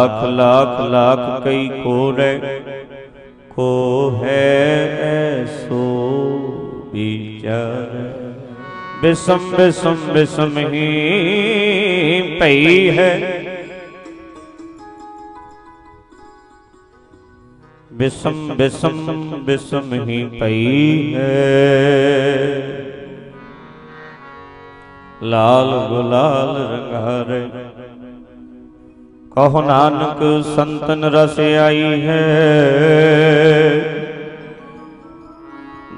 ਲੱਖ ਲੱਖ ਲੱਖ ਕਈ ਕੋਰੇ ਕੋ ਹੈ ਐਸੋ ਵਿਚਾਰ ਬਿਸਮ ਬਿਸਮ ਬਿਸਮ ਹੀ ਪਈ ਹੈ ਬਿਸਮ ਬਿਸਮ ਬਿਸਮ ਹੀ ਪਈ ਹੈ ਲਾਲ ਗੁਲਾਲ ਰੰਗਾਰੇ ਕਹੋ ਨਾਨਕ ਸੰਤਨ ਰਸ ਆਈ ਹੈ।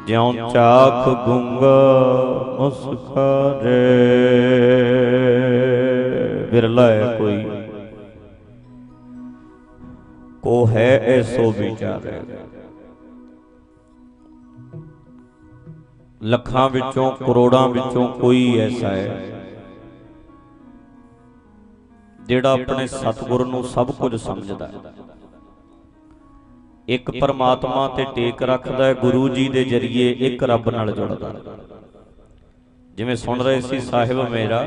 ਜਿਉ ਚਾਖ ਗੁੰਗਾ ਮੁਸਕਾਰੇ ਬਿਰਲਾ ਹੈ ਕੋਈ। ਕੋ ਹੈ ਐਸੋ ਵਿਚਾਰੇ। ਲੱਖਾਂ ਵਿੱਚੋਂ ਕਰੋੜਾਂ ਵਿੱਚੋਂ ਕੋਈ ਐਸਾ ਹੈ। ਜਿਹੜਾ ਆਪਣੇ ਸਤਿਗੁਰ ਨੂੰ ਸਭ ਕੁਝ ਸਮਝਦਾ ਹੈ। ਇੱਕ ਪਰਮਾਤਮਾ ਤੇ ਟੇਕ ਰੱਖਦਾ ਹੈ, ਗੁਰੂ ਜੀ ਦੇ ਜਰੀਏ ਇੱਕ ਰੱਬ ਨਾਲ ਜੁੜਦਾ ਜਿਵੇਂ ਸੁਣ ਰਹੇ ਸੀ ਸਾਹਿਬ ਮੇਰਾ,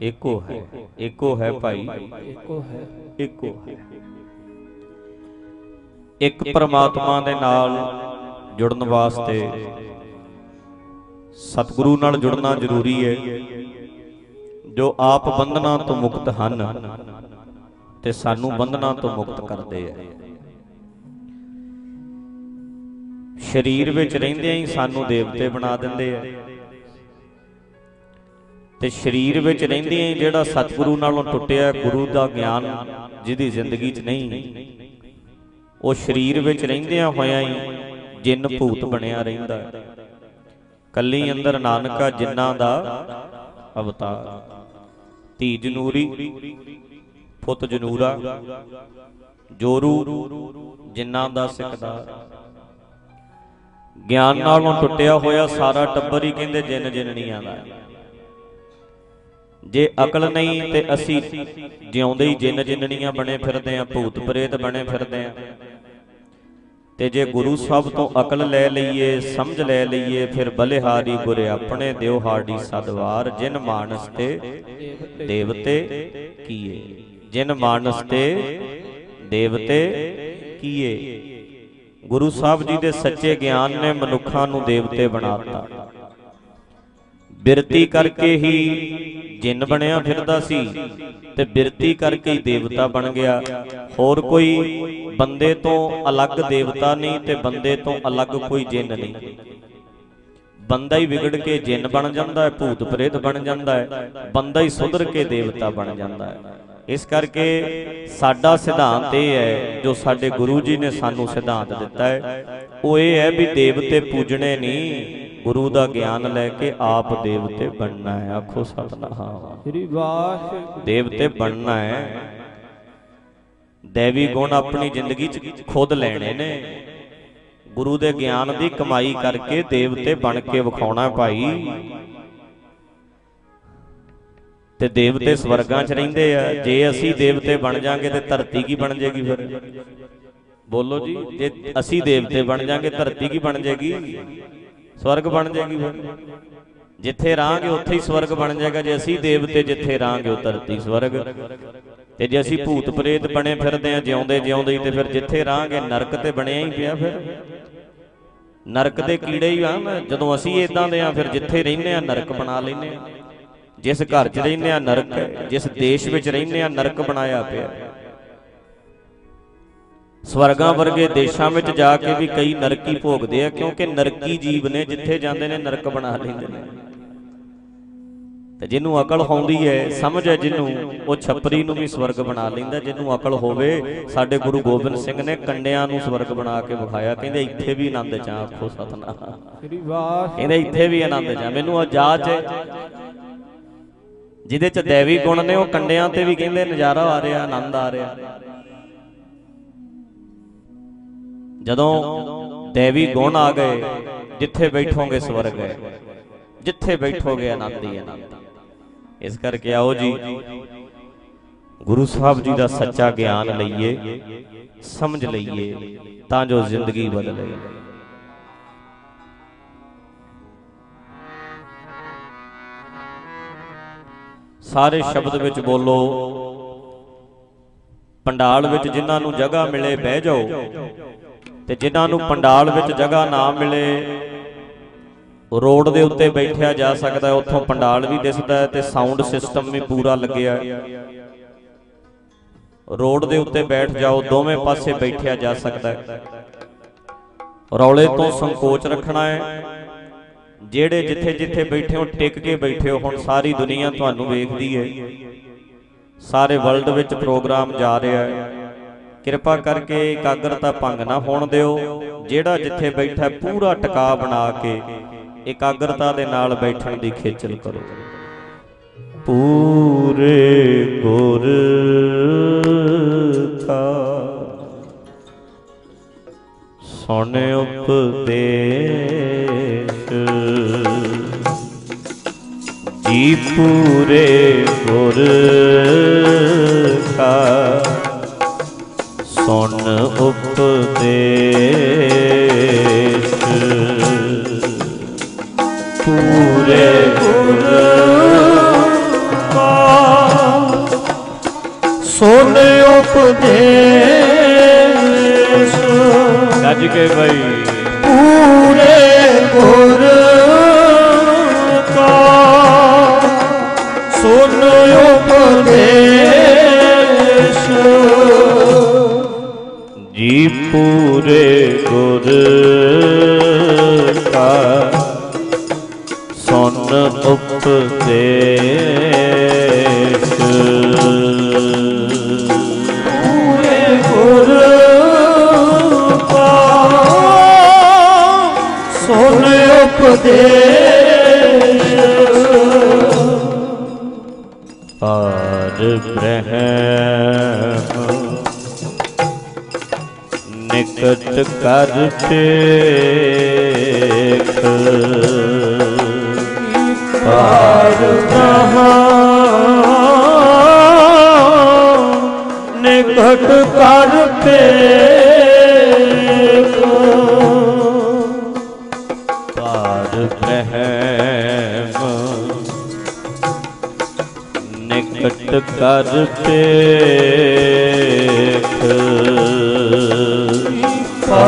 ਇੱਕੋ ਹੈ ਇੱਕੋ ਹੈ ਭਾਈ। ਇੱਕੋ ਹੈ ਇੱਕੋ ਹੈ। ਇੱਕ ਪਰਮਾਤਮਾ ਦੇ ਨਾਲ ਜੁੜਨ ਵਾਸਤੇ ਸਤਿਗੁਰੂ ਨਾਲ ਜੁੜਨਾ ਜ਼ਰੂਰੀ ਹੈ। ਜੋ ਆਪ ਬੰਧਨਾਂ ਤੋਂ ਮੁਕਤ ਹਨ ਤੇ ਸਾਨੂੰ ਬੰਧਨਾਂ ਤੋਂ ਮੁਕਤ ਕਰਦੇ ਆ। ਸਰੀਰ ਵਿੱਚ ਰਹਿੰਦਿਆਂ ਹੀ ਸਾਨੂੰ ਦੇਵਤੇ ਬਣਾ ਦਿੰਦੇ ਆ। ਤੇ ਸਰੀਰ ਵਿੱਚ ਰਹਿੰਦਿਆਂ ਹੀ ਜਿਹੜਾ ਸਤਿਗੁਰੂ ਨਾਲੋਂ ਟੁੱਟਿਆ ਗੁਰੂ ਦਾ ਗਿਆਨ ਜਿਹਦੀ ਜ਼ਿੰਦਗੀ 'ਚ ਨਹੀਂ, ਉਹ ਸਰੀਰ ਵਿੱਚ ਰਹਿੰਦਿਆਂ ਹੋਇਆਂ ਹੀ ਜਿੰਨ ਭੂਤ ਬਣਿਆ ਰਹਿੰਦਾ। ਹੈ ਕੱਲੀ ਅੰਦਰ ਨਾਨਕਾ ਜਿੰਨਾਂ ਦਾ ਅਵਤਾਰ। ਧੀ ਜਨੂਰੀ, ਪੁੱਤ ਜਨੂਰਾ, ਜੋਰੂ, ਜਿੰਨਾਂ ਦਾ ਸਿਕਦਾਰ ਗਿਆਨ ਨਾਲੋਂ ਟੁੱਟਿਆ ਹੋਇਆ ਸਾਰਾ ਟੱਬਰ ਹੀ ਕਹਿੰਦੇ ਜਿੰਨ ਜਿੰਨਣੀਆਂ ਦਾ। ਜੇ ਅਕਲ ਨਹੀਂ ਤੇ ਅਸੀਂ ਜਿਉਂਦੇ ਹੀ ਜਿੰਨ ਜਿੰਨਣੀਆਂ ਬਣੇ ਫਿਰਦੇ ਆਂ ਭੂਤ ਪ੍ਰੇਤ ਬਣੇ ਫਿਰਦੇ ਆਂ ਤੇ ਜੇ ਗੁਰੂ ਸਾਹਿਬ ਤੋਂ ਅਕਲ ਲੈ ਲਈਏ ਸਮਝ ਲੈ ਲਈਏ ਫਿਰ ਬਲਿਹਾਰੀ ਗੁਰੇ ਆਪਣੇ ਦਿਓ ਹਾੜੀ ਸਦਵਾਰ ਜਿਨ ਮਾਨਸ ਤੇ ਦੇਵਤੇ ਕੀਏ। ਜਿਨ ਮਾਨਸ ਤੇ ਦੇਵਤੇ ਕੀਏ। ਗੁਰੂ ਸਾਹਿਬ ਜੀ ਦੇ ਸੱਚੇ ਗਿਆਨ ਨੇ ਮਨੁੱਖਾਂ ਨੂੰ ਦੇਵਤੇ ਬਣਾਤਾ ਬਿਰਤੀ ਕਰਕੇ ਹੀ ਜਿੰਨ ਬਣਿਆ ਫਿਰਦਾ ਸੀ ਤੇ ਬਿਰਤੀ ਕਰਕੇ ਹੀ ਦੇਵਤਾ ਬਣ ਗਿਆ। ਹੋਰ ਕੋਈ ਬੰਦੇ ਤੋਂ ਅਲੱਗ ਦੇਵਤਾ ਨਹੀਂ ਤੇ ਬੰਦੇ ਤੋਂ ਅਲੱਗ ਕੋਈ ਜਿੰਨ ਨਹੀਂ। ਬੰਦਾ ਹੀ ਵਿਗੜ ਕੇ ਜਿੰਨ ਬਣ ਜਾਂਦਾ ਹੈ, ਭੂਤ ਪ੍ਰੇਤ ਬਣ ਜਾਂਦਾ ਹੈ, ਬੰਦਾ ਹੀ ਸੁਧਰ ਕੇ ਦੇਵਤਾ ਬਣ ਜਾਂਦਾ ਹੈ। ਇਸ ਕਰਕੇ ਸਾਡਾ ਸਿਧਾਂਤ ਇਹ ਹੈ, ਜੋ ਸਾਡੇ ਗੁਰੂ ਜੀ ਨੇ ਸਾਨੂੰ ਸਿਧਾਂਤ ਦਿੱਤਾ ਹੈ, ਉਹ ਇਹ ਹੈ ਵੀ ਦੇਵਤੇ ਪੂਜਣੇ ਨਹੀਂ ਗੁਰੂ ਦਾ ਗਿਆਨ ਲੈ ਕੇ ਆਪ ਦੇਵਤੇ ਬਣਨਾ ਹੈ। ਆਖੋ ਸਤਨਾਮ। ਸ੍ਰੀ ਵਾਹਿਗੁਰੂ। ਦੇਵਤੇ ਬਣਨਾ ਹੈ। ਦੇਵੀ ਗੁਣ ਆਪਣੀ ਜ਼ਿੰਦਗੀ 'ਚ ਖੁਦ ਲੈਣੇ ਨੇ। ਗੁਰੂ ਦੇ ਗਿਆਨ ਦੀ ਕਮਾਈ ਕਰਕੇ ਦੇਵਤੇ ਬਣ ਕੇ ਵਿਖਾਉਣਾ ਭਾਈ। ਤੇ ਦੇਵਤੇ ਸਵਰਗਾਂ 'ਚ ਰਹਿੰਦੇ ਆ। ਜੇ ਅਸੀਂ ਦੇਵਤੇ ਬਣ ਜਾਾਂਗੇ ਤੇ ਧਰਤੀ ਕੀ ਬਣ ਜੇਗੀ ਫਿਰ? ਬੋਲੋ ਜੀ ਜੇ ਅਸੀਂ ਦੇਵਤੇ ਬਣ ਜਾਾਂਗੇ ਧਰਤੀ ਕੀ ਬਣ ਜੇਗੀ ਸਵਰਗ ਬਣ ਜਾਏਗੀ ਫਿਰ। ਜਿੱਥੇ ਰਾਂਗੇ ਉੱਥੇ ਹੀ ਸਵਰਗ ਬਣ ਜਾਏਗਾ। ਜੇ ਅਸੀਂ ਦੇਵਤੇ ਜਿੱਥੇ ਰਾਂਗੇ ਉਹ ਧਰਤੀ ਸਵਰਗ। ਤੇ ਜੇ ਅਸੀਂ ਭੂਤ ਪ੍ਰੇਤ ਬਣੇ ਫਿਰਦੇ ਆ ਜਿਉਂਦੇ ਜਿਉਂਦੇ ਹੀ, ਤੇ ਫਿਰ ਜਿੱਥੇ ਰਾਂਗੇ ਨਰਕ ਤੇ ਬਣਿਆ ਹੀ ਪਿਆ ਫਿਰ। ਨਰਕ ਦੇ ਕੀੜੇ ਹੀ ਆ ਨਾ। ਜਦੋਂ ਅਸੀਂ ਇਦਾਂ ਦੇ ਆ ਫਿਰ ਜਿੱਥੇ ਰਹਿੰਦੇ ਆ ਨਰਕ ਬਣਾ ਲੈਨੇ ਆ ਜਿਸ ਘਰ 'ਚ ਰਹਿੰਦੇ ਆ ਨਰਕ ਜਿਸ ਦੇਸ਼ ਵਿੱਚ ਰਹਿੰਦੇ ਆ ਨਰਕ ਬਣਾਇਆ ਪਿਆ। ਸਵਰਗਾਂ ਵਰਗੇ ਦੇਸ਼ਾਂ ਵਿੱਚ ਜਾ ਕੇ ਵੀ ਕਈ ਨਰਕੀ ਭੋਗਦੇ ਆ ਕਿਉਂਕਿ ਨਰਕੀ ਜੀਵ ਨੇ ਜਿੱਥੇ ਜਾਂਦੇ ਨੇ ਨਰਕ ਬਣਾ ਲੈਂਦੇ ਨੇ। ਤੇ ਜਿਹਨੂੰ ਅਕਲ ਹੁੰਦੀ ਹੈ ਸਮਝ ਹੈ ਜਿਹਨੂੰ ਉਹ ਛੱਪਰੀ ਨੂੰ ਵੀ ਸਵਰਗ ਬਣਾ ਲੈਂਦਾ ਜਿਹਨੂੰ ਅਕਲ ਹੋਵੇ ਸਾਡੇ ਗੁਰੂ ਗੋਬਿੰਦ ਸਿੰਘ ਨੇ ਕੰਡਿਆਂ ਨੂੰ ਸਵਰਗ ਬਣਾ ਕੇ ਵਿਖਾਇਆ ਕਹਿੰਦੇ ਇੱਥੇ ਵੀ ਆਨੰਦ ਚ ਆਖੋ ਸਤਨਾਮ। ਸ੍ਰੀ ਵਾਹਿਗੁਰੂ। ਕਹਿੰਦੇ ਇੱਥੇ ਵੀ ਆਨੰਦ ਚ। ਮੈਨੂੰ ਆ ਜਾਚ ਹੈ ਜਿਹਦੇ ਚ ਦੇਵੀ ਗੁਣ ਨੇ ਉਹ ਕੰਡਿਆਂ ਤੇ ਵੀ ਕਹਿੰਦੇ ਨਜ਼ਾਰਾ ਆ ਰਿਹਾ ਆਨੰਦ ਆ ਰਿਹਾ। ਜਦੋਂ ਦੇਵੀ ਗੁਣ ਆ ਗਏ, ਜਿੱਥੇ ਬੈਠੋਗੇ ਸਵਰਗ ਹੈ ਜਿੱਥੇ ਬੈਠੋਗੇ ਆਨੰਦ ਹੀ ਆਨੰਦ। ਇਸ ਕਰਕੇ ਆਓ ਜੀ, ਗੁਰੂ ਸਾਹਿਬ ਜੀ ਦਾ ਸੱਚਾ ਗਿਆਨ ਲਈਏ, ਸਮਝ ਲਈਏ, ਤਾਂ ਜੋ ਜ਼ਿੰਦਗੀ ਬਦਲੇ। ਸਾਰੇ ਸ਼ਬਦ ਵਿੱਚ ਬੋਲੋ, ਪੰਡਾਲ ਵਿੱਚ ਜਿਨ੍ਹਾਂ ਨੂੰ ਜਗ੍ਹਾ ਮਿਲੇ ਬਹਿ ਜਾਓ। ਤੇ ਜਿਨ੍ਹਾਂ ਨੂੰ ਪੰਡਾਲ ਵਿੱਚ ਜਗ੍ਹਾ ਨਾ ਮਿਲੇ, ਰੋਡ ਦੇ ਉੱਤੇ ਬੈਠਿਆ ਜਾ ਸਕਦਾ ਹੈ ਉੱਥੋਂ ਪੰਡਾਲ ਵੀ ਦਿਸਦਾ ਹੈ ਤੇ ਸਾਊਂਡ ਸਿਸਟਮ ਵੀ ਪੂਰਾ ਲੱਗਿਆ। ਰੋਡ ਦੇ ਉੱਤੇ ਬੈਠ ਜਾਓ, ਦੋਵੇਂ ਪਾਸੇ ਬੈਠਿਆ ਜਾ ਸਕਦਾ ਹੈ। ਰੌਲੇ ਤੋਂ ਸੰਕੋਚ ਰੱਖਣਾ ਹੈ। ਜਿਹੜੇ ਜਿੱਥੇ ਜਿੱਥੇ ਬੈਠੇ ਹੋ, ਟਿਕ ਕੇ ਬੈਠੇ ਹੋ, ਹੁਣ ਸਾਰੀ ਦੁਨੀਆ ਤੁਹਾਨੂੰ ਵੇਖਦੀ ਹੈ। ਸਾਰੇ ਵਰਲਡ ਵਿੱਚ ਪ੍ਰੋਗਰਾਮ ਜਾ ਰਿਹਾ ਹੈ। ਕਿਰਪਾ ਕਰਕੇ ਇਕਾਗਰਤਾ ਭੰਗ ਨਾ ਹੋਣ ਦਿਓ, ਜਿਹੜਾ ਜਿੱਥੇ ਬੈਠਾ ਪੂਰਾ ਟਿਕਾ ਬਣਾ ਕੇ ਇਕਾਗਰਤਾ ਦੇ ਨਾਲ ਬੈਠਣ ਦੀ ਖੇਚਲ ਕਰੋ। ਪੂਰੇ ਗੁਰ ਕਾ ਸੁਣ ਉਪਦੇਸ਼। ਜੀ ਪੂਰੇ ਗੁਰ ਕਾ ਸੁਣ ਉਪਦੇਸ਼। ਪੂਰੇ ਗੁਰ ਕਾ ਸੁਣ ਉਪਦੇਸ਼। ਗੱਜ ਕੇ ਬਈ। ਪੂਰੇ ਗੁਰ ਕਾ ਸੁਣ ਉਪਦੇਸ਼। ਪੂਰੇ ਗੁਰ ਕਾ। ਸੁਨ ਉਪਦੇਸ਼। ਪੂਰੇ ਗੁਰ ਕਾ। ਸੁਨ ਉਪਦੇਸ਼। ਨਿਕਟ ਕਰ ਪੇਖ ਪਾਰ ਬ੍ਰਹਮ ਨਿਕਟ ਕਰ ਪੇਖ ਪਾਰ ਬ੍ਰਹਮ ਨਿਕਟ ਕਰ ਪੇਖ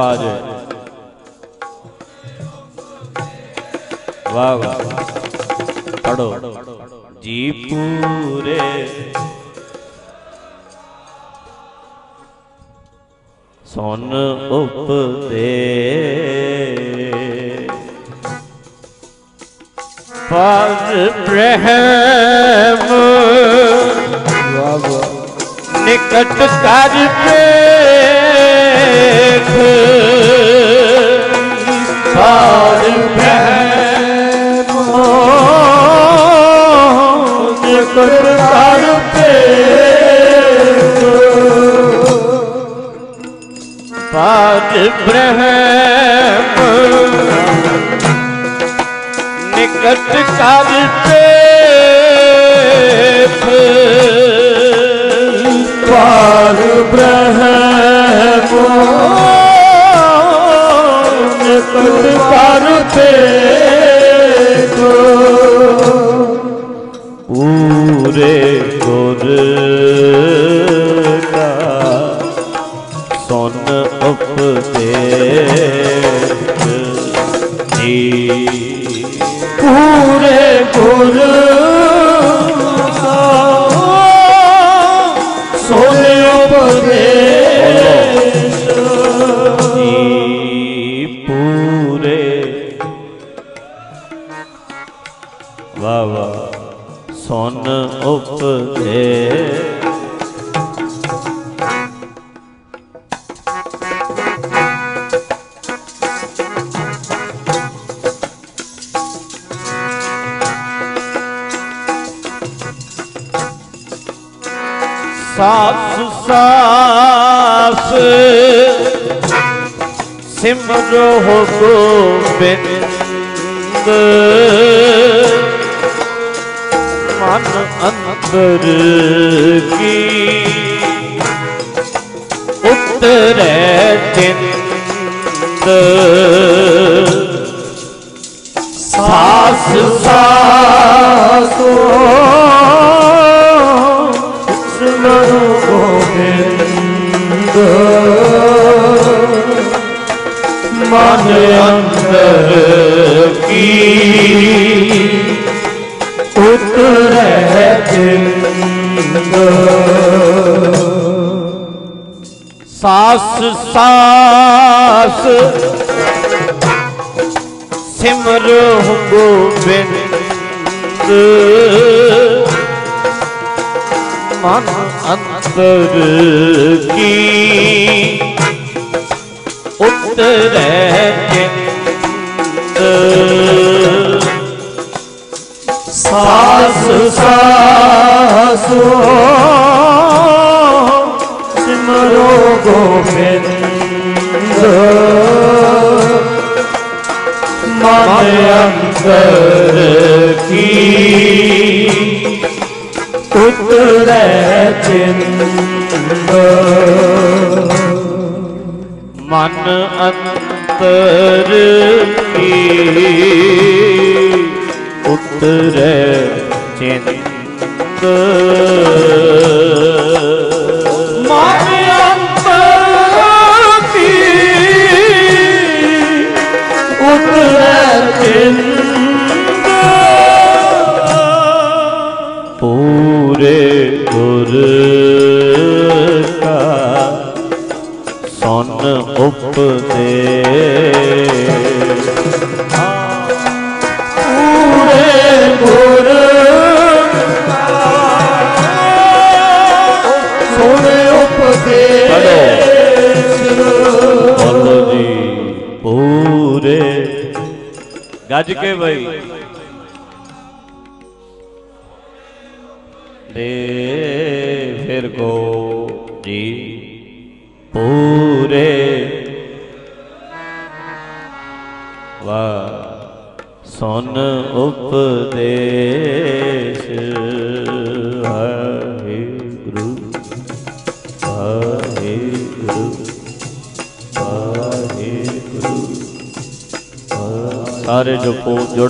ਆਵਾਜ਼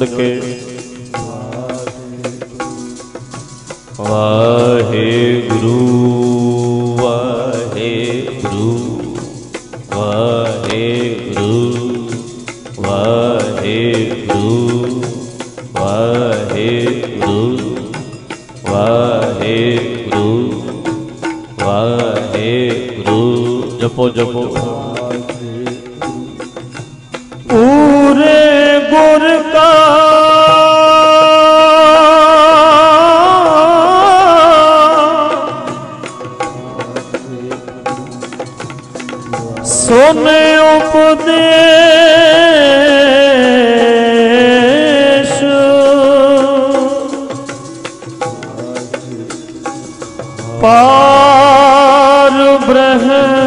ਜਪੋ ਪਾਰ ਬ੍ਰਹਮ।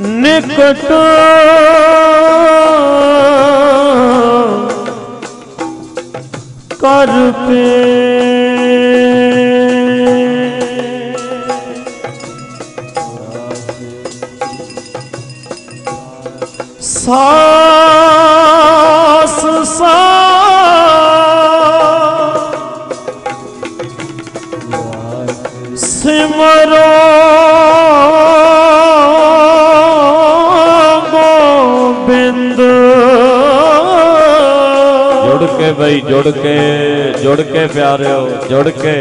ਨਿਕਟ ਜੁੜ ਕੇ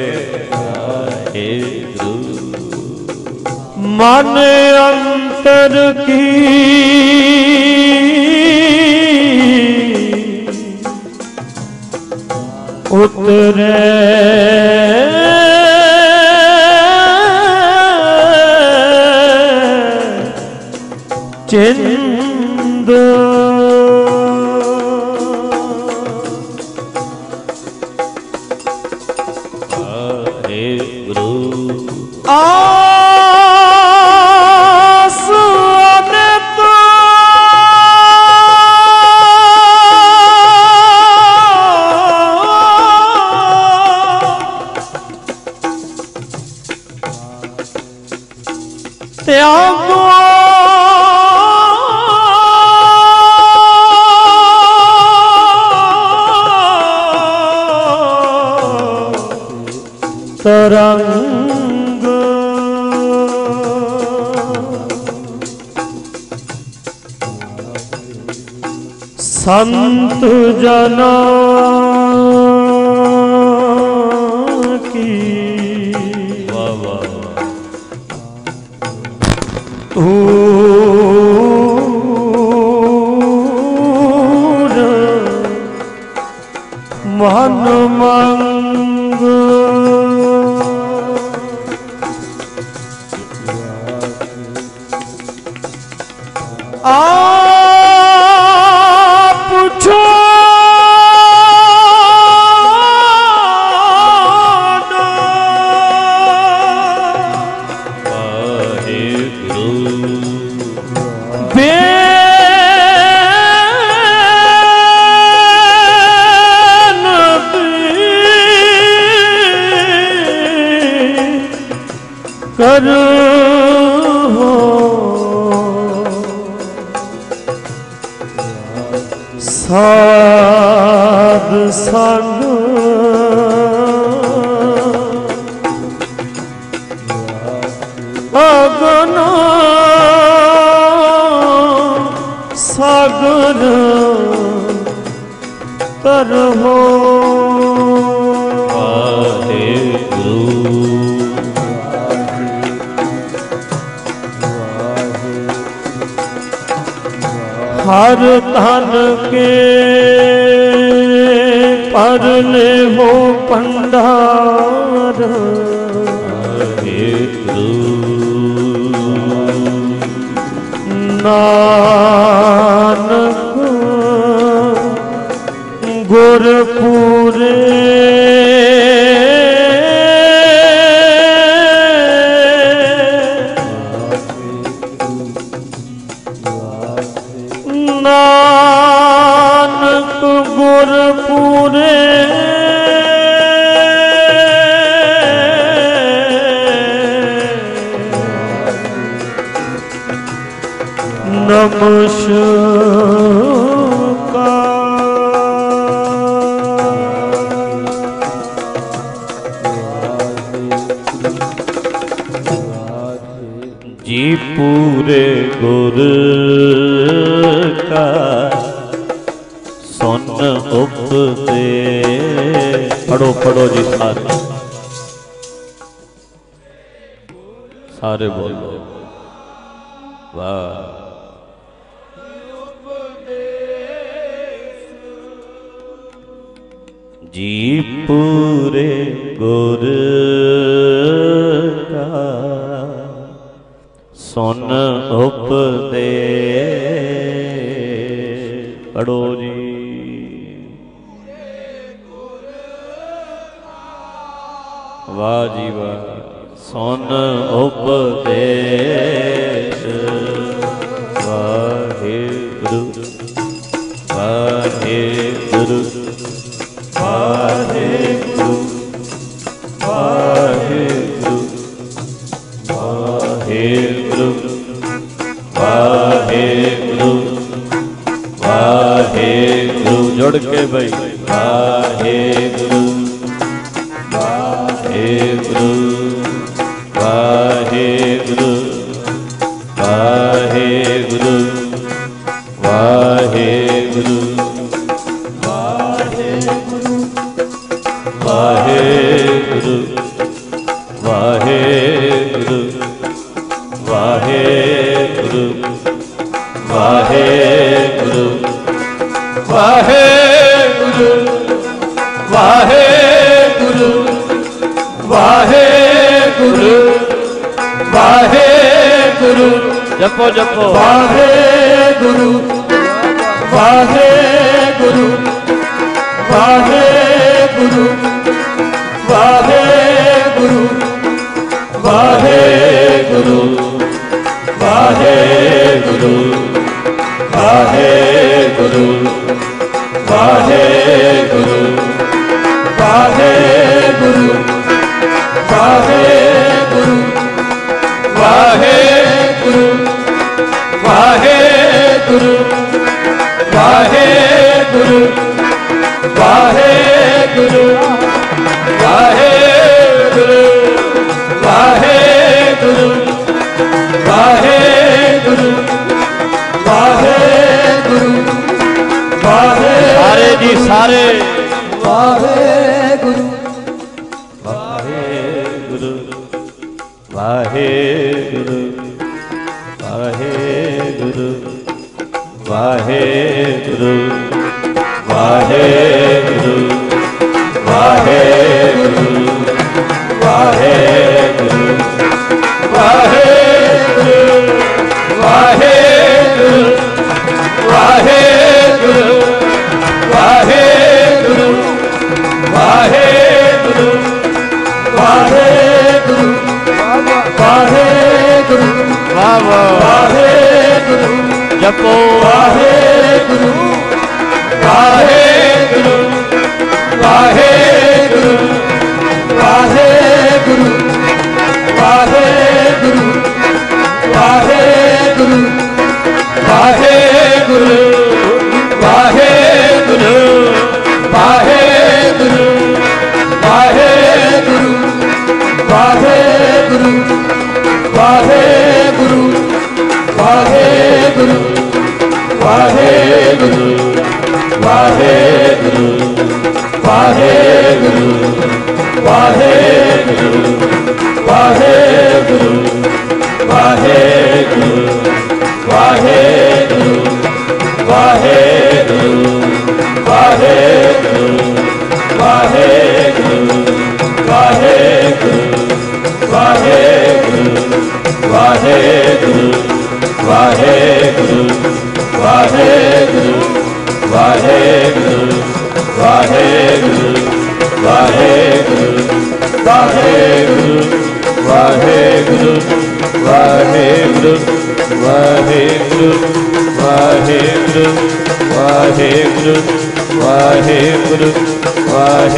ਵਾਹਿਗੁਰੂ ਵਾਹਿਗੁਰੂ ਵਾਹਿਗੁਰੂ ਵਾਹਿਗੁਰੂ ਵਾਹਿਗੁਰੂ ਵਾਹਿਗੁਰੂ। ਸਾਰੇ ਜੀ ਸਾਰੇ।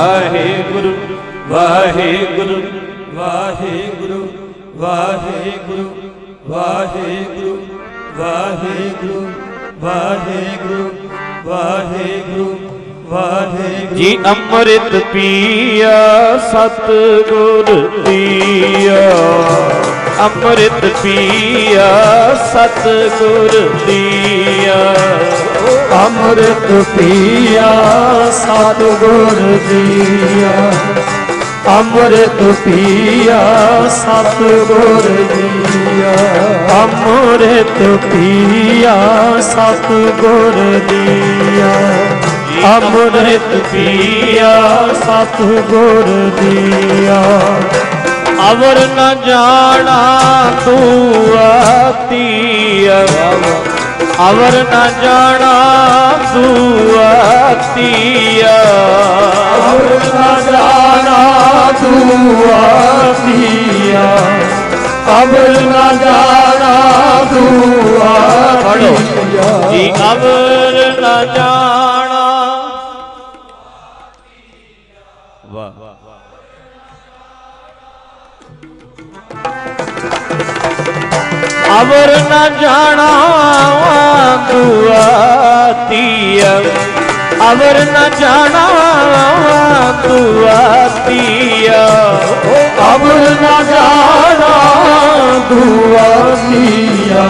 ਵਾਹਿਗੁਰੂ ਵਾਹਿਗੁਰੂ ਵਾਹਿਗੁਰੂ ਵਾਹਿਗੁਰੂ ਵਾਹਿਗੁਰੂ ਵਾਹਿਗੁਰੂ ਵਾਹਿਗੁਰੂ ਵਾਹਿਗੁਰੂ ਵਾਹਿ ਜੀ ਅੰਮ੍ਰਿਤ ਪੀਆ ਸਤਿਗੁਰ ਦੀਆ। ਅੰਮ੍ਰਿਤ ਪੀਆ, ਸਤਿਗੁਰ ਦੀਆ। ਅੰਮ੍ਰਿਤ ਪੀਆ, ਸਤਿਗੁਰ ਦੀਆ। ਅੰਮ੍ਰਿਤ ਪੀਆ, ਸਤਿਗੁਰ ਦੀਆ। ਅੰਮ੍ਰਿਤ ਪੀਆ, ਸਤਿਗੁਰ ਦੀਆ। ਅੰਮ੍ਰਿਤ ਪੀਆ, ਸਤਿਗੁਰ ਦੀਆ। ਅਵਰ ਨ ਜਾਣਾ ਤੂੰ ਆਤੀਆ ਅਵਰ। ਨ ਜਾਣਾ ਤੂੰ ਆਤੀਆ ਅਵਰ। ਨਾ ਜਾਣਾ ਤੂੰ ਆਤੀਆ ਅਵਰ। ਨਾ ਜਾਣਾ ਤੂੰ ਆਤੀਆ ਜੀ ਅਵਰ ਨ ਜਾਣਾ ਅਵਰ ਨਾ ਜਾਣਾ ਦੁਆਤੀਆ ਅਵਰ ਨਾ ਜਾਣਾ ਤੂੰ ਆਤੀਆ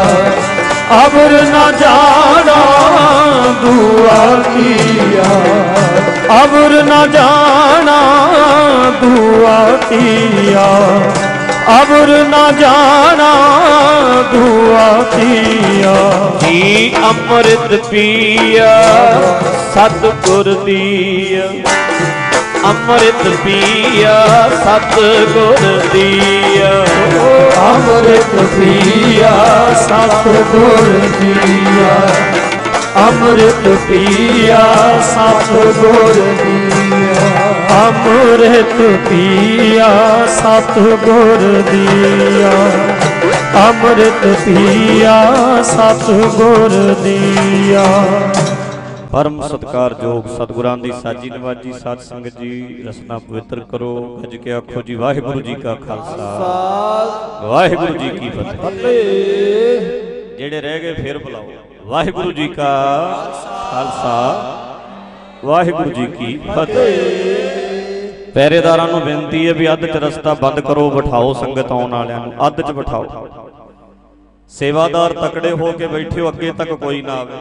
ਅਵਰ ਨਾ ਜਾਣਾ ਤੂੰ ਆਤੀਆ ਅਵਰ ਨਾ ਜਾਣਾ ਤੂੰ ਆਤੀਆ ਅਵਰ ਨਾ ਜਾਣਾ ਤੂੰ ਆਤੀਆ ਜੀ ਅੰਮ੍ਰਿਤ ਪੀਆ ਸਤਿਗੁਰ ਦੀਆ। ਅੰਮ੍ਰਿਤ ਪੀਆ ਸਤਿਗੁਰ ਦੀਆ। ਅੰਮ੍ਰਿਤ ਪੀਆ ਸਤਿਗੁਰ ਦੀਆ। ਅੰਮ੍ਰਿਤ ਪੀਆ ਸਤਿਗੁਰ ਦੀਆ। ਅੰਮ੍ਰਿਤ ਪੀਆ, ਸਤਿਗੁਰ ਦੀਆ। ਅੰਮ੍ਰਿਤ ਪੀਆ, ਸਤਿਗੁਰ ਦੀਆ। ਪਰਮ ਸਤਕਾਰਯੋਗ ਸਤਿਗੁਰਾਂ ਦੀ ਸਾਜੀ ਨਿਵਾਜ਼ੀ ਸਾਧ ਸੰਗਤ ਜੀ, ਰਸਨਾ ਪਵਿੱਤਰ ਕਰੋ। ਅੱਜ ਕੇ ਆਖੋ ਜੀ, ਵਾਹਿਗੁਰੂ ਜੀ ਕਾ ਖਾਲਸਾ। ਵਾਹਿਗੁਰੂ ਜੀ ਕੀ ਫਤਿਹ। ਜਿਹੜੇ ਰਹਿ ਗਏ ਫੇਰ ਬੁਲਾਓ। ਵਾਹਿਗੁਰੂ ਜੀ ਕਾ ਖਾਲਸਾ। ਵਾਹਿਗੁਰੂ ਜੀ ਕੀ ਫਤਿਹ। ਪਹਿਰੇਦਾਰਾਂ ਨੂੰ ਬੇਨਤੀ ਹੈ ਵੀ ਅੱਧ ਚ ਰਸਤਾ ਬੰਦ ਕਰੋ, ਬਿਠਾਓ ਸੰਗਤ ਆਉਣ ਵਾਲਿਆਂ ਨੂੰ, ਅੱਧ ਚ ਬਿਠਾਓ। ਸੇਵਾਦਾਰ ਤਕੜੇ ਹੋ ਕੇ ਬੈਠਿਓ ਅੱਗੇ ਤੱਕ ਕੋਈ ਨਾ ਆਵੇ।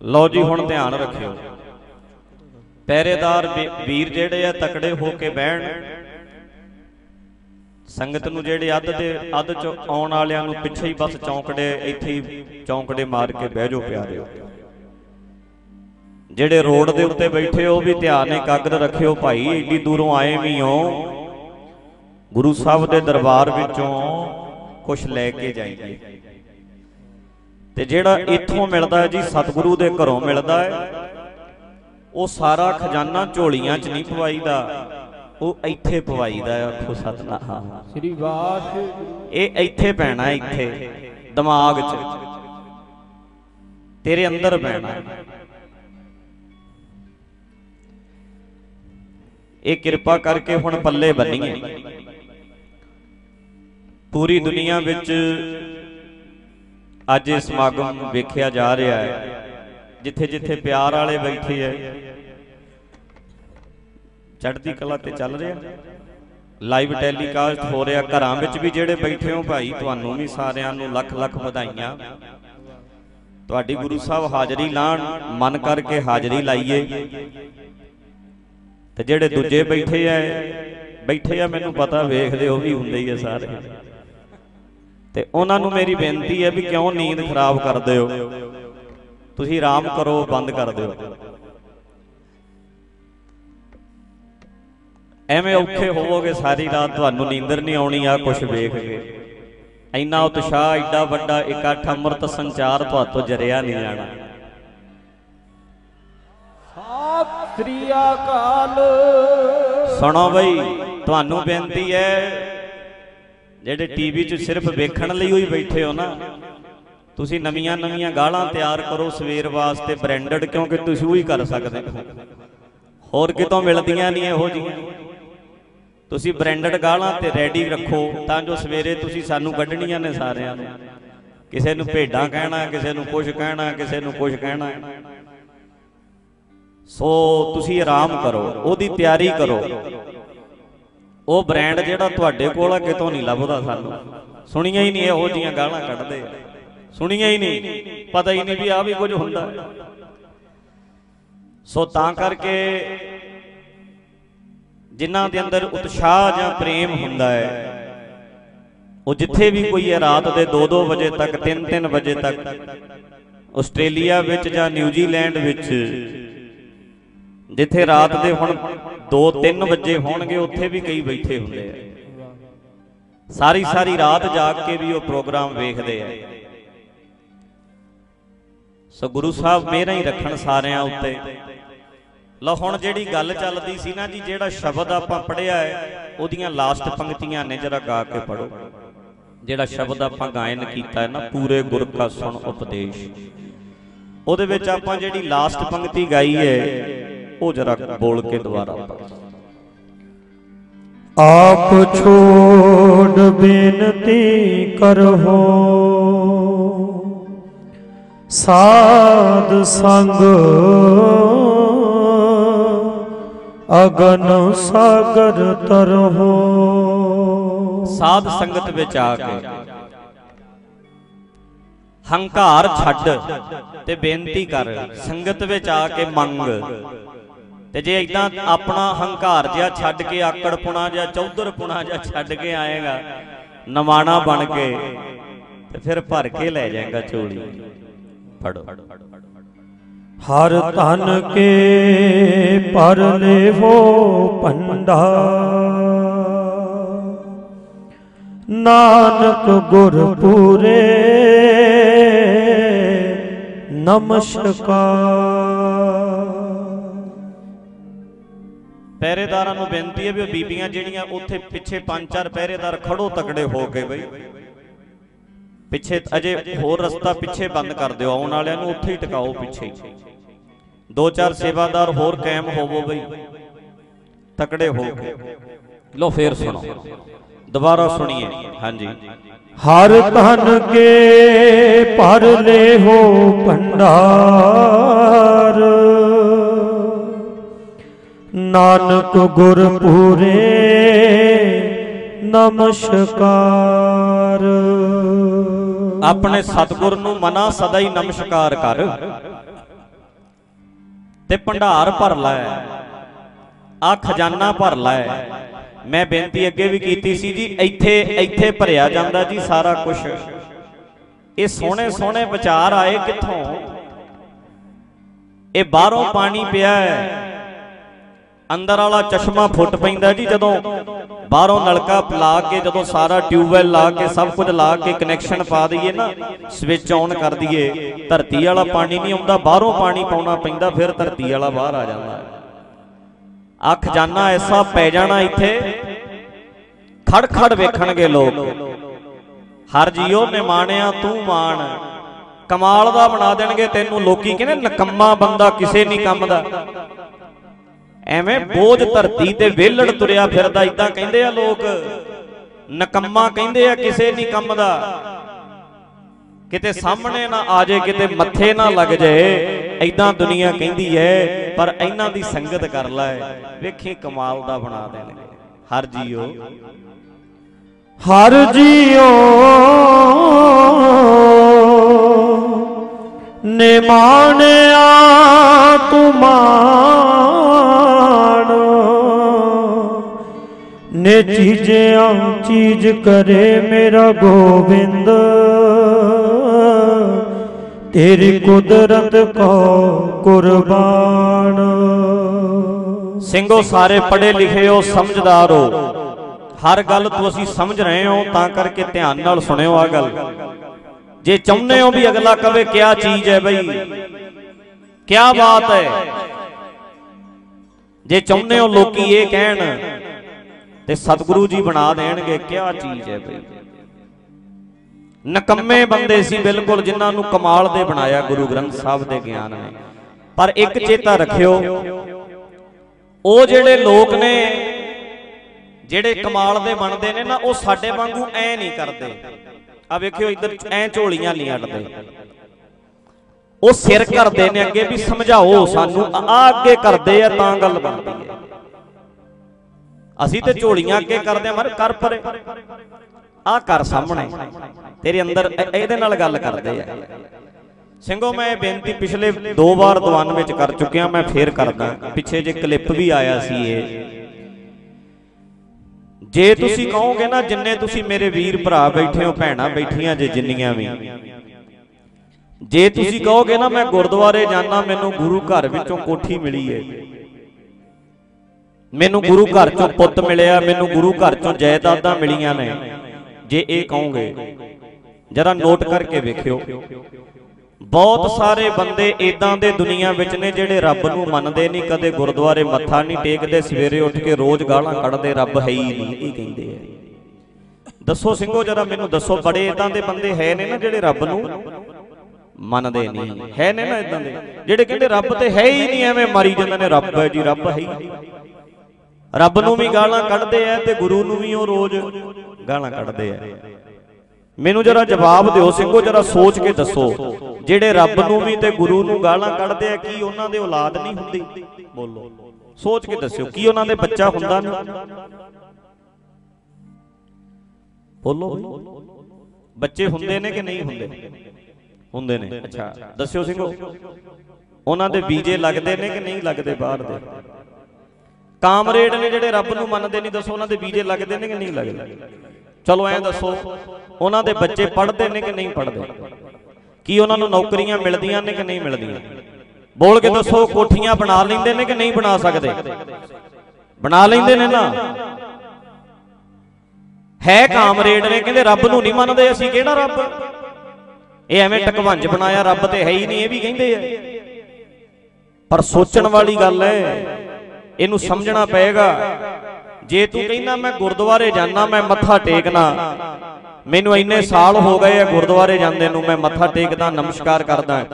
ਲਓ ਜੀ, ਹੁਣ ਧਿਆਨ ਰੱਖਿਓ। ਪਹਿਰੇਦਾਰ ਵੀਰ ਜਿਹੜੇ ਆ, ਤਕੜੇ ਹੋ ਕੇ ਬਹਿਣ। ਸੰਗਤ ਨੂੰ ਜਿਹੜੇ ਅੱਧ ਦੇ ਅੱਧ ਚ ਆਉਣ ਵਾਲਿਆਂ ਨੂੰ ਪਿੱਛੇ ਹੀ ਬਸ ਚੌਂਕੜੇ ਇੱਥੇ ਹੀ ਚੌਂਕੜੇ ਮਾਰ ਕੇ ਬਹਿ ਜਾਓ ਪਿਆਰਿਓ। ਜਿਹੜੇ ਰੋਡ ਦੇ ਉੱਤੇ ਬੈਠੇ ਹੋ ਉਹ ਵੀ ਧਿਆਨ ਇਕਾਗਰ ਰੱਖਿਓ ਭਾਈ ਏਡੀ ਦੂਰੋਂ ਆਏ ਵੀ ਹੋ। ਗੁਰੂ ਸਾਹਿਬ ਦੇ ਦਰਬਾਰ ਵਿੱਚੋਂ ਕੁਝ ਲੈ ਕੇ ਜਾਈਏ। ਤੇ ਜਿਹੜਾ ਇੱਥੋਂ ਮਿਲਦਾ ਹੈ ਜੀ ਸਤਿਗੁਰੂ ਦੇ ਘਰੋਂ ਮਿਲਦਾ ਹੈ। ਉਹ ਸਾਰਾ ਖਜ਼ਾਨਾ ਝੋਲੀਆਂ 'ਚ ਨਹੀਂ ਪਵਾਈਦਾ। ਉਹ ਇੱਥੇ ਪਵਾਈਦਾ ਹੈ ਆਖੋ ਸਤਨਾਮ। ਸ੍ਰੀ ਵਾਹਿਗੁਰੂ। ਇਹ ਇੱਥੇ ਪੈਣਾ ਇੱਥੇ ਦਿਮਾਗ 'ਚ। ਤੇਰੇ ਅੰਦਰ ਪੈਣਾ ਇਹ ਕਿਰਪਾ ਕਰਕੇ ਹੁਣ ਪੱਲੇ ਬੰਨੀਏ। ਪੂਰੀ ਦੁਨੀਆ ਵਿੱਚ ਅੱਜ ਇਹ ਸਮਾਗਮ ਵੇਖਿਆ ਜਾ ਰਿਹਾ ਹੈ ਜਿੱਥੇ ਜਿੱਥੇ ਪਿਆਰ ਵਾਲੇ ਬੈਠੇ ਐ ਚੜ੍ਹਦੀ ਕਲਾ ਤੇ ਚੱਲ ਰਿਹਾ। ਲਾਈਵ ਟੈਲੀਕਾਸਟ ਹੋ ਰਿਹਾ। ਘਰਾਂ ਵਿੱਚ ਵੀ ਜਿਹੜੇ ਬੈਠੇ ਹੋ ਭਾਈ, ਤੁਹਾਨੂੰ ਵੀ ਸਾਰਿਆਂ ਨੂੰ ਲੱਖ ਲੱਖ ਵਧਾਈਆਂ। ਤੁਹਾਡੀ ਗੁਰੂ ਸਾਹਿਬ ਹਾਜ਼ਰੀ ਲਾਣ, ਮਨ ਕਰਕੇ ਹਾਜ਼ਰੀ ਲਾਈਏ। ਤੇ ਜਿਹੜੇ ਦੂਜੇ ਬੈਠੇ ਐ, ਬੈਠੇ ਆ, ਮੈਨੂੰ ਪਤਾ ਵੇਖਦੇ ਉਹ ਵੀ ਹੁੰਦੇ ਹੀ ਆ ਸਾਰੇ। ਤੇ ਉਹਨਾਂ ਨੂੰ ਮੇਰੀ ਬੇਨਤੀ ਹੈ ਵੀ ਕਿਉਂ ਨੀਂਦ ਖਰਾਬ ਕਰਦੇ ਹੋ? ਤੁਸੀਂ ਆਰਾਮ ਕਰੋ, ਬੰਦ ਕਰ ਦਿਓ। ਐਵੇਂ ਔਖੇ ਹੋਵੋਗੇ ਸਾਰੀ ਰਾਤ ਤੁਹਾਨੂੰ ਨੀਂਦਰ ਨਹੀਂ ਆਉਣੀ ਆ ਕੁਝ ਵੇਖ ਕੇ। ਇੰਨਾ ਉਤਸ਼ਾਹ ਐਡਾ ਵੱਡਾ ਇਕੱਠ ਅੰਮ੍ਰਿਤ ਸੰਚਾਰ ਤੁਹਾਤੋਂ ਜਰਿਆ ਨਹੀਂ ਜਾਣਾ। ਸਤਿ ਸ੍ਰੀ ਅਕਾਲ। ਸੁਣੋ ਬਈ ਤੁਹਾਨੂੰ ਬੇਨਤੀ ਹੈ ਜਿਹੜੇ ਟੀਵੀ 'ਚ ਸਿਰਫ ਵੇਖਣ ਲਈ ਹੋਈ ਬੈਠੇ ਹੋ ਨਾ ਤੁਸੀਂ ਨਵੀਆਂ ਨਵੀਆਂ ਗਾਲਾਂ ਤਿਆਰ ਕਰੋ ਸਵੇਰ ਵਾਸਤੇ ਬ੍ਰਾਂਡਡ ਕਿਉਂਕਿ ਤੁਸੀਂ ਉਹੀ ਕਰ ਸਕਦੇ ਹੋ। ਹੋਰ ਕਿਤੋਂ ਮਿਲਦੀਆਂ ਨਹੀਂ ਇਹੋ ਜੀਆਂ ਤੁਸੀਂ ਬ੍ਰਾਂਡਡ ਗਾਲਾਂ ਤੇ ਰੈਡੀ ਰੱਖੋ ਤਾਂ ਜੋ ਸਵੇਰੇ ਤੁਸੀਂ ਸਾਨੂੰ ਕੱਢਣੀਆਂ ਨੇ ਸਾਰਿਆਂ ਨੂੰ। ਕਿਸੇ ਨੂੰ ਭੇਡਾਂ ਕਹਿਣਾ, ਕਿਸੇ ਨੂੰ ਕੁਝ ਕਹਿਣਾ, ਕਿਸੇ ਨੂੰ ਕੁਝ ਕਹਿਣਾ। ਸੋ ਤੁਸੀਂ ਆਰਾਮ ਕਰੋ, ਉਹਦੀ ਤਿਆਰੀ ਕਰੋ। ਉਹ ਬ੍ਰਾਂਡ ਜਿਹੜਾ ਤੁਹਾਡੇ ਕੋਲ ਆ ਕਿਤੋਂ ਨਹੀਂ ਲੱਭਦਾ ਸਾਨੂੰ। ਸੁਣੀਆਂ ਹੀ ਨਹੀਂ ਇਹੋ ਜੀਆਂ ਗਾਲਾਂ ਕੱਢਦੇ। ਸੁਣੀਆਂ ਹੀ ਨਹੀਂ, ਪਤਾ ਹੀ ਨਹੀਂ ਵੀ ਆ ਵੀ ਕੁਝ ਹੁੰਦਾ। ਸੋ ਤਾਂ ਕਰਕੇ ਜਿਨ੍ਹਾਂ ਦੇ ਅੰਦਰ ਉਤਸ਼ਾਹ ਜਾਂ ਪ੍ਰੇਮ ਹੁੰਦਾ ਹੈ। ਉਹ ਜਿੱਥੇ ਵੀ ਕੋਈ ਹੈ, ਰਾਤ ਦੇ 2-2 ਵਜੇ ਤੱਕ 3-3 ਵਜੇ ਤੱਕ, ਆਸਟ੍ਰੇਲੀਆ ਵਿੱਚ ਜਾਂ ਨਿਊਜ਼ੀਲੈਂਡ ਵਿੱਚ। ਜਿੱਥੇ ਰਾਤ ਦੇ ਹੁਣ 2-3 ਵਜੇ ਹੋਣਗੇ, ਉੱਥੇ ਵੀ ਕਈ ਬੈਠੇ ਹੁੰਦੇ ਆ। ਸਾਰੀ ਸਾਰੀ ਰਾਤ ਜਾਗ ਕੇ ਵੀ ਉਹ ਪ੍ਰੋਗਰਾਮ ਵੇਖਦੇ ਆ। ਸੋ ਗੁਰੂ ਸਾਹਿਬ ਮੇਰਾ ਹੀ ਰੱਖਣ ਸਾਰਿਆਂ ਉੱਤੇ। ਲਓ ਹੁਣ ਜਿਹੜੀ ਗੱਲ ਚੱਲਦੀ ਸੀ ਨਾ ਜੀ, ਜਿਹੜਾ ਸ਼ਬਦ ਆਪਾਂ ਪੜਿਆ ਹੈ, ਉਹਦੀਆਂ ਲਾਸਟ ਪੰਕਤੀਆਂ ਨੇ ਜਰਾ ਗਾ ਕੇ ਪੜੋ ਜਿਹੜਾ ਸ਼ਬਦ ਆਪਾਂ ਗਾਇਨ ਕੀਤਾ ਹੈ ਨਾ, ਪੂਰੇ ਗੁਰ ਕਾ ਸੁਣ ਉਪਦੇਸ਼। ਉਹਦੇ ਵਿੱਚ ਆਪਾਂ ਜਿਹੜੀ ਲਾਸਟ ਪੰਕਤੀ ਗਾਈ ਹੈ, ਉਹ ਜਰਾ ਬੋਲ ਕੇ ਦੁਬਾਰਾ ਪੜੋ ਆਪ ਛੋੜ ਬੇਨਤੀ ਕਰਹੋ ਸਾਧ ਸੰਗ ਅਗਨ ਸਾਗਰ ਤਰਹੋ ਸਾਧ ਸੰਗਤ ਵਿੱਚ ਆ ਕੇ ਹੰਕਾਰ ਛੱਡ ਤੇ ਬੇਨਤੀ ਕਰ, ਸੰਗਤ ਵਿੱਚ ਆ ਕੇ ਮੰਗ। ਤੇ ਜੇ ਇਦਾਂ ਆਪਣਾ ਹੰਕਾਰ ਜਿਹਾ ਛੱਡ ਕੇ ਆਕੜਪੁਣਾ ਜਾਂ ਚੌਧਰਪੁਣਾ ਜਿਹਾ ਛੱਡ ਕੇ ਆਏਗਾ, ਨਵਾਣਾ ਬਣ ਕੇ ਤੇ ਫਿਰ ਭਰ ਕੇ ਲੈ ਜਾਏਗਾ ਝੋਲੀ ਫੜੋ। ਹਰ ਧਨ ਕੇ ਪਰ ਲੇਵੋ ਭੰਡਾ ਨਾਨਕ ਗੁਰ ਪੂਰੇ ਨਮਸਕਾਰ। ਪਹਿਰੇਦਾਰਾਂ ਨੂੰ ਬੇਨਤੀ ਹੈ ਵੀ ਉਹ ਬੀਬੀਆਂ ਜਿਹੜੀਆਂ ਉੱਥੇ ਪਿੱਛੇ ਪੰਜ ਚਾਰ ਪਹਿਰੇਦਾਰ ਖੜੋ ਤਕੜੇ ਹੋ ਕੇ ਬਈ। ਪਿੱਛੇ ਅਜੇ ਹੋਰ ਰਸਤਾ ਪਿੱਛੇ ਬੰਦ ਕਰ ਦਿਓ, ਆਉਣ ਵਾਲਿਆਂ ਨੂੰ ਉੱਥੇ ਹੀ ਟਿਕਾਓ ਪਿੱਛੇ। ਦੋ ਚਾਰ ਸੇਵਾਦਾਰ ਹੋਰ ਕਾਇਮ ਹੋਵੋ ਬਈ। ਤਕੜੇ ਹੋ ਕੇ। ਲੋ ਫੇਰ ਸੁਣੋ। ਦੁਬਾਰਾ ਸੁਣੀਏ। ਹਾਂਜੀ। ਹਰ ਧਨ ਕੇ ਪਰ ਲੇਹੋ ਭੰਡਾਰ। ਨਾਨਕ ਗੁਰ ਪੂਰੇ ਨਮਸਕਾਰ। ਆਪਣੇ ਸਤਿਗੁਰ ਨੂੰ ਮਨਾ ਸਦਾ ਹੀ ਨਮਸਕਾਰ ਕਰ। ਤੇ ਭੰਡਾਰ ਭਰ ਲੈ। ਆ ਖਜ਼ਾਨਾ ਭਰ ਲੈ। ਮੈਂ ਬੇਨਤੀ ਅੱਗੇ ਵੀ ਕੀਤੀ ਸੀ ਜੀ, ਇੱਥੇ ਇੱਥੇ ਭਰਿਆ ਜਾਂਦਾ ਜੀ ਸਾਰਾ ਕੁਝ ਇਹ ਸੋਹਣੇ ਸੋਹਣੇ ਵਿਚਾਰ ਆਏ ਕਿੱਥੋਂ? ਇਹ ਬਾਹਰੋਂ ਪਾਣੀ ਪਿਆ ਹੈ। ਅੰਦਰ ਵਾਲਾ ਚਸ਼ਮਾ ਫੁੱਟ ਪੈਂਦਾ ਜੀ ਜਦੋਂ ਬਾਹਰੋਂ ਨਲਕਾ ਲਾ ਕੇ ਜਦੋਂ ਸਾਰਾ ਟਿਊਬਵੈਲ ਲਾ ਕੇ ਸਭ ਕੁਝ ਲਾ ਕੇ ਕਨੈਕਸ਼ਨ ਪਾ ਦਈਏ ਨਾ ਸਵਿਚ ਆਨ ਕਰ ਦਈਏ, ਧਰਤੀ ਵਾਲਾ ਪਾਣੀ ਨਹੀਂ ਆਉਂਦਾ, ਬਾਹਰੋਂ ਪਾਣੀ ਪਾਉਣਾ ਪੈਂਦਾ, ਫਿਰ ਧਰਤੀ ਵਾਲਾ ਬਾਹਰ ਆ ਜਾਂਦਾ। ਆ ਖਜ਼ਾਨਾ ਐਸਾ ਪੈ ਜਾਣਾ ਇੱਥੇ ਖੜ ਖੜ ਵੇਖਣਗੇ ਲੋਕ। ਹਰ ਜੀਓ ਨਿਮਾਣਿਆ ਤੂੰ ਮਾਣ। ਕਮਾਲ ਦਾ ਬਣਾ ਦੇਣਗੇ ਤੈਨੂੰ, ਲੋਕੀ ਕਹਿੰਦੇ ਨਕੰਮਾ ਬੰਦਾ ਕਿਸੇ ਨਹੀਂ ਕੰਮ ਦਾ ਐਵੇਂ ਬੋਝ ਧਰਤੀ ਤੇ ਵੇਲੜ ਤੁਰਿਆ ਫਿਰਦਾ ਇਦਾਂ ਕਹਿੰਦੇ ਆ ਲੋਕ। ਨਕੰਮਾ ਕਹਿੰਦੇ ਆ ਕਿਸੇ ਨਹੀਂ ਕੰਮ ਦਾ। ਕਿਤੇ ਸਾਹਮਣੇ ਨਾ ਆ ਜੇ, ਕਿਤੇ ਮੱਥੇ ਨਾ ਲੱਗ ਜਾਏ ਐਦਾਂ ਦੁਨੀਆ ਕਹਿੰਦੀ ਐ, ਪਰ ਇਹਨਾਂ ਦੀ ਸੰਗਤ ਕਰ ਲੈ। ਵੇਖੀ ਕਮਾਲ ਦਾ ਬਣਾ ਦੇਣਗੇ ਹਰ ਜੀਓ। ਹਰ ਜੀਓ ਨਿਮਾਣਿਆ ਤੁਮਾਨ ਨੇ ਚੀਜ਼ਿਆਂ ਚੀਜ਼ ਕਰੇ ਮੇਰਾ ਗੋਬਿੰਦ। ਤੇਰੀ ਕੁਦਰਤ ਕੋ ਕੁਰਬਾਨ। ਸਿੰਘੋ, ਸਾਰੇ ਪੜ੍ਹੇ ਲਿਖੇ ਹੋ, ਸਮਝਦਾਰ ਹੋ। ਹਰ ਗੱਲ ਤੋਂ ਅਸੀਂ ਸਮਝ ਰਹੇ ਹੋ, ਤਾਂ ਕਰਕੇ ਧਿਆਨ ਨਾਲ ਸੁਣਿਓ ਆ ਗੱਲ। ਜੇ ਚਾਹੁੰਦੇ ਹੋ ਵੀ ਅਗਲਾ ਕਵੇ ਕਿਆ ਚੀਜ਼ ਹੈ ਬਈ, ਕਿਆ ਬਾਤ ਹੈ। ਜੇ ਚਾਹੁੰਦੇ ਹੋ ਲੋਕੀ ਇਹ ਕਹਿਣ ਤੇ ਸਤਿਗੁਰੂ ਜੀ ਬਣਾ ਦੇਣਗੇ, ਕਿਆ ਚੀਜ਼ ਹੈ ਬਈ? ਨਕੰਮੇ ਬੰਦੇ ਸੀ ਬਿਲਕੁਲ, ਜਿਨ੍ਹਾਂ ਨੂੰ ਕਮਾਲ ਦੇ ਬਣਾਇਆ ਗੁਰੂ ਗ੍ਰੰਥ ਸਾਹਿਬ ਦੇ ਗਿਆਨ ਨੇ। ਪਰ ਇੱਕ ਚੇਤਾ ਰੱਖਿਓ, ਉਹ ਜਿਹੜੇ ਲੋਕ ਨੇ, ਜਿਹੜੇ ਕਮਾਲ ਦੇ ਬਣਦੇ ਨੇ ਨਾ, ਉਹ ਸਾਡੇ ਵਾਂਗੂ ਐ ਨਹੀਂ ਕਰਦੇ। ਆ ਵੇਖਿਓ, ਇੱਧਰ ਐ ਝੋਲੀਆਂ ਨਹੀਂ ਅੱਡਦੇ। ਉਹ ਸਿਰ ਕਰਦੇ ਨੇ ਅੱਗੇ ਵੀ, ਸਮਝਾਓ ਸਾਨੂੰ ਆ ਅੱਗੇ ਕਰਦੇ ਆ, ਤਾਂ ਗੱਲ ਬਣਦੀ ਹੈ। ਅਸੀਂ ਤੇ ਝੋਲੀਆਂ ਅੱਗੇ ਕਰਦੇ ਆ ਮਰ ਕਰ ਪਰੇ। ਆ ਕਰ ਸਾਹਮਣੇ। ਤੇਰੇ ਅੰਦਰ ਇਹ- ਇਹਦੇ ਨਾਲ ਗੱਲ ਕਰਦੇ ਆ। ਸਿੰਘੋ ਮੈਂ ਇਹ ਬੇਨਤੀ ਪਿਛਲੇ ਦੋ ਵਾਰ ਦੀਵਾਨ ਵਿੱਚ ਕਰ ਚੁੱਕਿਆ ਮੈਂ ਫੇਰ ਕਰਦਾ। ਪਿੱਛੇ ਜੇ ਕਲਿੱਪ ਵੀ ਆਇਆ ਸੀ ਇਹ। ਜੇ ਤੁਸੀਂ ਕਹੋਗੇ ਨਾ ਜਿੰਨੇ ਤੁਸੀਂ ਮੇਰੇ ਵੀਰ ਭਰਾ ਬੈਠੇ ਹੋ ਭੈਣਾਂ ਬੈਠੀਆਂ ਜੇ ਜਿੰਨੀਆਂ ਵੀ। ਜੇ ਤੁਸੀਂ ਕਹੋਗੇ ਨਾ ਮੈਂ ਗੁਰਦੁਆਰੇ ਜਾਣਾ ਮੈਨੂੰ ਗੁਰੂ ਘਰ ਵਿੱਚੋਂ ਕੋਠੀ ਮਿਲੀ ਹੈ ਮੈਨੂੰ ਗੁਰੂ ਘਰ ਚੋਂ ਪੁੱਤ ਮਿਲਿਆ, ਮੈਨੂੰ ਗੁਰੂ ਘਰ ਚੋਂ ਜਾਇਦਾਦਾਂ ਮਿਲੀਆਂ ਨੇ। ਜੇ ਇਹ ਕਹੋਗੇ, ਜਰਾ ਨੋਟ ਕਰਕੇ ਵੇਖਿਓ। ਬਹੁਤ ਸਾਰੇ ਬੰਦੇ ਇਦਾਂ ਦੇ ਦੁਨੀਆ ਵਿੱਚ ਨੇ ਜਿਹੜੇ ਰੱਬ ਨੂੰ ਮੰਨਦੇ ਨਹੀਂ, ਕਦੇ ਗੁਰਦੁਆਰੇ ਮੱਥਾ ਨਹੀਂ ਟੇਕਦੇ, ਸਵੇਰੇ ਉੱਠ ਕੇ ਰੋਜ਼ ਗਾਲਾਂ ਕੱਢਦੇ, ਰੱਬ ਹੈ ਹੀ ਨਹੀਂ, ਇਹ ਕਹਿੰਦੇ ਆ। ਦੱਸੋ ਸਿੰਘੋ, ਜਰਾ ਮੈਨੂੰ ਦੱਸੋ, ਬੜੇ ਇਦਾਂ ਦੇ ਬੰਦੇ ਹੈ ਨੇ ਨਾ ਜਿਹੜੇ ਰੱਬ ਨੂੰ ਮੰਨਦੇ ਨਹੀਂ? ਹੈ ਨੇ ਨਾ ਇਦਾਂ ਦੇ? ਜਿਹੜੇ ਕਹਿੰਦੇ ਰੱਬ ਤੇ ਹੈ ਹੀ ਨਹੀਂ, ਐਵੇਂ ਮਾਰੀ ਜਾਂਦੇ ਨੇ, ਰੱਬ ਹੈ ਜੀ, ਰੱਬ ਹੈ ਹੀ। ਰੱਬ ਨੂੰ ਵੀ ਗਾਲਾਂ ਕੱਢਦੇ ਆ ਤੇ ਗੁਰੂ ਨੂੰ ਵੀ ਉਹ ਰੋਜ਼ ਗਾਲਾਂ ਕੱਢਦੇ ਆ। ਮੈਨੂੰ ਜਰਾ ਜਵਾਬ ਦਿਓ ਸਿੰਘੋ ਜਰਾ ਸੋਚ ਕੇ ਦੱਸੋ। ਜਿਹੜੇ ਰੱਬ ਨੂੰ ਵੀ ਤੇ ਗੁਰੂ ਨੂੰ ਗਾਲਾਂ ਕੱਢਦੇ ਆ ਕੀ ਉਹਨਾਂ ਦੇ ਔਲਾਦ ਨਹੀਂ ਹੁੰਦੀ? ਬੋਲੋ। ਸੋਚ ਕੇ ਦੱਸਿਓ ਕੀ ਉਹਨਾਂ ਦੇ ਬੱਚਾ ਹੁੰਦਾ ਨਹੀਂ ਬੋਲੋ। ਬੱਚੇ ਹੁੰਦੇ ਨੇ ਕਿ ਨਹੀਂ ਹੁੰਦੇ? ਹੁੰਦੇ? ਨੇ। ਅੱਛਾ। ਦੱਸਿਓ ਸਿੰਘੋ। ਉਹਨਾਂ ਦੇ ਬੀਜੇ ਲੱਗਦੇ ਨੇ ਕਿ ਨਹੀਂ ਲੱਗਦੇ ਬਾਹਰ ਦੇ? ਕਾਮਰੇਡ ਨੇ ਜਿਹੜੇ ਰੱਬ ਨੂੰ ਮੰਨਦੇ ਨਹੀਂ, ਦੱਸੋ ਉਹਨਾਂ ਦੇ ਬੀਜੇ ਲੱਗਦੇ ਨੇ ਕਿ ਨਹੀਂ ਲੱਗਦੇ? ਚਲੋ ਐਂ ਦੱਸੋ, ਉਹਨਾਂ ਦੇ ਬੱਚੇ ਪੜ੍ਹਦੇ ਨੇ ਕਿ ਨਹੀਂ ਪੜ੍ਹਦੇ? ਕੀ ਉਹਨਾਂ ਨੂੰ ਨੌਕਰੀਆਂ ਮਿਲਦੀਆਂ ਨੇ ਕਿ ਨਹੀਂ ਮਿਲਦੀਆਂ? ਬੋਲ ਕੇ ਦੱਸੋ, ਕੋਠੀਆਂ ਬਣਾ ਲੈਂਦੇ ਨੇ ਕਿ ਨਹੀਂ ਬਣਾ ਸਕਦੇ? ਬਣਾ ਲੈਂਦੇ ਨੇ ਨਾ। ਹੈ ਕਾਮਰੇਡ ਨੇ, ਕਹਿੰਦੇ ਰੱਬ ਨੂੰ ਨਹੀਂ ਮੰਨਦੇ, ਅਸੀਂ ਕਿਹੜਾ ਰੱਬ? ਇਹ ਐਵੇਂ ਟਕਵੰਜ ਬਣਾਇਆ, ਰੱਬ ਤੇ ਹੈ ਹੀ ਨਹੀਂ, ਇਹ ਵੀ ਕਹਿੰਦੇ ਆ। ਪਰ ਸੋਚਣ ਵਾਲੀ ਗੱਲ ਹੈ ਇਹਨੂੰ ਸਮਝਣਾ ਪਏਗਾ। ਜੇ ਤੂੰ ਕਹਿੰਦਾ ਮੈਂ ਗੁਰਦੁਆਰੇ ਜਾਣਾ ਮੈਂ ਮੱਥਾ ਟੇਕਣਾ। ਮੈਨੂੰ ਇੰਨੇ ਸਾਲ ਹੋ ਗਏ ਆ ਗੁਰਦੁਆਰੇ ਜਾਂਦੇ ਨੂੰ, ਮੈਂ ਮੱਥਾ ਟੇਕਦਾ, ਨਮਸਕਾਰ ਕਰਦਾ।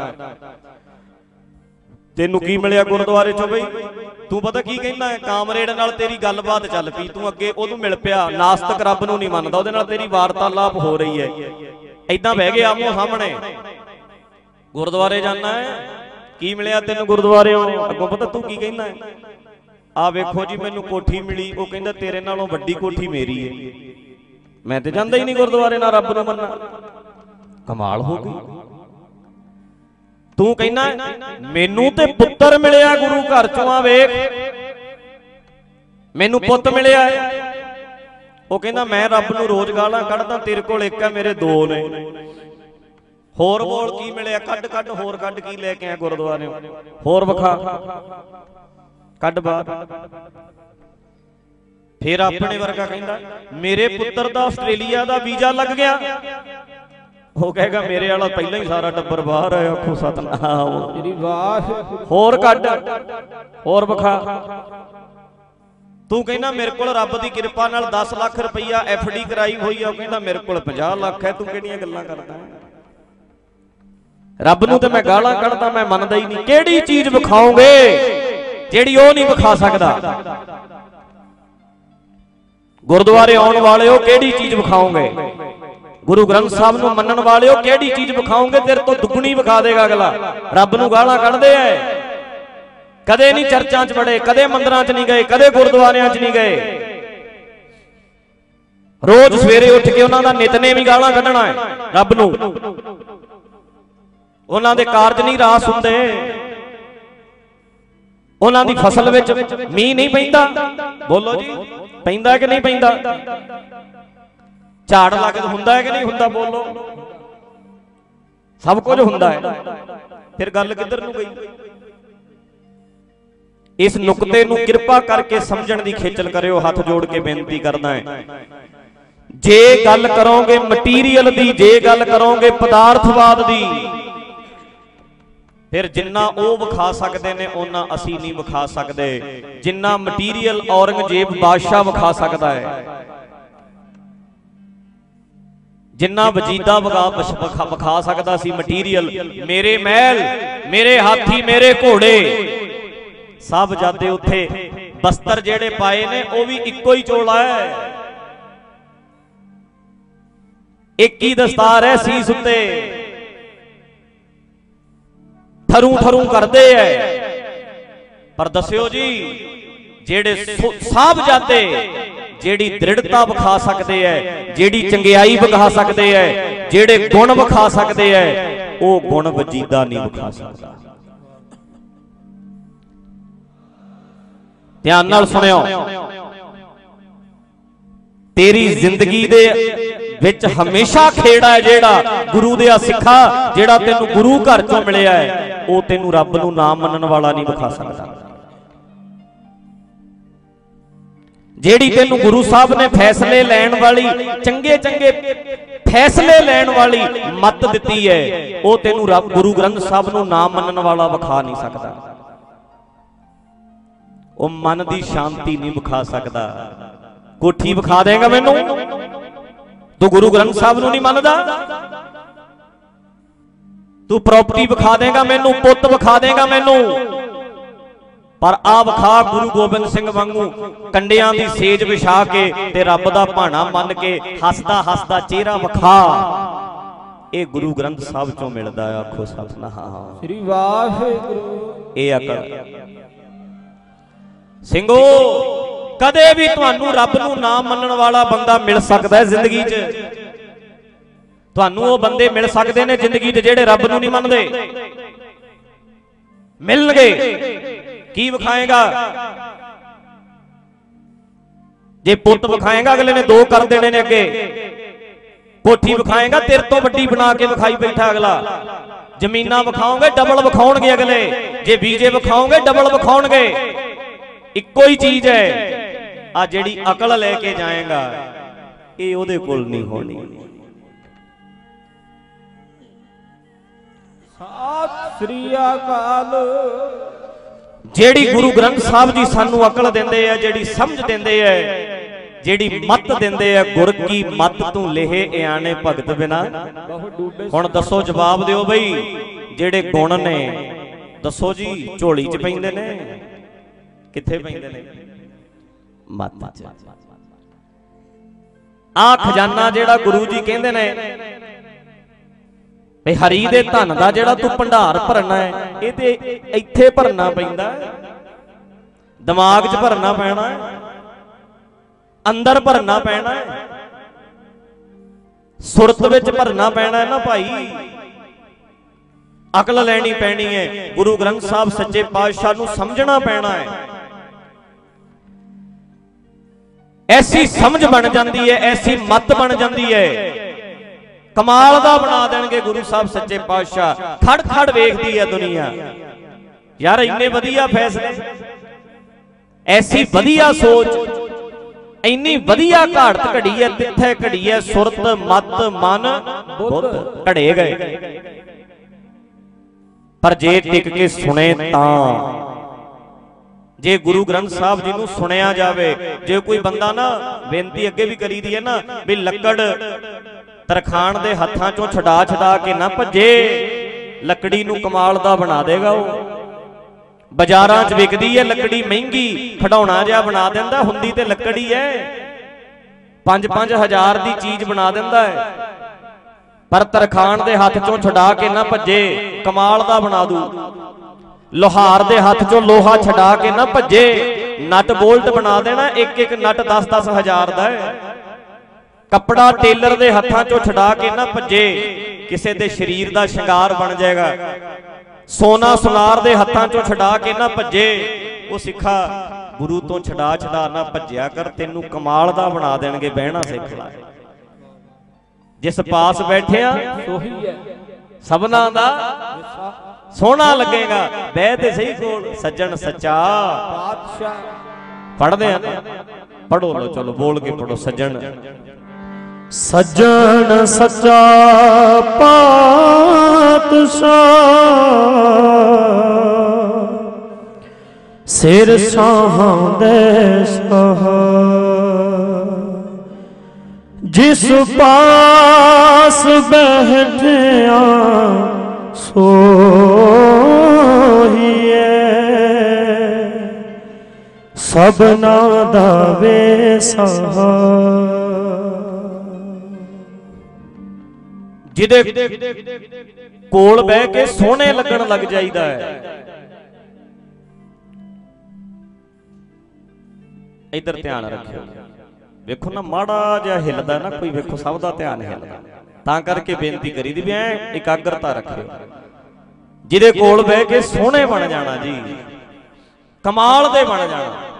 ਤੈਨੂੰ ਕੀ ਮਿਲਿਆ ਗੁਰਦੁਆਰੇ ਚੋਂ ਬਈ? ਤੂੰ ਪਤਾ ਕੀ ਕਹਿੰਦਾ ਹੈ? ਕਾਮਰੇਡ ਨਾਲ ਤੇਰੀ ਗੱਲਬਾਤ ਚੱਲ ਪਈ। ਤੂੰ ਅੱਗੇ ਉਹਨੂੰ ਮਿਲ ਪਿਆ। ਨਾਸਤਕ ਰੱਬ ਨੂੰ ਨਹੀਂ ਮੰਨਦਾ। ਉਹਦੇ ਨਾਲ ਤੇਰੀ ਵਾਰਤਾਲਾਪ ਹੋ ਰਹੀ ਹੈ। ਐਦਾਂ ਬਹਿ ਗਿਆ ਆਮੋ ਸਾਹਮਣੇ। ਗੁਰਦੁਆਰੇ ਜਾਣਾ ਹੈ। ਕੀ ਮਿਲਿਆ ਤੈਨੂੰ ਗੁਰਦੁਆਰੇ ਅੱਗੋਂ ਪਤਾ ਤੂੰ ਕੀ ਕਹਿੰਦਾ ਹੈ? ਆ ਵੇਖੋ ਜੀ, ਮੈਨੂੰ ਕੋਠੀ ਮਿਲੀ, ਉਹ ਕਹਿੰਦਾ ਤੇਰੇ ਨਾਲੋਂ ਵੱਡੀ ਕੋਠੀ ਮੇਰੀ ਹੈ ਮੈਂ ਤੇ ਜਾਂਦਾ ਹੀ ਨਹੀਂ ਗੁਰਦੁਆਰੇ ਨਾਲ, ਰੱਬ ਨੂੰ ਮੰਨਣਾ। ਕਮਾਲ ਹੋ ਗਈ। ਤੂੰ ਕਹਿੰਦਾ, ਮੈਨੂੰ ਤੇ ਪੁੱਤਰ ਮਿਲਿਆ ਗੁਰੂ ਘਰ ਚੋਂ ਆ ਵੇਖ। ਮੈਨੂੰ ਪੁੱਤ ਮਿਲਿਆ ਉਹ ਕਹਿੰਦਾ, ਮੈਂ ਰੱਬ ਨੂੰ ਰੋਜ਼ ਗਾਲਾਂ ਕੱਢਦਾ, ਤੇਰੇ ਕੋਲ ਇੱਕ ਹੈ ਮੇਰੇ ਦੋ ਨੇ। ਹੋਰ ਬੋਲ ਕੀ ਮਿਲਿਆ? ਕੱਢ ਕੱਢ, ਹੋਰ ਕੱਢ ਕੀ ਲੈ ਕੇ ਆਇਆ ਗੁਰਦੁਆਰੇ ਹੋਰ ਵਿਖਾ। ਕੱਢ ਬਾਹਰ। ਫਿਰ ਆਪਣੇ ਵਰਗਾ ਕਹਿੰਦਾ ਮੇਰੇ ਪੁੱਤਰ ਦਾ ਆਸਟ੍ਰੇਲੀਆ ਦਾ ਵੀਜ਼ਾ ਲੱਗ ਗਿਆ। ਉਹ ਕਹੇਗਾ ਮੇਰੇ ਵਾਲਾ ਪਹਿਲਾਂ ਹੀ ਸਾਰਾ ਟੱਬਰ ਬਾਹਰ ਆਇਆ ਆਖੋ ਸਤਨਾਮ। ਮੇਰੀ ਵਾਹ ਹੋਰ ਕੱਢ ਹੋਰ ਵਿਖਾ। ਤੂੰ ਕਹਿੰਦਾ ਮੇਰੇ ਕੋਲ ਰੱਬ ਦੀ ਕਿਰਪਾ ਨਾਲ 10 ਲੱਖ ਰੁਪਈਆ ਡੀ ਕਰਾਈ ਹੋਈ ਆ। ਉਹ ਕਹਿੰਦਾ ਮੇਰੇ ਕੋਲ 50 ਲੱਖ ਹੈ ਤੂੰ ਕਿਹੜੀਆਂ ਗੱਲਾਂ ਕਰਦਾ ਰੱਬ ਨੂੰ ਤੇ ਮੈਂ ਗਾਲਾਂ ਕੱਢਦਾ ਮੈਂ ਮੰਨਦਾ ਹੀ ਨਹੀਂ। ਕਿਹੜੀ ਚੀਜ਼ ਵਿਖਾਓਗੇ? ਜਿਹੜੀ ਉਹ ਨਹੀਂ ਵਿਖਾ ਸਕਦਾ। ਗੁਰਦੁਆਰੇ ਆਉਣ ਵਾਲਿਓ ਕਿਹੜੀ ਚੀਜ਼ ਵਿਖਾਓਗੇ? ਗੁਰੂ ਗ੍ਰੰਥ ਸਾਹਿਬ ਨੂੰ ਮੰਨਣ ਵਾਲਿਓ ਕਿਹੜੀ ਚੀਜ਼ ਵਿਖਾਓਗੇ? ਤੇਰੇ ਤੋਂ ਦੁੱਗਣੀ ਵਿਖਾ ਦੇਗਾ ਅਗਲਾ। ਰੱਬ ਨੂੰ ਗਾਲਾਂ ਕੱਢਦੇ ਐ। ਕਦੇ ਨਹੀਂ ਚਰਚਾਂ 'ਚ ਵੜੇ, ਕਦੇ ਮੰਦਰਾਂ 'ਚ ਨਹੀਂ ਗਏ, ਕਦੇ ਗੁਰਦੁਆਰਿਆਂ 'ਚ ਨਹੀਂ ਗਏ। ਰੋਜ਼ ਸਵੇਰੇ ਉੱਠ ਕੇ ਉਹਨਾਂ ਦਾ ਨਿਤਨੇਮ ਹੀ ਗਾਲਾਂ ਕੱਢਣਾ ਹੈ ਰੱਬ ਨੂੰ। ਉਹਨਾਂ ਦੇ ਕਾਰਜ ਨਹੀਂ ਰਾਸ ਹੁੰਦੇ। ਉਹਨਾਂ ਦੀ ਫਸਲ ਵਿੱਚ ਮੀਂਹ ਨਹੀਂ ਪੈਂਦਾ। ਬੋਲੋ ਜੀ ਪੈਂਦਾ ਕਿ ਨਹੀਂ ਪੈਂਦਾ? ਝਾੜ ਲੱਗਦਾ ਹੁੰਦਾ ਹੈ ਕਿ ਨਹੀਂ ਹੁੰਦਾ? ਬੋਲੋ। ਸਭ ਕੁਝ ਹੁੰਦਾ ਹੈ। ਫਿਰ ਗੱਲ ਕਿੱਧਰ ਨੂੰ ਗਈ? ਇਸ ਨੁਕਤੇ ਨੂੰ ਕਿਰਪਾ ਕਰਕੇ ਸਮਝਣ ਦੀ ਖੇਚਲ ਕਰਿਓ ਹੱਥ ਜੋੜ ਕੇ ਬੇਨਤੀ ਕਰਦਾ ਹੈ। ਜੇ ਗੱਲ ਕਰੋਗੇ ਮਟੀਰੀਅਲ ਦੀ ਜੇ ਗੱਲ ਕਰੋਗੇ ਪਦਾਰਥਵਾਦ ਦੀ ਫਿਰ ਜਿੰਨਾ ਉਹ ਵਿਖਾ ਸਕਦੇ ਨੇ ਉਹਨਾਂ ਅਸੀਂ ਨਹੀਂ ਵਿਖਾ ਸਕਦੇ। ਜਿੰਨਾ ਮਟੀਰੀਅਲ ਔਰੰਗਜ਼ੇਬ ਬਾਦਸ਼ਾਹ ਵਿਖਾ ਸਕਦਾ ਹੈ। ਜਿੰਨਾ ਵਜੀਦਾ ਵਿਖਾ ਵਿਖਾ- ਸਕਦਾ ਸੀ ਮਟੀਰੀਅਲ ਮੇਰੇ ਮਹਿਲ, ਮੇਰੇ ਹਾਥੀ, ਮੇਰੇ ਘੋੜੇ। ਸਭ ਜਾਦੇ ਉੱਥੇ। ਬਸਤਰ ਜਿਹੜੇ ਪਾਏ ਨੇ, ਉਹ ਵੀ ਇੱਕੋ ਹੀ ਚੋਲਾ ਹੈ। ਇੱਕ ਹੀ ਦਸਤਾਰ ਹੈ ਸੀਸ ਉੱਤੇ। ਥਰੂ ਥਰੂ ਕਰਦੇ ਐ। ਪਰ ਦੱਸਿਓ ਜੀ, ਜਿਹੜੇ ਸਾਬ ਜਾਤੇ ਜਿਹੜੀ ਦ੍ਰਿੜਤਾ ਵਿਖਾ ਸਕਦੇ ਐ, ਜਿਹੜੀ ਚੰਗਿਆਈ ਵਿਖਾ ਸਕਦੇ ਐ, ਜਿਹੜੇ ਗੁਣ ਵਿਖਾ ਸਕਦੇ ਐ, ਉਹ ਗੁਣ ਵਜੀਦਾ ਨਹੀਂ ਵਿਖਾ ਸਕਦਾ। ਧਿਆਨ ਨਾਲ ਸੁਣਿਓ। ਤੇਰੀ ਜ਼ਿੰਦਗੀ ਦੇ ਵਿੱਚ ਹਮੇਸ਼ਾ ਖੇੜਾ ਹੈ ਜਿਹੜਾ ਗੁਰੂ ਦੇ ਆ ਸਿੱਖਾ, ਜਿਹੜਾ ਤੈਨੂੰ ਗੁਰੂ ਘਰ ਚੋਂ ਮਿਲਿਆ ਹੈ ਉਹ ਤੈਨੂੰ ਰੱਬ ਨੂੰ ਨਾਮ ਮੰਨਣ ਵਾਲਾ ਨਹੀਂ ਵਿਖਾ ਸਕਦਾ। ਜਿਹੜੀ ਤੈਨੂੰ ਗੁਰੂ ਸਾਹਿਬ ਨੇ ਫੈਸਲੇ ਲੈਣ ਵਾਲੀ, ਚੰਗੇ ਚੰਗੇ ਫੈਸਲੇ ਲੈਣ ਵਾਲੀ ਮੱਤ ਦਿੱਤੀ ਹੈ, ਉਹ ਤੈਨੂੰ ਰੱਬ ਗੁਰੂ ਗ੍ਰੰਥ ਸਾਹਿਬ ਨੂੰ ਨਾਮ ਮੰਨਣ ਵਾਲਾ ਵਿਖਾ ਨਹੀਂ ਸਕਦਾ। ਉਹ ਮਨ ਦੀ ਸ਼ਾਂਤੀ ਨਹੀਂ ਵਿਖਾ ਸਕਦਾ। ਕੋਠੀ ਵਿਖਾ ਦੇਗਾ ਮੈਨੂੰ। ਤੂੰ ਗੁਰੂ ਗ੍ਰੰਥ ਸਾਹਿਬ ਨੂੰ ਨਹੀਂ ਮੰਨਦਾ। ਤੂੰ ਪ੍ਰਾਪਰਟੀ ਵਿਖਾ ਦੇਗਾ ਮੈਨੂੰ ਪੁੱਤ ਵਿਖਾ ਦੇਗਾ ਮੈਨੂੰ। ਪਰ ਆ ਵਿਖਾ ਗੁਰੂ ਗੋਬਿੰਦ ਸਿੰਘ ਵਾਂਗੂ ਕੰਡਿਆਂ ਦੀ ਸੇਜ ਵਿਛਾ ਕੇ ਤੇ ਰੱਬ ਦਾ ਭਾਣਾ ਮੰਨ ਕੇ ਹੱਸਦਾ ਹੱਸਦਾ ਚਿਹਰਾ ਵਿਖਾ। ਇਹ ਗੁਰੂ ਗ੍ਰੰਥ ਸਾਹਿਬ ਚੋਂ ਮਿਲਦਾ ਆ ਆਖੋ ਸਤਨਾਮ। ਸ੍ਰੀ ਵਾਹਿਗੁਰੂ। ਇਹ ਅਕਲ। ਸਿੰਘੋ ਕਦੇ ਵੀ ਤੁਹਾਨੂੰ ਰੱਬ ਨੂੰ ਨਾ ਮੰਨਣ ਵਾਲਾ ਬੰਦਾ ਮਿਲ ਸਕਦਾ ਹੈ ਜ਼ਿੰਦਗੀ 'ਚ। ਤੁਹਾਨੂੰ ਉਹ ਬੰਦੇ ਮਿਲ ਸਕਦੇ ਨੇ ਜ਼ਿੰਦਗੀ 'ਚ ਜਿਹੜੇ ਰੱਬ ਨੂੰ ਨਹੀਂ ਮੰਨਦੇ। ਮਿਲਣਗੇ। ਕੀ ਵਿਖਾਏਗਾ? ਜੇ ਪੁੱਤ ਵਿਖਾਏਗਾ ਅਗਲੇ ਨੇ ਦੋ ਕਰ ਦੇਣੇ ਨੇ ਅੱਗੇ। ਕੋਠੀ ਵਿਖਾਏਗਾ ਤੇਰੇ ਤੋਂ ਵੱਡੀ ਬਣਾ ਕੇ ਵਿਖਾਈ ਬੈਠਾ ਅਗਲਾ। ਜ਼ਮੀਨਾਂ ਵਿਖਾਓਗੇ ਡਬਲ ਵਿਖਾਉਣਗੇ ਅਗਲੇ। ਜੇ ਬੀਜੇ ਵਿਖਾਓਗੇ ਡਬਲ ਵਿਖਾਉਣਗੇ। ਇੱਕੋ ਹੀ ਚੀਜ਼ ਹੈ। ਆ ਜਿਹੜੀ ਅਕਲ ਲੈ ਕੇ ਜਾਏਗਾ ਇਹ ਉਹਦੇ ਕੋਲ ਨਹੀਂ ਹੋਣੀ। ਸਤਿ ਸ੍ਰੀ ਅਕਾਲ। ਜਿਹੜੀ ਗੁਰੂ ਗ੍ਰੰਥ ਸਾਹਿਬ ਜੀ ਸਾਨੂੰ ਅਕਲ ਦਿੰਦੇ ਆ ਜਿਹੜੀ ਸਮਝ ਦਿੰਦੇ ਆ ਜਿਹੜੀ ਮੱਤ ਦਿੰਦੇ ਆ ਗੁਰ ਕੀ ਮੱਤ ਤੂੰ ਲੇਹ ਇਆਣੇ ਭਗਤ ਬਿਨਾ। ਹੁਣ ਦੱਸੋ ਜਵਾਬ ਦਿਓ ਬਈ ਜਿਹੜੇ ਗੁਣ ਨੇ ਦੱਸੋ ਜੀ ਝੋਲੀ 'ਚ ਪੈਂਦੇ ਨੇ ਕਿੱਥੇ ਪੈਂਦੇ ਨੇ? ਮੱਤ 'ਚ। ਆ ਖਜ਼ਾਨਾ ਜਿਹੜਾ ਗੁਰੂ ਜੀ ਕਹਿੰਦੇ ਨੇ ਵੀ ਹਰੀ ਦੇ ਧਨ ਦਾ ਜਿਹੜਾ ਤੂੰ ਭੰਡਾਰ ਭਰਨਾ ਹੈ ਇਹ ਤੇ ਇੱਥੇ ਭਰਨਾ ਪੈਂਦਾ। ਦਿਮਾਗ 'ਚ ਭਰਨਾ ਪੈਣਾ ਹੈ। ਅੰਦਰ ਭਰਨਾ ਪੈਣਾ ਹੈ। ਸੁਰਤ ਵਿੱਚ ਭਰਨਾ ਪੈਣਾ ਹੈ ਨਾ ਭਾਈ। ਅਕਲ ਲੈਣੀ ਪੈਣੀ ਹੈ। ਗੁਰੂ ਗ੍ਰੰਥ ਸਾਹਿਬ ਸੱਚੇ ਪਾਤਸ਼ਾਹ ਨੂੰ ਸਮਝਣਾ ਪੈਣਾ ਹੈ। ਐਸੀ ਸਮਝ ਬਣ ਜਾਂਦੀ ਹੈ ਐਸੀ ਮੱਤ ਬਣ ਜਾਂਦੀ ਹੈ। ਕਮਾਲ ਦਾ ਬਣਾ ਦੇਣਗੇ ਗੁਰੂ ਸਾਹਿਬ ਸੱਚੇ ਪਾਤਸ਼ਾਹ। ਖੜ ਖੜ ਵੇਖਦੀ ਹੈ ਦੁਨੀਆ। ਯਾਰ ਇੰਨੇ ਵਧੀਆ ਫੈਸਲੇ। ਐਸੀ ਵਧੀਆ ਸੋਚ। ਇੰਨੀ ਵਧੀਆ ਘਾੜਤ ਘੜੀ ਹੈ ਤਿੱਥੇ ਘੜੀ ਹੈ ਸੁਰਤ, ਮਤ, ਮਨ, ਬੁੱਧ ਘੜੇ ਗਏ। ਪਰ ਜੇ ਟਿਕ ਕੇ ਸੁਣੇ ਤਾਂ, ਜੇ ਗੁਰੂ ਗ੍ਰੰਥ ਸਾਹਿਬ ਜੀ ਨੂੰ ਸੁਣਿਆ ਜਾਵੇ, ਜੇ ਕੋਈ ਬੰਦਾ ਨਾ ਬੇਨਤੀ ਅੱਗੇ ਵੀ ਕਰੀਦੀ ਹੈ ਨਾ, ਵੀ ਲੱਕੜ ਤਰਖਾਣ ਦੇ ਹੱਥਾਂ ਚੋਂ ਛਡਾ ਛਡਾ ਕੇ ਨਾ ਭੱਜੇ, ਲੱਕੜੀ ਨੂੰ ਕਮਾਲ ਦਾ ਬਣਾ ਦੇਗਾ ਉਹ। ਬਾਜ਼ਾਰਾਂ 'ਚ ਵਿਕਦੀ ਹੈ ਲੱਕੜੀ ਮਹਿੰਗੀ ਖਡਾਉਣਾ ਜਿਹਾ ਬਣਾ ਦਿੰਦਾ, ਹੁੰਦੀ ਤੇ ਲੱਕੜੀ ਹੈ 5-5 ਹਜ਼ਾਰ ਦੀ ਚੀਜ਼ ਬਣਾ ਦਿੰਦਾ ਹੈ ਪਰ ਤਰਖਾਣ ਦੇ ਹੱਥ ਚੋਂ ਛਡਾ ਕੇ ਨਾ ਭੱਜੇ, ਕਮਾਲ ਦਾ ਬਣਾ ਦੂ। ਲੋਹਾਰ ਦੇ ਹੱਥ ਚੋਂ ਲੋਹਾ ਛਡਾ ਕੇ ਨਾ ਭੱਜੇ, ਨਟ ਬੋਲਟ ਬਣਾ ਦੇਣਾ, ਇੱਕ ਇੱਕ ਨਟ 10-10 ਹਜ਼ਾਰ ਦਾ ਹੈ ਕੱਪੜਾ ਟੇਲਰ ਦੇ ਹੱਥਾਂ ਚੋਂ ਛਡਾ ਕੇ ਨਾ ਭੱਜੇ, ਕਿਸੇ ਦੇ ਸਰੀਰ ਦਾ ਸ਼ਿੰਗਾਰ ਬਣ ਜਾਏਗਾ। ਸੋਨਾ ਸੁਨਾਰ ਦੇ ਹੱਥਾਂ ਚੋਂ ਛਡਾ ਕੇ ਨਾ ਭੱਜੇ, ਉਹ ਸਿੱਖਾ ਗੁਰੂ ਤੋਂ ਛਡਾ ਛਡਾ ਨਾ ਭੱਜਿਆ ਕਰ, ਤੈਨੂੰ ਕਮਾਲ ਦਾ ਬਣਾ ਦੇਣਗੇ ਬਹਿਣਾ ਸਿੱਖ ਲੈ। ਜਿਸ ਪਾਸ ਬੈਠਿਆ ਸੋਹੀ ਹੈ ਸਭਨਾ ਦਾ ਸੋਹਣਾ ਲੱਗੇਗਾ, ਬਹਿ ਤੇ ਸਹੀ ਕੋਲ, ਸੱਜਣ ਸੱਚਾ। ਪਾਤਸ਼ਾਹ ਪੜਦੇ ਆ ਪੜੋ ਲੋ ਚਲੋ ਬੋਲ ਕੇ ਪੜੋ ਸੱਜਣ। ਸੱਜਣ ਸੱਚਾ ਪਾਤਸ਼ਾਹ। ਸਿਰ ਸਾਹੰਦੇ ਸਹਾ ਜਿਸ ਪਾਸ ਬੈਠਿਆ ਸੋਹੀਏ। ਸਭਨਾ ਦਾ ਵੇਸਾ ਜਿਹਦੇ ਕੋਲ ਬਹਿ ਕੇ ਸੋਹਣੇ ਲੱਗਣ ਲੱਗ ਜਾਈਦਾ ਹੈ। ਇੱਧਰ ਧਿਆਨ ਰੱਖਿਓ। ਵੇਖੋ ਨਾ ਮਾੜਾ ਜਿਹਾ ਹਿੱਲਦਾ ਨਾ ਕੋਈ ਵੇਖੋ ਸਭ ਦਾ ਧਿਆਨ ਹਿੱਲਦਾ। ਤਾਂ ਕਰਕੇ ਬੇਨਤੀ ਕਰੀਦੀ ਵੀ ਐ ਇਕਾਗਰਤਾ ਰੱਖਿਓ। ਜਿਹਦੇ ਕੋਲ ਬਹਿ ਕੇ ਸੋਹਣੇ ਬਣ ਜਾਣਾ ਜੀ ਕਮਾਲ ਦੇ ਬਣ ਜਾਣਾ।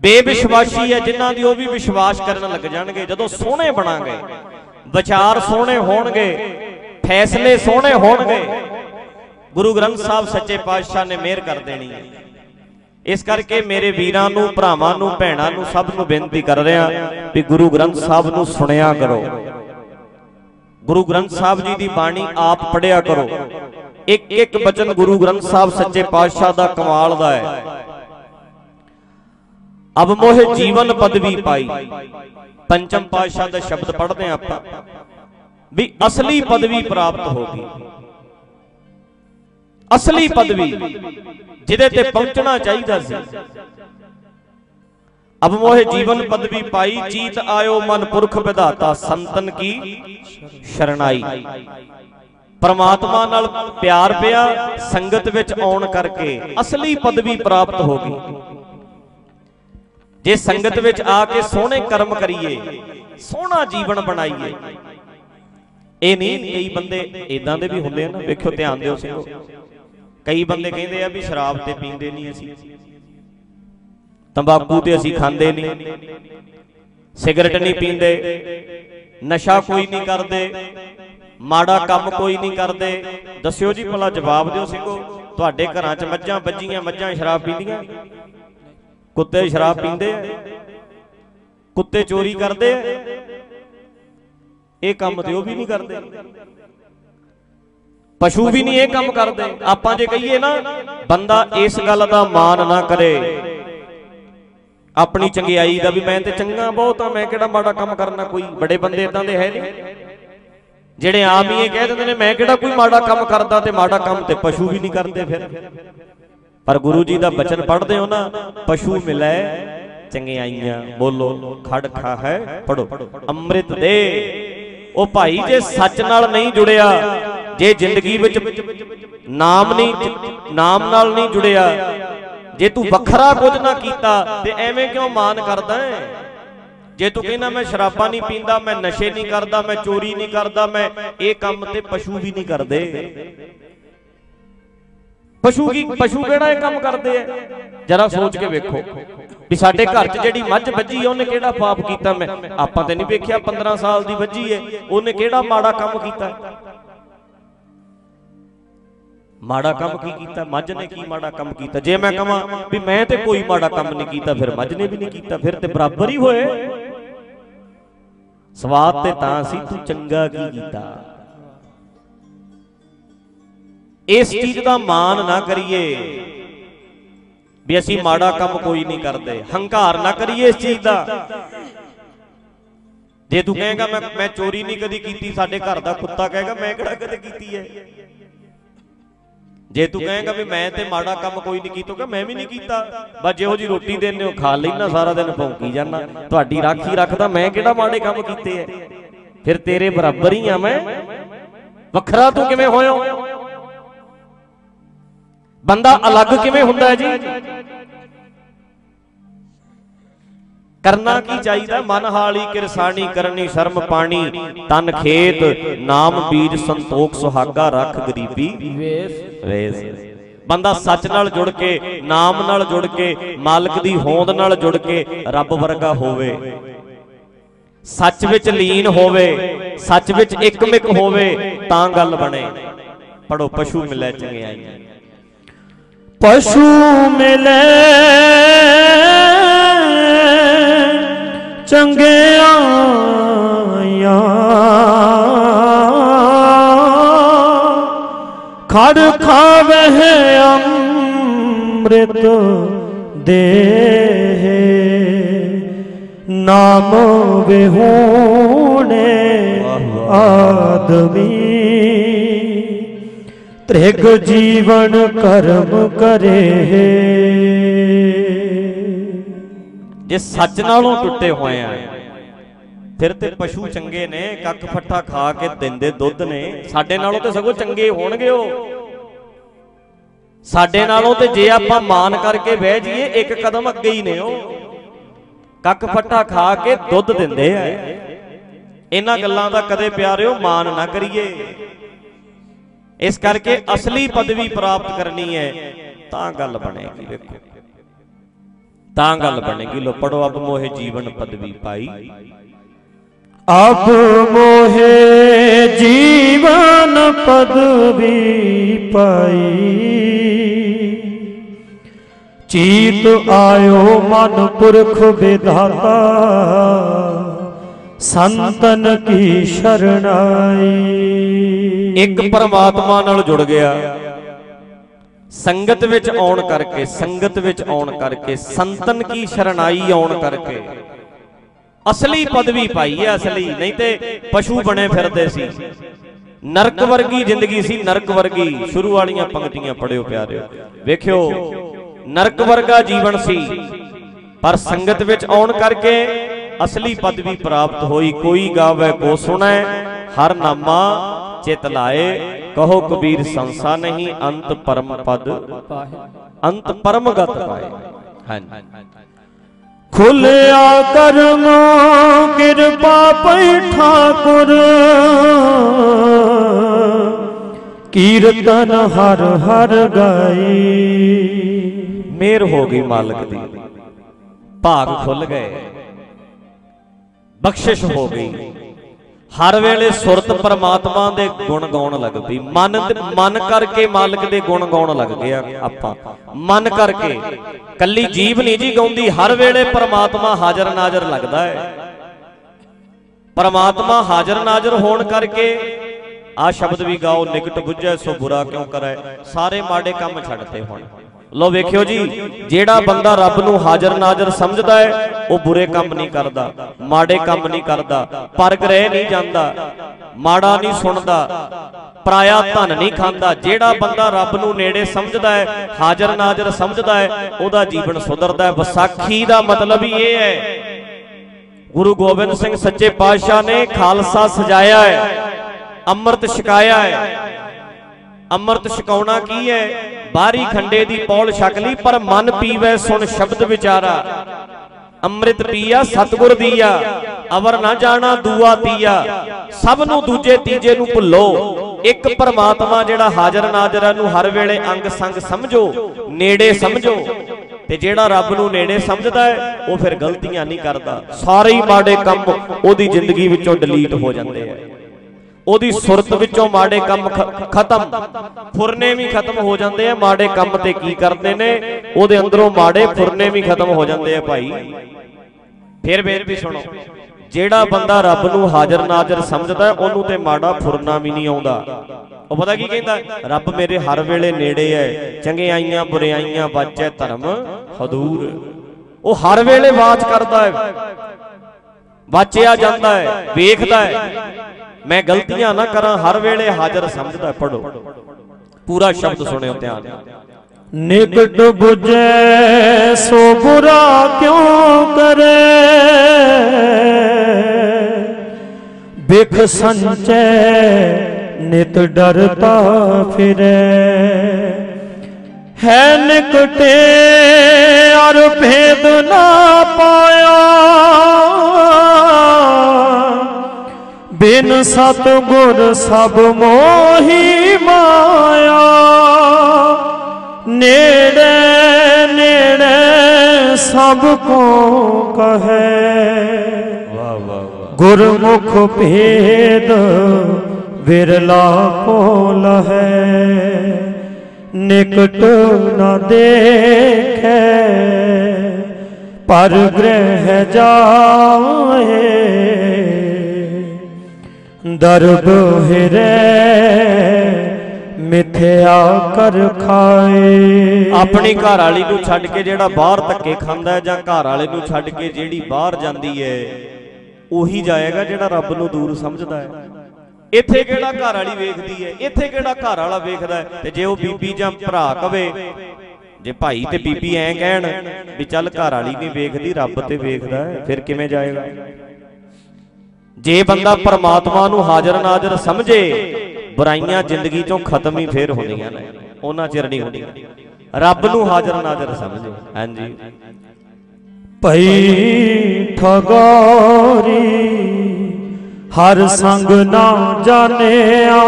ਬੇਵਿਸ਼ਵਾਸੀ ਹੈ, ਜਿਨ੍ਹਾਂ ਦੀ ਉਹ ਵੀ ਵਿਸ਼ਵਾਸ ਕਰਨ ਲੱਗ ਜਾਣਗੇ, ਜਦੋਂ ਸੋਹਣੇ ਬਣਾਂਗੇ, ਵਿਚਾਰ ਸੋਹਣੇ ਹੋਣਗੇ, ਫੈਸਲੇ ਸੋਹਣੇ ਹੋਣਗੇ, ਗੁਰੂ ਗ੍ਰੰਥ ਸਾਹਿਬ ਸੱਚੇ ਪਾਤਸ਼ਾਹ ਨੇ ਮਿਹਰ ਕਰ ਦੇਣੀ ਹੈ। ਇਸ ਕਰਕੇ ਮੇਰੇ ਵੀਰਾਂ ਨੂੰ, ਭਰਾਵਾਂ ਨੂੰ, ਭੈਣਾਂ ਨੂੰ ਸਭ ਨੂੰ ਬੇਨਤੀ ਕਰ ਰਿਹਾ ਵੀ ਗੁਰੂ ਗ੍ਰੰਥ ਸਾਹਿਬ ਨੂੰ ਸੁਣਿਆ ਕਰੋ। ਗੁਰੂ ਗ੍ਰੰਥ ਸਾਹਿਬ ਜੀ ਦੀ ਬਾਣੀ ਆਪ ਪੜਿਆ ਕਰੋ। ਇੱਕ ਇੱਕ ਬਚਨ ਗੁਰੂ ਗ੍ਰੰਥ ਸਾਹਿਬ ਸੱਚੇ ਪਾਤਸ਼ਾਹ ਦਾ ਕਮਾਲ ਦਾ ਹੈ। ਅਬ ਮੋਹ ਜੀਵਨ ਪਦਵੀ ਪਾਈ। ਪੰਚਮ ਪਾਤਸ਼ਾਹ ਦਾ ਸ਼ਬਦ ਪੜ੍ਹਦੇ ਹਾਂ ਆਪਾਂ। ਵੀ ਅਸਲੀ ਪਦਵੀ ਪ੍ਰਾਪਤ ਹੋ ਗਈ। ਅਸਲੀ ਪਦਵੀ ਜਿਹਦੇ ਤੇ ਪਹੁੰਚਣਾ ਚਾਹੀਦਾ ਸੀ। ਅਬ ਮੋਹ ਜੀਵਨ ਪਦਵੀ ਪਾਈ, ਚੀਤ ਆਇਓ ਮਨ ਪੁਰਖ ਵਿਧਾਤਾ, ਸੰਤਨ ਕੀ? ਸ਼ਰਣਾਈ। ਪਰਮਾਤਮਾ ਨਾਲ ਪਿਆਰ ਪਿਆ, ਸੰਗਤ ਵਿੱਚ ਆਉਣ ਕਰਕੇ ਅਸਲੀ ਪਦਵੀ ਪ੍ਰਾਪਤ ਹੋ ਗਈ। ਜੇ ਸੰਗਤ ਵਿੱਚ ਆ ਕੇ ਸੋਹਣੇ ਕਰਮ ਕਰੀਏ, ਸੋਹਣਾ ਜੀਵਨ ਬਣਾਈਏ। ਇਹ ਨਹੀਂ, ਕਈ ਬੰਦੇ ਇਦਾਂ ਦੇ ਵੀ ਹੁੰਦੇ ਆ ਨਾ, ਵੇਖਿਓ ਧਿਆਨ ਦਿਓ ਸਿੰਘੋ। ਕਈ ਬੰਦੇ ਕਹਿੰਦੇ ਆ ਵੀ ਸ਼ਰਾਬ ਤੇ ਪੀਂਦੇ ਨਹੀਂ ਅਸੀਂ। ਤੰਬਾਕੂ ਤੇ ਅਸੀਂ ਖਾਂਦੇ ਨਹੀਂ। ਸਿਗਰਟ ਨਹੀਂ ਪੀਂਦੇ। ਨਸ਼ਾ ਕੋਈ ਨਹੀਂ ਕਰਦੇ। ਮਾੜਾ ਕੰਮ ਕੋਈ ਨਹੀਂ ਕਰਦੇ। ਦੱਸਿਓ ਜੀ, ਭਲਾ ਜਵਾਬ ਦਿਓ ਸਿੰਘੋ। ਤੁਹਾਡੇ ਘਰਾਂ 'ਚ ਮੱਝਾਂ ਵੱਜੀਆਂ, ਮੱਝਾਂ ਸ਼ਰਾਬ ਪੀਂਦੀਆਂ। ਕੁੱਤੇ ਸ਼ਰਾਬ ਪੀਂਦੇ ਆ। ਕੁੱਤੇ ਚੋਰੀ ਕਰਦੇ ਆ। ਇਹ ਕੰਮ ਤੇ ਉਹ ਵੀ ਨਹੀਂ ਕਰਦੇ। ਪਸ਼ੂ ਵੀ ਨਹੀਂ ਇਹ ਕੰਮ ਕਰਦੇ। ਆਪਾਂ ਜੇ ਕਹੀਏ ਨਾ, ਬੰਦਾ ਇਸ ਗੱਲ ਦਾ ਮਾਣ ਨਾ ਕਰੇ। ਆਪਣੀ ਚੰਗਿਆਈ ਦਾ ਵੀ ਮੈਂ ਤੇ ਚੰਗਾ ਬਹੁਤ ਆ, ਮੈਂ ਕਿਹੜਾ ਮਾੜਾ ਕੰਮ ਕਰਨਾ ਕੋਈ ਬੜੇ ਬੰਦੇ ਇਦਾਂ ਦੇ ਹੈ ਨਹੀਂ। ਜਿਹੜੇ ਆਮ ਹੀ ਇਹ ਕਹਿ ਦਿੰਦੇ ਨੇ, ਮੈਂ ਕਿਹੜਾ ਕੋਈ ਮਾੜਾ ਕੰਮ ਕਰਦਾ ਤੇ ਮਾੜਾ ਕੰਮ ਤੇ ਪਸ਼ੂ ਵੀ ਨਹੀਂ ਕਰਦੇ ਫਿਰ। ਪਰ ਗੁਰੂ ਜੀ ਦਾ ਬਚਨ ਪੜ੍ਹਦੇ ਹੋ ਨਾ ਪਸ਼ੂ ਮਿਲੈ ਚੰਗਿਆਈਆਂ ਬੋਲੋ ਖੜ ਖਾ ਹੈ ਪੜੋ ਅੰਮ੍ਰਿਤ ਦੇ। ਉਹ ਭਾਈ ਜੇ ਸੱਚ ਨਾਲ ਨਹੀਂ ਜੁੜਿਆ ਜੇ ਜ਼ਿੰਦਗੀ ਵਿੱਚ ਨਾਮ ਨਹੀਂ ਨਾਮ ਨਾਲ ਨਹੀਂ ਜੁੜਿਆ ਜੇ ਤੂੰ ਵੱਖਰਾ ਕੁਝ ਨਾ ਕੀਤਾ ਤੇ ਐਵੇਂ ਕਿਉਂ ਮਾਨ ਕਰਦਾ ਹੈ? ਜੇ ਤੂੰ ਕਹਿੰਦਾ ਮੈਂ ਸ਼ਰਾਬਾਂ ਨਹੀਂ ਪੀਂਦਾ ਮੈਂ ਨਸ਼ੇ ਨਹੀਂ ਕਰਦਾ ਮੈਂ ਚੋਰੀ ਨਹੀਂ ਕਰਦਾ ਮੈਂ ਇਹ ਕੰਮ ਤੇ ਪਸ਼ੂ ਵੀ ਨਹੀਂ ਕਰਦੇ। ਪਸ਼ੂ ਕੀ ਪਸ਼ੂ ਕਿਹੜਾ ਇਹ ਕੰਮ ਕਰਦੇ ਆ? ਜਰਾ ਸੋਚ ਕੇ ਵੇਖੋ ਵੀ ਸਾਡੇ ਘਰ 'ਚ ਜਿਹੜੀ ਮੱਝ ਵੱਜੀ ਉਹਨੇ ਕਿਹੜਾ ਪਾਪ ਕੀਤਾ? ਮੈਂ ਆਪਾਂ ਤੇ ਨਹੀਂ ਵੇਖਿਆ 15 ਸਾਲ ਦੀ ਵੱਜੀ ਹੈ ਉਹਨੇ ਕਿਹੜਾ ਮਾੜਾ ਕੰਮ ਕੀਤਾ? ਮਾੜਾ ਕੰਮ ਕੀ ਕੀਤਾ? ਮੱਝ ਨੇ ਕੀ ਮਾੜਾ ਕੰਮ ਕੀਤਾ? ਜੇ ਮੈਂ ਕਹਾਂ ਵੀ ਮੈਂ ਤੇ ਕੋਈ ਮਾੜਾ ਕੰਮ ਨਹੀਂ ਕੀਤਾ, ਫਿਰ ਮੱਝ ਨੇ ਵੀ ਨਹੀਂ ਕੀਤਾ, ਫਿਰ ਤੇ ਬਰਾਬਰ ਹੀ ਹੋਏ। ਸਵਾਦ ਤੇ ਤਾਂ ਸੀ ਤੂੰ ਚੰਗਾ ਕੀ ਕੀਤਾ? ਇਸ ਚੀਜ਼ ਦਾ ਮਾਣ ਨਾ ਕਰੀਏ ਵੀ ਅਸੀਂ ਮਾੜਾ ਕੰਮ ਕੋਈ ਨਹੀਂ ਕਰਦੇ ਹੰਕਾਰ ਨਾ ਕਰੀਏ ਇਸ ਚੀਜ਼ ਦਾ। ਜੇ ਤੂੰ ਕਹੇਗਾ ਮੈਂ ਮੈਂ ਚੋਰੀ ਨਹੀਂ ਕਦੀ ਕੀਤੀ ਸਾਡੇ ਘਰ ਦਾ ਕੁੱਤਾ ਕਹੇਗਾ ਮੈਂ ਕਿਹੜਾ ਕਦੇ ਕੀਤੀ ਹੈ? ਜੇ ਤੂੰ ਕਹੇਗਾ ਵੀ ਮੈਂ ਤੇ ਮਾੜਾ ਕੰਮ ਕੋਈ ਨਹੀਂ ਕੀਤਾ ਮੈਂ ਵੀ ਨਹੀਂ ਕੀਤਾ। ਬਸ ਜਿਹੋ ਜੀ ਰੋਟੀ ਦੇਣੇ ਹੋ ਖਾ ਲੈਣਾ ਸਾਰਾ ਦਿਨ ਭੌਂਕੀ ਜਾਣਾ। ਤੁਹਾਡੀ ਰਾਖੀ ਰੱਖਦਾ ਮੈਂ ਕਿਹੜਾ ਮਾੜੇ ਕੰਮ ਕੀਤੇ ਐ ਫਿਰ ਤੇਰੇ ਬਰਾਬਰ ਹੀ ਆ ਮੈਂ। ਵੱਖਰਾ ਤੂੰ ਕਿਵੇਂ ਹੋਇਆ? ਬੰਦਾ ਅਲੱਗ ਕਿਵੇਂ ਹੁੰਦਾ ਹੈ ਜੀ? ਕਰਨਾ ਕੀ ਚਾਹੀਦਾ? ਮਨ ਹਾਲੀ ਕਿਰਸਾਨੀ ਕਰਨੀ, ਸ਼ਰਮ ਪਾਣੀ, ਤਨ ਖੇਤ, ਨਾਮ ਬੀਜ, ਸੰਤੋਖ, ਸੁਹਾਗਾ, ਰੱਖ ਗਰੀਬੀ, ਵੇਸ ਬੰਦਾ ਸੱਚ ਨਾਲ ਜੁੜ ਕੇ, ਨਾਮ ਨਾਲ ਜੁੜ ਕੇ, ਮਾਲਕ ਦੀ ਹੋਂਦ ਨਾਲ ਜੁੜ ਕੇ ਰੱਬ ਵਰਗਾ ਹੋਵੇ। ਸੱਚ ਵਿੱਚ ਲੀਨ ਹੋਵੇ, ਸੱਚ ਵਿੱਚ ਇੱਕਮਿਕ ਹੋਵੇ, ਤਾਂ ਗੱਲ ਬਣੇ। ਪੜੋ, ਪਸ਼ੂ ਮਿਲੇ ਚੰਗਿਆਈ ਪਸ਼ੂ ਮਿਲੇ। ਚੰਗਿਆਈਆਂ ਖੜ ਖਾਵੇ ਅੰਮ੍ਰਿਤ ਦੇਹ। ਨਾਮ ਵਿਹੂਣੇ ਆਦਮੀ। ਤ੍ਰਿਗ ਜੀਵਨ ਕਰਮ ਕਰੇ। ਜੇ ਸੱਚ ਨਾਲੋਂ ਟੁੱਟੇ ਹੋਏ ਆ, ਫਿਰ ਤੇ ਪਸ਼ੂ ਚੰਗੇ ਨੇ, ਕੱਖ ਫੱਟਾ ਖਾ ਕੇ ਦਿੰਦੇ ਦੁੱਧ ਨੇ। ਸਾਡੇ ਨਾਲੋਂ ਤੇ ਸਗੋਂ ਚੰਗੇ ਹੋਣਗੇ ਉਹ। ਸਾਡੇ ਨਾਲੋਂ ਤੇ ਜੇ ਆਪਾਂ ਮਾਨ ਕਰਕੇ ਬਹਿ ਜਾਈਏ, ਇੱਕ ਕਦਮ ਅੱਗੇ ਹੀ ਨੇ ਉਹ। ਕੱਕ ਫੱਟਾ ਖਾ ਕੇ ਦੁੱਧ ਦਿੰਦੇ ਆ। ਇਹਨਾਂ ਗੱਲਾਂ ਦਾ ਕਦੇ ਪਿਆਰਿਓ ਮਾਨ ਨਾ ਕਰੀਏ। ਇਸ ਕਰਕੇ ਅਸਲੀ ਪਦਵੀ ਪ੍ਰਾਪਤ ਕਰਨੀ ਹੈ। ਤਾਂ ਗੱਲ ਬਣੇਗੀ ਵੇਖੋ। ਤਾਂ ਗੱਲ ਬਣੇਗੀ। ਲੋ ਪੜੋ ਅਬ ਮੋਹਿ ਜੀਵਨ ਪਦਵੀ ਪਾਈ। ਅਬ ਮੋਹੇ ਜੀਵਨ ਪਦਵੀ ਪਾਈ। ਚੀਤ ਆਇਓ ਮਨ ਪੁਰਖ ਵਿਧਾਤਾ। ਸੰਤਨ ਕੀ ਸ਼ਰਣਾਈ। ਇੱਕ ਪਰਮਾਤਮਾ ਨਾਲ ਜੁੜ ਗਿਆ। ਸੰਗਤ ਵਿੱਚ ਆਉਣ ਕਰਕੇ, ਸੰਗਤ ਵਿੱਚ ਆਉਣ ਕਰਕੇ, ਸੰਤਨ ਕੀ ਸ਼ਰਨਾਈ ਆਉਣ ਕਰਕੇ। ਅਸਲੀ ਪਦਵੀ ਪਾਈ ਹੈ ਅਸਲੀ, ਨਹੀਂ ਤੇ ਪਸ਼ੂ ਬਣੇ ਫਿਰਦੇ ਸੀ। ਨਰਕ ਵਰਗੀ ਜ਼ਿੰਦਗੀ ਸੀ, ਨਰਕ ਵਰਗੀ। ਸ਼ੁਰੂ ਵਾਲੀਆਂ ਪੰਕਤੀਆਂ ਪੜਿਓ ਪਿਆਰਿਓ। ਵੇਖਿਓ, ਨਰਕ ਵਰਗਾ ਜੀਵਨ ਸੀ। ਪਰ ਸੰਗਤ ਵਿੱਚ ਆਉਣ ਕਰਕੇ ਅਸਲੀ ਪਦਵੀ ਪ੍ਰਾਪਤ ਹੋਈ, ਕੋਈ ਗਾਵੇ ਕੋ ਸੁਣੈ, ਹਰ ਨਾਮਾ ਚਿਤ ਲਾਏ, ਕਹੋ ਕਬੀਰ ਸੰਸਾ ਨਹੀਂ, ਅੰਤ ਪਰਮ ਪਦ ਅੰਤ ਪਰਮਗਤ ਪਾਏ ਹਾਂਜੀ। ਖੁੱਲਿਆ ਕਰਮ, ਕਿਰਪਾ ਪਈ ਠਾਕੁਰ। ਕੀਰਤਨ ਹਰ ਹਰ ਗਾਈ। ਮੇਰ ਹੋ ਗਈ ਮਾਲਕ ਦੀ। ਭਾਗ ਖੁੱਲ ਗਏ। ਬਖਸ਼ਿਸ਼ ਹੋ ਗਈ। ਹਰ ਵੇਲੇ ਸੁਰਤ ਪਰਮਾਤਮਾ ਦੇ ਗੁਣ ਗਾਉਣ ਲੱਗ ਪਈ। ਮਨ ਮਨ ਕਰਕੇ ਮਾਲਕ ਦੇ ਗੁਣ ਗਾਉਣ ਲੱਗ ਗਿਆ ਆਪਾਂ। ਮਨ ਕਰਕੇ। ਕੱਲੀ ਜੀਬ ਨਹੀਂ ਜੀ ਗਾਉਂਦੀ, ਹਰ ਵੇਲੇ ਪਰਮਾਤਮਾ ਹਾਜ਼ਰ ਨਾਜ਼ਰ ਲੱਗਦਾ ਹੈ। ਪਰਮਾਤਮਾ ਹਾਜ਼ਰ ਨਾਜ਼ਰ ਹੋਣ ਕਰਕੇ ਆ ਸ਼ਬਦ ਵੀ ਗਾਓ, ਨਿਕਟ ਬੁੱਝੈ ਸੋ ਬੁਰਾ ਕਿਉਂ ਕਰੈ? ਸਾਰੇ ਮਾੜੇ ਕੰਮ ਛੱਡਤੇ ਹੁਣ। ਲੋ ਵੇਖਿਓ ਜੀ, ਜਿਹੜਾ ਬੰਦਾ ਰੱਬ ਨੂੰ ਹਾਜ਼ਰ ਨਾਜ਼ਰ ਸਮਝਦਾ ਹੈ, ਉਹ ਬੁਰੇ ਕੰਮ ਨਹੀਂ ਕਰਦਾ, ਮਾੜੇ ਕੰਮ ਨਹੀਂ ਕਰਦਾ ਪਰਗ੍ਰਹਿ ਨਹੀਂ ਜਾਂਦਾ, ਮਾੜਾ ਨਹੀਂ ਸੁਣਦਾ, ਪਰਾਇਆ ਧਨ ਨਹੀਂ ਖਾਂਦਾ, ਜਿਹੜਾ ਬੰਦਾ ਰੱਬ ਨੂੰ ਨੇੜੇ ਸਮਝਦਾ ਹੈ, ਹਾਜ਼ਰ ਨਾਜ਼ਰ ਸਮਝਦਾ ਹੈ, ਉਹਦਾ ਜੀਵਨ ਸੁਧਰਦਾ ਹੈ। ਵਿਸਾਖੀ ਦਾ ਮਤਲਬ ਹੀ ਇਹ ਹੈ, ਗੁਰੂ ਗੋਬਿੰਦ ਸਿੰਘ ਸੱਚੇ ਪਾਤਸ਼ਾਹ ਨੇ ਖਾਲਸਾ ਸਜਾਇਆ ਹੈ, ਅੰਮ੍ਰਿਤ ਛਕਾਇਆ ਹੈ ਅੰਮ੍ਰਿਤ ਛਕਾਉਣਾ ਕੀ ਹੈ? ਬਾਹਰੀ ਖੰਡੇ ਦੀ ਪੌਲ ਛਕ ਲਈ, ਪਰ ਮਨ ਪੀਵੇ ਸੁਣ ਸ਼ਬਦ ਵਿਚਾਰਾ। ਅੰਮ੍ਰਿਤ ਪੀਆ, ਸਤਗੁਰ ਦੀਆ। ਅਵਰ ਨਾ ਜਾਣਾ, ਦੂਆ ਤੀਆ। ਸਭ ਨੂੰ ਦੂਜੇ ਤੀਜੇ ਨੂੰ ਭੁੱਲੋ। ਇੱਕ ਪਰਮਾਤਮਾ ਜਿਹੜਾ ਹਾਜ਼ਰ ਨਾਜਰਾਂ ਨੂੰ ਹਰ ਵੇਲੇ ਅੰਗ ਸੰਗ ਸਮਝੋ, ਨੇੜੇ ਸਮਝੋ। ਤੇ ਜਿਹੜਾ ਰੱਬ ਨੂੰ ਨੇੜੇ ਸਮਝਦਾ ਹੈ, ਉਹ ਫਿਰ ਗਲਤੀਆਂ ਨਹੀਂ ਕਰਦਾ। ਸਾਰੇ ਹੀ ਮਾੜੇ ਕੰਮ ਉਹਦੀ ਜ਼ਿੰਦਗੀ ਵਿੱਚੋਂ ਡਿਲੀਟ ਹੋ ਜਾਂਦੇ ਆ। ਉਹਦੀ ਸੁਰਤ ਵਿੱਚੋਂ ਮਾੜੇ ਕੰਮ ਖਤਮ। ਫੁਰਨੇ ਵੀ ਖਤਮ ਹੋ ਜਾਂਦੇ ਆ ਮਾੜੇ ਕੰਮ ਤੇ ਕੀ ਕਰਦੇ ਨੇ? ਉਹਦੇ ਅੰਦਰੋਂ ਮਾੜੇ ਫੁਰਨੇ ਵੀ ਖਤਮ ਹੋ ਜਾਂਦੇ ਆ ਭਾਈ। ਫਿਰ ਫੇਰ ਵੀ ਸੁਣੋ ਜਿਹੜਾ ਬੰਦਾ ਰੱਬ ਨੂੰ ਹਾਜ਼ਰ ਨਾਜ਼ਰ ਸਮਝਦਾ ਉਹਨੂੰ ਤੇ ਮਾੜਾ ਫੁਰਨਾ ਵੀ ਨਹੀਂ ਆਉਂਦਾ। ਉਹ ਪਤਾ ਕੀ ਕਹਿੰਦਾ? ਰੱਬ ਮੇਰੇ ਹਰ ਵੇਲੇ ਨੇੜੇ ਹੈ। ਚੰਗਿਆਈਆਂ ਬੁਰਿਆਈਆਂ ਬਾਚੈ ਧਰਮ ਹਦੂਰ। ਉਹ ਹਰ ਵੇਲੇ ਬਾਤ ਕਰਦਾ ਹੈ। ਵਾਚਿਆ ਜਾਂਦਾ ਹੈ। ਵੇਖਦਾ ਹੈ। ਮੈਂ ਗਲਤੀਆਂ ਨਾ ਕਰਾਂ, ਹਰ ਵੇਲੇ ਹਾਜ਼ਰ ਸਮਝਦਾ ਪੜੋ ਪੂਰਾ ਸ਼ਬਦ ਸੁਣਿਓ ਧਿਆਨ ਨਾਲ। ਨਿਕਟ 부ਜੈ ਸੋ ਬੁਰਾ ਕਿਉ ਕਰੇ? ਬਿਖ ਸੰਚੈ, ਨਿਤ ਡਰਤਾ ਫਿਰੈ। ਹੈ ਨਿਕਟੇ, ਅਰ ਭੇਦ ਨਾ ਪਾਇਆ। ਬਿਨ ਸਤ ਗੁਰ ਸਭ ਮੋਹੀ ਮਾਇਆ। ਨੇੜੇ ਨੇੜੇ ਸਭ ਕੋ ਕਹੈ। ਵਾਹ ਵਾਹ ਗੁਰਮੁਖ ਭੇਦ ਵਿਰਲਾ ਕੋ ਲਹੈ ਨਿਕਟ ਨ ਦੇਖੈ, ਪਰ ਗ੍ਰਹਿ ਜਾਏ। ਦਰਬ ਹਿਰੈ, ਮਿਥਿਆ ਕਰ ਖਾਏ। ਆਪਣੀ ਘਰ ਵਾਲੀ ਨੂੰ ਛੱਡ ਕੇ ਜਿਹੜਾ ਬਾਹਰ ਧੱਕੇ ਖਾਂਦਾ ਹੈ ਜਾਂ ਘਰ ਵਾਲੇ ਨੂੰ ਛੱਡ ਕੇ ਜਿਹੜੀ ਬਾਹਰ ਜਾਂਦੀ ਹੈ, ਉਹੀ ਜਾਏਗਾ ਜਿਹੜਾ ਰੱਬ ਨੂੰ ਦੂਰ ਸਮਝਦਾ ਹੈ। ਇੱਥੇ ਕਿਹੜਾ ਘਰ ਵਾਲੀ ਵੇਖਦੀ ਹੈ? ਇੱਥੇ ਕਿਹੜਾ ਘਰ ਵਾਲਾ ਵੇਖਦਾ ਹੈ? ਤੇ ਜੇ ਉਹ ਬੀਬੀ ਜਾਂ ਭਰਾ ਕਵੇ, ਜੇ ਭਾਈ ਤੇ ਬੀਬੀ ਐਂ ਕਹਿਣ ਵੀ ਚੱਲ ਘਰ ਵਾਲੀ ਨਹੀਂ ਵੇਖਦੀ, ਰੱਬ ਤੇ ਵੇਖਦਾ ਫਿਰ ਕਿਵੇਂ ਜਾਏਗਾ? ਜੇ ਬੰਦਾ ਪਰਮਾਤਮਾ ਨੂੰ ਹਾਜ਼ਰ ਨਾਜ਼ਰ ਸਮਝੇ, ਬੁਰਾਈਆਂ ਜ਼ਿੰਦਗੀ ਚੋਂ ਖਤਮ ਹੀ ਫੇਰ ਹੁੰਦੀਆਂ ਨੇ, ਉਹਨਾਂ ਚਿਰ ਨਹੀਂ ਹੁੰਦੀ ਰੱਬ ਨੂੰ ਹਾਜ਼ਰ ਨਾਜ਼ਰ ਸਮਝੇ, ਹਾਂਜੀ। ਭਈ ਠਗੋਰੀ, ਹਰ ਸੰਗ ਨਾ ਜਾਣਿਆ।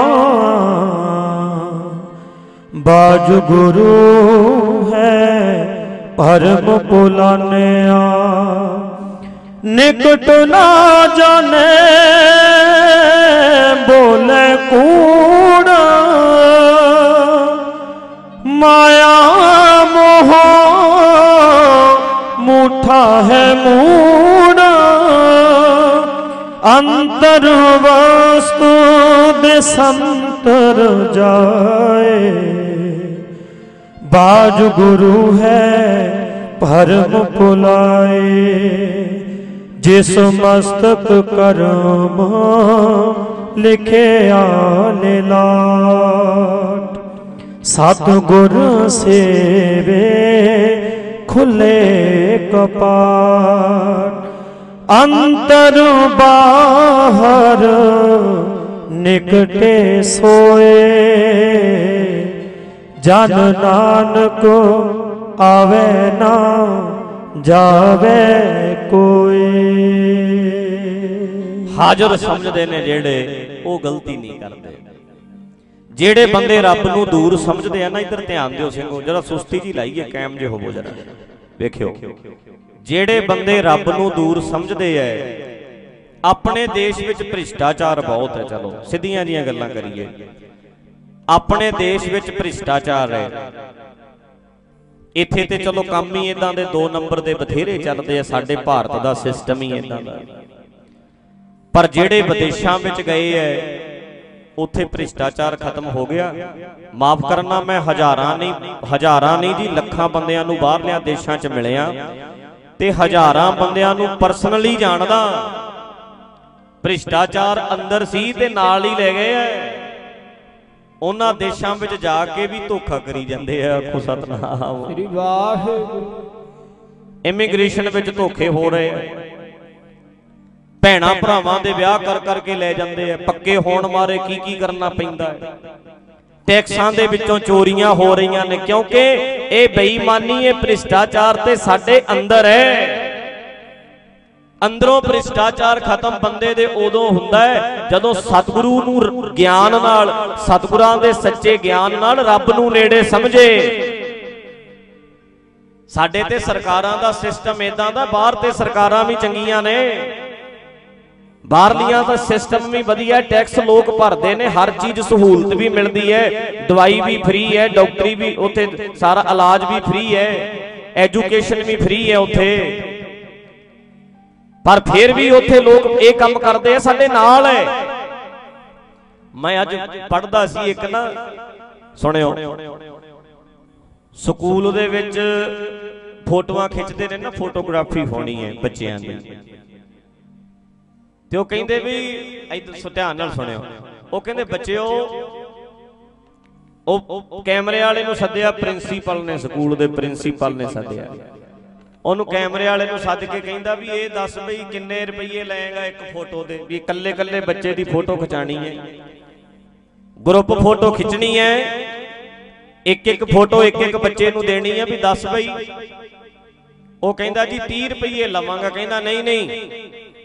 ਬਾਜ ਗੁਰੂ ਹੈ ਪਰਮ ਪੁਲਾਨਿਆ ਨਿਕਟ ਨਾ ਜਾਣੇ, ਬੋਲੇ ਕੂੜ। ਮਾਇਆ ਮੋਹ ਮੂਠਾ ਹੈ ਮੂੜ। ਅੰਤਰ ਵਸਤੂ ਦੇ ਜਾਏ। ਬਾਜ ਗੁਰੂ ਹੈ, ਭਰਮ ਪੁਲਾਏ ਜਿਸ ਮਸਤਕ ਕਰਮ ਲਿਖਿਆ ਨਿਲਾਟ, ਸਤਿਗੁਰ ਸੇਵੇ ਖੁੱਲੇ ਕਪਾਟ, ਅੰਤਰ ਬਾਹਰ ਨਿਕਟੇ ਸੋਏ, ਜਨ ਨਾਨਕ ਆਵੇ ਨਾ ਜਾਵੇ ਕੋਈ। ਹਾਜ਼ਰ ਸਮਝਦੇ ਨੇ ਜਿਹੜੇ ਉਹ ਗਲਤੀ ਨਹੀਂ ਕਰਦੇ। ਜਿਹੜੇ ਬੰਦੇ ਰੱਬ ਨੂੰ ਦੂਰ ਸਮਝਦੇ ਆ ਨਾ, ਇੱਧਰ ਧਿਆਨ ਦਿਓ ਸਿੰਘੋ, ਜਰਾ ਸੁਸਤੀ ਜੀ ਲਾਈਏ, ਕਾਇਮ ਜੇ ਹੋਵੋ ਜਰਾ। ਵੇਖਿਓ, ਜਿਹੜੇ ਬੰਦੇ ਰੱਬ ਨੂੰ ਦੂਰ ਸਮਝਦੇ ਐ, ਆਪਣੇ ਦੇਸ਼ ਵਿੱਚ ਭ੍ਰਿਸ਼ਟਾਚਾਰ ਬਹੁਤ ਹੈ ਚਲੋ, ਸਿੱਧੀਆਂ ਜੀਆਂ ਗੱਲਾਂ ਕਰੀਏ। ਆਪਣੇ ਦੇਸ਼ ਵਿੱਚ ਭ੍ਰਿਸ਼ਟਾਚਾਰ ਹੈ ਇੱਥੇ ਤੇ ਚਲੋ ਕੰਮ ਹੀ ਇਦਾਂ ਦੇ 2 ਨੰਬਰ ਦੇ ਬਥੇਰੇ ਚੱਲਦੇ ਆ, ਸਾਡੇ ਭਾਰਤ ਦਾ ਸਿਸਟਮ ਹੀ ਇਦਾਂ ਦਾ। ਪਰ ਜਿਹੜੇ ਵਿਦੇਸ਼ਾਂ ਵਿੱਚ ਗਏ ਐ, ਉੱਥੇ ਭ੍ਰਿਸ਼ਟਾਚਾਰ ਖਤਮ ਹੋ ਗਿਆ। ਮਾਫ ਕਰਨਾ, ਮੈਂ ਹਜ਼ਾਰਾਂ ਨਹੀਂ ਹਜ਼ਾਰਾਂ ਨਹੀਂ ਜੀ, ਲੱਖਾਂ ਬੰਦਿਆਂ ਨੂੰ ਬਾਹਰਲਿਆਂ ਦੇਸ਼ਾਂ 'ਚ ਮਿਲਿਆ। ਤੇ ਹਜ਼ਾਰਾਂ ਬੰਦਿਆਂ ਨੂੰ ਪਰਸਨਲੀ ਜਾਣਦਾ। ਭ੍ਰਿਸ਼ਟਾਚਾਰ ਅੰਦਰ ਸੀ ਤੇ ਨਾਲ ਹੀ ਲੈ ਗਏ ਐ। ਉਹਨਾਂ ਦੇਸ਼ਾਂ ਵਿੱਚ ਜਾ ਕੇ ਵੀ ਧੋਖਾ ਕਰੀ ਜਾਂਦੇ ਆ ਆਖੋ ਸਤਨਾਮ। ਸ੍ਰੀ ਵਾਹਿਗੁਰੂ। ਇਮੀਗ੍ਰੇਸ਼ਨ ਵਿੱਚ ਧੋਖੇ ਹੋ ਰਹੇ ਆ। ਭੈਣਾ ਭਰਾਵਾਂ ਦੇ ਵਿਆਹ ਕਰ ਕਰਕੇ ਲੈ ਜਾਂਦੇ ਆ। ਪੱਕੇ ਹੋਣ ਮਾਰੇ ਕੀ ਕੀ ਕਰਨਾ ਪੈਂਦਾ ਹੈ? ਟੈਕਸਾਂ ਦੇ ਵਿੱਚੋਂ ਚੋਰੀਆਂ ਹੋ ਰਹੀਆਂ ਨੇ ਕਿਉਂਕਿ ਇਹ ਬੇਈਮਾਨੀ ਇਹ ਭ੍ਰਿਸ਼ਟਾਚਾਰ ਤੇ ਸਾਡੇ ਅੰਦਰ ਹੈ। ਅੰਦਰੋਂ ਭ੍ਰਿਸ਼ਟਾਚਾਰ ਖਤਮ ਬੰਦੇ ਦੇ ਉਦੋਂ ਹੁੰਦਾ ਹੈ ਜਦੋਂ ਸਤਿਗੁਰੂ ਨੂੰ ਗਿਆਨ ਨਾਲ, ਸਤਿਗੁਰਾਂ ਦੇ ਸੱਚੇ ਗਿਆਨ ਨਾਲ ਰੱਬ ਨੂੰ ਨੇੜੇ ਸਮਝੇ। ਸਾਡੇ ਤੇ ਸਰਕਾਰਾਂ ਦਾ ਸਿਸਟਮ ਇਦਾਂ ਦਾ, ਬਾਹਰ ਤੇ ਸਰਕਾਰਾਂ ਵੀ ਚੰਗੀਆਂ ਨੇ। ਬਾਹਰਲੀਆਂ ਦਾ ਸਿਸਟਮ ਵੀ ਵਧੀਆ ਟੈਕਸ ਲੋਕ ਭਰਦੇ ਨੇ, ਹਰ ਚੀਜ਼ ਸਹੂਲਤ ਵੀ ਮਿਲਦੀ ਹੈ, ਦਵਾਈ ਵੀ ਫ੍ਰੀ ਹੈ, ਡਾਕਟਰੀ ਵੀ, ਉੱਥੇ ਸਾਰਾ ਇਲਾਜ ਵੀ ਫ੍ਰੀ ਹੈ, ਐਜੂਕੇਸ਼ਨ ਵੀ ਫ੍ਰੀ ਹੈ ਉੱਥੇ। ਪਰ ਫਿਰ ਵੀ ਉੱਥੇ ਲੋਕ ਇਹ ਕੰਮ ਕਰਦੇ ਆ, ਸਾਡੇ ਨਾਲ ਹੈ ਮੈਂ ਅੱਜ ਪੜਦਾ ਸੀ ਇੱਕ ਨਾ, ਸੁਣਿਓ। ਸਕੂਲ ਦੇ ਵਿੱਚ ਫੋਟੋਆਂ ਖਿੱਚਦੇ ਨੇ ਨਾ, ਫੋਟੋਗ੍ਰਾਫੀ ਹੋਣੀ ਹੈ ਬੱਚਿਆਂ ਦੀ। ਤੇ ਉਹ ਕਹਿੰਦੇ ਵੀ, ਇਧਰ ਸੋ, ਧਿਆਨ ਨਾਲ ਸੁਣਿਓ। ਉਹ ਕਹਿੰਦੇ ਬੱਚਿਓ ਉਹ ਉਹ ਕੈਮਰੇ ਵਾਲੇ ਨੂੰ ਸੱਦਿਆ, ਪ੍ਰਿੰਸੀਪਲ ਨੇ, ਸਕੂਲ ਦੇ ਪ੍ਰਿੰਸੀਪਲ ਨੇ ਸੱਦਿਆ। ਉਹਨੂੰ ਕੈਮਰੇ ਵਾਲੇ ਨੂੰ ਸੱਦ ਕੇ ਕਹਿੰਦਾ ਵੀ ਇਹ ਦੱਸ ਬਈ ਕਿੰਨੇ ਰੁਪਏ ਲਏਗਾ ਇੱਕ ਫੋਟੋ ਦੇ? ਵੀ ਇਕੱਲੇ ਇਕੱਲੇ ਬੱਚੇ ਦੀ ਫੋਟੋ ਖਿਚਾਣੀ ਹੈ। ਗਰੁੱਪ ਫੋਟੋ ਖਿੱਚਣੀ ਹੈ। ਇੱਕ ਇੱਕ ਫੋਟੋ ਇੱਕ ਇੱਕ ਬੱਚੇ ਨੂੰ ਦੇਣੀ ਹੈ ਵੀ ਦੱਸ ਬਈ। ਉਹ ਕਹਿੰਦਾ ਜੀ 30 ਰੁਪਏ ਲਵਾਂਗਾ। ਕਹਿੰਦਾ ਨਹੀਂ ਨਹੀਂ।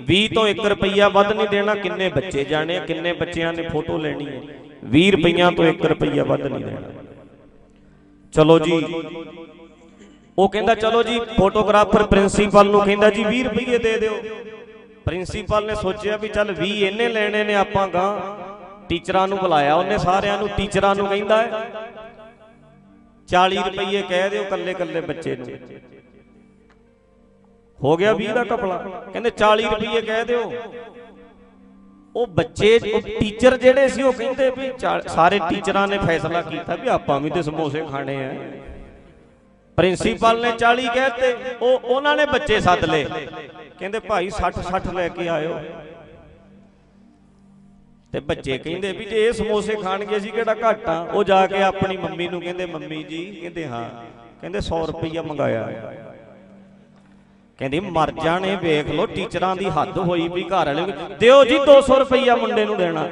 20 ਤੋਂ 1 ਰੁਪਈਆ ਵੱਧ ਨਹੀਂ ਦੇਣਾ ਕਿੰਨੇ ਬੱਚੇ ਜਾਣੇ ਕਿੰਨੇ ਬੱਚਿਆਂ ਨੇ ਫੋਟੋ ਲੈਣੀ ਹੈ। 20 ਰੁਪਈਆਂ ਤੋਂ 1 ਰੁਪਈਆ ਵੱਧ ਨਹੀਂ ਦੇਣਾ। ਚਲੋ ਜੀ। ਉਹ ਕਹਿੰਦਾ, ਚਲੋ ਜੀ ਫੋਟੋਗ੍ਰਾਫਰ ਪ੍ਰਿੰਸੀਪਲ ਨੂੰ ਕਹਿੰਦਾ, ਜੀ 20 ਰੁਪਏ ਦੇ ਦਿਓ। ਪ੍ਰਿੰਸੀਪਲ ਨੇ ਸੋਚਿਆ ਵੀ ਚੱਲ 20 ਇਹਨੇ ਲੈਣੇ ਨੇ ਆਪਾਂ ਗਾਂ। ਟੀਚਰਾਂ ਨੂੰ ਬੁਲਾਇਆ, ਉਹਨੇ ਸਾਰਿਆਂ ਨੂੰ ਟੀਚਰਾਂ ਨੂੰ ਕਹਿੰਦਾ ਹੈ 40 ਰੁਪਏ ਕਹਿ ਦਿਓ ਕੱਲੇ ਕੱਲੇ ਬੱਚੇ ਨੂੰ। ਹੋ ਗਿਆ 20 ਦਾ ਕਪੜਾ ਕਹਿੰਦੇ 40 ਰੁਪਏ ਕਹਿ ਦਿਓ। ਉਹ ਬੱਚੇ, ਉਹ ਟੀਚਰ ਜਿਹੜੇ ਸੀ, ਉਹ ਕਹਿੰਦੇ ਵੀ ਚਾ- ਸਾਰੇ ਟੀਚਰਾਂ ਨੇ ਫੈਸਲਾ ਕੀਤਾ ਵੀ ਆਪਾਂ ਵੀ ਤੇ ਸਮੋਸੇ ਖਾਣੇ ਆ। ਪ੍ਰਿੰਸੀਪਲ ਨੇ 40 ਕਹਿਤੇ, ਉਹ ਉਹਨਾਂ ਨੇ ਬੱਚੇ ਸੱਦ ਲਏ। ਕਹਿੰਦੇ, ਭਾਈ 60 60 ਲੈ ਕੇ ਆਇਓ। ਤੇ ਬੱਚੇ ਕਹਿੰਦੇ ਵੀ ਜੇ ਇਹ ਸਮੋਸੇ ਖਾਣਗੇ ਅਸੀਂ ਕਿਹੜਾ ਘੱਟ ਆ? ਉਹ ਜਾ ਕੇ ਆਪਣੀ ਮੰਮੀ ਨੂੰ ਕਹਿੰਦੇ, ਮੰਮੀ ਜੀ, ਕਹਿੰਦੇ, ਹਾਂ। ਕਹਿੰਦੇ 100 ਰੁਪਈਆ ਮੰਗਾਇਆ। ਕਹਿੰਦੀ, ਮਰ ਜਾਣੇ, ਵੇਖ ਲੋ ਟੀਚਰਾਂ ਦੀ ਹੱਦ ਹੋਈ ਵੀ ਘਰ ਵਾਲੇ ਦਿਓ ਜੀ 200 ਰੁਪਈਆ ਮੁੰਡੇ ਨੂੰ ਦੇਣਾ।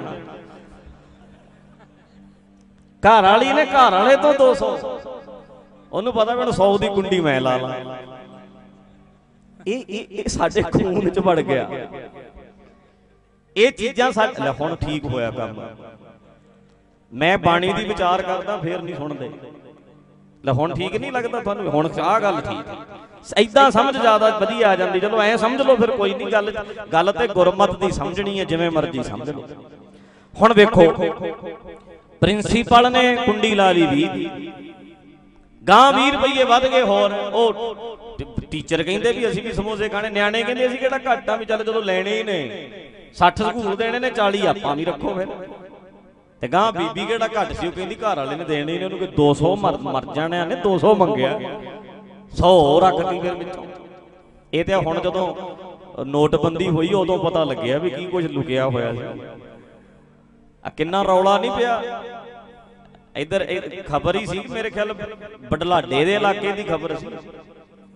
ਘਰ ਵਾਲੀ ਨੇ ਘਰ ਵਾਲੇ ਤੋਂ 200 ਉਹਨੂੰ ਪਤਾ ਮੈਨੂੰ 100 ਦੀ ਕੁੰਡੀ ਮੈਂ ਲਾ ਲਾਂ। ਇਹ ਇਹ ਇਹ ਸਾਡੇ ਖੂਨ ਚ ਵੜ ਗਿਆ। ਇਹ ਚੀਜ਼ਾਂ ਸਾਡੇ ਹੁਣ ਠੀਕ ਹੋਇਆ ਕੰਮ। ਮੈਂ ਬਾਣੀ ਦੀ ਵਿਚਾਰ ਕਰਦਾ, ਫੇਰ ਨਹੀਂ ਸੁਣਦੇ। ਲੈ ਹੁਣ ਠੀਕ ਨਹੀਂ ਲੱਗਦਾ ਤੁਹਾਨੂੰ, ਹੁਣ ਆਹ ਗੱਲ ਠੀਕ। ਐਦਾਂ ਸਮਝ ਜ਼ਿਆਦਾ ਵਧੀਆ ਆ ਜਾਂਦੀ। ਚਲੋ ਐ ਸਮਝ ਲਓ, ਫਿਰ ਕੋਈ ਨਹੀਂ, ਗੱਲ ਗੱਲ ਤੇ ਗੁਰਮਤ ਦੀ ਸਮਝਣੀ ਹੈ, ਜਿਵੇਂ ਮਰਜ਼ੀ ਸਮਝ ਲਓ। ਹੁਣ ਵੇਖੋ, ਪ੍ਰਿੰਸੀਪਲ ਨੇ ਕੁੰਡੀ ਲਾ ਲਈ ਵੀ ਗਾਂ 20 ਰੁਪਏ ਵੱਧ ਗਏ ਹੋਰ। ਉਹ ਟੀਚਰ ਕਹਿੰਦੇ ਵੀ ਅਸੀਂ ਵੀ ਸਮੋਸੇ ਖਾਣੇ, ਨਿਆਣੇ ਕਹਿੰਦੇ ਅਸੀਂ ਕਿਹੜਾ ਘੱਟ ਆ ਵੀ ਚੱਲ ਜਦੋਂ ਲੈਣੇ ਹੀ ਨੇ। 60 ਸਕੂਲ ਦੇਣੇ ਨੇ 40 ਆਪਾਂ ਵੀ ਰੱਖੋ ਫਿਰ। ਤੇ ਗਾਂ ਬੀਬੀ ਕਿਹੜਾ ਘੱਟ ਸੀ, ਉਹ ਕਹਿੰਦੀ ਘਰ ਵਾਲੇ ਨੇ ਦੇਣੇ ਨੇ, ਉਹਨੂੰ ਕਿ 200 ਮਰ ਮਰ ਜਾਣਿਆ ਨੇ 200 ਮੰਗਿਆ। 100 ਰੱਖਦੀ ਫਿਰ ਵਿੱਚੋਂ। ਇਹ ਤੇ ਹੁਣ ਜਦੋਂ ਨੋਟਬੰਦੀ ਹੋਈ, ਉਦੋਂ ਪਤਾ ਲੱਗਿਆ ਵੀ ਕੀ ਕੁਝ ਲੁਕਿਆ ਹੋਇਆ ਸੀ। ਆ ਕਿੰਨਾ ਰੌਲਾ ਨਹੀਂ ਪਿਆ। ਇੱਧਰ ਇਧਰ ਖਬਰ ਹੀ ਸੀ ਮੇਰੇ ਖਿਆਲ ਬਡਲਾਡੇ ਦੇ ਇਲਾਕੇ ਦੀ ਖਬਰ ਸੀ।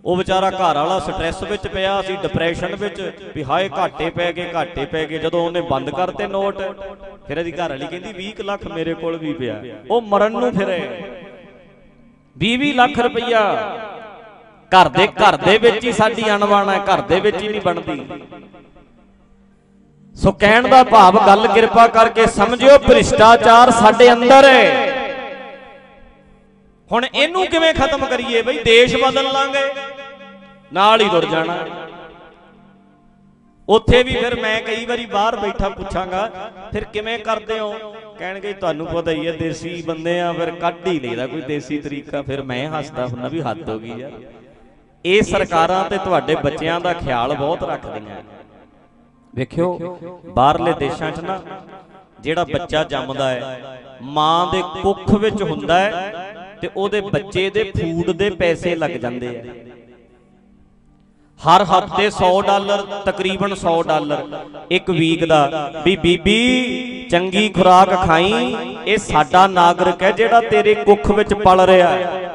ਉਹ ਵਿਚਾਰਾ ਘਰ ਵਾਲਾ ਸਟ੍ਰੈਸ ਵਿੱਚ ਪਿਆ ਸੀ ਡਿਪਰੈਸ਼ਨ ਵਿੱਚ ਵੀ ਹਾਏ ਘਾਟੇ ਪੈ ਗਏ, ਘਾਟੇ ਪੈ ਗਏ। ਜਦੋਂ ਉਹਨੇ ਬੰਦ ਕਰਤੇ ਨੋਟ ਫਿਰ ਇਹਦੀ ਘਰ ਵਾਲੀ ਕਹਿੰਦੀ 20 ਲੱਖ ਮੇਰੇ ਕੋਲ ਵੀ ਪਿਆ। ਉਹ ਮਰਨ ਨੂੰ ਫਿਰੇ 20 ਲੱਖ ਰੁਪਈਆ। ਘਰ ਦੇ ਘਰ ਦੇ ਵਿੱਚ ਹੀ ਸਾਡੀ ਅਣਵਾਣਾ ਹੈ, ਘਰ ਦੇ ਵਿੱਚ ਹੀ ਨਹੀਂ ਬਣਦੀ। ਸੋ ਕਹਿਣ ਦਾ ਭਾਵ, ਗੱਲ ਕਿਰਪਾ ਕਰਕੇ ਸਮਝਿਓ, ਭ੍ਰਿਸ਼ਟਾਚਾਰ ਸਾਡੇ ਅੰਦਰ ਹੈ। ਹੁਣ ਇਹਨੂੰ ਕਿਵੇਂ ਖਤਮ ਕਰੀਏ ਬਈ? ਦੇਸ਼ ਬਦਲ ਲਾਂਗੇ। ਨਾਲ ਹੀ ਦੁਰ ਜਾਣਾ। ਉੱਥੇ ਵੀ ਫਿਰ ਮੈਂ ਕਈ ਵਾਰੀ ਬਾਹਰ ਬੈਠਾ ਪੁੱਛਾਂਗਾ ਫਿਰ ਕਿਵੇਂ ਕਰਦੇ ਹੋ? ਕਹਿਣਗੇ ਤੁਹਾਨੂੰ ਪਤਾ ਹੀ ਹੈ ਦੇਸੀ ਬੰਦੇ ਆ ਫਿਰ ਕੱਢ ਹੀ ਲਈਦਾ ਕੋਈ ਦੇਸੀ ਤਰੀਕਾ ਫਿਰ ਮੈਂ ਹੱਸਦਾ ਹੁੰਦਾ ਵੀ ਹੱਦ ਹੋ ਗਈ ਯਾਰ ਇਹ ਸਰਕਾਰਾਂ ਤੇ ਤੁਹਾਡੇ ਬੱਚਿਆਂ ਦਾ ਖਿਆਲ ਬਹੁਤ ਰੱਖਦੀਆਂ। ਵੇਖਿਓ ਬਾਹਰਲੇ ਦੇਸ਼ਾਂ 'ਚ ਨਾ ਜਿਹੜਾ ਬੱਚਾ ਜੰਮਦਾ ਹੈ ਮਾਂ ਦੇ ਕੁੱਖ ਵਿੱਚ ਹੁੰਦਾ ਹੈ ਤੇ ਉਹਦੇ ਬੱਚੇ ਦੇ ਫੂਡ ਦੇ ਪੈਸੇ ਲੱਗ ਜਾਂਦੇ ਆ। ਹਰ ਹਫ਼ਤੇ 100 ਡਾਲਰ, ਤਕਰੀਬਨ 100 ਡਾਲਰ, ਇੱਕ ਵੀਕ ਦਾ। ਵੀ ਬੀਬੀ, ਚੰਗੀ ਖੁਰਾਕ ਖਾਈ, ਇਹ ਸਾਡਾ ਨਾਗਰਿਕ ਹੈ ਜਿਹੜਾ ਤੇਰੇ ਕੁੱਖ ਵਿੱਚ ਪਲ ਰਿਹਾ ਹੈ।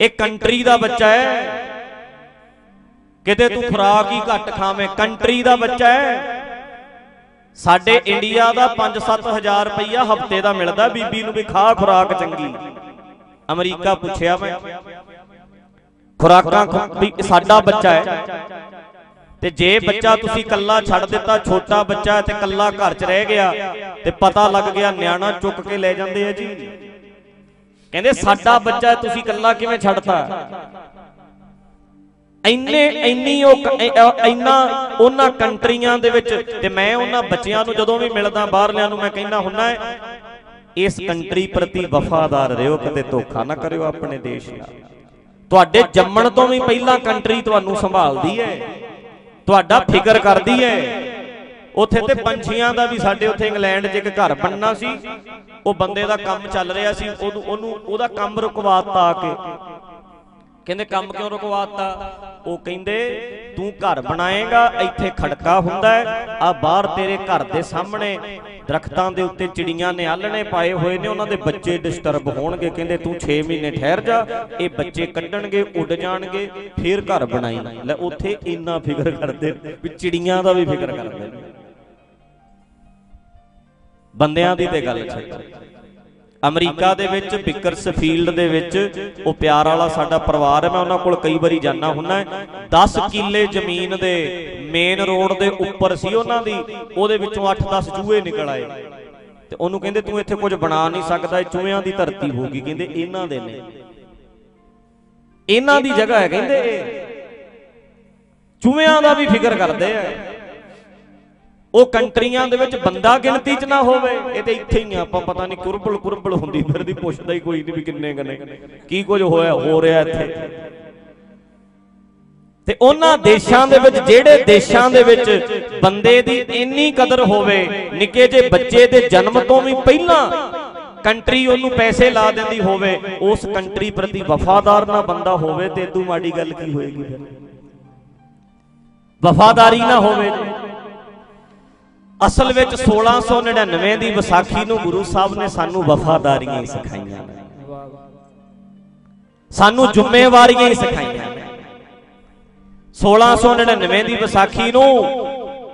ਇਹ ਕੰਟਰੀ ਦਾ ਬੱਚਾ ਹੈ। ਕਿਤੇ ਤੂੰ ਖੁਰਾਕ ਹੀ ਘੱਟ ਖਾਵੇਂ ਕੰਟਰੀ ਦਾ ਬੱਚਾ ਹੈ। ਸਾਡੇ ਇੰਡੀਆ ਦਾ 5-7000 ਰੁਪਈਆ ਹਫ਼ਤੇ ਦਾ ਮਿਲਦਾ ਬੀਬੀ ਨੂੰ ਵੀ ਖਾ ਖੁਰਾਕ ਚੰਗੀ। ਅਮਰੀਕਾ ਪੁੱਛਿਆ ਮੈਂ। ਖੁਰਾਕਾਂ ਵੀ ਸਾਡਾ ਬੱਚਾ ਹੈ। ਤੇ ਜੇ ਬੱਚਾ ਤੁਸੀਂ ਕੱਲਾ ਛੱਡ ਦਿੱਤਾ ਛੋਟਾ ਬੱਚਾ ਤੇ ਕੱਲਾ ਘਰ 'ਚ ਰਹਿ ਗਿਆ ਤੇ ਪਤਾ ਲੱਗ ਗਿਆ ਨਿਆਣਾ ਚੁੱਕ ਕੇ ਲੈ ਜਾਂਦੇ ਆ ਜੀ। ਕਹਿੰਦੇ ਸਾਡਾ ਬੱਚਾ ਤੁਸੀਂ ਕੱਲਾ ਕਿਵੇਂ ਛੱਡਤਾ? ਇੰਨੇ ਇੰਨੀ ਉਹ ਇੰਨਾ ਉਹਨਾਂ ਕੰਟਰੀਆਂ ਦੇ ਵਿੱਚ ਤੇ ਮੈਂ ਉਹਨਾਂ ਬੱਚਿਆਂ ਨੂੰ ਜਦੋਂ ਵੀ ਮਿਲਦਾ, ਬਾਹਰਲਿਆਂ ਨੂੰ ਮੈਂ ਕਹਿੰਦਾ ਹੁੰਨਾ ਇਸ ਕੰਟਰੀ ਪ੍ਰਤੀ ਵਫਾਦਾਰ ਰਹੋ ਕਿਤੇ ਧੋਖਾ ਨਾ ਕਰਿਓ ਆਪਣੇ ਦੇਸ਼ ਨਾਲ। ਤੁਹਾਡੇ ਜੰਮਣ ਤੋਂ ਵੀ ਪਹਿਲਾਂ ਕੰਟਰੀ ਤੁਹਾਨੂੰ ਸੰਭਾਲਦੀ ਹੈ, ਤੁਹਾਡਾ ਫਿਕਰ ਕਰਦੀ ਹੈ। ਉੱਥੇ ਤੇ ਪੰਛੀਆਂ ਦਾ ਵੀ ਸਾਡੇ ਉੱਥੇ ਇੰਗਲੈਂਡ 'ਚ ਇੱਕ ਘਰ ਬਣਨਾ ਸੀ, ਉਹ ਬੰਦੇ ਦਾ ਕੰਮ ਚੱਲ ਰਿਹਾ ਸੀ, ਉਹਨੂੰ ਉਹਨੂੰ ਉਹਦਾ ਕੰਮ ਰੁਕਵਾਤਾ ਆ ਕੇ। ਕਹਿੰਦੇ ਕੰਮ ਕਿਉਂ ਰੁਕਵਾਤਾ? ਉਹ ਕਹਿੰਦੇ ਤੂੰ ਘਰ ਬਣਾਏਗਾ ਇੱਥੇ ਖੜਕਾ ਹੁੰਦਾ ਹੈ। ਆ ਬਾਹਰ ਤੇਰੇ ਘਰ ਦੇ ਸਾਹਮਣੇ ਦਰਖਤਾਂ ਦੇ ਉੱਤੇ ਚਿੜੀਆਂ ਨੇ ਆਲਣੇ ਪਾਏ ਹੋਏ ਨੇ ਉਹਨਾਂ ਦੇ ਬੱਚੇ ਡਿਸਟਰਬ ਹੋਣਗੇ। ਕਹਿੰਦੇ ਤੂੰ 6 ਮਹੀਨੇ ਠਹਿਰ ਜਾ ਇਹ ਬੱਚੇ ਕੱਢਣਗੇ ਉੱਡ ਜਾਣਗੇ ਫੇਰ ਘਰ ਬਣਾਈ ਲੈ ਉੱਥੇ ਇੰਨਾ ਫਿਕਰ ਕਰਦੇ ਵੀ ਚਿੜੀਆਂ ਦਾ ਵੀ ਫਿਕਰ ਕਰਦੇ ਬੰਦਿਆਂ ਦੀ ਤੇ ਗੱਲ ਛੱਡ ਅਮਰੀਕਾ ਦੇ ਵਿੱਚ ਬਿਕਰਸਫੀਲਡ ਦੇ ਵਿੱਚ ਉਹ ਪਿਆਰ ਵਾਲਾ ਸਾਡਾ ਪਰਿਵਾਰ ਹੈ ਮੈਂ ਉਹਨਾਂ ਕੋਲ ਕਈ ਵਾਰੀ ਜਾਣਾ ਹੁੰਨਾ 10 ਕਿੱਲੇ ਜ਼ਮੀਨ ਦੇ ਮੇਨ ਰੋਡ ਦੇ ਉੱਪਰ ਸੀ ਉਹਨਾਂ ਦੀ ਉਹਦੇ ਵਿੱਚੋਂ 8-10 ਚੂਹੇ ਨਿਕਲ ਆਏ। ਤੇ ਉਹਨੂੰ ਕਹਿੰਦੇ ਤੂੰ ਇੱਥੇ ਕੁਝ ਬਣਾ ਨਹੀਂ ਸਕਦਾ ਇਹ ਚੂਹਿਆਂ ਦੀ ਧਰਤੀ ਹੋਊਗੀ ਕਹਿੰਦੇ ਇਹਨਾਂ ਦੇ ਨੇ। ਇਹਨਾਂ ਦੀ ਜਗ੍ਹਾ ਹੈ ਕਹਿੰਦੇ ਚੂਹਿਆਂ ਦਾ ਵੀ ਫਿਕਰ ਕਰਦੇ ਆ। ਉਹ ਕੰਟਰੀਆਂ ਦੇ ਵਿੱਚ ਬੰਦਾ ਗਿਣਤੀ 'ਚ ਨਾ ਹੋਵੇ, ਇਹ ਤੇ ਇੱਥੇ ਹੀ ਆ, ਆਪਾਂ ਪਤਾ ਨਹੀਂ ਕੁਰਬਲ ਕੁਰਬਲ ਹੁੰਦੀ ਫਿਰਦੀ ਪੁੱਛਦਾ ਹੀ ਕੋਈ ਨਹੀਂ ਵੀ ਕਿੰਨੇ ਕਨੇ ਕੀ ਕੁਝ ਹੋਇਆ, ਹੋ ਰਿਹਾ ਇੱਥੇ। ਤੇ ਉਹਨਾਂ ਦੇਸ਼ਾਂ ਦੇ ਵਿੱਚ, ਜਿਹੜੇ ਦੇਸ਼ਾਂ ਦੇ ਵਿੱਚ ਬੰਦੇ ਦੀ ਇੰਨੀ ਕਦਰ ਹੋਵੇ, ਨਿੱਕੇ ਜੇ ਬੱਚੇ ਦੇ ਜਨਮ ਤੋਂ ਵੀ ਪਹਿਲਾਂ ਕੰਟਰੀ ਉਹਨੂੰ ਪੈਸੇ ਲਾ ਦਿੰਦੀ ਹੋਵੇ, ਉਸ ਕੰਟਰੀ ਪ੍ਰਤੀ ਵਫਾਦਾਰ ਨਾ ਬੰਦਾ ਹੋਵੇ, ਤੇ ਇਦੋਂ ਮਾੜੀ ਗੱਲ ਕੀ ਹੋਏਗੀ ਫਿਰ? ਵਫਾਦਾਰੀ ਨਾ ਹੋਵੇ। ਅਸਲ ਵਿੱਚ 1699 ਦੀ ਵਿਸਾਖੀ ਨੂੰ ਗੁਰੂ ਸਾਹਿਬ ਨੇ ਸਾਨੂੰ ਵਫਾਦਾਰੀਆਂ ਸਿਖਾਈਆਂ। ਸਾਨੂੰ ਜ਼ਿੰਮੇਵਾਰੀਆਂ ਹੀ ਸਿਖਾਈਆਂ। ਨੇ 1699 ਦੀ ਵਿਸਾਖੀ ਨੂੰ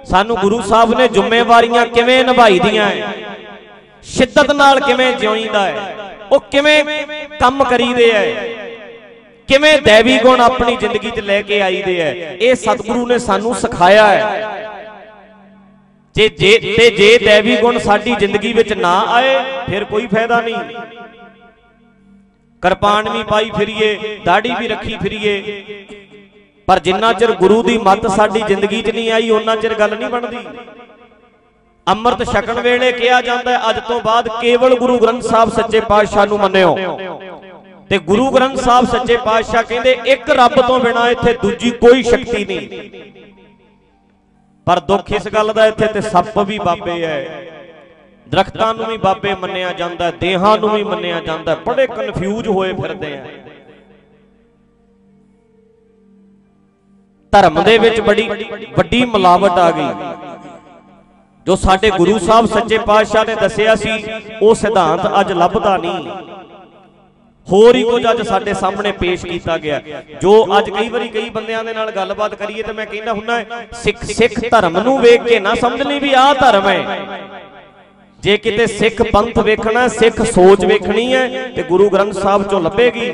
ਸਾਨੂੰ ਗੁਰੂ ਸਾਹਿਬ ਨੇ ਜ਼ਿੰਮੇਵਾਰੀਆਂ ਕਿਵੇਂ ਨਿਭਾਈਦੀਆਂ ਹੈ? ਸ਼ਿੱਦਤ ਨਾਲ ਕਿਵੇਂ ਜਿਉਈਦਾ ਹੈ? ਉਹ ਕਿਵੇਂ ਕੰਮ ਕਰੀਦੇ ਹੈ? ਕਿਵੇਂ ਦੇਵੀ ਗੁਣ ਆਪਣੀ ਜ਼ਿੰਦਗੀ 'ਚ ਲੈ ਕੇ ਆਈਦੇ ਹੈ? ਇਹ ਸਤਿਗੁਰੂ ਨੇ ਸਾਨੂੰ ਸਿਖਾਇਆ ਹੈ। ਜੇ ਜੇ ਤੇ ਜੇ ਦੇਵੀ ਗੁਣ ਸਾਡੀ ਜ਼ਿੰਦਗੀ ਵਿੱਚ ਨਾ ਆਏ, ਫਿਰ ਕੋਈ ਫਾਇਦਾ ਨਹੀਂ। ਕਿਰਪਾਨ ਵੀ ਪਾਈ ਫਿਰੀਏ, ਦਾੜੀ ਵੀ ਰੱਖੀ ਫਿਰੀਏ। ਪਰ ਜਿੰਨਾ ਚਿਰ ਗੁਰੂ ਦੀ ਮੱਤ ਸਾਡੀ ਜ਼ਿੰਦਗੀ 'ਚ ਨਹੀਂ ਆਈ ਉਹਨਾਂ ਚਿਰ ਗੱਲ ਨਹੀਂ ਬਣਦੀ। ਅੰਮ੍ਰਿਤ ਛਕਣ ਵੇਲੇ ਕਿਹਾ ਜਾਂਦਾ ਅੱਜ ਤੋਂ ਬਾਅਦ ਕੇਵਲ ਗੁਰੂ ਗ੍ਰੰਥ ਸਾਹਿਬ ਸੱਚੇ ਪਾਤਸ਼ਾਹ ਨੂੰ ਮੰਨਿਓ। ਤੇ ਗੁਰੂ ਗ੍ਰੰਥ ਸਾਹਿਬ ਸੱਚੇ ਪਾਤਸ਼ਾਹ ਕਹਿੰਦੇ, ਇੱਕ ਰੱਬ ਤੋਂ ਬਿਨਾ ਇੱਥੇ ਦੂਜੀ ਕੋਈ ਸ਼ਕਤੀ ਨਹੀਂ। ਪਰ ਦੁੱਖ ਇਸ ਗੱਲ ਦਾ ਇੱਥੇ ਤੇ ਸੱਪ ਵੀ ਬਾਬੇ ਐ। ਦਰਖਤਾਂ ਨੂੰ ਵੀ ਬਾਬੇ ਮੰਨਿਆ ਜਾਂਦਾ, ਦੇਹਾਂ ਨੂੰ ਵੀ ਮੰਨਿਆ ਜਾਂਦਾ, ਬੜੇ ਕਨਫਿਊਜ਼ ਹੋਏ ਫਿਰਦੇ ਆ ਧਰਮ ਦੇ ਵਿੱਚ ਬੜੀ ਵੱਡੀ ਮਿਲਾਵਟ ਆ ਗਈ। ਜੋ ਸਾਡੇ ਗੁਰੂ ਸਾਹਿਬ ਸੱਚੇ ਪਾਤਸ਼ਾਹ ਨੇ ਦੱਸਿਆ ਸੀ, ਉਹ ਸਿਧਾਂਤ ਅੱਜ ਲੱਭਦਾ ਨਹੀਂ। ਹੋਰ ਹੀ ਕੁਝ ਅੱਜ ਸਾਡੇ ਸਾਹਮਣੇ ਪੇਸ਼ ਕੀਤਾ ਗਿਆ। ਜੋ ਅੱਜ ਕਈ ਵਾਰੀ ਕਈ ਬੰਦਿਆਂ ਦੇ ਨਾਲ ਗੱਲਬਾਤ ਕਰੀਏ ਤੇ ਮੈਂ ਕਹਿੰਦਾ ਹੁੰਨਾ ਸਿੱਖ ਸਿੱਖ ਧਰਮ ਨੂੰ ਵੇਖ ਕੇ ਨਾ ਸਮਝ ਲਈ ਵੀ ਆਹ ਧਰਮ ਹੈ। ਜੇ ਕਿਤੇ ਸਿੱਖ ਪੰਥ ਵੇਖਣਾ, ਸਿੱਖ ਸੋਚ ਵੇਖਣੀ ਹੈ ਤੇ ਗੁਰੂ ਗ੍ਰੰਥ ਸਾਹਿਬ ਚੋਂ ਲੱਭੇਗੀ।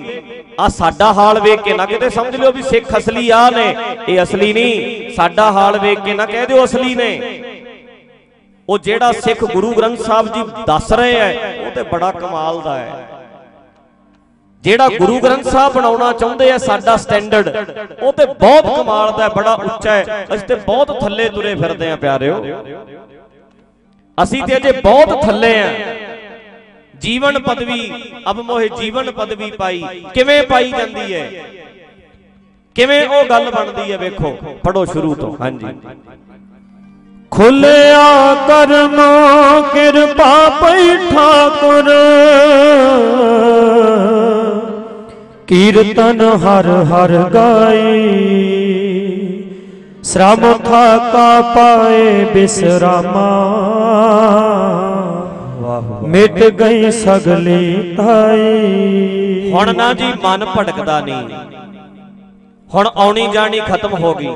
ਆ ਸਾਡਾ ਹਾਲ ਵੇਖ ਕੇ ਨਾ ਕਿਤੇ ਸਮਝ ਲਿਓ ਵੀ ਸਿੱਖ ਅਸਲੀ ਆ ਨੇ, ਇਹ ਅਸਲੀ ਨਹੀਂ। ਸਾਡਾ ਹਾਲ ਵੇਖ ਕੇ ਨਾ ਕਹਿ ਦਿਓ ਅਸਲੀ ਨੇ। ਉਹ ਜਿਹੜਾ ਸਿੱਖ ਗੁਰੂ ਗ੍ਰੰਥ ਸਾਹਿਬ ਜੀ ਦੱਸ ਰਹੇ ਐ ਉਹ ਤੇ ਬੜਾ ਕਮਾਲ ਦਾ ਹੈ। ਜਿਹੜਾ ਗੁਰੂ ਗ੍ਰੰਥ ਸਾਹਿਬ ਬਣਾਉਣਾ ਚਾਹੁੰਦੇ ਆ ਸਾਡਾ ਸਟੈਂਡਰਡ ਉਹ ਤੇ ਬਹੁਤ ਕਮਾਲ ਦਾ ਬੜਾ ਉੱਚਾ ਹੈ। ਅਸੀਂ ਤੇ ਬਹੁਤ ਥੱਲੇ ਤੁਰੇ ਫਿਰਦੇ ਆ, ਪਿਆਰਿਓ। ਅਸੀਂ ਤੇ ਅਜੇ ਬਹੁਤ ਥੱਲੇ ਆ। ਜੀਵਨ ਪਦਵੀ, ਅਬ ਮੋਹਿ ਜੀਵਨ ਪਦਵੀ ਪਾਈ। ਕਿਵੇਂ ਪਾਈ ਜਾਂਦੀ ਹੈ? ਕਿਵੇਂ ਉਹ ਗੱਲ ਬਣਦੀ ਹੈ, ਵੇਖੋ। ਪੜੋ ਸ਼ੁਰੂ ਤੋਂ, ਹਾਂਜੀ। ਖੁੱਲਿਆ ਕਰਮੋ, ਕਿਰਪਾ ਪਈ ਠਾਕੁਰ। ਕੀਰਤਨ ਹਰ ਹਰ ਗਾਈ। ਸ਼ਰਮ ਥਾਕਾ ਪਾਏ ਬਿਸਰਾਮਾ। ਮਿਟ ਗਈ ਸਗਲੀ ਤਾਈ। ਹੁਣ ਨਾ ਜੀ ਮਨ ਭਟਕਦਾ ਨਹੀਂ। ਹੁਣ ਆਉਣੀ ਜਾਣੀ ਖਤਮ ਹੋ ਗਈ।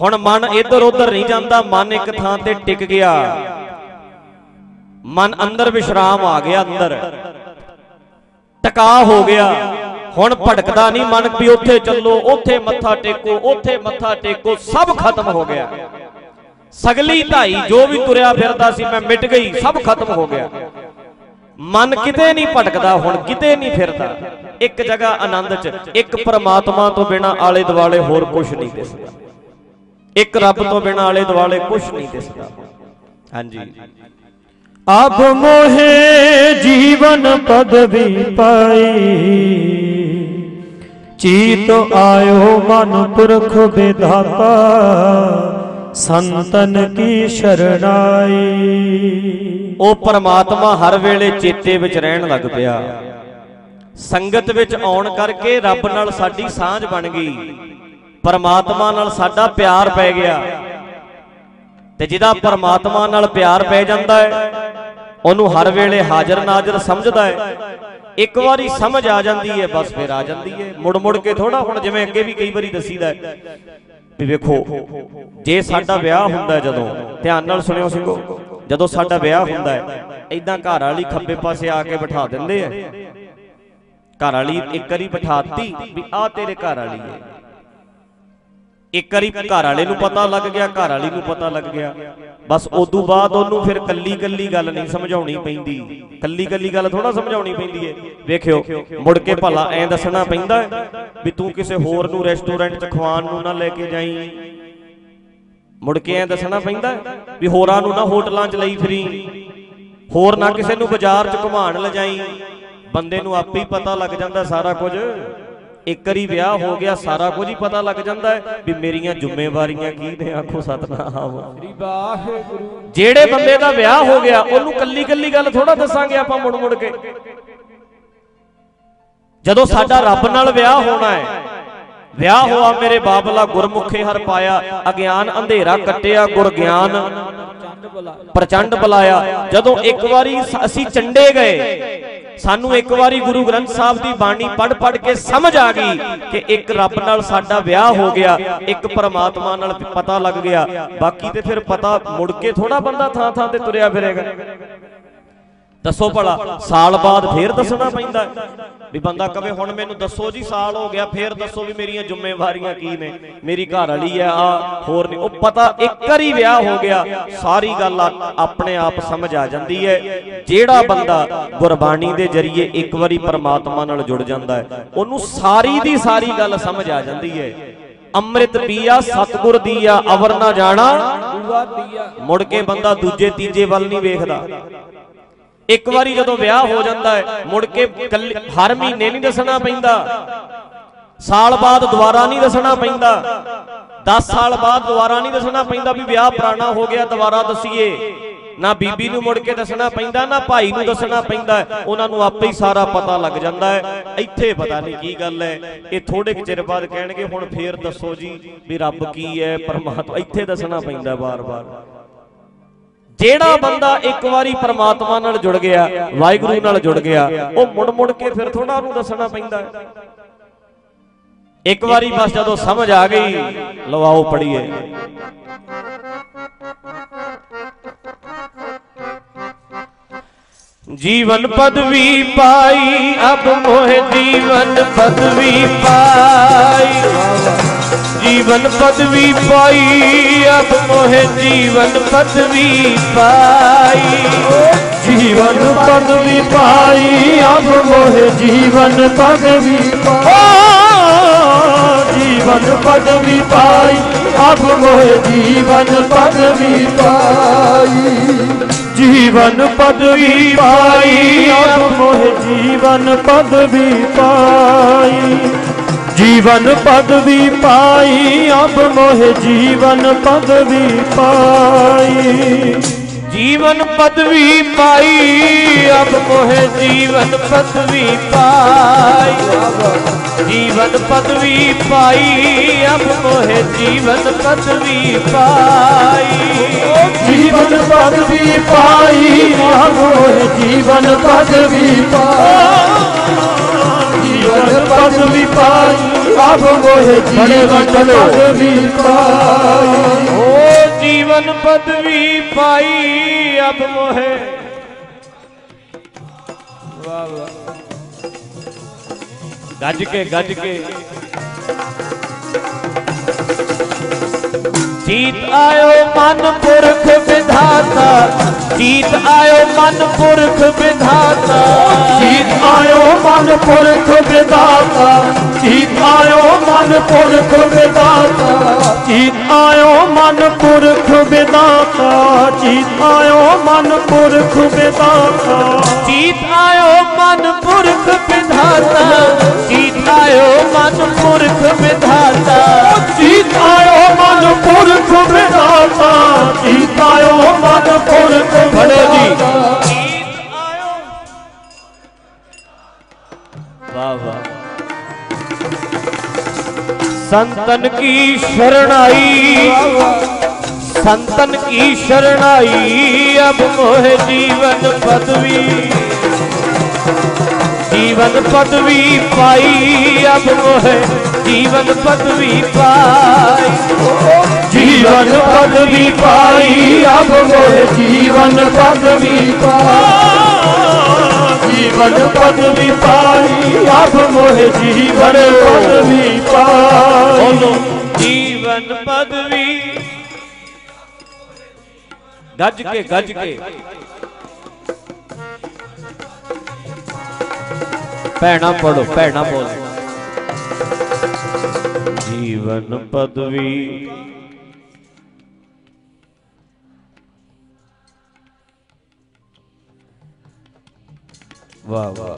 ਹੁਣ ਮਨ ਇੱਧਰ ਉੱਧਰ ਨਹੀਂ ਜਾਂਦਾ, ਮਨ ਇੱਕ ਥਾਂ ਤੇ ਟਿਕ ਗਿਆ। ਮਨ ਅੰਦਰ ਵਿਸ਼ਰਾਮ ਆ ਗਿਆ ਅੰਦਰ। ਟਿਕਾ ਹੋ ਗਿਆ। ਹੁਣ ਭਟਕਦਾ ਨਹੀਂ ਮਨ ਵੀ ਉੱਥੇ ਚੱਲੋ, ਉੱਥੇ ਮੱਥਾ ਟੇਕੋ, ਉੱਥੇ ਮੱਥਾ ਟੇਕੋ, ਸਭ ਖਤਮ ਹੋ ਗਿਆ। ਸਗਲੀ ਢਾਈ ਜੋ ਵੀ ਤੁਰਿਆ ਫਿਰਦਾ ਸੀ, ਮੈਂ ਮਿਟ ਗਈ, ਸਭ ਖਤਮ ਹੋ ਗਿਆ। ਮਨ ਕਿਤੇ ਨਹੀਂ ਭਟਕਦਾ, ਹੁਣ ਕਿਤੇ ਨਹੀਂ ਫਿਰਦਾ। ਇੱਕ ਜਗ੍ਹਾ ਆਨੰਦ 'ਚ, ਇੱਕ ਪਰਮਾਤਮਾ ਤੋਂ ਬਿਨਾ ਆਲੇ ਦੁਆਲੇ ਹੋਰ ਕੁਝ ਨਹੀਂ ਦਿਸਦਾ। ਇੱਕ ਰੱਬ ਤੋਂ ਬਿਨਾ ਆਲੇ ਦੁਆਲੇ ਕੁਝ ਨਹੀਂ ਦਿਸਦਾ। ਹਾਂਜੀ। ਅਬ ਮੋਹੇ ਜੀਵਨ ਪਦਵੀ ਪਾਈ। ਚੀਤ ਆਇਓ ਮਨ ਪੁਰਖ ਵਿਧਾਤਾ, ਸੰਤਨ ਕੀ ਸ਼ਰਣਾਈ। ਉਹ ਪਰਮਾਤਮਾ ਹਰ ਵੇਲੇ ਚੇਤੇ ਵਿੱਚ ਰਹਿਣ ਲੱਗ ਪਿਆ। ਸੰਗਤ ਵਿੱਚ ਆਉਣ ਕਰਕੇ ਰੱਬ ਨਾਲ ਸਾਡੀ ਸਾਂਝ ਬਣ ਗਈ। ਪਰਮਾਤਮਾ ਨਾਲ ਸਾਡਾ ਪਿਆਰ ਪੈ ਗਿਆ। ਤੇ ਜਿਹਦਾ ਪਰਮਾਤਮਾ ਨਾਲ ਪਿਆਰ ਪੈ ਜਾਂਦਾ ਹੈ, ਉਹਨੂੰ ਹਰ ਵੇਲੇ ਹਾਜ਼ਰ ਨਾਜ਼ਰ ਸਮਝਦਾ ਹੈ। ਇੱਕ ਵਾਰੀ ਸਮਝ ਆ ਜਾਂਦੀ ਹੈ, ਬਸ ਫਿਰ ਆ ਜਾਂਦੀ ਹੈ। ਮੁੜ ਮੁੜ ਕੇ ਥੋੜਾ ਹੁਣ ਜਿਵੇਂ ਅੱਗੇ ਵੀ ਕਈ ਵਾਰੀ ਦੱਸੀਦਾ ਹੈ ਵੀ ਵੇਖੋ, ਜੇ ਸਾਡਾ ਵਿਆਹ ਹੁੰਦਾ ਜਦੋਂ, ਧਿਆਨ ਨਾਲ ਸੁਣਿਓ ਸਿੰਘੋ, ਜਦੋਂ ਸਾਡਾ ਵਿਆਹ ਹੁੰਦਾ ਹੈ ਐਦਾਂ ਘਰ ਵਾਲੀ ਖੱਬੇ ਪਾਸੇ ਆ ਕੇ ਬਿਠਾ ਦਿੰਦੇ ਆ। ਘਰ ਵਾਲੀ ਇੱਕ ਵਾਰੀ ਬਿਠਾਤੀ ਵੀ ਆ ਤੇਰੇ ਘਰ ਵਾਲੀ ਹੈ। ਇੱਕ ਵਾਰੀ ਘਰ ਵਾਲੇ ਨੂੰ ਪਤਾ ਲੱਗ ਗਿਆ, ਘਰ ਵਾਲੀ ਨੂੰ ਪਤਾ ਲੱਗ ਗਿਆ। ਬਸ ਉਦੋਂ ਬਾਅਦ ਉਹਨੂੰ ਫਿਰ ਕੱਲੀ ਕੱਲੀ ਗੱਲ ਨਹੀਂ ਸਮਝਾਉਣੀ ਪੈਂਦੀ। ਕੱਲੀ ਕੱਲੀ ਗੱਲ ਥੋੜਾ ਸਮਝਾਉਣੀ ਪੈਂਦੀ ਏ। ਵੇਖਿਓ, ਮੁੜ ਕੇ ਭਲਾ ਐਂ ਦੱਸਣਾ ਪੈਂਦਾ ਹੈ ਵੀ ਤੂੰ ਕਿਸੇ ਹੋਰ ਨੂੰ ਰੈਸਟੋਰੈਂਟ 'ਚ ਖਵਾਉਣ ਨੂੰ ਨਾ ਲੈ ਕੇ ਜਾਈ। ਮੁੜ ਕੇ ਐਂ ਦੱਸਣਾ ਪੈਂਦਾ ਵੀ ਹੋਰਾਂ ਨੂੰ ਨਾ ਹੋਟਲਾਂ 'ਚ ਲਈ ਫਰੀ। ਹੋਰ ਨਾ ਕਿਸੇ ਨੂੰ ਬਾਜ਼ਾਰ 'ਚ ਘੁਮਾਣ ਲਿਜਾਈ। ਬੰਦੇ ਨੂੰ ਆਪੇ ਹੀ ਪਤਾ ਲੱਗ ਜਾਂਦਾ ਸਾਰਾ ਕੁਝ। ਇੱਕ ਵਾਰੀ ਵਿਆਹ ਹੋ ਗਿਆ ਸਾਰਾ ਕੁਝ ਹੀ ਪਤਾ ਲੱਗ ਜਾਂਦਾ ਹੈ ਵੀ ਮੇਰੀਆਂ ਜ਼ਿੰਮੇਵਾਰੀਆਂ ਕੀ ਨੇ ਆਖੋ ਸਤਨਾਮ। ਸ੍ਰੀ ਵਾਹਿਗੁਰੂ। ਜਿਹੜੇ ਬੰਦੇ ਦਾ ਵਿਆਹ ਹੋ ਗਿਆ ਉਹਨੂੰ ਕੱਲੀ ਕੱਲੀ ਗੱਲ ਥੋੜਾ ਦੱਸਾਂਗੇ ਆਪਾਂ ਮੁੜ ਮੁੜ ਕੇ। ਜਦੋਂ ਸਾਡਾ ਰੱਬ ਨਾਲ ਵਿਆਹ ਹੋਣਾ ਹੈ ਵਿਆਹ ਹੋਆ ਮੇਰੇ ਬਾਬਲਾ ਗੁਰਮੁਖੇ ਹਰ ਪਾਇਆ, ਅਗਿਆਨ ਅੰਧੇਰਾ ਕੱਟਿਆ, ਗੁਰ ਗਿਆਨ ਪ੍ਰਚੰਡ ਬੁਲਾਇਆ। ਜਦੋਂ ਇੱਕ ਵਾਰੀ ਅਸੀਂ ਚੰਡੇ ਗਏ, ਸਾਨੂੰ ਇੱਕ ਵਾਰੀ ਗੁਰੂ ਗ੍ਰੰਥ ਸਾਹਿਬ ਦੀ ਬਾਣੀ ਪੜ੍ਹ ਪੜ੍ਹ ਕੇ ਸਮਝ ਆ ਗਈ ਕਿ ਇੱਕ ਰੱਬ ਨਾਲ ਸਾਡਾ ਵਿਆਹ ਹੋ ਗਿਆ, ਇੱਕ ਪਰਮਾਤਮਾ ਨਾਲ ਪਤਾ ਲੱਗ ਗਿਆ। ਬਾਕੀ ਤੇ ਫਿਰ ਪਤਾ ਮੁੜ ਕੇ ਥੋੜਾ ਬੰਦਾ ਥਾਂ ਥਾਂ ਤੇ ਤੁਰਿਆ ਫਿਰੇਗਾ। ਦੱਸੋ ਭਲਾ ਸਾਲ ਬਾਅਦ ਫੇਰ ਦੱਸਣਾ ਪੈਂਦਾ? ਵੀ ਬੰਦਾ ਕਵੇ ਹੁਣ ਮੈਨੂੰ ਦੱਸੋ ਜੀ ਸਾਲ ਹੋ ਗਿਆ ਫੇਰ ਦੱਸੋ ਵੀ ਮੇਰੀਆਂ ਜ਼ਿੰਮੇਵਾਰੀਆਂ ਕੀ ਨੇ। ਮੇਰੀ ਘਰ ਵਾਲੀ ਹੈ ਆ ਹੋਰ ਨਹੀਂ। ਉਹ ਪਤਾ ਇੱਕ ਵਾਰੀ ਵਿਆਹ ਹੋ ਗਿਆ ਸਾਰੀ ਗੱਲ ਆ- ਆਪਣੇ ਆਪ ਸਮਝ ਆ ਜਾਂਦੀ ਹੈ। ਜਿਹੜਾ ਬੰਦਾ ਗੁਰਬਾਣੀ ਦੇ ਜਰੀਏ ਇੱਕ ਵਾਰੀ ਪਰਮਾਤਮਾ ਨਾਲ ਜੁੜ ਜਾਂਦਾ ਹੈ ਉਹਨੂੰ ਸਾਰੀ ਦੀ ਸਾਰੀ ਗੱਲ ਸਮਝ ਆ ਜਾਂਦੀ ਹੈ। ਅੰਮ੍ਰਿਤ ਪੀਆ ਸਤਗੁਰ ਦੀਆ ਅਵਰ ਨਾ ਜਾਣਾ। ਮੁੜ ਕੇ ਬੰਦਾ ਦੂਜੇ ਤੀਜੇ ਵੱਲ ਨਹੀਂ ਵੇਖਦਾ। ਇੱਕ ਵਾਰੀ ਜਦੋਂ ਵਿਆਹ ਹੋ ਜਾਂਦਾ ਹੈ, ਮੁੜ ਕੇ ਕੱਲੇ- ਹਰ ਮਹੀਨੇ ਨਹੀਂ ਦੱਸਣਾ ਪੈਂਦਾ। ਸਾਲ ਬਾਅਦ ਦੁਬਾਰਾ ਨਹੀਂ ਦੱਸਣਾ ਪੈਂਦਾ। 10 ਸਾਲ ਬਾਅਦ ਦੁਬਾਰਾ ਨਹੀਂ ਦੱਸਣਾ ਪੈਂਦਾ ਵੀ ਵਿਆਹ ਪੁਰਾਣਾ ਹੋ ਗਿਆ, ਦੁਬਾਰਾ ਦਸੀਏ। ਨਾ ਬੀਬੀ ਨੂੰ ਮੁੜ ਕੇ ਦੱਸਣਾ ਪੈਂਦਾ, ਨਾ ਭਾਈ ਨੂੰ ਦੱਸਣਾ ਪੈਂਦਾ। ਉਹਨਾਂ ਨੂੰ ਆਪੇ ਹੀ ਸਾਰਾ ਪਤਾ ਲੱਗ ਜਾਂਦਾ ਹੈ। ਇੱਥੇ ਪਤਾ ਨਹੀਂ ਕੀ ਗੱਲ ਹੈ। ਇਹ ਥੋੜੇ ਚਿਰ ਬਾਅਦ ਕਹਿਣਗੇ, ਹੁਣ ਫੇਰ ਦੱਸੋ ਜੀ ਵੀ ਰੱਬ ਕੀ ਹੈ, ਪਰਮਾਤਮਾ, ਇੱਥੇ ਦੱਸਣਾ ਪੈਂਦਾ ਬਾਰ-ਬਾਰ। ਜਿਹੜਾ ਬੰਦਾ ਇੱਕ ਵਾਰੀ ਪਰਮਾਤਮਾ ਨਾਲ ਜੁੜ ਗਿਆ, ਵਾਹਿਗੁਰੂ ਨਾਲ ਜੁੜ ਗਿਆ, ਉਹ ਮੁੜ ਮੁੜ ਕੇ ਫਿਰ ਥੋੜਾ ਉਹਨੂੰ ਦੱਸਣਾ ਪੈਂਦਾ। ਇੱਕ ਵਾਰੀ ਬਸ ਜਦੋਂ ਸਮਝ ਆ ਗਈ, ਲਵਾਓ ਪੜੀਏ ਜੀਵਨ ਪਦਵੀ ਪਾਈ, ਅਬ ਮੋਹ ਜੀਵਨ ਪਦਵੀ ਪਾਈ। ਜੀਵਨ ਪਦਵੀ ਪਾਈ, ਅਬ ਮੋਹੇ ਜੀਵਨ ਪਦਵੀ ਪਾਈ। ਜੀਵਨ ਪਦਵੀ ਪਾਈ, ਅਬ ਮੋਹੇ ਜੀਵਨ ਪਦਵੀ ਪਾਈ। ਜੀਵਨ ਪਦਵੀ ਪਾਈ, ਅਬ ਮੋਹੇ ਜੀਵਨ ਪਦਵੀ ਪਾਈ। ਜੀਵਨ ਪਦਵੀ ਪਾਈ, ਅਬ ਮੋਹੇ ਜੀਵਨ ਪਦਵੀ ਪਾਈ। ਜੀਵਨ ਪਦਵੀ ਪਾਈ, ਅਬ ਮੋਹਿ ਜੀਵਨ ਪਦਵੀ ਪਾਈ। ਜੀਵਨ ਪਦਵੀ ਪਾਈ, ਅਬ ਮੋਹਿ ਜੀਵਨ ਪਦਵੀ ਪਾਈ। ਜੀਵਨ ਪਦਵੀ ਪਾਈ, ਅਬ ਮੋਹਿ ਜੀਵਨ ਪਦਵੀ ਪਾਈ। ਜੀਵਨ ਪਦਵੀ ਪਾਈ, ਅਬ ਮੋਹਿ ਜੀਵਨ ਪਦਵੀ ਪਾਈ। ਵੰਡ ਪਦ ਵੀ ਪਾਈ ਆਪ ਮੋਹਿ ਜੀਵਨ ਪਦ ਵੀ ਪਾਈ ਓ ਜੀਵਨ ਪਦ ਵੀ ਪਾਈ ਆਪ ਮੋਹਿ। ਵਾਹ ਵਾਹ। ਗੱਜ ਕੇ ਗੱਜ ਕੇ। ਜੀਤ ਆਇਓ ਮਨ ਪੁਰਖ ਵਿਧਾਤਾ। ਜੀਤ ਆਇਓ ਮਨ ਪੁਰਖ ਵਿਧਾਤਾ। ਜੀਤ ਆਇਓ ਮਨ ਪੁਰਖ ਵਿਧਾਤਾ। ਜੀਤ ਆਇਓ ਮਨ ਪੁਰਖ ਵਿਧਾਤਾ। ਜੀਤ ਆਇਓ ਮਨ ਪੁਰਖ ਵਿਧਾਤਾ। ਜੀਤ ਆਇਓ ਮਨ ਪੁਰਖ ਵਿਧਾਤਾ। ਜੀਤ ਆਇਓ ਮਨ ਪੁਰਖ ਵਿਧਾਤਾ। ਆਇਓ ਮਨ ਪੁਰਖ ਵਿਧਾਤਾ। ਜੀਤ ਆਇਓ ਮਨ ਪੁਰਖ ਵਿਧਾਤਾ? ਜੀਤ ਆਇਓ ਮਨ ਪੁਰਖ ਫੜੋ ਜੀ। ਜੀਤ ਆਇਓ ਵਾਹ ਵਾਹ। ਸੰਤਨ ਕੀ ਸ਼ਰਣਾਈ? ਸੰਤਨ ਕੀ ਸ਼ਰਣਾਈ? ਅਬ ਮੋਹ ਜੀਵਨ ਪਦਵੀ जीवन पदवी पाई अब मोहे जीवन पदवी पाई जीवन पदवी पाई अब मोहे जीवन पदवी पाई जीवन पदवी पाई अब मोहे जीवन पदवी पाई जीवन पदवी गज के गज के भैना पढ़ो भैना बोलो जीवन पदवी वाह वाह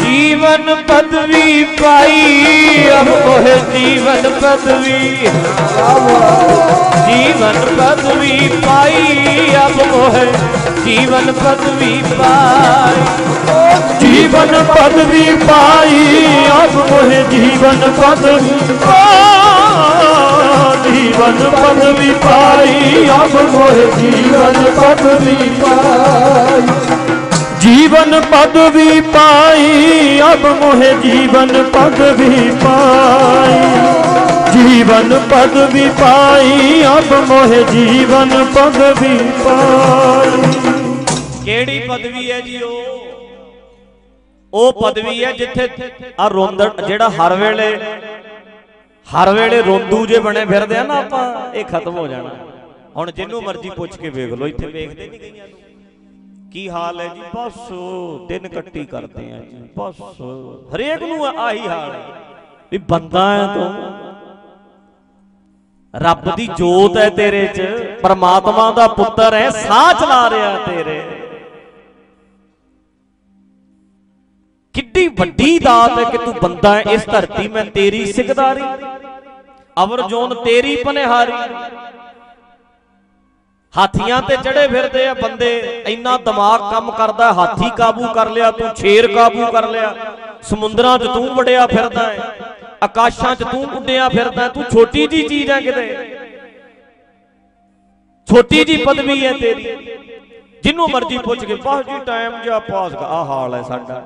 जीवन पदवी पाई अब वह जीवन पदवी जीवन पदवी पाई अब वह ਜੀਵਨ ਪਦਵੀ ਪਾਈ। ਜੀਵਨ ਪਦਵੀ ਪਾਈ, ਆਪ ਮੋਹਿ ਜੀਵਨ ਪਦਵੀ ਜੀਵਨ ਪਦਵੀ ਪਾਈ, ਆਪ ਮੋਹਿ ਜੀਵਨ ਪਦਵੀ ਪਾਈ। ਜੀਵਨ ਪਦਵੀ ਪਾਈ ਅਬ ਮੋਹਿ ਜੀਵਨ ਪਦਵੀ ਪਾਈ। ਜੀਵਨ ਪਦਵੀ ਪਾਈ ਅਬ ਮੋਹਿ ਜੀਵਨ ਪਦਵੀ ਪਾਈ। ਕਿਹੜੀ ਪਦਵੀ ਹੈ ਜੀ ਉਹ? ਉਹ ਪਦਵੀ ਹੈ ਜਿੱਥੇ ਆ ਰੋਂਦੜ, ਜਿਹੜਾ ਹਰ ਵੇਲੇ ਹਰ ਵੇਲੇ ਰੋਂਦੂ ਜੇ ਬਣੇ ਫਿਰਦੇ ਆ ਨਾ ਆਪਾਂ, ਇਹ ਖਤਮ ਹੋ ਜਾਣਾ। ਹੁਣ ਜਿੰਨੂੰ ਮਰਜ਼ੀ ਪੁੱਛ ਕੇ ਵੇਖ ਲਓ, ਇੱਥੇ ਵੇਖਦੇ ਨਹੀਂ ਗਈਆਂ ਨੂੰ। ਕੀ ਹਾਲ ਹੈ ਜੀ? ਬਸ, ਦਿਨ ਕੱਟੀ ਕਰਦੇ ਆ ਜੀ, ਬਸ। ਹਰੇਕ ਨੂੰ ਆਹੀ ਹਾਲ ਹੈ। ਵੀ ਬੰਦਾ ਹੈ ਤੂੰ। ਰੱਬ ਦੀ ਜੋਤ ਹੈ ਤੇਰੇ 'ਚ, ਪਰਮਾਤਮਾ ਦਾ ਪੁੱਤਰ ਹੈ, ਸਾਹ ਚਲਾ ਰਿਹਾ ਤੇਰੇ ਕਿੱਡੀ ਵੱਡੀ ਦਾਤ ਹੈ ਕਿ ਤੂੰ ਬੰਦਾ ਹੈ ਇਸ ਧਰਤੀ ਮੈਂ ਤੇਰੀ ਸਿਕਦਾਰੀ ਅਵਰ ਜੋਨ ਤੇਰੀ ਪਨਿਹਾਰੀ। ਹਾਥੀਆਂ ਤੇ ਚੜੇ ਫਿਰਦੇ ਆ ਬੰਦੇ। ਇੰਨਾ ਦਿਮਾਗ ਕੰਮ ਕਰਦਾ ਹਾਥੀ ਕਾਬੂ ਕਰ ਲਿਆ ਤੂੰ ਸ਼ੇਰ ਕਾਬੂ ਕਰ ਲਿਆ। ਸਮੁੰਦਰਾਂ 'ਚ ਤੂੰ ਵੜਿਆ ਫਿਰਦਾ ਹੈ। ਆਕਾਸ਼ਾਂ 'ਚ ਤੂੰ ਉੱਡਿਆ ਫਿਰਦਾ ਤੂੰ ਛੋਟੀ ਜੀ ਚੀਜ਼ ਹੈ ਕਿਤੇ। ਛੋਟੀ ਜੀ ਪਦਵੀ ਹੈ ਤੇਰੀ। ਜਿੰਨੂੰ ਮਰਜ਼ੀ ਪੁੱਛ ਕੇ ਬਾਹ ਜੀ ਟਾਈਮ ਜਿਹਾ ਪਾਸ ਆ ਹਾਲ ਹੈ ਸਾਡਾ।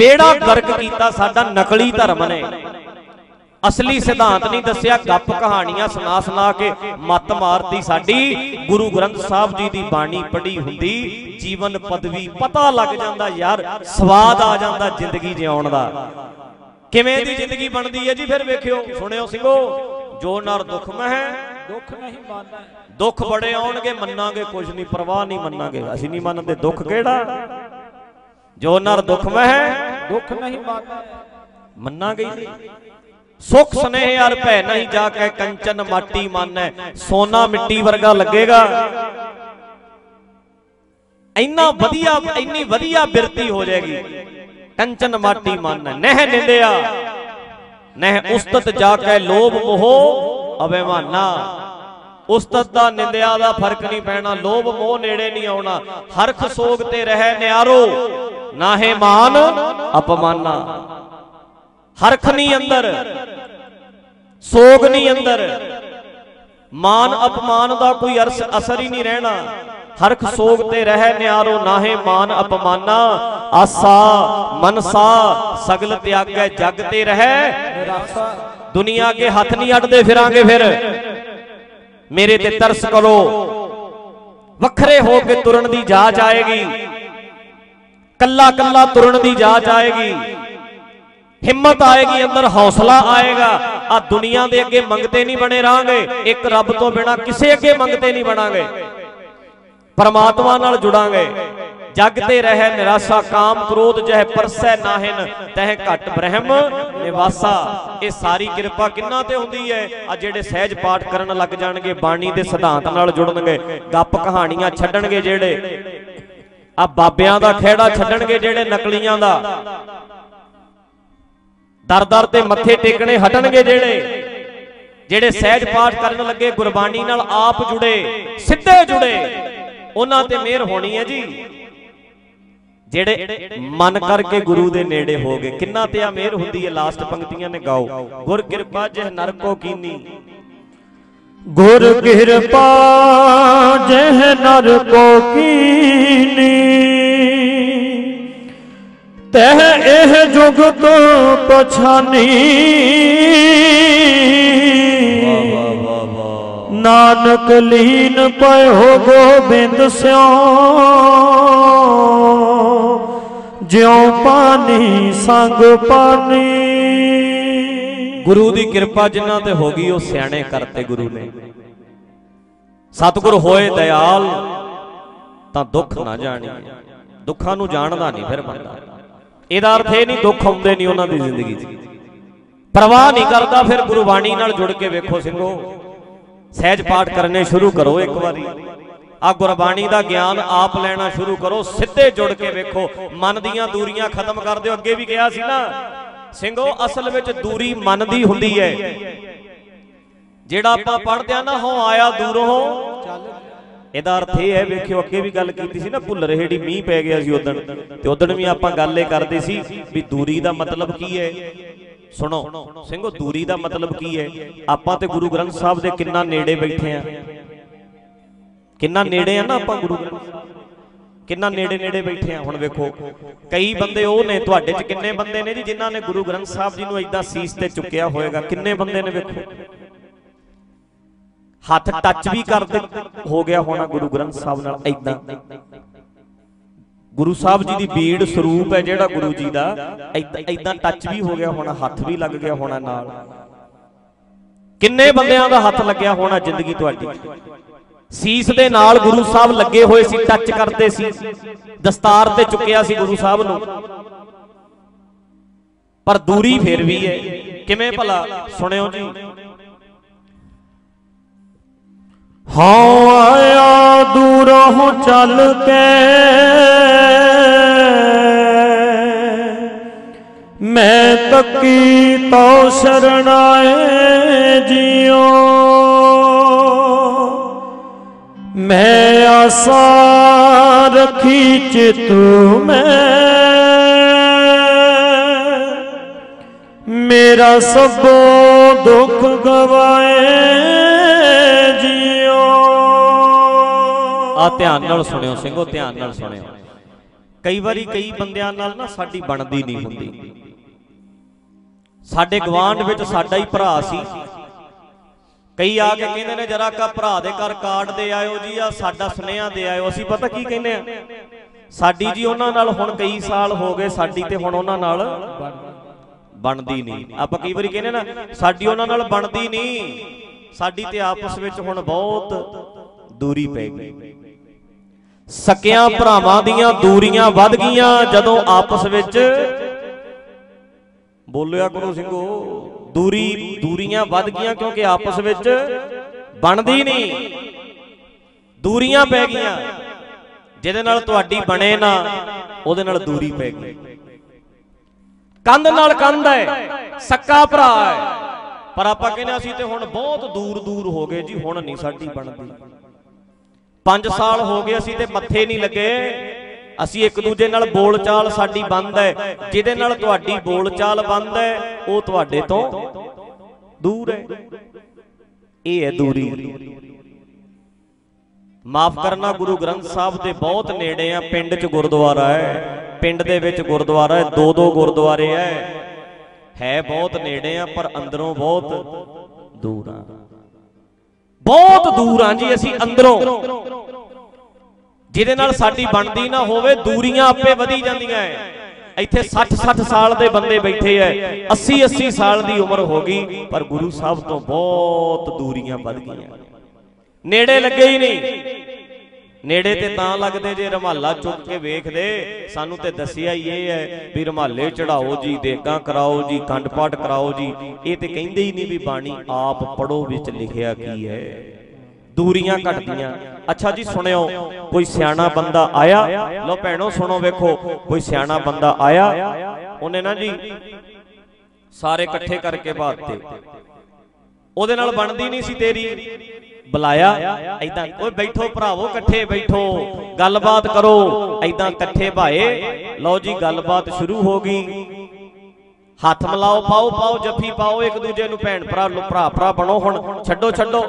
ਬੇੜਾ ਗਰਕ ਕੀਤਾ ਸਾਡਾ ਨਕਲੀ ਧਰਮ ਨੇ। ਅਸਲੀ ਸਿਧਾਂਤ ਨਹੀਂ ਦੱਸਿਆ ਗੱਪ ਕਹਾਣੀਆਂ ਸੁਣਾ ਸੁਣਾ ਕੇ ਮੱਤ ਮਾਰਦੀ ਸਾਡੀ। ਗੁਰੂ ਗ੍ਰੰਥ ਸਾਹਿਬ ਜੀ ਦੀ ਬਾਣੀ ਪੜ੍ਹੀ ਹੁੰਦੀ ਜੀਵਨ ਪਦਵੀ ਪਤਾ ਲੱਗ ਜਾਂਦਾ ਯਾਰ ਸਵਾਦ ਆ ਜਾਂਦਾ ਜ਼ਿੰਦਗੀ ਜਿਉਣ ਦਾ। ਕਿਵੇਂ ਦੀ ਜ਼ਿੰਦਗੀ ਬਣਦੀ ਹੈ ਜੀ ਫਿਰ ਵੇਖਿਓ ਸੁਣਿਓ ਸਿੰਘੋ ਜੋ ਨਰ ਦੁੱਖ ਮਹਿ ਦੁੱਖ ਨਹੀਂ ਮਾਨਣਾ ਦੁੱਖ ਬੜੇ ਆਉਣਗੇ ਮੰਨਾਂਗੇ ਕੁਝ ਨਹੀਂ ਪਰਵਾਹ ਨਹੀਂ ਮੰਨਾਂਗੇ। ਅਸੀਂ ਨਹੀਂ ਮੰਨਦੇ ਦੁੱਖ ਕਿਹੜਾ? ਜੋ ਨਰ ਦੁੱਖ ਮਹਿ ਦੁੱਖ ਨਹੀਂ ਮਾਨਣਾ ਮੰਨਾਂਗੇ ਹੀ ਸੁਖ ਸਨੇਹ ਅਰ ਭੈ ਨਹੀਂ ਜਾ ਕੇ ਕੰਚਨ ਮਾਟੀ ਮਾਨੈ। ਸੋਨਾ ਮਿੱਟੀ ਵਰਗਾ ਲੱਗੇਗਾ। ਇੰਨਾ ਵਧੀਆ, ਇੰਨੀ ਵਧੀਆ ਬਿਰਤੀ ਹੋ ਜਾਏਗੀ। ਕੰਚਨ ਮਾਟੀ ਮਾਨੈ। ਨਹਿ ਨਿੰਦਿਆ। ਨਹਿ ਉਸਤਤ ਜਾ ਕੇ ਲੋਭ ਮੋਹ ਅਭਿਮਾਨਾ ਉਸਤਤ ਦਾ ਨਿੰਦਿਆ ਦਾ ਫ਼ਰਕ ਨਹੀਂ ਪੈਣਾ, ਲੋਭ ਮੋਹ ਨੇੜੇ ਨਹੀਂ ਆਉਣਾ ਹਰਖ ਸੋਗ ਤੇ ਰਹਿ ਨਿਆਰੋ, ਨਾਹੇ ਮਾਨ ਅਪਮਾਨਾ। ਹਰਖ ਨਹੀਂ ਅੰਦਰ, ਸੋਗ ਨਹੀਂ ਅੰਦਰ। ਮਾਨ ਅਪਮਾਨ ਦਾ ਕੋਈ ਅਰਸ, ਅਸਰ ਹੀ ਨਹੀਂ ਰਹਿਣਾ। ਹਰਖ ਸੋਗ ਤੇ ਰਹਿ ਨਿਆਰੋ, ਨਾਹੇ ਮਾਨ ਅਪਮਾਨਾ। ਆਸਾ, ਮਨਸਾ, ਸਗਲ ਤਿਆਗੈ, ਜਗ ਤੇ ਰਹਿ। ਨਿਰਾਸ਼ਾ ਦੁਨੀਆ ਕੇ ਹੱਥ ਨਹੀਂ ਅੱਡਦੇ, ਫਿਰਾਂਗੇ ਫਿਰ। ਮੇਰੇ ਤੇ ਤਰਸ ਕਰੋ। ਵੱਖਰੇ ਹੋ ਕੇ ਤੁਰਨ ਦੀ ਜਾਚ ਆਏਗੀ। ਕੱਲਾ ਕੱਲਾ ਤੁਰਨ ਦੀ ਜਾਚ ਆਏਗੀ। ਹਿੰਮਤ ਆਏਗੀ, ਅੰਦਰ ਹੌਸਲਾ ਆਏਗਾ। ਆ ਦੁਨੀਆ ਦੇ ਅੱਗੇ ਮੰਗਤੇ ਨਹੀਂ ਬਣੇ ਰਾਂਗੇ। ਇੱਕ ਰੱਬ ਤੋਂ ਬਿਨਾ ਕਿਸੇ ਅੱਗੇ ਮੰਗਤੇ ਨਹੀਂ ਬਣਾਂਗੇ। ਪਰਮਾਤਮਾ ਨਾਲ ਜੁੜਾਂਗੇ। ਜਗ ਤੇ ਰਹਿ ਨਿਰਾਸ਼ਾ, ਕਾਮ ਕ੍ਰੋਧ ਜਹ ਪਰਸੈ ਨਾਹਿਨ, ਤਹ ਘਟ ਬ੍ਰਹਮ ਨਿਵਾਸਾ। ਇਹ ਸਾਰੀ ਕਿਰਪਾ ਕਿੰਨਾ ਤੇ ਹੁੰਦੀ ਹੈ? ਆ ਜਿਹੜੇ ਸਹਿਜ ਪਾਠ ਕਰਨ ਲੱਗ ਜਾਣਗੇ, ਬਾਣੀ ਦੇ ਸਿਧਾਂਤ ਨਾਲ ਜੁੜਨਗੇ, ਗੱਪ ਕਹਾਣੀਆਂ ਛੱਡਣਗੇ ਜਿਹੜੇ। ਆ ਬਾਬਿਆਂ ਦਾ ਖਿਹੜਾ ਛੱਡਣਗੇ ਜਿਹੜੇ ਨਕਲੀਆਂ ਦਾ। ਦਰ ਦਰ ਤੇ ਮੱਥੇ ਟੇਕਣੇ ਹਟਣਗੇ ਜਿਹੜੇ। ਜਿਹੜੇ ਸਹਿਜ ਪਾਠ ਕਰਨ ਲੱਗੇ, ਗੁਰਬਾਣੀ ਨਾਲ ਆਪ ਜੁੜੇ, ਸਿੱਧੇ ਜੁੜੇ। ਉਹਨਾਂ ਤੇ ਮਿਹਰ ਹੋਣੀ ਹੈ ਜੀ। ਜਿਹੜੇ ਮਨ ਕਰਕੇ ਗੁਰੂ ਦੇ ਨੇੜੇ ਹੋ ਗਏ। ਕਿੰਨਾ ਤੇ ਆ ਮਿਹਰ ਹੁੰਦੀ ਹੈ, ਲਾਸਟ ਪੰਕਤੀਆਂ ਨੇ ਗਾਓ। ਗੁਰ ਕਿਰਪਾ ਜਿਹ ਨਰ ਕੋ ਕੀਨੀ। ਗੁਰ ਕਿਰਪਾ ਜਹ ਨਰ ਕੋ ਕੀਨੀ। ਤਹ ਇਹ ਤੋਂ ਪਛਾਨੀ। ਨਾਨਕ ਲੀਨ ਪਇਓ ਗੋਬਿੰਦ ਸਿਓ। ਜਿਉ ਪਾਣੀ ਸੰਗ ਪਾਣੀ। ਗੁਰੂ ਦੀ ਕਿਰਪਾ ਜਿਨ੍ਹਾਂ ਤੇ ਹੋ ਗਈ, ਉਹ ਸਿਆਣੇ ਕਰਤੇ ਗੁਰੂ ਨੇ। ਸਤਿਗੁਰ ਹੋਏ ਦਇਆਲ, ਤਾਂ ਦੁੱਖ ਨਾ ਜਾਣੀ। ਦੁੱਖਾਂ ਨੂੰ ਜਾਣਦਾ ਨਹੀਂ ਫਿਰ ਬੰਦਾ। ਇਹਦਾ ਅਰਥ ਇਹ ਨਹੀਂ, ਦੁੱਖ ਆਉਂਦੇ ਨਹੀਂ ਉਹਨਾਂ ਦੀ ਜ਼ਿੰਦਗੀ 'ਚ। ਪਰਵਾਹ ਨਹੀਂ ਕਰਦਾ ਫਿਰ ਗੁਰਬਾਣੀ ਨਾਲ ਜੁੜ ਕੇ ਵੇਖੋ ਸਿੰਘੋ। ਸਹਿਜ ਪਾਠ ਕਰਨੇ ਸ਼ੁਰੂ ਕਰੋ ਇੱਕ ਵਾਰੀ। ਆ ਗੁਰਬਾਣੀ ਦਾ ਗਿਆਨ ਆਪ ਲੈਣਾ ਸ਼ੁਰੂ ਕਰੋ, ਸਿੱਧੇ ਜੁੜ ਕੇ ਵੇਖੋ, ਮਨ ਦੀਆਂ ਦੂਰੀਆਂ ਖਤਮ ਕਰ ਦਿਓ। ਅੱਗੇ ਵੀ ਕਿਹਾ ਸੀ ਨਾ, ਸਿੰਘੋ, ਅਸਲ ਵਿੱਚ ਦੂਰੀ ਮਨ ਦੀ ਹੁੰਦੀ ਹੈ। ਜਿਹੜਾ ਆਪਾਂ ਪੜ੍ਹਦੇ ਆ ਨਾ ਹੋ ਆਇਆ ਦੂਰੋਂ ਇਹਦਾ ਅਰਥ ਇਹ ਹੈ, ਵੇਖਿਓ, ਅੱਗੇ ਵੀ ਗੱਲ ਕੀਤੀ ਸੀ ਨਾ, ਭੁੱਲ ਰਹੇੜੀ ਮੀਂਹ ਪੈ ਗਿਆ ਸੀ ਉਦੋਂ ਤੇ ਉਦੋਂ ਵੀ ਆਪਾਂ ਗੱਲ ਇਹ ਕਰਦੇ ਸੀ ਵੀ ਦੂਰੀ ਦਾ ਮਤਲਬ ਕੀ ਹੈ? ਸੁਣੋ, ਸਿੰਘੋ ਦੂਰੀ ਦਾ ਮਤਲਬ ਕੀ ਹੈ? ਆਪਾਂ ਤੇ ਗੁਰੂ ਗ੍ਰੰਥ ਸਾਹਿਬ ਦੇ ਕਿੰਨਾ ਨੇੜੇ ਬੈਠੇ ਆ। ਕਿੰਨਾ ਨੇੜੇ ਆ ਨਾ ਆਪਾਂ ਗੁਰੂ ਗ੍ਰੰਥ ਕਿੰਨਾ ਨੇੜੇ ਨੇੜੇ ਬੈਠੇ ਆ, ਹੁਣ ਵੇਖੋ। ਕਈ ਬੰਦੇ ਉਹ ਨੇ, ਤੁਹਾਡੇ 'ਚ ਕਿੰਨੇ ਬੰਦੇ ਨੇ ਜੀ, ਜਿਨ੍ਹਾਂ ਨੇ ਗੁਰੂ ਗ੍ਰੰਥ ਸਾਹਿਬ ਜੀ ਨੂੰ ਐਦਾਂ ਸੀਸ ਤੇ ਚੁੱਕਿਆ ਹੋਏਗਾ? ਕਿੰਨੇ ਬੰਦੇ ਨੇ ਵੇਖੋ? ਹੱਥ ਟੱਚ ਵੀ ਕਰਦੇ ਹੋ ਗਿਆ ਹੋਣਾ ਗੁਰੂ ਗ੍ਰੰਥ ਸਾਹਿਬ ਨਾਲ ਐਦਾਂ ਗੁਰੂ ਸਾਹਿਬ ਜੀ ਦੀ ਬੀੜ ਸਰੂਪ ਹੈ ਜਿਹੜਾ ਗੁਰੂ ਜੀ ਦਾ। ਐਦਾਂ ਟੱਚ ਵੀ ਹੋ ਗਿਆ ਹੋਣਾ ਹੱਥ ਵੀ ਲੱਗ ਗਿਆ ਹੋਣਾ ਨਾਲ। ਕਿੰਨੇ ਬੰਦਿਆਂ ਦਾ ਹੱਥ ਲੱਗਿਆ ਹੋਣਾ ਜ਼ਿੰਦਗੀ ਤੁਹਾਡੀ? ਸੀਸ ਦੇ ਨਾਲ ਗੁਰੂ ਸਾਹਿਬ ਲੱਗੇ ਹੋਏ ਸੀ ਟੱਚ ਕਰਦੇ ਸੀ। ਦਸਤਾਰ ਤੇ ਚੁੱਕਿਆ ਸੀ ਗੁਰੂ ਸਾਹਿਬ ਨੂੰ। ਪਰ ਦੂਰੀ ਫਿਰ ਵੀ ਹੈ। ਕਿਵੇਂ ਭਲਾ? ਸੁਣਿਓ ਜੀ। ਹਉ ਆਇਆ ਦੂਰੋਂ ਚੱਲ ਕੇ। ਮੈਂ ਤੱਕੀ ਤੋ ਸ਼ਰਣਾਏ ਜਿਉ ਮੈਂ ਆਸਾ ਰੱਖੀ ਚਿਤ ਮੈਂ। ਮੇਰਾ ਸਭੋ ਦੁੱਖ ਗਵਾਏ ਧਿਆਨ ਨਾਲ ਸੁਣਿਓ, ਸਿੰਘੋ, ਧਿਆਨ ਨਾਲ ਸੁਣਿਓ। ਕਈ ਵਾਰੀ ਕਈ ਬੰਦਿਆਂ ਨਾਲ ਨਾ ਸਾਡੀ ਬਣਦੀ ਨਹੀਂ ਹੁੰਦੀ। ਸਾਡੇ ਗਵਾਂਢ ਵਿੱਚ ਸਾਡਾ ਹੀ ਭਰਾ ਸੀ। ਕਈ ਆ ਕੇ ਕਹਿੰਦੇ ਨੇ, ਜਰਾ ਕਾ ਭਰਾ ਦੇ ਘਰ ਕਾਰਡ ਦੇ ਆਇਓ ਜੀ ਆ ਸਾਡਾ ਸੁਨੇਹਾ ਦੇ ਆਇਓ। ਅਸੀਂ ਪਤਾ ਕੀ ਕਹਿੰਦੇ ਆ ਸਾਡੀ ਜੀ ਉਹਨਾਂ ਨਾਲ ਹੁਣ ਕਈ ਸਾਲ ਹੋ ਗਏ, ਸਾਡੀ ਤੇ ਹੁਣ ਉਹਨਾਂ ਨਾਲ ਬਣਦੀ ਨਹੀਂ। ਆਪਾਂ ਕਈ ਵਾਰੀ ਕਹਿੰਦੇ ਨਾ, ਸਾਡੀ ਉਹਨਾਂ ਨਾਲ ਬਣਦੀ ਨਹੀਂ, ਸਾਡੀ ਤੇ ਆਪਸ ਵਿੱਚ ਹੁਣ ਬਹੁਤ ਦੂਰੀ ਪੈ ਗਈ। ਸਕਿਆਂ ਭਰਾਵਾਂ ਦੀਆਂ ਦੂਰੀਆਂ ਵੱਧ ਗਈਆਂ ਜਦੋਂ ਆਪਸ ਵਿੱਚ ਬੋਲਿਆ ਕਰੋ ਸਿੰਘੋ, ਦੂਰੀ, ਦੂਰੀਆਂ ਵੱਧ ਗਈਆਂ ਕਿਉਂਕਿ ਆਪਸ ਵਿੱਚ ਬਣਦੀ ਨਹੀਂ। ਦੂਰੀਆਂ ਪੈ ਗਈਆਂ। ਜਿਹਦੇ ਨਾਲ ਤੁਹਾਡੀ ਬਣੇ ਨਾ, ਉਹਦੇ ਨਾਲ ਦੂਰੀ ਪੈ ਗਈ। ਕੰਧ ਨਾਲ ਕੰਧ ਹੈ, ਸੱਕਾ ਭਰਾ ਹੈ। ਪਰ ਆਪਾਂ ਕਹਿੰਦੇ ਅਸੀਂ ਤੇ ਹੁਣ ਬਹੁਤ ਦੂਰ ਦੂਰ ਹੋ ਗਏ ਜੀ, ਹੁਣ ਨਹੀਂ ਸਾਡੀ ਬਣਦੀ। 5 ਸਾਲ ਹੋ ਗਏ ਅਸੀਂ ਤੇ ਮੱਥੇ ਨਹੀਂ ਲੱਗੇ। ਅਸੀਂ ਇੱਕ ਦੂਜੇ ਨਾਲ ਬੋਲਚਾਲ ਸਾਡੀ ਬੰਦ ਹੈ। ਜਿਹਦੇ ਨਾਲ ਤੁਹਾਡੀ ਬੋਲਚਾਲ ਬੰਦ ਹੈ, ਉਹ ਤੁਹਾਡੇ ਤੋਂ ਦੂਰ ਹੈ। ਇਹ ਹੈ ਦੂਰੀ। ਮਾਫ ਕਰਨਾ ਗੁਰੂ ਗ੍ਰੰਥ ਸਾਹਿਬ ਦੇ ਬਹੁਤ ਨੇੜੇ ਆ, ਪਿੰਡ 'ਚ ਗੁਰਦੁਆਰਾ ਹੈ। ਪਿੰਡ ਦੇ ਵਿੱਚ ਗੁਰਦੁਆਰਾ ਹੈ ਦੋ ਦੋ ਗੁਰਦੁਆਰੇ ਹੈ। ਹੈ ਬਹੁਤ ਨੇੜੇ ਆ, ਪਰ ਅੰਦਰੋਂ ਬਹੁਤ ਦੂਰ ਆ। ਬਹੁਤ ਦੂਰ ਆ ਜੀ ਅਸੀਂ ਅੰਦਰੋਂ। ਜਿਹਦੇ ਨਾਲ ਸਾਡੀ ਬਣਦੀ ਨਾ ਹੋਵੇ, ਦੂਰੀਆਂ ਆਪੇ ਵਧੀ ਜਾਂਦੀਆਂ ਐ। ਇੱਥੇ 60 60 ਸਾਲ ਦੇ ਬੰਦੇ ਬੈਠੇ ਐ। 80 80 ਸਾਲ ਦੀ ਉਮਰ ਹੋ ਗਈ, ਪਰ ਗੁਰੂ ਸਾਹਿਬ ਤੋਂ ਬਹੁਤ ਦੂਰੀਆਂ ਵੱਧ ਗਈਆਂ। ਨੇੜੇ ਲੱਗੇ ਹੀ ਨਹੀਂ। ਨੇੜੇ ਤੇ ਤਾਂ ਲੱਗਦੇ ਜੇ ਰਮਾਲਾ ਚੁੱਕ ਕੇ ਵੇਖਦੇ, ਸਾਨੂੰ ਤੇ ਦੱਸਿਆ ਹੀ ਇਹ ਹੈ ਵੀ ਰਮਾਲੇ ਚੜਾਓ ਜੀ, ਦੇਗਾ ਕਰਾਓ ਜੀ ਕੰਡ ਪਾਠ ਕਰਾਓ ਜੀ, ਇਹ ਤੇ ਕਹਿੰਦੇ ਹੀ ਨਹੀਂ ਵੀ ਬਾਣੀ ਆਪ ਪੜੋ ਵਿੱਚ ਲਿਖਿਆ ਕੀ ਹੈ। ਦੂਰੀਆਂ ਘਟਦੀਆਂ। ਅੱਛਾ ਜੀ, ਸੁਣਿਓ, ਕੋਈ ਸਿਆਣਾ ਬੰਦਾ ਆਇਆ? ਲਓ ਭੈਣੋ, ਸੁਣੋ ਵੇਖੋ, ਕੋਈ ਸਿਆਣਾ ਬੰਦਾ ਆਇਆ? ਉਹਨੇ ਨਾ ਜੀ, ਸਾਰੇ ਇਕੱਠੇ ਕਰਕੇ ਬਾਤੇ ਉਹਦੇ ਨਾਲ ਬਣਦੀ ਨਹੀਂ ਸੀ ਤੇਰੀ। ਬੁਲਾਇਆ ਐਦਾਂ ਓਏ ਬੈਠੋ ਭਰਾਵੋ, ਇਕੱਠੇ ਬੈਠੋ, ਗੱਲਬਾਤ ਕਰੋ। ਐਦਾਂ ਇਕੱਠੇ ਭਾਏ, ਲਓ ਜੀ, ਗੱਲਬਾਤ ਸ਼ੁਰੂ ਹੋ ਗਈ। ਹੱਥ ਮਿਲਾਓ, ਪਾਓ ਪਾਓ, ਜੱਫੀ ਪਾਓ, ਇੱਕ ਦੂਜੇ ਨੂੰ ਭੈਣ ਭਰਾ ਭਰਾ ਭਰਾ ਬਣੋ ਹੁਣ, ਛੱਡੋ ਛੱਡੋ।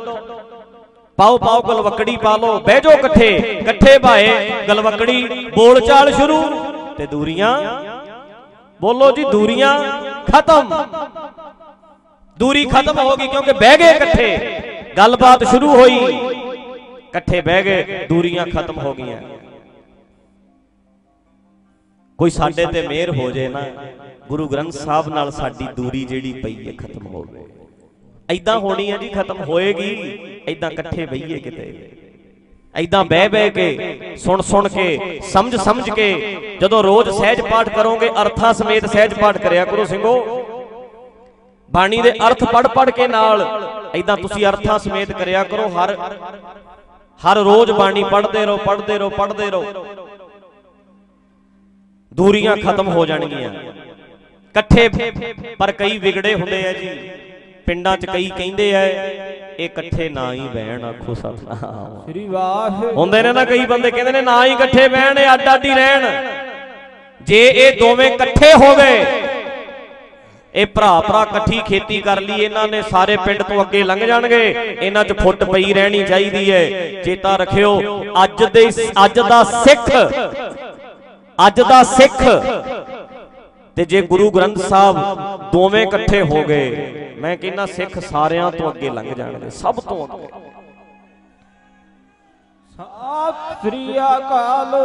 ਪਾਓ ਪਾਓ, ਗਲਵਕੜੀ ਪਾ ਲਓ, ਬਹਿ ਜਾਓ ਇਕੱਠੇ ਇਕੱਠੇ ਭਾਏ, ਗਲਵਕੜੀ, ਬੋਲ ਚਾਲ ਸ਼ੁਰੂ ਤੇ ਦੂਰੀਆਂ। ਬੋਲੋ ਜੀ, ਦੂਰੀਆਂ ਖਤਮ। ਦੂਰੀ ਖਤਮ ਹੋ ਗਈ ਕਿਉਂਕਿ ਬਹਿ ਗਏ ਇਕੱਠੇ। ਗੱਲਬਾਤ ਸ਼ੁਰੂ ਹੋਈ। ਇਕੱਠੇ ਬਹਿ ਗਏ, ਦੂਰੀਆਂ ਖਤਮ ਹੋ ਗਈਆਂ। ਕੋਈ ਸਾਡੇ ਤੇ ਮਿਹਰ ਹੋ ਜੇ ਨਾ, ਗੁਰੂ ਗ੍ਰੰਥ ਸਾਹਿਬ ਨਾਲ ਸਾਡੀ ਦੂਰੀ ਜਿਹੜੀ ਪਈ ਹੈ, ਖਤਮ ਹੋਵੇ ਐਦਾਂ ਹੋਣੀ ਹੈ ਜੀ, ਖਤਮ ਹੋਏਗੀ। ਐਦਾਂ ਇਕੱਠੇ ਬਈਏ ਕਿਤੇ। ਐਦਾਂ ਬਹਿ ਬਹਿ ਕੇ, ਸੁਣ ਸੁਣ ਕੇ, ਸਮਝ ਸਮਝ ਕੇ, ਜਦੋਂ ਰੋਜ਼ ਸਹਿਜ ਪਾਠ ਕਰੋਗੇ, ਅਰਥਾਂ ਸਮੇਤ ਸਹਿਜ ਪਾਠ ਕਰਿਆ ਕਰੋ ਸਿੰਘੋ। ਬਾਣੀ ਦੇ ਅਰਥ ਪੜ ਪੜ ਕੇ ਨਾਲ ਐਦਾਂ ਤੁਸੀਂ ਅਰਥਾਂ ਸਮੇਤ ਕਰਿਆ ਕਰੋ ਹਰ ਹਰ ਰੋਜ਼ ਬਾਣੀ ਪੜ੍ਹਦੇ ਰਹੋ ਪੜ੍ਹਦੇ ਰਹੋ ਪੜ੍ਹਦੇ ਰਹੋ। ਦੂਰੀਆਂ ਖਤਮ ਹੋ ਜਾਣਗੀਆਂ। ਇਕੱਠੇ ਪਰ ਕਈ ਵਿਗੜੇ ਹੁੰਦੇ ਆ ਜੀ। ਪਿੰਡਾਂ 'ਚ ਕਈ ਕਹਿੰਦੇ ਆ ਇਹ ਇਕੱਠੇ ਨਾ ਹੀ ਬਹਿਣ ਆਖੋ ਸਤਨਾਮ। ਸ੍ਰੀ ਵਾਹਿਗੁਰੂ। ਹੁੰਦੇ ਨੇ ਨਾ ਕਈ ਬੰਦੇ ਕਹਿੰਦੇ ਨੇ ਨਾ ਹੀ ਇਕੱਠੇ ਬਹਿਣ ਇਹ ਅੱਡ ਅੱਡ ਹੀ ਰਹਿਣ। ਜੇ ਇਹ ਦੋਵੇਂ ਇਕੱਠੇ ਹੋ ਗਏ ਇਹ ਭਰਾ ਭਰਾ ਇਕੱਠੀ ਖੇਤੀ ਕਰ ਲਈ ਇਹਨਾਂ ਨੇ ਸਾਰੇ ਪਿੰਡ ਤੋਂ ਅੱਗੇ ਲੰਘ ਜਾਣਗੇ। ਇਹਨਾਂ 'ਚ ਫੁੱਟ ਪਈ ਰਹਿਣੀ ਚਾਹੀਦੀ ਹੈ। ਚੇਤਾ ਰੱਖਿਓ ਅੱਜ ਦੇ ਅੱਜ ਦਾ ਸਿੱਖ ਅੱਜ ਦਾ ਸਿੱਖ। ਤੇ ਜੇ ਗੁਰੂ ਗ੍ਰੰਥ ਸਾਹਿਬ ਦੋਵੇਂ ਇਕੱਠੇ ਹੋ ਗਏ ਮੈਂ ਕਹਿੰਦਾ ਸਿੱਖ ਸਾਰਿਆਂ ਤੋਂ ਅੱਗੇ ਲੰਘ ਜਾਣਗੇ ਸਭ ਤੋਂ ਅੱਗੇ। ਸਤਿ ਸ੍ਰੀ ਅਕਾਲ।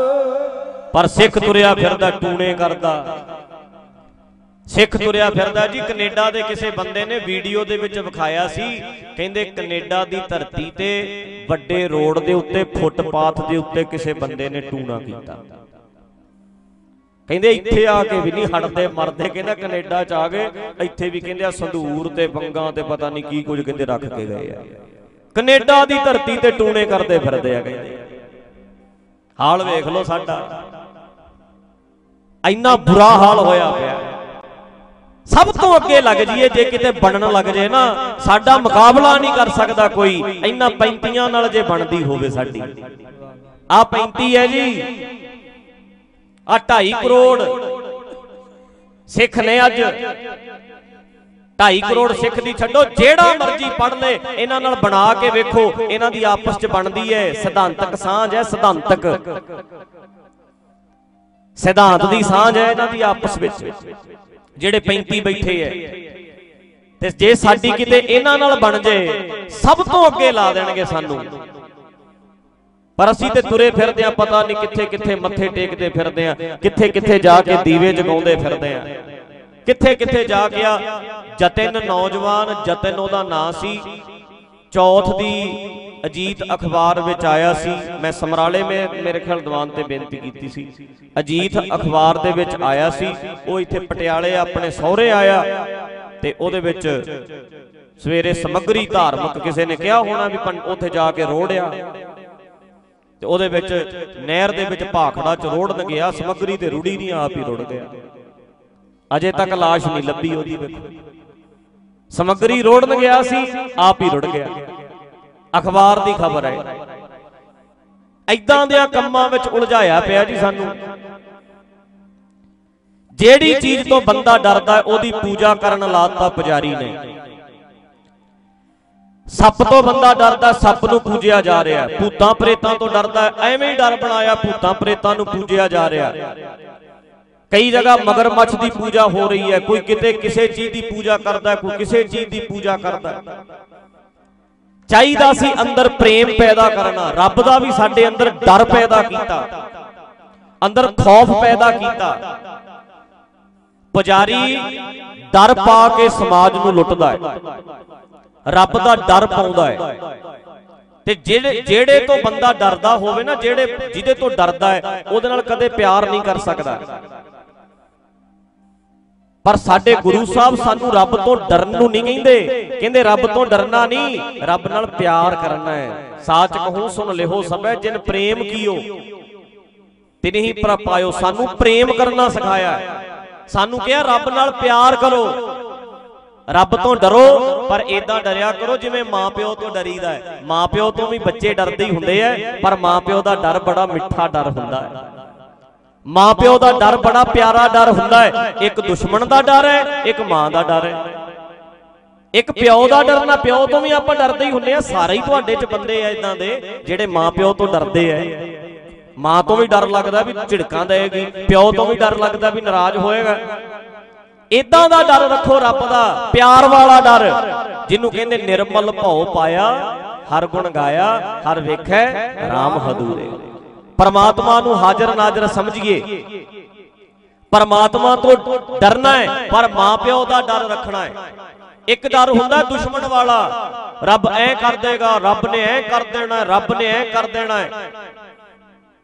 ਪਰ ਸਿੱਖ ਤੁਰਿਆ ਫਿਰਦਾ ਟੂਣੇ ਕਰਦਾ। ਸਿੱਖ ਤੁਰਿਆ ਫਿਰਦਾ ਜੀ ਕੈਨੇਡਾ ਦੇ ਕਿਸੇ ਬੰਦੇ ਨੇ ਵੀਡੀਓ ਦੇ ਵਿੱਚ ਵਿਖਾਇਆ ਸੀ ਕਹਿੰਦੇ ਕੈਨੇਡਾ ਦੀ ਧਰਤੀ ਤੇ ਵੱਡੇ ਰੋਡ ਦੇ ਉੱਤੇ ਫੁੱਟਪਾਥ ਦੇ ਉੱਤੇ ਕਿਸੇ ਬੰਦੇ ਨੇ ਟੂਣਾ ਕੀਤਾ। ਕਹਿੰਦੇ ਇੱਥੇ ਆ ਕੇ ਵੀ ਨਹੀਂ ਹਟਦੇ ਮਰਦੇ। ਕਹਿੰਦਾ ਕੈਨੇਡਾ ਚ ਆ ਗਏ ਇੱਥੇ ਵੀ ਕਹਿੰਦੇ ਆ ਸੰਧੂਰ ਤੇ ਬੰਗਾਂ ਤੇ ਪਤਾ ਨਹੀਂ ਕੀ ਕੁਝ ਕਹਿੰਦੇ ਰੱਖ ਕੇ ਗਏ ਆ। ਕੈਨੇਡਾ ਦੀ ਧਰਤੀ ਤੇ ਟੂਣੇ ਕਰਦੇ ਫਿਰਦੇ ਆ ਕਹਿੰਦੇ। ਹਾਲ ਵੇਖ ਲਓ ਸਾਡਾ ਇੰਨਾ ਬੁਰਾ ਹਾਲ ਹੋਇਆ ਪਿਆ ਸਭ ਤੋਂ ਅੱਗੇ ਲੱਗ ਜਾਈਏ, ਜੇ ਕਿਤੇ ਬਣਨ ਲੱਗ ਜੇ ਨਾ, ਸਾਡਾ ਮੁਕਾਬਲਾ ਨਹੀਂ ਕਰ ਸਕਦਾ ਕੋਈ। ਇੰਨਾ 35 ਨਾਲ ਜੇ ਬਣਦੀ ਹੋਵੇ ਸਾਡੀ। ਆ 35 ਹੈ ਜੀ। ਆ 2.5 ਕਰੋੜ ਸਿੱਖ ਨੇ ਅੱਜ। 2.5 ਕਰੋੜ ਸਿੱਖ ਦੀ ਛੱਡੋ, ਜਿਹੜਾ ਮਰਜ਼ੀ ਪੜ ਲੇ, ਇਹਨਾਂ ਨਾਲ ਬਣਾ ਕੇ ਵੇਖੋ, ਇਹਨਾਂ ਦੀ ਆਪਸ 'ਚ ਬਣਦੀ ਹੈ, ਸਿਧਾਂਤਕ ਸਾਂਝ ਹੈ, ਸਿਧਾਂਤਕ। ਸਿਧਾਂਤ ਦੀ ਸਾਂਝ ਹੈ ਇਹਨਾਂ ਦੀ ਆਪਸ ਵਿੱਚ। ਜਿਹੜੇ 35 ਬੈਠੇ ਐ। ਤੇ ਜੇ ਸਾਡੀ ਕਿਤੇ ਇਹਨਾਂ ਨਾਲ ਬਣ ਜੇ ਸਭ ਤੋਂ ਅੱਗੇ ਲਾ ਦੇਣਗੇ ਸਾਨੂੰ। ਪਰ ਅਸੀਂ ਤੇ ਤੁਰੇ ਫਿਰਦੇ ਆ ਪਤਾ ਨਹੀਂ ਕਿੱਥੇ ਕਿੱਥੇ ਮੱਥੇ ਟੇਕਦੇ ਫਿਰਦੇ ਆ ਕਿੱਥੇ ਕਿੱਥੇ ਜਾ ਕੇ ਦੀਵੇ ਜਗਾਉਂਦੇ ਫਿਰਦੇ ਆ। ਕਿੱਥੇ ਕਿੱਥੇ ਜਾ ਕੇ ਆ ਜਤਨ ਨੌਜਵਾਨ ਜਤਨ ਉਹਦਾ ਨਾਂ ਸੀ ਚੌਥ ਦੀ ਅਜੀਤ ਅਖਬਾਰ ਵਿੱਚ ਆਇਆ ਸੀ। ਮੈਂ ਸਮਰਾਲੇ ਮੇ ਮੇਰੇ ਖਿਆਲ ਦੀਵਾਨ ਤੇ ਬੇਨਤੀ ਕੀਤੀ ਸੀ। ਅਜੀਤ ਅਖਬਾਰ ਦੇ ਵਿੱਚ ਆਇਆ ਸੀ। ਉਹ ਇੱਥੇ ਪਟਿਆਲੇ ਆਪਣੇ ਸਹੁਰੇ ਆਇਆ ਤੇ ਉਹਦੇ ਵਿੱਚ ਸਵੇਰੇ ਸਮੱਗਰੀ ਧਾਰਮਿਕ ਕਿਸੇ ਨੇ ਕਿਹਾ ਹੋਣਾ ਵੀ ਉੱਥੇ ਜਾ ਕੇ ਰੋੜਿਆ ਤੇ ਉਹਦੇ ਵਿੱਚ ਨਹਿਰ ਦੇ ਵਿੱਚ ਭਾਖੜਾ ਚ ਰੋੜਨ ਗਿਆ। ਸਮੱਗਰੀ ਤੇ ਰੁੜੀ ਨਹੀਂ ਆਪ ਹੀ ਰੁੜ ਗਿਆ। ਅਜੇ ਤੱਕ লাশ ਨਹੀਂ ਲੱਭੀ ਉਹਦੀ ਵੇਖੋ। ਸਮੱਗਰੀ ਰੋੜਨ ਗਿਆ ਸੀ, ਆਪ ਹੀ ਰੁੜ ਗਿਆ। ਅਖਬਾਰ ਦੀ ਖਬਰ ਹੈ। ਐਦਾਂ ਦੇ ਕੰਮਾਂ ਵਿੱਚ ਉਲਝਾਇਆ ਪਿਆ ਜੀ ਸਾਨੂੰ। ਜਿਹੜੀ ਚੀਜ਼ ਤੋਂ ਬੰਦਾ ਡਰਦਾ ਉਹਦੀ ਪੂਜਾ ਕਰਨ ਲਾਤਾ ਪੁਜਾਰੀ ਨੇ। ਸੱਪ ਤੋਂ ਬੰਦਾ ਡਰਦਾ ਸੱਪ ਨੂੰ ਪੂਜਿਆ ਜਾ ਰਿਹਾ ਭੂਤਾਂ ਪ੍ਰੇਤਾਂ ਤੋਂ ਡਰਦਾ ਐਵੇਂ ਹੀ ਡਰ ਬਣਾਇਆ ਭੂਤਾਂ ਪ੍ਰੇਤਾਂ ਨੂੰ ਪੂਜਿਆ ਜਾ ਰਿਹਾ ਕਈ ਜਗ੍ਹਾ ਮਗਰਮੱਛ ਦੀ ਪੂਜਾ ਹੋ ਰਹੀ ਹੈ, ਕੋਈ ਕਿਤੇ ਕਿਸੇ ਚੀਜ਼ ਦੀ ਪੂਜਾ ਕਰਦਾ ਕੋਈ ਕਿਸੇ ਚੀਜ਼ ਦੀ ਪੂਜਾ ਕਰਦਾ ਚਾਹੀਦਾ ਸੀ ਅੰਦਰ ਪ੍ਰੇਮ ਪੈਦਾ ਕਰਨਾ। ਰੱਬ ਦਾ ਵੀ ਸਾਡੇ ਅੰਦਰ ਡਰ ਪੈਦਾ ਕੀਤਾ। ਅੰਦਰ ਖੌਫ ਪੈਦਾ ਕੀਤਾ। ਪੁਜਾਰੀ ਡਰ ਪਾ ਕੇ ਸਮਾਜ ਨੂੰ ਲੁੱਟਦਾ ਹੈ। ਰੱਬ ਦਾ ਡਰ ਪਾਉਂਦਾ ਹੈ। ਤੇ ਜਿਹੜੇ ਜਿਹੜੇ ਤੋਂ ਬੰਦਾ ਡਰਦਾ ਹੋਵੇ ਨਾ, ਜਿਹੜੇ ਜਿਹਦੇ ਤੋਂ ਡਰਦਾ ਹੈ, ਉਹਦੇ ਨਾਲ ਕਦੇ ਪਿਆਰ ਨਹੀਂ ਕਰ ਸਕਦਾ। ਪਰ ਸਾਡੇ ਗੁਰੂ ਸਾਹਿਬ ਸਾਨੂੰ ਰੱਬ ਤੋਂ ਡਰਨ ਨੂੰ ਨਹੀਂ ਕਹਿੰਦੇ। ਕਹਿੰਦੇ। ਰੱਬ ਤੋਂ ਡਰਨਾ ਨਹੀਂ ਰੱਬ ਨਾਲ ਪਿਆਰ ਕਰਨਾ ਹੈ। ਸਾਚ ਕਹੂੰ ਸੁਣ ਲਿਓ ਸਭੈ ਜਿਨ ਪ੍ਰੇਮ ਕੀਓ। ਤਿਨਹੀ ਪਰ ਪਾਇਓ ਸਾਨੂੰ ਪ੍ਰੇਮ ਕਰਨਾ ਸਿਖਾਇਆ ਸਾਨੂੰ ਕਿਹਾ ਰੱਬ ਨਾਲ ਪਿਆਰ ਕਰੋ। ਰੱਬ ਤੋਂ ਡਰੋ ਪਰ ਇਦਾਂ ਡਰਿਆ ਕਰੋ ਜਿਵੇਂ ਮਾਪਿਓ ਤੋਂ ਡਰੀਦਾ ਹੈ। ਮਾਪਿਓ ਤੋਂ ਵੀ ਬੱਚੇ ਡਰਦੇ ਹੀ ਹੁੰਦੇ ਆ ਪਰ ਮਾਪਿਓ ਦਾ ਡਰ ਬੜਾ ਮਿੱਠਾ ਡਰ ਹੁੰਦਾ ਹੈ। ਮਾਪਿਓ ਦਾ ਡਰ ਬੜਾ, ਪਿਆਰਾ ਡਰ ਹੁੰਦਾ ਹੈ। ਇੱਕ ਦੁਸ਼ਮਣ ਦਾ ਡਰ ਹੈ, ਇੱਕ ਮਾਂ ਦਾ ਡਰ ਹੈ। ਇੱਕ ਪਿਓ ਦਾ ਡਰ ਨਾ, ਪਿਓ ਤੋਂ ਵੀ ਆਪਾਂ ਡਰਦੇ ਹੀ ਹੁੰਨੇ ਆ। ਸਾਰੇ ਹੀ ਤੁਹਾਡੇ 'ਚ ਬੰਦੇ ਆ ਇਦਾਂ ਦੇ, ਜਿਹੜੇ ਮਾਂ ਪਿਓ ਤੋਂ ਡਰਦੇ ਆ। ਮਾਂ ਤੋਂ ਵੀ ਡਰ ਲੱਗਦਾ ਵੀ ਝਿੜਕਾਂ ਦੇਗੀ ਪਿਓ ਤੋਂ ਵੀ ਡਰ ਲੱਗਦਾ ਵੀ ਨਾਰਾਜ਼ ਹੋਏਗਾ। ਇਦਾਂ ਦਾ ਡਰ ਰੱਖੋ ਰੱਬ ਦਾ, ਪਿਆਰ ਵਾਲਾ ਡਰ, ਜਿਹਨੂੰ ਕਹਿੰਦੇ ਨਿਰਮਲ ਭਉ ਪਾਇਆ, ਹਰ ਗੁਣ ਗਾਇਆ, ਹਰ ਵੇਖੈ RAM ਹਦੂਰੇ। ਪਰਮਾਤਮਾ ਨੂੰ ਹਾਜ਼ਰ ਨਾਜ਼ਰ ਸਮਝੀਏ। ਪਰਮਾਤਮਾ ਤੋਂ ਡਰਨਾ ਹੈ, ਪਰ ਮਾਪਿਓ ਦਾ ਡਰ ਰੱਖਣਾ ਹੈ। ਇੱਕ ਡਰ ਹੁੰਦਾ ਦੁਸ਼ਮਣ ਵਾਲਾ, ਰੱਬ ਐ ਕਰ ਦੇਗਾ, ਰੱਬ ਨੇ ਐ ਕਰ ਦੇਣਾ, ਰੱਬ ਨੇ ਐ ਕਰ ਦੇਣਾ ਹੈ।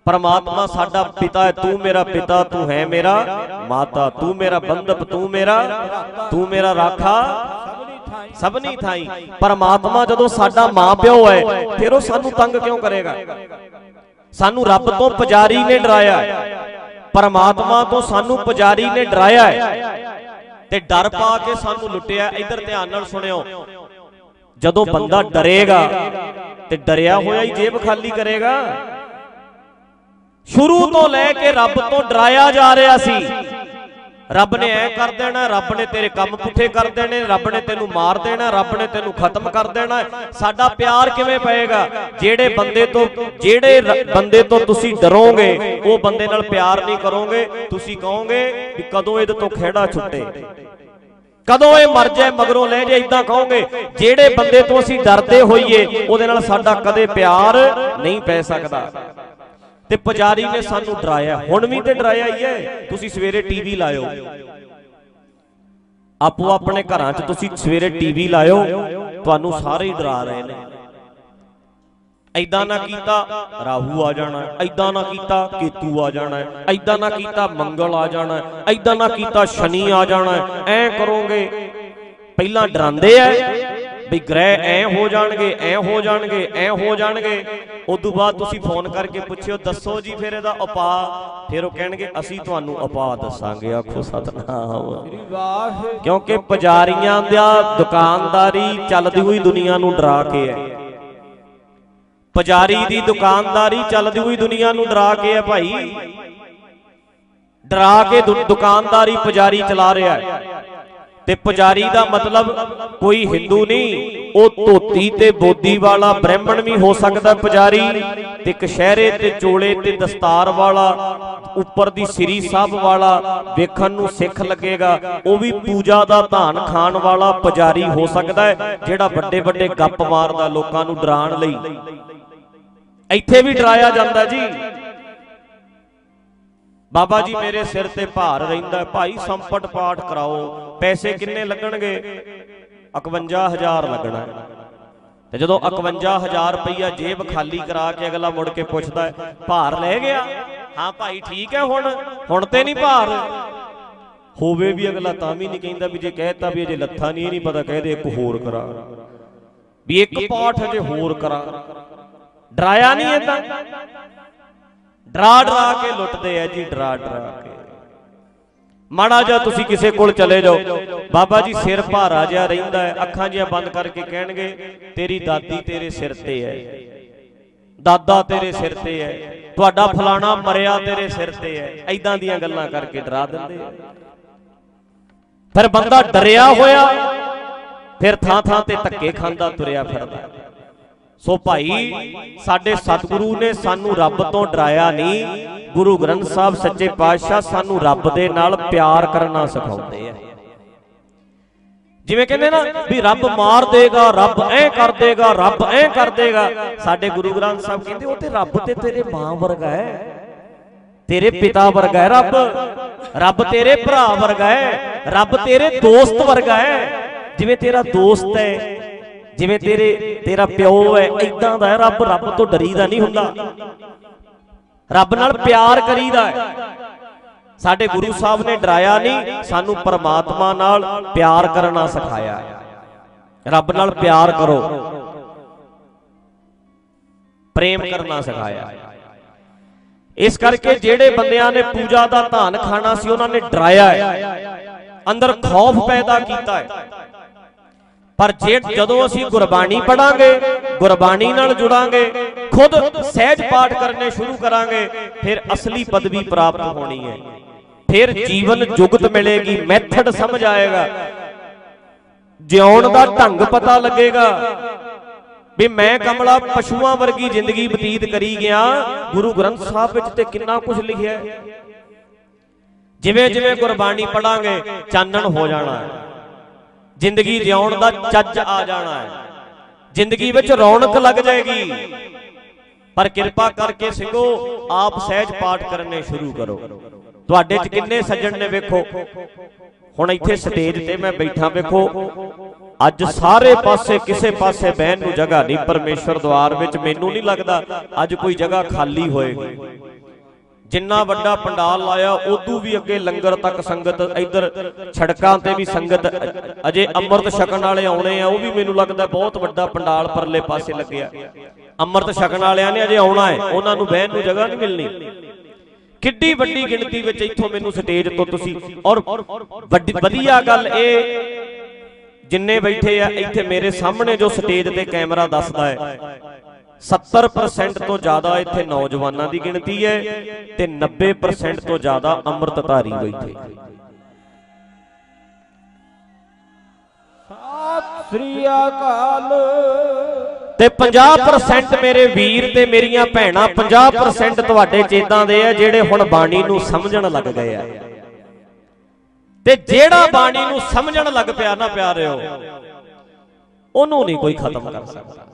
ਪਰਮਾਤਮਾ ਸਾਡਾ ਪਿਤਾ ਹੈ, ਤੂੰ ਮੇਰਾ ਪਿਤਾ, ਤੂੰ ਹੈ ਮੇਰਾ ਮਾਤਾ, ਤੂੰ ਮੇਰਾ ਬੰਧਪ, ਤੂੰ ਮੇਰਾ ਤੂੰ ਮੇਰਾ ਰਾਖਾ। ਸਭਨੀ ਥਾਈ। ਪਰਮਾਤਮਾ ਜਦੋਂ ਸਾਡਾ ਮਾਂ ਪਿਓ ਹੈ, ਫਿਰ ਉਹ ਸਾਨੂੰ ਤੰਗ ਕਿਉਂ ਕਰੇਗਾ? ਸਾਨੂੰ ਰੱਬ ਤੋਂ ਪੁਜਾਰੀ ਨੇ ਡਰਾਇਆ ਪਰਮਾਤਮਾ ਤੋਂ ਸਾਨੂੰ ਪੁਜਾਰੀ ਨੇ ਡਰਾਇਆ ਤੇ ਡਰ ਪਾ ਕੇ ਸਾਨੂੰ ਲੁੱਟਿਆ। ਇੱਧਰ ਧਿਆਨ ਨਾਲ ਸੁਣਿਓ। ਜਦੋਂ ਬੰਦਾ ਡਰੇਗਾ, ਤੇ ਡਰਿਆ ਹੋਇਆ ਹੀ ਜੇਬ ਖਾਲੀ ਕਰੇਗਾ। ਸ਼ੁਰੂ ਤੋਂ ਲੈ ਕੇ ਰੱਬ ਤੋਂ ਡਰਾਇਆ ਜਾ ਰਿਹਾ ਸੀ। ਰੱਬ ਨੇ ਐ ਕਰ ਦੇਣਾ, ਰੱਬ ਨੇ ਤੇਰੇ ਕੰਮ ਪੁੱਠੇ ਕਰ ਦੇਣੇ, ਰੱਬ ਨੇ ਤੈਨੂੰ ਮਾਰ ਦੇਣਾ, ਰੱਬ ਨੇ ਤੈਨੂੰ ਖਤਮ ਕਰ ਦੇਣਾ। ਸਾਡਾ ਪਿਆਰ ਕਿਵੇਂ ਪਏਗਾ? ਜਿਹੜੇ ਬੰਦੇ ਤੋਂ, ਜਿਹੜੇ ਬੰਦੇ ਤੋਂ ਤੁਸੀਂ ਡਰੋਗੇ, ਉਹ ਬੰਦੇ ਨਾਲ ਪਿਆਰ ਨਹੀਂ ਕਰੋਗੇ। ਤੁਸੀਂ ਕਹੋਗੇ ਵੀ ਕਦੋਂ ਇਹਦੇ ਤੋਂ ਖਿਹੜਾ ਛੁੱਟੇ? ਕਦੋਂ ਇਹ ਮਰ ਜਾਏ, ਮਗਰੋਂ ਲੈ ਜਾਏ ਇਦਾਂ ਕਹੋਗੇ। ਜਿਹੜੇ ਬੰਦੇ ਤੋਂ ਅਸੀਂ ਡਰਦੇ ਹੋਈਏ, ਉਹਦੇ ਨਾਲ ਸਾਡਾ ਕਦੇ ਪਿਆਰ ਨਹੀਂ ਪੈ ਸਕਦਾ। ਤੇ ਪੁਜਾਰੀ ਨੇ ਸਾਨੂੰ ਡਰਾਇਆ। ਹੁਣ ਵੀ ਤੇ ਡਰਾਇਆ ਹੀ ਹੈ। ਤੁਸੀਂ ਸਵੇਰੇ ਟੀਵੀ ਲਾਇਓ। ਆਪੋ ਆਪਣੇ ਘਰਾਂ 'ਚ ਤੁਸੀਂ ਸਵੇਰੇ ਟੀਵੀ ਲਾਇਓ। ਤੁਹਾਨੂੰ ਸਾਰੇ ਹੀ ਡਰਾ ਰਹੇ ਨੇ। ਐਦਾਂ ਨਾ ਕੀਤਾ ਰਾਹੂ ਆ ਜਾਣਾ। ਐਦਾਂ ਨਾ ਕੀਤਾ ਕੇਤੂ ਆ ਜਾਣਾ। ਐਦਾਂ ਨਾ ਕੀਤਾ ਮੰਗਲ ਆ ਜਾਣਾ। ਐਦਾਂ ਨਾ ਕੀਤਾ ਸ਼ਨੀ ਆ ਜਾਣਾ। ਐ ਕਰੋਗੇ। ਪਹਿਲਾਂ ਡਰਾਉਂਦੇ ਐ ਵੀ ਗ੍ਰਹਿ ਐ ਹੋ ਜਾਣਗੇ, ਐ ਹੋ ਜਾਣਗੇ, ਐ ਹੋ ਜਾਣਗੇ। ਉਦੋਂ ਬਾਅਦ ਤੁਸੀਂ ਫੋਨ ਕਰਕੇ ਪੁੱਛਿਓ, ਦੱਸੋ ਜੀ ਫਿਰ ਇਹਦਾ ਉਪਾਅ ਫਿਰ ਉਹ ਕਹਿਣਗੇ, ਅਸੀਂ ਤੁਹਾਨੂੰ ਉਪਾਅ ਦੱਸਾਂਗੇ। ਆਖੋ, ਸਤਨਾਮ। ਕਿਉਂਕਿ ਪੁਜਾਰੀਆਂ ਦਾ ਦੁਕਾਨਦਾਰੀ ਚੱਲਦੀ ਹੋਈ ਦੁਨੀਆ ਨੂੰ ਡਰਾ ਕੇ ਹੈ। ਪੁਜਾਰੀ ਦੀ ਦੁਕਾਨਦਾਰੀ ਚੱਲਦੀ ਹੋਈ ਦੁਨੀਆ ਨੂੰ ਡਰਾ ਕੇ ਹੈ ਭਾਈ। ਡਰਾ ਕੇ ਦੁ- ਦੁਕਾਨਦਾਰੀ ਪੁਜਾਰੀ ਚਲਾ ਰਿਹਾ ਹੈ। ਤੇ ਪੁਜਾਰੀ ਦਾ ਮਤਲਬ ਕੋਈ ਹਿੰਦੂ ਨਹੀਂ, ਉਹ ਧੋਤੀ ਤੇ ਬੋਦੀ ਵਾਲਾ ਬ੍ਰਾਹਮਣ ਵੀ ਹੋ ਸਕਦਾ ਪੁਜਾਰੀ, ਤੇ ਕਸ਼ਹਿਰੇ ਤੇ ਚੋਲੇ ਤੇ ਦਸਤਾਰ ਵਾਲਾ, ਉੱਪਰ ਦੀ ਸ੍ਰੀ ਸਾਹਿਬ ਵਾਲਾ ਵੇਖਣ ਨੂੰ ਸਿੱਖ ਲੱਗੇਗਾ, ਉਹ ਵੀ ਪੂਜਾ ਦਾ ਧਾਨ ਖਾਣ ਵਾਲਾ ਪੁਜਾਰੀ ਹੋ ਸਕਦਾ ਹੈ, ਜਿਹੜਾ ਵੱਡੇ ਵੱਡੇ ਗੱਪ ਮਾਰਦਾ ਲੋਕਾਂ ਨੂੰ ਡਰਾਉਣ ਲਈ। ਇੱਥੇ ਵੀ ਡਰਾਇਆ ਜਾਂਦਾ ਜੀ। ਬਾਬਾ ਜੀ ਮੇਰੇ ਸਿਰ ਤੇ ਭਾਰ ਰਹਿੰਦਾ ਭਾਈ ਸੰਪਟ ਪਾਠ ਕਰਾਓ। ਪੈਸੇ ਕਿੰਨੇ ਲੱਗਣਗੇ? 51000 ਲੱਗਣਾ। ਤੇ ਜਦੋਂ 51000 ਰੁਪਈਆ ਜੇਬ ਖਾਲੀ ਕਰਾ ਕੇ ਅਗਲਾ ਮੁੜ ਕੇ ਪੁੱਛਦਾ ਹੈ ਭਾਰ ਲੈ ਗਿਆ? ਹਾਂ ਭਾਈ ਠੀਕ ਹੈ ਹੁਣ। ਹੁਣ ਤੇ ਨਹੀਂ ਭਾਰ। ਹੋਵੇ ਵੀ ਅਗਲਾ ਤਾਂ ਵੀ ਨਹੀਂ ਕਹਿੰਦਾ ਵੀ ਜੇ ਕਹਿਤਾ ਵੀ ਅਜੇ ਲੱਥਾ ਨਹੀਂ ਇਹ ਨਹੀਂ ਪਤਾ ਕਹਦੇ ਇੱਕ ਹੋਰ ਕਰਾ। ਵੀ ਇੱਕ ਪਾਠ ਅਜੇ ਹੋਰ ਕਰਾ। ਡਰਾਇਆ ਨਹੀਂ ਏਦਾਂ। ਡਰਾ ਡਰਾ ਕੇ ਲੁੱਟਦੇ ਆ ਜੀ, ਡਰਾ ਡਰਾ ਕੇ। ਮਾੜਾ ਜਿਹਾ ਤੁਸੀਂ ਕਿਸੇ ਕੋਲ ਚਲੇ ਜਾਓ। ਬਾਬਾ ਜੀ, ਸਿਰ ਭਾਰਾ ਜਿਹਾ ਰਹਿੰਦਾ ਹੈ, ਅੱਖਾਂ ਜਿਹਾ ਬੰਦ ਕਰਕੇ ਕਹਿਣਗੇ, ਤੇਰੀ ਦਾਦੀ ਤੇਰੇ ਸਿਰ ਤੇ ਹੈ। ਦਾਦਾ ਤੇਰੇ ਸਿਰ ਤੇ ਹੈ। ਤੁਹਾਡਾ ਫਲਾਣਾ ਮਰਿਆ ਤੇਰੇ ਸਿਰ ਤੇ ਹੈ। ਐਦਾਂ ਦੀਆਂ ਗੱਲਾਂ ਕਰਕੇ ਡਰਾ ਦਿੰਦੇ ਫਿਰ ਬੰਦਾ ਡਰਿਆ ਹੋਇਆ, ਫਿਰ ਥਾਂ ਥਾਂ ਤੇ ਧੱਕੇ ਖਾਂਦਾ, ਤੁਰਿਆ ਫਿਰਦਾ। ਸੋ ਭਾਈ, ਸਾਡੇ ਸਤਿਗੁਰੂ ਨੇ ਸਾਨੂੰ ਰੱਬ ਤੋਂ ਡਰਾਇਆ ਨਹੀਂ। ਗੁਰੂ ਗ੍ਰੰਥ ਸਾਹਿਬ ਸੱਚੇ ਪਾਤਸ਼ਾਹ ਸਾਨੂੰ ਰੱਬ ਦੇ ਨਾਲ ਪਿਆਰ ਕਰਨਾ ਸਿਖਾਉਂਦੇ ਆ। ਜਿਵੇਂ ਕਹਿੰਦੇ ਨਾ ਵੀ ਰੱਬ ਮਾਰ ਦੇਗਾ, ਰੱਬ ਐ ਕਰ ਦੇਗਾ, ਰੱਬ ਐ ਕਰ ਦੇਗਾ। ਸਾਡੇ ਗੁਰੂ ਗ੍ਰੰਥ ਸਾਹਿਬ ਕਹਿੰਦੇ, ਉਹ ਤੇ ਰੱਬ ਤੇ ਤੇਰੇ ਮਾਂ ਵਰਗਾ ਹੈ। ਤੇਰੇ ਪਿਤਾ ਵਰਗਾ ਹੈ ਰੱਬ। ਰੱਬ ਤੇਰੇ ਭਰਾ ਵਰਗਾ ਹੈ। ਰੱਬ ਤੇਰੇ ਦੋਸਤ ਵਰਗਾ ਹੈ। ਜਿਵੇਂ ਤੇਰਾ ਦੋਸਤ ਹੈ ਜਿਵੇਂ ਤੇਰੇ, ਤੇਰਾ ਪਿਓ ਹੈ ਇਦਾਂ ਦਾ ਰੱਬ ਰੱਬ ਤੋਂ ਡਰੀਦਾ ਨਹੀਂ ਹੁੰਦਾ। ਰੱਬ ਨਾਲ ਪਿਆਰ ਕਰੀਦਾ ਹੈ। ਸਾਡੇ ਗੁਰੂ ਸਾਹਿਬ ਨੇ ਡਰਾਇਆ ਨਹੀਂ, ਸਾਨੂੰ ਪਰਮਾਤਮਾ ਨਾਲ ਪਿਆਰ ਕਰਨਾ ਸਿਖਾਇਆ। ਰੱਬ ਨਾਲ ਪਿਆਰ ਕਰੋ। ਪ੍ਰੇਮ ਕਰਨਾ ਸਿਖਾਇਆ। ਇਸ ਕਰਕੇ ਜਿਹੜੇ ਬੰਦਿਆਂ ਨੇ ਪੂਜਾ ਦਾ ਧਾਨ ਖਾਣਾ ਸੀ, ਉਹਨਾਂ ਨੇ ਡਰਾਇਆ ਹੈ। ਅੰਦਰ ਖੌਫ ਪੈਦਾ ਕੀਤਾ ਹੈ। ਪਰ ਜੇ ਜਦੋਂ ਅਸੀਂ ਗੁਰਬਾਣੀ ਪੜਾਂਗੇ ਗੁਰਬਾਣੀ ਨਾਲ ਜੁੜਾਂਗੇ ਖੁਦ ਸਹਿਜ ਪਾਠ ਕਰਨੇ ਸ਼ੁਰੂ ਕਰਾਂਗੇ ਫਿਰ ਅਸਲੀ ਪਦਵੀ ਪ੍ਰਾਪਤ ਹੋਣੀ ਹੈ। ਫਿਰ ਜੀਵਨ ਜੁਗਤ ਮਿਲੇਗੀ ਮੈਥਡ ਸਮਝ ਆਏਗਾ ਜਿਉਣ ਦਾ ਢੰਗ ਪਤਾ ਲੱਗੇਗਾ। ਵੀ ਮੈਂ ਕਮਲਾ ਪਸ਼ੂਆਂ ਵਰਗੀ ਜ਼ਿੰਦਗੀ ਬਤੀਤ ਕਰੀ ਗਿਆ। ਗੁਰੂ ਗ੍ਰੰਥ ਸਾਹਿਬ ਵਿੱਚ ਤੇ ਕਿੰਨਾ ਕੁਝ ਲਿਖਿਆ ਜਿਵੇਂ ਜਿਵੇਂ ਗੁਰਬਾਣੀ ਪੜਾਂਗੇ ਚਾਨਣ ਹੋ ਜਾਣਾ। ਹੈ ਜ਼ਿੰਦਗੀ ਜਿਉਣ ਦਾ ਚੱਜ ਆ ਜਾਣਾ ਹੈ। ਜ਼ਿੰਦਗੀ ਵਿੱਚ ਰੌਣਕ ਲੱਗ ਜਾਏਗੀ। ਪਰ ਕਿਰਪਾ ਕਰਕੇ ਸਿੰਘੋ ਆਪ ਸਹਿਜ ਪਾਠ ਕਰਨੇ ਸ਼ੁਰੂ ਕਰੋ। ਤੁਹਾਡੇ ਚ ਕਿੰਨੇ ਸੱਜਣ ਨੇ ਵੇਖੋ? ਹੁਣ ਇੱਥੇ ਸਟੇਜ ਤੇ ਮੈਂ ਬੈਠਾ ਵੇਖੋ। ਅੱਜ ਸਾਰੇ ਪਾਸੇ ਕਿਸੇ ਪਾਸੇ ਬਹਿਣ ਨੂੰ ਜਗ੍ਹਾ ਨਹੀਂ। ਪਰਮੇਸ਼ਰ ਦਵਾਰ ਵਿੱਚ ਮੈਨੂੰ ਨਹੀਂ ਲੱਗਦਾ ਅੱਜ ਕੋਈ ਜਗ੍ਹਾ ਖਾਲੀ ਹੋਏ ਜਿੰਨਾ ਵੱਡਾ ਪੰਡਾਲ ਲਾਇਆ, ਉਦੋਂ ਵੀ ਅੱਗੇ ਲੰਗਰ ਤੱਕ ਸੰਗਤ ਇੱਧਰ ਛੜਕਾਂ ਤੇ ਵੀ ਸੰਗਤ ਅਜੇ ਅੰਮ੍ਰਿਤ ਛਕਣ ਵਾਲੇ ਆਉਣੇ ਆ, ਉਹ ਵੀ ਮੈਨੂੰ ਲੱਗਦਾ ਬਹੁਤ ਵੱਡਾ ਪੰਡਾਲ ਪਰਲੇ ਪਾਸੇ ਲੱਗਿਆ। ਅੰਮ੍ਰਿਤ ਛਕਣ ਵਾਲਿਆਂ ਨੇ ਅਜੇ ਆਉਣਾ ਹੈ, ਉਹਨਾਂ ਨੂੰ ਬਹਿਣ ਨੂੰ ਜਗ੍ਹਾ ਨਹੀਂ ਮਿਲਣੀ। ਕਿੱਡੀ ਵੱਡੀ ਗਿਣਤੀ ਵਿੱਚ ਇੱਥੋਂ ਮੈਨੂੰ ਸਟੇਜ ਤੋਂ ਤੁਸੀਂ, ਔਰ ਵੱਡੀ, ਵਧੀਆ ਗੱਲ ਇਹ, ਜਿੰਨੇ ਬੈਠੇ ਆ, ਇੱਥੇ ਮੇਰੇ ਸਾਹਮਣੇ ਜੋ ਸਟੇਜ ਤੇ ਕੈਮਰਾ ਦੱਸਦਾ ਹੈ 70% ਤੋਂ ਜ਼ਿਆਦਾ ਇੱਥੇ ਨੌਜਵਾਨਾਂ ਦੀ ਗਿਣਤੀ ਹੈ ਤੇ 90% ਤੋਂ ਜ਼ਿਆਦਾ ਅੰਮ੍ਰਿਤਧਾਰੀ ਬੈਠੇ ਸਤਿ ਸ੍ਰੀ ਅਕਾਲ। ਤੇ 50% ਮੇਰੇ ਵੀਰ ਤੇ ਮੇਰੀਆਂ ਭੈਣਾਂ 50% ਤੁਹਾਡੇ ਚੇਤਾਂ ਦੇ ਆ ਜਿਹੜੇ ਹੁਣ ਬਾਣੀ ਨੂੰ ਸਮਝਣ ਲੱਗ ਗਏ ਆ। ਤੇ ਜਿਹੜਾ ਬਾਣੀ ਨੂੰ ਸਮਝਣ ਲੱਗ ਪਿਆ ਨਾ ਪਿਆਰਿਓ ਉਹਨੂੰ ਨਹੀਂ ਕੋਈ ਖਤਮ ਕਰ ਸਕਦਾ।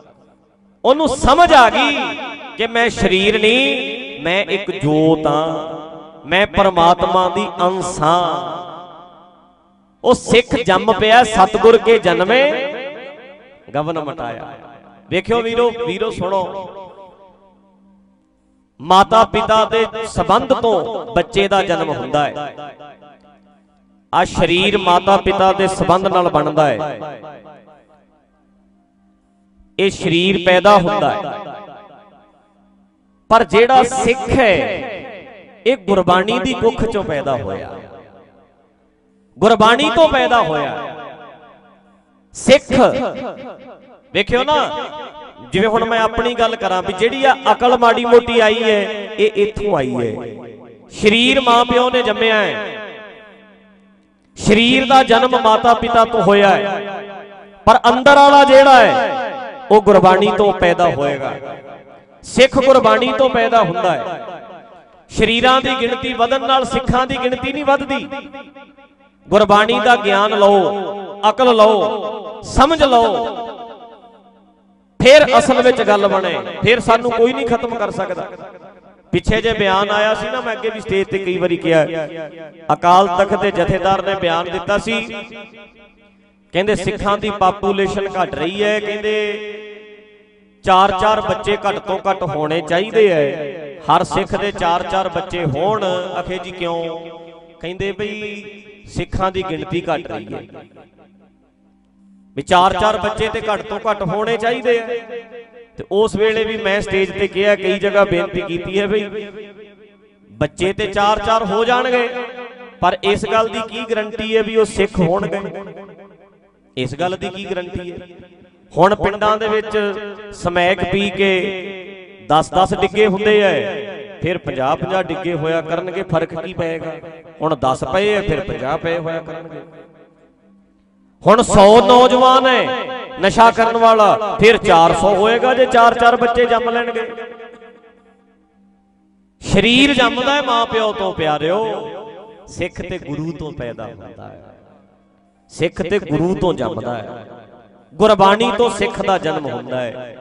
ਉਹਨੂੰ ਸਮਝ ਆ ਗਈ ਕਿ ਮੈਂ ਸਰੀਰ ਨਹੀਂ, ਮੈਂ ਇੱਕ ਜੋਤ ਆ। ਮੈਂ ਪਰਮਾਤਮਾ ਦੀ ਅੰਸ਼ ਹਾਂ ਉਹ ਸਿੱਖ ਜੰਮ ਪਿਆ, ਸਤਗੁਰ ਕੇ ਜਨਮੇ। ਗਵਨ ਮਟਾਇਆ। ਵੇਖਿਓ ਵੀਰੋ ਵੀਰੋ ਸੁਣੋ। ਮਾਤਾ ਪਿਤਾ ਦੇ ਸਬੰਧ ਤੋਂ ਬੱਚੇ ਦਾ ਜਨਮ ਹੁੰਦਾ ਹੈ। ਆ ਸਰੀਰ ਮਾਤਾ ਪਿਤਾ ਦੇ ਸਬੰਧ ਨਾਲ ਬਣਦਾ ਹੈ। ਇਹ ਸਰੀਰ ਪੈਦਾ ਹੁੰਦਾ ਹੈ। ਪਰ ਜਿਹੜਾ ਸਿੱਖ ਹੈ, ਇਹ ਗੁਰਬਾਣੀ ਦੀ ਕੁੱਖ ਚੋਂ ਪੈਦਾ ਹੋਇਆ। ਗੁਰਬਾਣੀ ਤੋਂ ਪੈਦਾ ਹੋਇਆ। ਸਿੱਖ, ਵੇਖਿਓ ਨਾ, ਜਿਵੇਂ ਹੁਣ ਮੈਂ ਆਪਣੀ ਗੱਲ ਕਰਾਂ ਵੀ ਜਿਹੜੀ ਆ ਅਕਲ ਮਾੜੀ ਮੋਟੀ ਆਈ ਹੈ, ਇਹ ਇੱਥੋਂ ਆਈ ਹੈ। ਸਰੀਰ ਮਾਂ ਪਿਓ ਨੇ ਜੰਮਿਆ ਹੈ। ਸਰੀਰ ਦਾ ਜਨਮ ਮਾਤਾ ਪਿਤਾ ਤੋਂ ਹੋਇਆ ਹੈ। ਪਰ ਅੰਦਰ ਵਾਲਾ ਜਿਹੜਾ ਹੈ ਉਹ ਗੁਰਬਾਣੀ ਤੋਂ ਪੈਦਾ ਹੋਏਗਾ। ਸਿੱਖ ਗੁਰਬਾਣੀ ਤੋਂ ਪੈਦਾ ਹੁੰਦਾ ਹੈ। ਸ਼ਰੀਰਾਂ ਦੀ ਗਿਣਤੀ ਵਧਣ ਨਾਲ ਸਿੱਖਾਂ ਦੀ ਗਿਣਤੀ ਨਹੀਂ ਵੱਧਦੀ। ਗੁਰਬਾਣੀ ਦਾ ਗਿਆਨ ਲਓ, ਅਕਲ ਲਓ, ਸਮਝ ਲਓ। ਫਿਰ ਅਸਲ ਵਿੱਚ ਗੱਲ ਬਣੇ। ਫਿਰ ਸਾਨੂੰ ਕੋਈ ਨਹੀਂ ਖਤਮ ਕਰ ਸਕਦਾ। ਪਿੱਛੇ ਜੇ ਬਿਆਨ ਆਇਆ ਸੀ ਨਾ, ਮੈਂ ਅੱਗੇ ਵੀ ਸਟੇਜ ਤੇ ਕਈ ਵਾਰੀ ਕਿਹਾ ਅਕਾਲ ਤਖਤ ਦੇ ਜਥੇਦਾਰ ਨੇ ਬਿਆਨ ਦਿੱਤਾ ਸੀ ਕਹਿੰਦੇ ਸਿੱਖਾਂ ਦੀ ਪਾਪੂਲੇਸ਼ਨ ਘਟ ਰਹੀ ਹੈ ਕਹਿੰਦੇ 4-4 ਬੱਚੇ ਘੱਟ ਤੋਂ ਘੱਟ ਹੋਣੇ ਚਾਹੀਦੇ ਐ ਹਰ ਸਿੱਖ ਦੇ 4-4 ਬੱਚੇ ਹੋਣ ਅਖੇ ਜੀ ਕਿਉਂ? ਕਹਿੰਦੇ ਬਈ ਸਿੱਖਾਂ ਦੀ ਗਿਣਤੀ ਘਟ ਰਹੀ ਹੈ। ਵੀ 4-4 ਬੱਚੇ ਤੇ ਘੱਟ ਤੋਂ ਘੱਟ ਹੋਣੇ ਚਾਹੀਦੇ ਐ ਤੇ ਉਸ ਵੇਲੇ ਵੀ ਮੈਂ ਸਟੇਜ ਤੇ ਕਿਹਾ ਕਈ ਜਗ੍ਹਾ ਬੇਨਤੀ ਕੀਤੀ ਹੈ ਬਈ ਬੱਚੇ ਤੇ 4-4 ਹੋ ਜਾਣਗੇ। ਪਰ ਇਸ ਗੱਲ ਦੀ ਕੀ ਗਰੰਟੀ ਹੈ ਵੀ ਉਹ ਸਿੱਖ ਹੋਣਗੇ? ਇਸ ਗੱਲ ਦੀ ਕੀ ਗਰੰਟੀ ਹੈ? ਹੁਣ ਪਿੰਡਾਂ ਦੇ ਵਿੱਚ ਸਮੈਕ ਪੀ ਕੇ 10-10 ਡਿੱਗੇ ਹੁੰਦੇ ਐ, ਫਿਰ 50-50 ਡਿੱਗੇ ਹੋਇਆ ਕਰਨਗੇ, ਫ਼ਰਕ ਕੀ ਪਏਗਾ? ਹੁਣ 10 ਪਏ ਐ, ਫਿਰ 50 ਪਏ ਹੋਇਆ ਕਰਨਗੇ। ਹੁਣ 100 ਨੌਜਵਾਨ ਐ, ਨਸ਼ਾ ਕਰਨ ਵਾਲਾ, ਫਿਰ 400 ਹੋਏਗਾ ਜੇ 4-4 ਬੱਚੇ ਜੰਮ ਲੈਣਗੇ। ਸਰੀਰ ਜੰਮਦਾ ਹੈ ਮਾਂ ਪਿਓ ਤੋਂ, ਪਿਆਰਿਓ। ਸਿੱਖ ਤੇ ਗੁਰੂ ਤੋਂ ਪੈਦਾ ਹੁੰਦਾ ਹੈ ਸਿੱਖ ਤੇ ਗੁਰੂ ਤੋਂ ਜੰਮਦਾ ਹੈ। ਗੁਰਬਾਣੀ ਤੋਂ ਸਿੱਖ ਦਾ ਜਨਮ ਹੁੰਦਾ ਹੈ।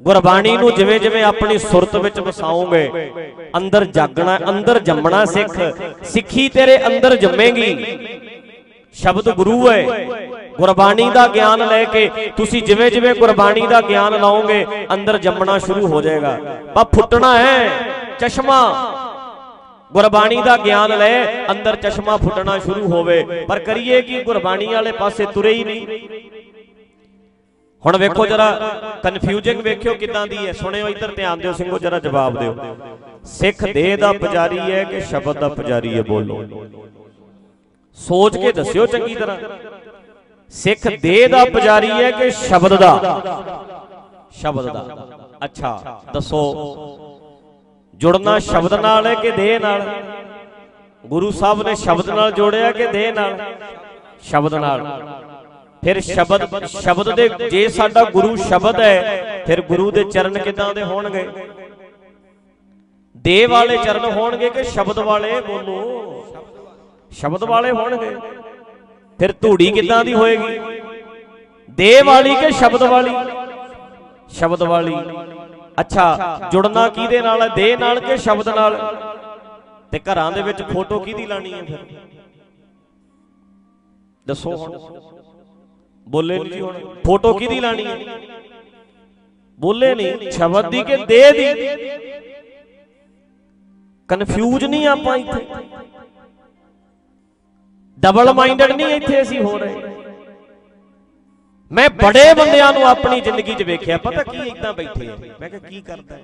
ਗੁਰਬਾਣੀ ਨੂੰ ਜਿਵੇਂ ਜਿਵੇਂ ਆਪਣੀ ਸੁਰਤ ਵਿੱਚ ਵਸਾਓਗੇ ਅੰਦਰ ਜਾਗਣਾ ਅੰਦਰ ਜੰਮਣਾ ਸਿੱਖ। ਸਿੱਖੀ। ਤੇਰੇ ਅੰਦਰ ਜੰਮੇਗੀ। ਸ਼ਬਦ ਗੁਰੂ ਹੈ। ਗੁਰਬਾਣੀ ਦਾ ਗਿਆਨ ਲੈ ਕੇ ਤੁਸੀਂ ਜਿਵੇਂ ਜਿਵੇਂ ਗੁਰਬਾਣੀ ਦਾ ਗਿਆਨ ਲਾਓਗੇ ਅੰਦਰ ਜੰਮਣਾ ਸ਼ੁਰੂ ਹੋ ਜਾਏਗਾ। ਬਾ ਫੁੱਟਣਾ ਹੈ। ਚਸ਼ਮਾ। ਗੁਰਬਾਣੀ ਦਾ ਗਿਆਨ ਲੈ, ਅੰਦਰ ਚਸ਼ਮਾ ਫੁੱਟਣਾ ਸ਼ੁਰੂ ਹੋਵੇ। ਪਰ ਕਰੀਏ ਕੀ, ਗੁਰਬਾਣੀ ਵਾਲੇ ਪਾਸੇ ਤੁਰੇ ਹੀ ਨਹੀਂ। ਹੁਣ ਵੇਖੋ ਜਰਾ ਕਨਫਿਊਜ਼ਿੰਗ ਵੇਖਿਓ ਕਿਦਾਂ ਦੀ ਹੈ। ਸੁਣਿਓ ਇੱਧਰ ਧਿਆਨ ਦਿਓ ਸਿੰਘੋ, ਜਰਾ ਜਵਾਬ ਦਿਓ। ਸਿੱਖ ਦੇਹ ਦਾ ਪੁਜਾਰੀ ਹੈ ਕਿ ਸ਼ਬਦ ਦਾ ਪੁਜਾਰੀ ਹੈ ਬੋਲੋ? ਸੋਚ ਕੇ ਦੱਸਿਓ ਚੰਗੀ ਤਰ੍ਹਾਂ। ਸਿੱਖ ਦੇਹ ਦਾ ਪੁਜਾਰੀ ਹੈ ਕਿ ਸ਼ਬਦ ਦਾ? ਸ਼ਬਦ ਦਾ। ਅੱਛਾ, ਦੱਸੋ। ਜੁੜਨਾ ਸ਼ਬਦ ਨਾਲ ਹੈ ਕਿ ਦੇਹ ਨਾਲ? ਗੁਰੂ ਸਾਹਿਬ ਨੇ ਸ਼ਬਦ ਨਾਲ ਜੋੜਿਆ ਕਿ ਦੇਹ ਨਾਲ? ਸ਼ਬਦ ਨਾਲ। ਫਿਰ ਸ਼ਬਦ ਸ਼ਬਦ ਦੇ ਜੇ ਸਾਡਾ ਗੁਰੂ ਸ਼ਬਦ ਹੈ, ਫਿਰ ਗੁਰੂ ਦੇ ਚਰਨ ਕਿਦਾਂ ਦੇ ਹੋਣਗੇ? ਦੇਹ ਵਾਲੇ ਚਰਨ ਹੋਣਗੇ ਕਿ ਸ਼ਬਦ ਵਾਲੇ ਬੋਲੋ? ਸ਼ਬਦ ਵਾਲੇ ਹੋਣਗੇ। ਫਿਰ ਧੂੜੀ ਕਿਦਾਂ ਦੀ ਹੋਏਗੀ? ਦੇਹ ਵਾਲੀ ਕਿ ਸ਼ਬਦ ਵਾਲੀ? ਸ਼ਬਦ ਵਾਲੀ। ਅੱਛਾ ਜੁੜਨਾ ਕਿਹਦੇ ਨਾਲ? ਹੈ ਦੇਹ ਨਾਲ? ਕਿ ਸ਼ਬਦ ਨਾਲ? ਤੇ ਘਰਾਂ ਦੇ ਵਿੱਚ ਫੋਟੋ ਕਿਹਦੀ ਲਾਣੀ ਹੈ ਫਿਰ? ਦੱਸੋ ਹੁਣ। ਬੋਲੇ ਨਹੀਂ ਜੀ ਹੁਣ। ਫੋਟੋ ਕਿਹਦੀ ਲਾਣੀ ਹੈ? ਬੋਲੇ ਨਹੀਂ ਸ਼ਬਦ ਦੀ ਕਿ ਦੇਹ ਦੀ? ਕਨਫਿਊਜ਼ ਨਹੀਂ ਆਪਾਂ ਇੱਥੇ? ਡਬਲ ਮਾਈਂਡਡ ਨਹੀਂ ਇੱਥੇ ਅਸੀਂ ਹੋ ਰਹੇ। ਮੈਂ ਬੜੇ ਬੰਦਿਆਂ ਨੂੰ ਆਪਣੀ ਜ਼ਿੰਦਗੀ 'ਚ ਵੇਖਿਆ ਪਤਾ ਕੀ ਇਦਾਂ ਬੈਠੇ ਆ। ਮੈਂ ਕਿਹਾ ਕੀ ਕਰਦਾ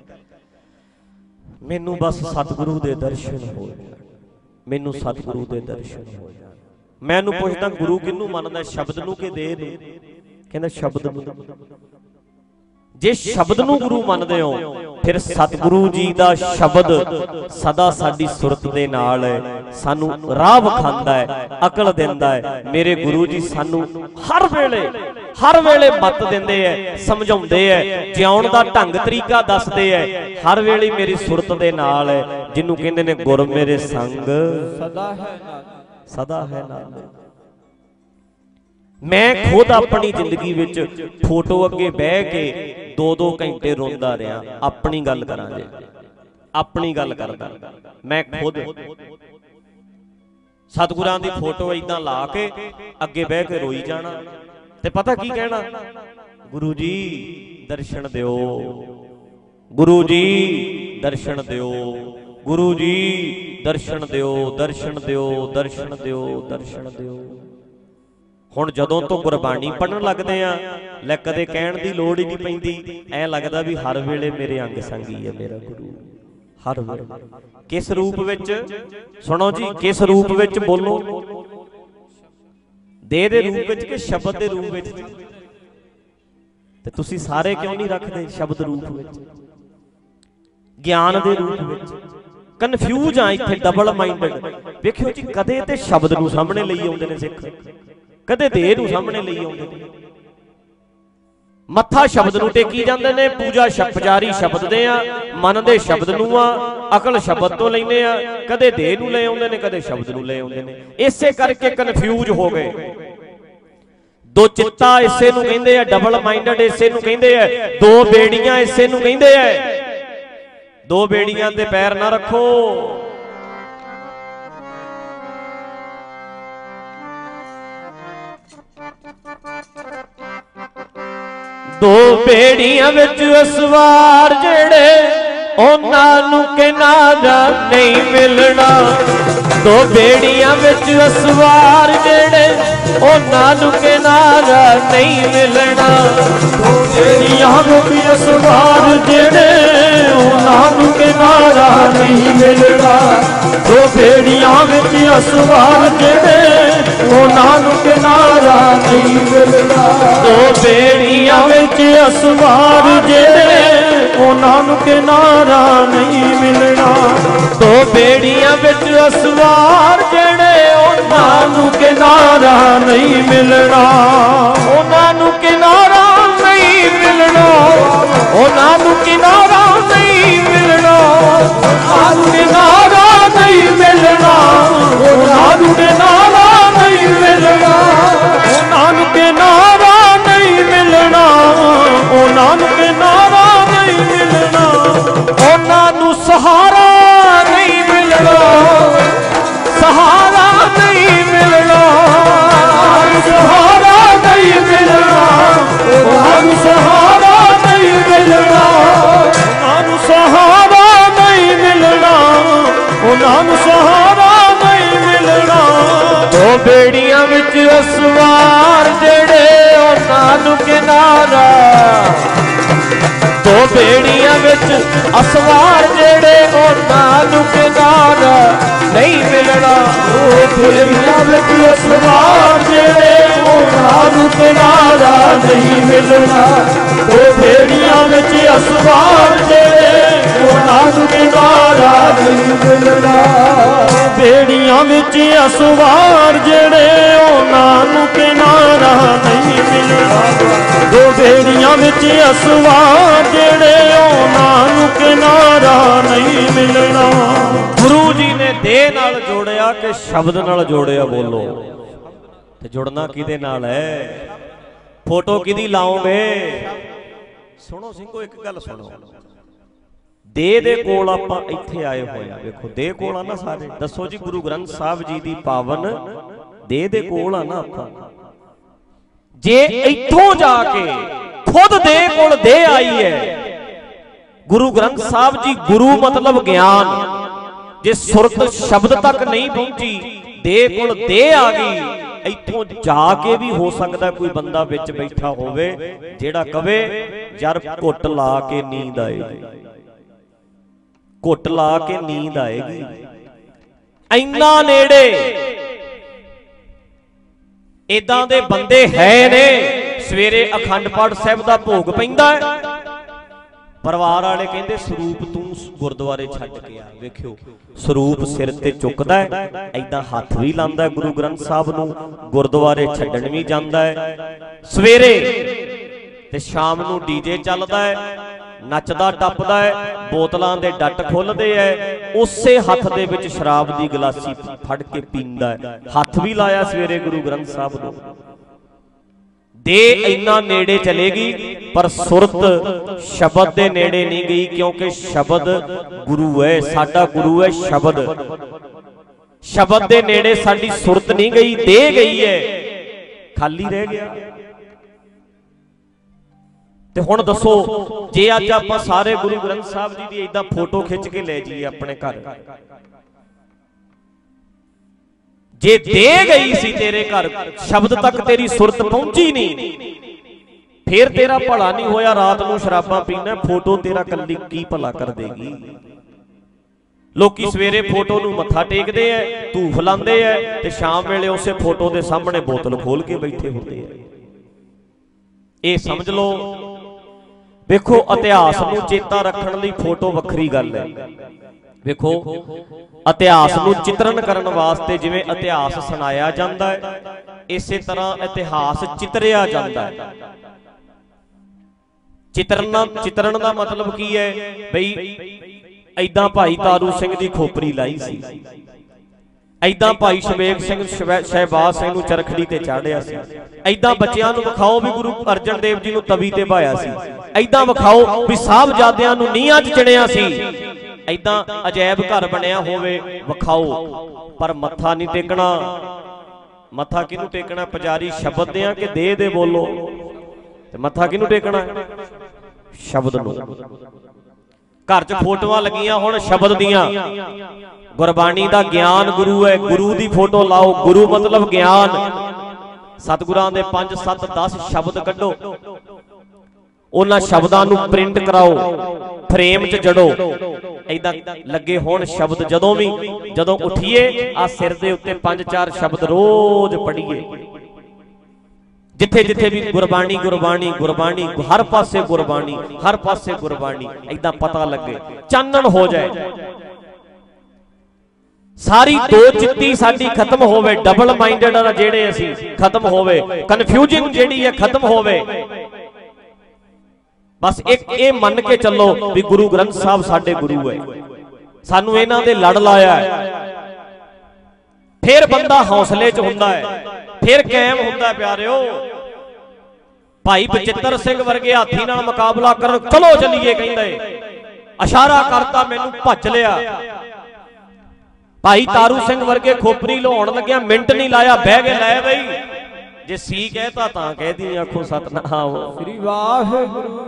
ਮੈਨੂੰ ਬਸ ਸਤਿਗੁਰੂ ਦੇ ਦਰਸ਼ਨ ਹੋ ਜਾਣ। ਮੈਨੂੰ ਸਤਿਗੁਰੂ ਦੇ ਦਰਸ਼ਨ ਹੋ ਜਾਣ। ਮੈਂ ਇਹਨੂੰ ਪੁੱਛਦਾ ਗੁਰੂ ਕਿਹਨੂੰ ਮੰਨਦਾ ਸ਼ਬਦ ਨੂੰ ਕਿ ਦੇਹ ਨੂੰ ਕਹਿੰਦਾ ਸ਼ਬਦ ਨੂੰ ਜੇ ਸ਼ਬਦ ਨੂੰ ਗੁਰੂ ਮੰਨਦੇ ਹੋ ਫਿਰ ਸਤਿਗੁਰੂ ਜੀ ਦਾ ਸ਼ਬਦ ਸਦਾ ਸਾਡੀ ਸੁਰਤ ਦੇ ਨਾਲ ਸਾਨੂੰ ਰਾਹ ਵਿਖਾਉਂਦਾ ਹੈ ਅਕਲ ਦਿੰਦਾ ਹੈ। ਮੇਰੇ ਗੁਰੂ ਜੀ ਸਾਨੂੰ ਹਰ ਵੇਲੇ ਹਰ ਵੇਲੇ ਮੱਤ ਦਿੰਦੇ ਐ ਸਮਝਾਉਂਦੇ ਐ ਜਿਉਣ ਦਾ ਢੰਗ ਤਰੀਕਾ ਦੱਸਦੇ ਐ ਹਰ ਵੇਲੇ ਮੇਰੀ ਸੁਰਤ ਦੇ ਨਾਲ ਜਿਹਨੂੰ ਕਹਿੰਦੇ ਨੇ ਗੁਰ ਮੇਰੇ ਸੰਗ। ਸਦਾ ਹੈ ਨਾਲ ਸਦਾ ਹੈ ਨਾਲ ਮੈਂ ਖੁਦ ਆਪਣੀ ਜ਼ਿੰਦਗੀ ਵਿੱਚ ਫੋਟੋ ਅੱਗੇ ਬਹਿ ਕੇ 2-2 ਘੰਟੇ ਰੋਂਦਾ ਰਿਹਾ, ਆਪਣੀ ਗੱਲ ਕਰਾਂਗੇ। ਆਪਣੀ ਗੱਲ ਕਰਦਾ ਮੈਂ ਖੁਦ ਸਤਿਗੁਰਾਂ ਦੀ ਫੋਟੋ ਇਦਾਂ ਲਾ ਕੇ ਅੱਗੇ ਬਹਿ ਕੇ ਰੋਈ ਜਾਣਾ। ਤੇ ਪਤਾ ਕੀ ਕਹਿਣਾ? ਗੁਰੂ ਜੀ, ਦਰਸ਼ਨ ਦਿਓ। ਗੁਰੂ ਜੀ, ਦਰਸ਼ਨ ਦਿਓ। ਗੁਰੂ ਜੀ, ਦਰਸ਼ਨ ਦਿਓ ਦਰਸ਼ਨ ਦਿਓ ਦਰਸ਼ਨ ਦਿਓ ਦਰਸ਼ਨ ਦਿਓ। ਹੁਣ ਜਦੋਂ ਤੋਂ ਗੁਰਬਾਣੀ ਪੜਨ ਲੱਗਦੇ ਆ ਲੈ ਕਦੇ ਕਹਿਣ ਦੀ ਲੋੜ ਹੀ ਨਹੀਂ ਪੈਂਦੀ। ਐ ਲੱਗਦਾ ਵੀ ਹਰ ਵੇਲੇ ਮੇਰੇ ਅੰਗ ਸੰਗੀ ਹੈ ਮੇਰਾ ਗੁਰੂ। ਹਰ ਵੇਲੇ। ਕਿਸ ਰੂਪ ਵਿੱਚ? ਸੁਣੋ ਜੀ ਕਿਸ ਰੂਪ ਵਿੱਚ ਬੋਲੋ? ਦੇ ਦੇ ਰੂਪ ਵਿੱਚ ਕਿ ਸ਼ਬਦ ਦੇ ਰੂਪ ਵਿੱਚ? ਤੇ ਤੁਸੀਂ ਸਾਰੇ ਕਿਉਂ ਨਹੀਂ ਰੱਖਦੇ ਸ਼ਬਦ ਰੂਪ ਵਿੱਚ? ਗਿਆਨ ਦੇ ਰੂਪ ਵਿੱਚ। ਕਨਫਿਊਜ਼ ਆ ਇੱਥੇ ਡਬਲ ਮਾਈਂਡਡ ਵੇਖਿਓ ਜੀ ਕਦੇ ਤੇ ਸ਼ਬਦ ਨੂੰ ਸਾਹਮਣੇ ਲਈ ਆਉਂਦੇ ਨੇ ਸਿੱਖ। ਕਦੇ ਦੇਹ ਨੂੰ ਸਾਹਮਣੇ ਲਈ ਆਉਂਦੇ ਨੇ। ਮੱਥਾ ਸ਼ਬਦ ਨੂੰ ਟੇਕੀ ਜਾਂਦੇ ਨੇ ਪੂਜਾ ਸ਼ਪਜਾਰੀ ਸ਼ਬਦ ਦੇ ਆ ਮਨ ਦੇ ਸ਼ਬਦ ਨੂੰ ਆ ਅਕਲ ਸ਼ਬਦ ਤੋਂ ਲੈਨੇ ਆ ਕਦੇ ਦੇਹ ਨੂੰ ਲੈ ਆਉਂਦੇ ਨੇ ਕਦੇ ਸ਼ਬਦ ਨੂੰ ਲੈ ਆਉਂਦੇ ਨੇ। ਇਸੇ ਕਰਕੇ ਕਨਫਿਊਜ਼ ਹੋ ਗਏ। ਦੋ ਚਿੱਤਾ ਇਸੇ ਨੂੰ ਕਹਿੰਦੇ ਆ ਡਬਲ ਮਾਈਂਡਡ ਇਸੇ ਨੂੰ ਕਹਿੰਦੇ ਆ ਦੋ ਬੇੜੀਆਂ ਇਸੇ ਨੂੰ ਕਹਿੰਦੇ ਆ। ਦੋ ਬੇੜੀਆਂ ਤੇ ਪੈਰ ਨਾ ਰੱਖੋ। ਦੋ ਬੇੜੀਆਂ ਵਿੱਚ ਅਸਵਾਰ ਜਿਹੜੇ ਉਹਨਾਂ ਨੂੰ ਕਿਨਾਰਾ ਨਹੀਂ ਮਿਲਣਾ। ਦੋ ਬੇੜੀਆਂ ਵਿੱਚ ਅਸਵਾਰ ਜਿਹੜੇ, ਉਹਨਾਂ ਨੂੰ ਕਿਨਾਰਾ ਨਹੀਂ ਮਿਲਣਾ। ਜਿਹੜੀਆਂ ਵਿੱਚ ਅਸਵਾਰ ਜਿਹੜੇ, ਉਹਨਾਂ ਨੂੰ ਕਿਨਾਰਾ ਨਹੀਂ ਮਿਲਣਾ। ਦੋ ਬੇੜੀਆਂ ਵਿੱਚ ਅਸਵਾਰ ਜਿਹੜੇ, ਉਹਨਾਂ ਨੂੰ ਕਿਨਾਰਾ ਨਹੀਂ ਮਿਲਣਾ। ਦੋ ਬੇੜੀਆਂ ਵਿੱਚ ਅਸਵਾਰ ਜਿਹੜੇ ਉਹਨਾਂ ਨੂੰ ਕਿਨਾਰਾ ਨਹੀਂ ਮਿਲਣਾ। ਦੋ ਬੇੜੀਆਂ ਵਿੱਚ ਅਸਵਾਰ ਜਿਹੜੇ ਉਹਨਾਂ ਨੂੰ ਕਿਨਾਰਾ ਨਹੀਂ ਮਿਲਣਾ। ਉਹਨਾਂ ਨੂੰ ਕਿਨਾਰਾ ਨਹੀਂ ਮਿਲਣਾ। ਉਹਨਾਂ ਨੂੰ ਕਿਨਾਰਾ ਨਹੀਂ ਮਿਲਣਾ। ਉਹਨਾਂ ਨੂੰ ਕਿਨਾਰਾ ਨਹੀਂ ਮਿਲਣਾ। ਉਹਨਾਂ ਨੂੰ ਕਿਨਾਰਾ ਨਹੀਂ ਮਿਲਣਾ। ਉਹਨਾਂ ਨੂੰ ਕਿਨਾਰਾ ਨਹੀਂ ਮਿਲਣਾ। ਉਹਨਾਂ ਨੂੰ ਵਿੱਚ ਅਸਵਾਰ ਜਿਹੜੇ ਉਹਨਾਂ ਨੂੰ ਕਿਨਾਰਾ ਨਹੀਂ ਮਿਲਣਾ। ਉਹ ਦੁਨੀਆ ਵਿੱਚ ਅਸਵਾਰ ਜਿਹੜੇ ਉਹਨਾਂ ਨੂੰ ਕਿਨਾਰਾ ਨਹੀਂ ਮਿਲਣਾ। ਉਹ ਬੇੜੀਆਂ ਵਿੱਚ ਅਸਵਾਰ ਜਿਹੜੇ ਨਹੀਂ ਮਿਲਣਾ ਬੇੜੀਆਂ ਵਿੱਚ ਅਸਵਾਰ ਜਿਹੜੇ ਉਹਨਾਂ ਨੂੰ ਕਿਨਾਰਾ ਨਹੀਂ ਮਿਲਣਾ। ਦੋ ਬੇੜੀਆਂ ਵਿੱਚ ਅਸਵਾਰ ਜਿਹੜੇ ਉਹਨਾਂ ਨੂੰ ਕਿਨਾਰਾ ਨਹੀਂ ਮਿਲਣਾ। ਗੁਰੂ ਜੀ ਨੇ ਦੇਹ ਨਾਲ ਜੋੜਿਆ ਕਿ ਸ਼ਬਦ ਨਾਲ ਜੋੜਿਆ ਬੋਲੋ। ਤੇ ਜੁੜਨਾ ਕਿਹਦੇ ਨਾਲ ਹੈ? ਫੋਟੋ ਕਿਹਦੀ ਲਾਓਗੇ? ਸੁਣੋ ਸਿੰਘੋ ਇੱਕ ਗੱਲ ਸੁਣੋ। ਦੇ ਦੇ ਕੋਲ ਆਪਾਂ ਇੱਥੇ ਆਏ ਹੋਏ ਆ। ਵੇਖੋ, ਦੇ ਕੋਲ ਆ ਨਾ ਸਾਰੇ। ਦੱਸੋ ਜੀ, ਗੁਰੂ ਗ੍ਰੰਥ ਸਾਹਿਬ ਜੀ ਦੀ ਪਾਵਨ ਦੇਹ ਦੇ ਕੋਲ ਆ ਨਾ ਆਪਾਂ। ਜੇ ਇੱਥੋਂ ਜਾ ਕੇ ਖੁਦ ਦੇਹ ਕੋਲ ਦੇਹ ਆਈ ਹੈ, ਗੁਰੂ ਗ੍ਰੰਥ ਸਾਹਿਬ ਜੀ ਗੁਰੂ ਮਤਲਬ ਗਿਆਨ। ਜੇ ਸੁਰਤ ਸ਼ਬਦ ਤੱਕ ਨਹੀਂ ਪਹੁੰਚੀ, ਦੇ ਕੋਲ ਦੇ ਆ ਗਈ, ਇੱਥੋਂ ਜਾ ਕੇ ਵੀ ਹੋ ਸਕਦਾ ਕੋਈ ਬੰਦਾ ਵਿੱਚ ਬੈਠਾ ਹੋਵੇ, ਜਿਹੜਾ ਕਵੇ ਯਾਰ ਘੁੱਟ ਲਾ ਕੇ ਨੀਂਦ ਆਏ ਘੁੱਟ ਲਾ ਕੇ ਨੀਂਦ ਆਏਗੀ। ਇੰਨਾ ਨੇੜੇ। ਇਦਾਂ ਦੇ ਬੰਦੇ ਹੈ ਨੇ, ਸਵੇਰੇ ਅਖੰਡ ਪਾਠ ਸਾਹਿਬ ਦਾ ਭੋਗ ਪੈਂਦਾ ਹੈ। ਪਰਿਵਾਰ ਵਾਲੇ ਕਹਿੰਦੇ, ਸਰੂਪ ਤੂੰ ਗੁਰਦੁਆਰੇ ਛੱਡ ਕੇ ਆ, ਵੇਖਿਓ। ਸਰੂਪ ਸਿਰ ਤੇ ਚੁੱਕਦਾ ਹੈ ਐਦਾਂ ਹੱਥ ਵੀ ਲਾਉਂਦਾ ਹੈ ਗੁਰੂ ਗ੍ਰੰਥ ਸਾਹਿਬ ਨੂੰ, ਗੁਰਦੁਆਰੇ ਛੱਡਣ ਵੀ ਜਾਂਦਾ ਹੈ। ਸਵੇਰੇ ਤੇ ਸ਼ਾਮ ਨੂੰ ਡੀਜੇ ਚੱਲਦਾ ਹੈ ਨੱਚਦਾ, ਟੱਪਦਾ ਹੈ, ਬੋਤਲਾਂ ਦੇ ਡੱਟ ਖੁੱਲਦੇ ਐ ਉਸੇ ਹੱਥ ਦੇ ਵਿੱਚ ਸ਼ਰਾਬ ਦੀ ਗਲਾਸੀ ਫੜ ਕੇ ਪੀਂਦਾ ਹੈ। ਹੱਥ ਵੀ ਲਾਇਆ ਸਵੇਰੇ ਗੁਰੂ ਗ੍ਰੰਥ ਸਾਹਿਬ ਨੂੰ। ਦੇ ਇੰਨਾ ਨੇੜੇ ਚਲੇਗੀ ਪਰ ਸੁਰਤ ਸ਼ਬਦ ਦੇ ਨੇੜੇ ਨਹੀਂ ਗਈ, ਕਿਉਂਕਿ ਸ਼ਬਦ ਗੁਰੂ ਹੈ, ਸਾਡਾ ਗੁਰੂ ਹੈ ਸ਼ਬਦ। ਸ਼ਬਦ ਦੇ ਨੇੜੇ ਸਾਡੀ ਸੁਰਤ ਨਹੀਂ ਗਈ, ਦੇ ਗਈ ਹੈ। ਖਾਲੀ ਰਹਿ ਗਿਆ। ਤੇ ਹੁਣ ਦੱਸੋ, ਜੇ ਅੱਜ ਆਪਾਂ ਸਾਰੇ ਗੁਰੂ ਗ੍ਰੰਥ ਸਾਹਿਬ ਜੀ ਦੀ ਇਦਾਂ ਫੋਟੋ ਖਿੱਚ ਕੇ ਲੈ ਜਾਈਏ ਆਪਣੇ ਘਰ। ਜੇ ਦੇ ਗਈ ਸੀ ਤੇਰੇ ਘਰ, ਸ਼ਬਦ ਤੱਕ ਤੇਰੀ ਸੁਰਤ ਪਹੁੰਚੀ ਨਹੀਂ। ਫੇਰ ਤੇਰਾ ਭਲਾ ਨਹੀਂ ਹੋਇਆ, ਰਾਤ ਨੂੰ ਸ਼ਰਾਬਾਂ ਪੀਣਾ ਫੋਟੋ ਤੇਰਾ ਕੱਲੀ ਕੀ ਭਲਾ ਕਰ ਦੇਗੀ? ਲੋਕੀ ਸਵੇਰੇ ਫੋਟੋ ਨੂੰ ਮੱਥਾ ਟੇਕਦੇ ਐ, ਧੂਫ ਲਾਉਂਦੇ ਐ ਤੇ ਸ਼ਾਮ ਵੇਲੇ ਉਸੇ ਫੋਟੋ ਦੇ ਸਾਹਮਣੇ ਬੋਤਲ ਖੋਲ ਕੇ ਬੈਠੇ ਹੁੰਦੇ ਐ। ਇਹ ਸਮਝ ਲਓ ਵੇਖੋ ਇਤਿਹਾਸ ਨੂੰ ਚੇਤਾ ਰੱਖਣ ਲਈ ਫੋਟੋ ਵੱਖਰੀ ਗੱਲ ਹੈ। ਵੇਖੋ, ਇਤਿਹਾਸ ਨੂੰ ਚਿਤਰਨ ਕਰਨ ਵਾਸਤੇ ਜਿਵੇਂ ਇਤਿਹਾਸ ਸੁਣਾਇਆ ਜਾਂਦਾ ਹੈ, ਇਸੇ ਤਰ੍ਹਾਂ ਇਤਿਹਾਸ ਚਿਤਰਿਆ ਜਾਂਦਾ ਹੈ। ਚਿਤਰਨਾ, ਚਿਤਰਨ ਦਾ ਮਤਲਬ ਕੀ ਹੈ? ਬਈ ਐਦਾਂ ਭਾਈ ਤਾਰੂ ਸਿੰਘ ਦੀ ਖੋਪਰੀ ਲਾਈ ਸੀ। ਐਦਾਂ ਭਾਈ ਸ਼ਵੇਕ ਸਿੰਘ ਸ਼ਹਿਬਾਜ਼ ਸਿੰਘ ਨੂੰ ਚਰਖੜੀ ਤੇ ਚਾੜਿਆ ਸੀ। ਐਦਾਂ ਬੱਚਿਆਂ ਨੂੰ ਵਿਖਾਓ ਵੀ ਗੁਰੂ ਅਰਜਨ ਦੇਵ ਜੀ ਨੂੰ ਤਵੀ ਤੇ ਬਾਇਆ ਸੀ। ਐਦਾਂ ਵਿਖਾਓ ਵੀ ਸਾਹਿਬਜ਼ਾਦਿਆਂ ਨੂੰ ਨੀਹਾਂ 'ਚ ਚਿਣਿਆ ਸੀ। ਐਦਾਂ ਅਜਾਇਬ ਘਰ ਬਣਿਆ ਹੋਵੇ ਵਿਖਾਓ। ਪਰ ਮੱਥਾ ਨਹੀਂ ਟੇਕਣਾ। ਮੱਥਾ ਕਿਹਨੂੰ ਟੇਕਣਾ? ਪੁਜਾਰੀ ਸ਼ਬਦ ਦਿਆਂ ਕਿ ਦੇ ਦੇ ਬੋਲੋ। ਤੇ ਮੱਥਾ ਕਿਹਨੂੰ ਟੇਕਣਾ? ਸ਼ਬਦ ਨੂੰ। ਘਰ 'ਚ ਫੋਟੋਆਂ ਲੱਗੀਆਂ ਹੁਣ ਸ਼ਬਦ ਦੀਆਂ। ਗੁਰਬਾਣੀ ਦਾ ਗਿਆਨ ਗੁਰੂ ਹੈ, ਗੁਰੂ ਦੀ ਫੋਟੋ ਲਾਓ, ਗੁਰੂ ਮਤਲਬ ਗਿਆਨ। ਸਤਿਗੁਰਾਂ ਦੇ 5 7 10 ਸ਼ਬਦ ਕੱਢੋ। ਉਹਨਾਂ ਸ਼ਬਦਾਂ ਨੂੰ ਪ੍ਰਿੰਟ ਕਰਾਓ, ਫਰੇਮ 'ਚ ਜੜੋ। ਐਦਾਂ ਲੱਗੇ ਹੋਣ ਸ਼ਬਦ ਜਦੋਂ ਵੀ, ਜਦੋਂ ਉਠੀਏ ਆ ਸਿਰ ਦੇ ਉੱਤੇ 5-4 ਸ਼ਬਦ ਰੋਜ਼ ਪੜ੍ਹੀਏ। ਜਿੱਥੇ ਜਿੱਥੇ ਵੀ ਗੁਰਬਾਣੀ ਗੁਰਬਾਣੀ ਗੁਰਬਾਣੀ, ਹਰ ਪਾਸੇ ਗੁਰਬਾਣੀ, ਹਰ ਪਾਸੇ ਗੁਰਬਾਣੀ ਐਦਾਂ ਪਤਾ ਲੱਗੇ। ਚਾਨਣ ਹੋ ਜਾਏ। ਸਾਰੀ ਦੋ ਚਿੱਤੀ ਸਾਡੀ ਖਤਮ ਹੋਵੇ ਡਬਲ ਮਾਈਂਡਡ ਜਿਹੜੇ ਅਸੀਂ, ਖਤਮ ਹੋਵੇ ਕਨਫਿਊਜਿੰਗ ਜਿਹੜੀ ਹੈ, ਖਤਮ ਹੋਵੇ। ਬਸ ਇੱਕ ਇਹ ਮੰਨ ਕੇ ਚੱਲੋ ਵੀ ਗੁਰੂ ਗ੍ਰੰਥ ਸਾਹਿਬ ਸਾਡੇ ਗੁਰੂ ਹੈ। ਸਾਨੂੰ ਇਹਨਾਂ ਦੇ ਲੜ ਲਾਇਆ ਫਿਰ ਬੰਦਾ ਹੌਸਲੇ 'ਚ ਹੁੰਦਾ ਹੈ। ਫਿਰ ਕਾਇਮ ਹੁੰਦਾ ਪਿਆਰਿਓ। ਭਾਈ ਬਚਿੱਤਰ ਸਿੰਘ ਵਰਗੇ ਹਾਥੀ ਨਾਲ ਮੁਕਾਬਲਾ ਕਰਨ, ਚਲੋ ਚੱਲੀਏ ਕਹਿੰਦੇ। ਇਸ਼ਾਰਾ ਕਰਤਾ, ਮੈਨੂੰ ਭੱਜ ਲਿਆ। ਭਾਈ ਤਾਰੂ ਸਿੰਘ ਵਰਗੇ ਖੋਪਰੀ ਲਾਉਣ ਲੱਗਿਆ ਮਿੰਟ ਨਹੀਂ ਲਾਇਆ ਬਹਿ ਕੇ ਲੈ ਬਈ। ਜੇ ਸੀ ਕਹਿਤਾ ਤਾਂ ਕਹਿ ਦੀ ਆਖੋ ਸਤਨਾਮ ਸ੍ਰੀ ਵਾਹਿਗੁਰੂ।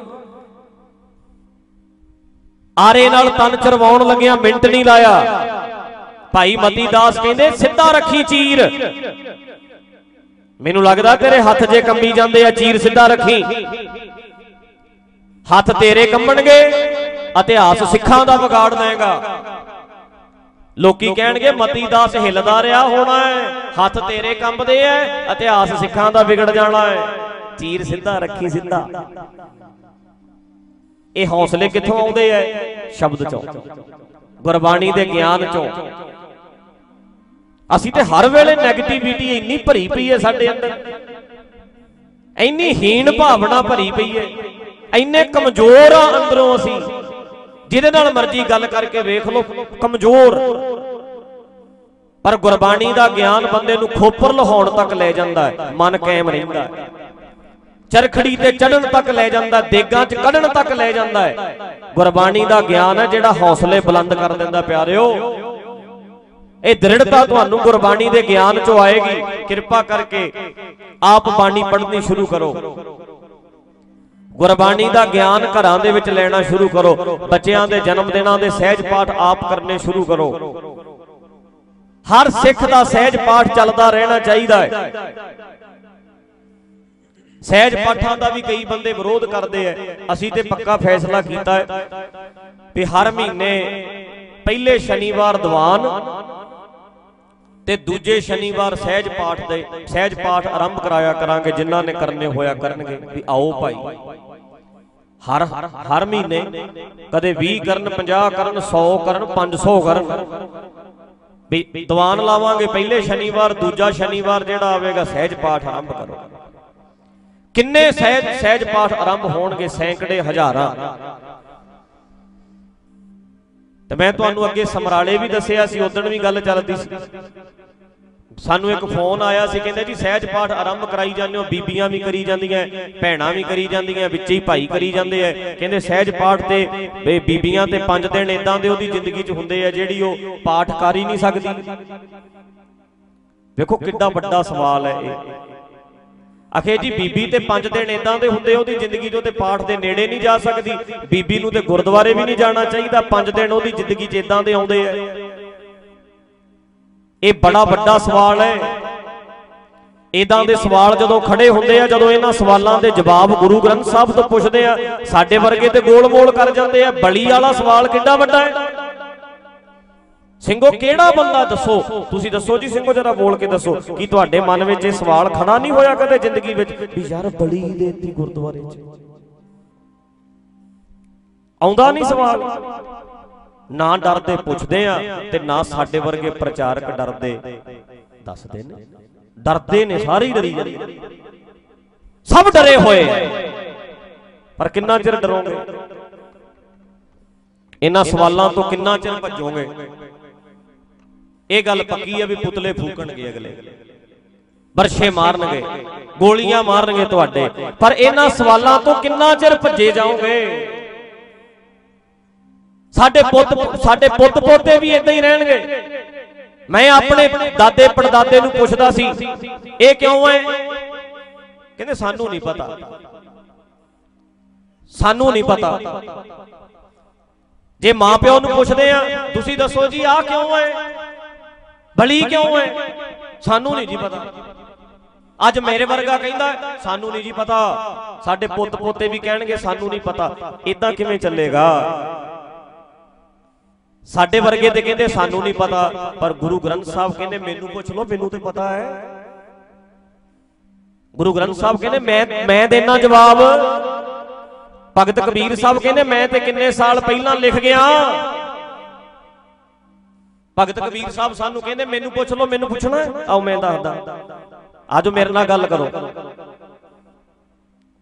ਆਰੇ ਨਾਲ ਤਨ ਚਰਵਾਉਣ ਲੱਗਿਆ ਮਿੰਟ ਨਹੀਂ ਲਾਇਆ। ਭਾਈ ਮਤੀ ਦਾਸ ਕਹਿੰਦੇ ਸਿੱਧਾ ਰੱਖੀ ਚੀਰ। ਮੈਨੂੰ ਲੱਗਦਾ ਤੇਰੇ ਹੱਥ ਜੇ ਕੰਬੀ ਜਾਂਦੇ ਆ ਚੀਰ ਸਿੱਧਾ ਰੱਖੀ। ਹੱਥ ਤੇਰੇ ਕੰਬਣਗੇ। ਇਤਿਹਾਸ ਸਿੱਖਾਂ ਦਾ ਵਿਗਾੜ ਦੇਗਾ। ਲੋਕੀ ਕਹਿਣਗੇ ਮਤੀ ਦਾਸ ਹਿੱਲਦਾ ਰਿਹਾ ਹੋਣਾ ਹੈ। ਹੱਥ ਤੇਰੇ ਕੰਬਦੇ ਐ ਇਤਿਹਾਸ ਸਿੱਖਾਂ ਦਾ ਵਿਗੜ ਜਾਣਾ ਹੈ। ਚੀਰ ਸਿੱਧਾ ਰੱਖੀ ਸਿੱਧਾ। ਇਹ ਹੌਸਲੇ ਕਿੱਥੋਂ ਆਉਂਦੇ ਐ? ਸ਼ਬਦ ਚੋਂ। ਗੁਰਬਾਣੀ ਦੇ ਗਿਆਨ ਚੋਂ। ਅਸੀਂ ਤੇ ਹਰ ਵੇਲੇ 네ਗੇਟਿਵਿਟੀ ਇੰਨੀ ਭਰੀ ਪਈ ਐ ਸਾਡੇ ਅੰਦਰ। ਇੰਨੀ ਹੀਣ ਭਾਵਨਾ ਭਰੀ ਪਈ ਐ। ਇੰਨੇ ਕਮਜ਼ੋਰ ਆ ਅੰਦਰੋਂ ਅਸੀਂ। ਜਿਹਦੇ ਨਾਲ ਮਰਜ਼ੀ ਗੱਲ ਕਰਕੇ ਵੇਖ ਲਓ, ਕਮਜ਼ੋਰ। ਪਰ ਗੁਰਬਾਣੀ ਦਾ ਗਿਆਨ ਬੰਦੇ ਨੂੰ ਖੋਪਰ ਲਹਾਉਣ ਤੱਕ ਲੈ ਜਾਂਦਾ ਹੈ, ਮਨ ਕਾਇਮ ਰਹਿੰਦਾ ਹੈ। ਚਰਖੜੀ ਤੇ ਚੜਨ ਤੱਕ ਲੈ ਜਾਂਦਾ ਦੇਗਾਂ 'ਚ ਕੱਢਣ ਤੱਕ ਲੈ ਜਾਂਦਾ ਹੈ। ਗੁਰਬਾਣੀ ਦਾ ਗਿਆਨ ਹੈ ਜਿਹੜਾ ਹੌਸਲੇ ਬੁਲੰਦ ਕਰ ਦਿੰਦਾ ਪਿਆਰਿਓ। ਇਹ ਦ੍ਰਿੜਤਾ ਤੁਹਾਨੂੰ ਗੁਰਬਾਣੀ ਦੇ ਗਿਆਨ 'ਚੋਂ ਆਏਗੀ। ਕਿਰਪਾ ਕਰਕੇ ਆਪ ਬਾਣੀ ਪੜ੍ਹਨੀ ਸ਼ੁਰੂ ਕਰੋ। ਗੁਰਬਾਣੀ ਦਾ ਗਿਆਨ ਘਰਾਂ ਦੇ ਵਿੱਚ ਲੈਣਾ ਸ਼ੁਰੂ ਕਰੋ। ਬੱਚਿਆਂ ਦੇ ਜਨਮ ਦਿਨਾਂ ਦੇ ਸਹਿਜ ਪਾਠ ਆਪ ਕਰਨੇ ਸ਼ੁਰੂ ਕਰੋ। ਹਰ ਸਿੱਖ ਦਾ ਸਹਿਜ ਪਾਠ ਚੱਲਦਾ ਰਹਿਣਾ ਚਾਹੀਦਾ ਹੈ। ਸਹਿਜ ਪਾਠਾਂ ਦਾ ਵੀ ਕਈ ਬੰਦੇ ਵਿਰੋਧ ਕਰਦੇ ਐ ਅਸੀਂ ਤੇ ਪੱਕਾ ਫੈਸਲਾ ਕੀਤਾ ਹੈ ਵੀ ਹਰ ਮਹੀਨੇ ਪਹਿਲੇ ਸ਼ਨੀਵਾਰ ਦੀਵਾਨ ਤੇ ਦੂਜੇ ਸ਼ਨੀਵਾਰ ਸਹਿਜ ਪਾਠ ਦੇ ਸਹਿਜ ਪਾਠ ਆਰੰਭ ਕਰਾਇਆ ਕਰਾਂਗੇ ਜਿਨ੍ਹਾਂ ਨੇ ਕਰਨੇ ਹੋਇਆ ਕਰਨਗੇ ਵੀ ਆਓ ਭਾਈ। ਹਰ ਹਰ ਮਹੀਨੇ ਕਦੇ 20 ਕਰਨ 50 ਕਰਨ 100 ਕਰਨ 500 ਕਰਨ। ਵੀ ਦੀਵਾਨ ਲਾਵਾਂਗੇ ਪਹਿਲੇ ਸ਼ਨੀਵਾਰ, ਦੂਜਾ ਸ਼ਨੀਵਾਰ ਜਿਹੜਾ ਆਵੇਗਾ, ਸਹਿਜ ਪਾਠ ਆਰੰਭ ਕਰੋ। ਕਿੰਨੇ ਸਹਿਜ ਸਹਿਜ ਪਾਠ ਆਰੰਭ ਹੋਣਗੇ? ਸੈਂਕੜੇ, ਹਜ਼ਾਰਾਂ। ਤੇ ਮੈਂ ਤੁਹਾਨੂੰ ਅੱਗੇ ਸਮਰਾਲੇ ਵੀ ਦੱਸਿਆ ਸੀ, ਉਦੋਂ ਵੀ ਗੱਲ ਚੱਲਦੀ ਸੀ। ਸਾਨੂੰ ਇੱਕ ਫੋਨ ਆਇਆ ਸੀ ਕਹਿੰਦੇ ਜੀ ਸਹਿਜ ਪਾਠ ਆਰੰਭ ਕਰਾਈ ਜਾਂਦੇ ਹੋ ਬੀਬੀਆਂ ਵੀ ਕਰੀ ਜਾਂਦੀਆਂ ਭੈਣਾਂ ਵੀ ਕਰੀ ਜਾਂਦੀਆਂ ਵਿੱਚ ਹੀ ਭਾਈ ਕਰੀ ਜਾਂਦੇ ਐ ਕਹਿੰਦੇ ਸਹਿਜ ਪਾਠ ਤੇ ਬੇ ਬੀਬੀਆਂ ਤੇ 5 ਦਿਨ ਇਦਾਂ ਦੇ ਉਹਦੀ ਜ਼ਿੰਦਗੀ 'ਚ ਹੁੰਦੇ ਆ ਜਿਹੜੀ ਉਹ ਪਾਠ ਕਰ ਹੀ ਨਹੀਂ ਸਕਦੀ। ਵੇਖੋ ਕਿੱਡਾ ਵੱਡਾ ਸਵਾਲ ਹੈ ਇਹ। ਅਖੇ ਜੀ ਬੀਬੀ ਤੇ 5 ਦਿਨ ਇਦਾਂ ਦੇ ਹੁੰਦੇ ਉਹਦੀ ਜ਼ਿੰਦਗੀ 'ਚ ਤੇ ਪਾਠ ਦੇ ਨੇੜੇ ਨਹੀਂ ਜਾ ਸਕਦੀ। ਬੀਬੀ ਨੂੰ ਤੇ ਗੁਰਦੁਆਰੇ ਵੀ ਨਹੀਂ ਜਾਣਾ ਚਾਹੀਦਾ 5 ਦਿਨ ਉਹਦੀ ਜ਼ਿੰਦਗੀ 'ਚ ਇਦਾਂ ਦੇ ਆਉਂਦੇ ਆ। ਇਹ ਬੜਾ ਵੱਡਾ ਸਵਾਲ ਹੈ। ਇਦਾਂ ਦੇ ਸਵਾਲ ਜਦੋਂ ਖੜੇ ਹੁੰਦੇ ਆ ਜਦੋਂ ਇਹਨਾਂ ਸਵਾਲਾਂ ਦੇ ਜਵਾਬ ਗੁਰੂ ਗ੍ਰੰਥ ਸਾਹਿਬ ਤੋਂ ਪੁੱਛਦੇ ਆ ਸਾਡੇ ਵਰਗੇ ਤੇ ਗੋਲ-ਮੋਲ ਕਰ ਜਾਂਦੇ ਆ ਬਲੀ ਵਾਲਾ ਸਵਾਲ ਕਿੱਡਾ ਵੱਡਾ ਹੈ? ਸਿੰਘੋ ਕਿਹੜਾ ਬੰਦਾ ਦੱਸੋ? ਤੁਸੀਂ ਦੱਸੋ ਜੀ ਸਿੰਘੋ ਜਰਾ ਬੋਲ ਕੇ ਦੱਸੋ। ਕੀ ਤੁਹਾਡੇ ਮਨ ਵਿੱਚ ਇਹ ਸਵਾਲ ਖੜਾ ਨਹੀਂ ਹੋਇਆ ਕਦੇ ਜ਼ਿੰਦਗੀ ਵਿੱਚ? ਵੀ ਯਾਰ ਬਲੀ ਦੇਤੀ ਗੁਰਦੁਆਰੇ 'ਚ ਆਉਂਦਾ ਨਹੀਂ ਸਵਾਲ। ਨਾ ਡਰਦੇ ਪੁੱਛਦੇ ਆ ਤੇ ਨਾ ਸਾਡੇ ਵਰਗੇ ਪ੍ਰਚਾਰਕ ਡਰਦੇ। ਦੱਸਦੇ ਨੇ। ਡਰਦੇ ਨੇ ਸਾਰੇ ਹੀ ਡਰੀ ਜਾਂਦੇ। ਸਭ ਡਰੇ ਹੋਏ। ਪਰ ਕਿੰਨਾ ਚਿਰ ਡਰੋਗੇ? ਇਹਨਾਂ ਸਵਾਲਾਂ ਤੋਂ ਕਿੰਨਾ ਚਿਰ ਭੱਜੋਗੇ? ਇਹ ਗੱਲ ਪੱਕੀ ਹੈ ਵੀ ਪੁਤਲੇ ਫੂਕਣਗੇ ਅਗਲੇ। ਬਰਸ਼ੇ ਮਾਰਨਗੇ, ਗੋਲੀਆਂ ਮਾਰਨਗੇ ਤੁਹਾਡੇ। ਪਰ ਇਹਨਾਂ ਸਵਾਲਾਂ ਤੋਂ ਕਿੰਨਾ ਚਿਰ ਭੱਜੇ ਜਾਓਗੇ? ਸਾਡੇ ਪੁੱਤ ਸਾਡੇ ਪੁੱਤ ਪੋਤੇ ਵੀ ਇਦਾਂ ਹੀ ਰਹਿਣਗੇ। ਮੈਂ ਆਪਣੇ ਦਾਦੇ ਪੜਦਾਦੇ ਨੂੰ ਪੁੱਛਦਾ ਸੀ, ਇਹ ਕਿਉਂ ਹੈ ਕਹਿੰਦੇ, ਸਾਨੂੰ ਨਹੀਂ ਪਤਾ। ਸਾਨੂੰ ਨਹੀਂ ਪਤਾ। ਜੇ ਮਾਪਿਓ ਨੂੰ ਪੁੱਛਦੇ ਆ, ਤੁਸੀਂ ਦੱਸੋ ਜੀ, ਆਹ ਕਿਉਂ ਹੈ ਬਲੀ ਕਿਉਂ ਹੈ ਸਾਨੂੰ ਨਹੀਂ ਜੀ ਪਤਾ। ਅੱਜ ਮੇਰੇ ਵਰਗਾ ਕਹਿੰਦਾ, ਸਾਨੂੰ ਨਹੀਂ ਜੀ ਪਤਾ। ਸਾਡੇ ਪੁੱਤ ਪੋਤੇ ਵੀ ਕਹਿਣਗੇ, ਸਾਨੂੰ ਨਹੀਂ ਪਤਾ। ਇਦਾਂ ਕਿਵੇਂ ਚੱਲੇਗਾ? ਸਾਡੇ ਵਰਗੇ ਤੇ ਕਹਿੰਦੇ ਸਾਨੂੰ ਨਹੀਂ ਪਤਾ, ਪਰ ਗੁਰੂ ਗ੍ਰੰਥ ਸਾਹਿਬ ਕਹਿੰਦੇ ਮੈਨੂੰ ਪੁੱਛ ਲਓ, ਮੈਨੂੰ ਤੇ ਪਤਾ ਹੈ। ਗੁਰੂ ਗ੍ਰੰਥ ਸਾਹਿਬ ਕਹਿੰਦੇ, ਮੈਂ ਮੈਂ ਦੇਣਾ ਜਵਾਬ। ਭਗਤ ਕਬੀਰ ਸਾਹਿਬ ਕਹਿੰਦੇ, ਮੈਂ ਤੇ ਕਿੰਨੇ ਸਾਲ ਪਹਿਲਾਂ ਲਿਖ ਗਿਆ। ਭਗਤ ਕਬੀਰ ਸਾਹਿਬ ਸਾਨੂੰ ਕਹਿੰਦੇ, ਮੈਨੂੰ ਪੁੱਛ ਲਓ, ਮੈਨੂੰ ਪੁੱਛਣਾ ਆਓ ਮੈਂ ਦੱਸਦਾ। ਆਜੋ ਮੇਰੇ ਨਾਲ ਗੱਲ ਕਰੋ।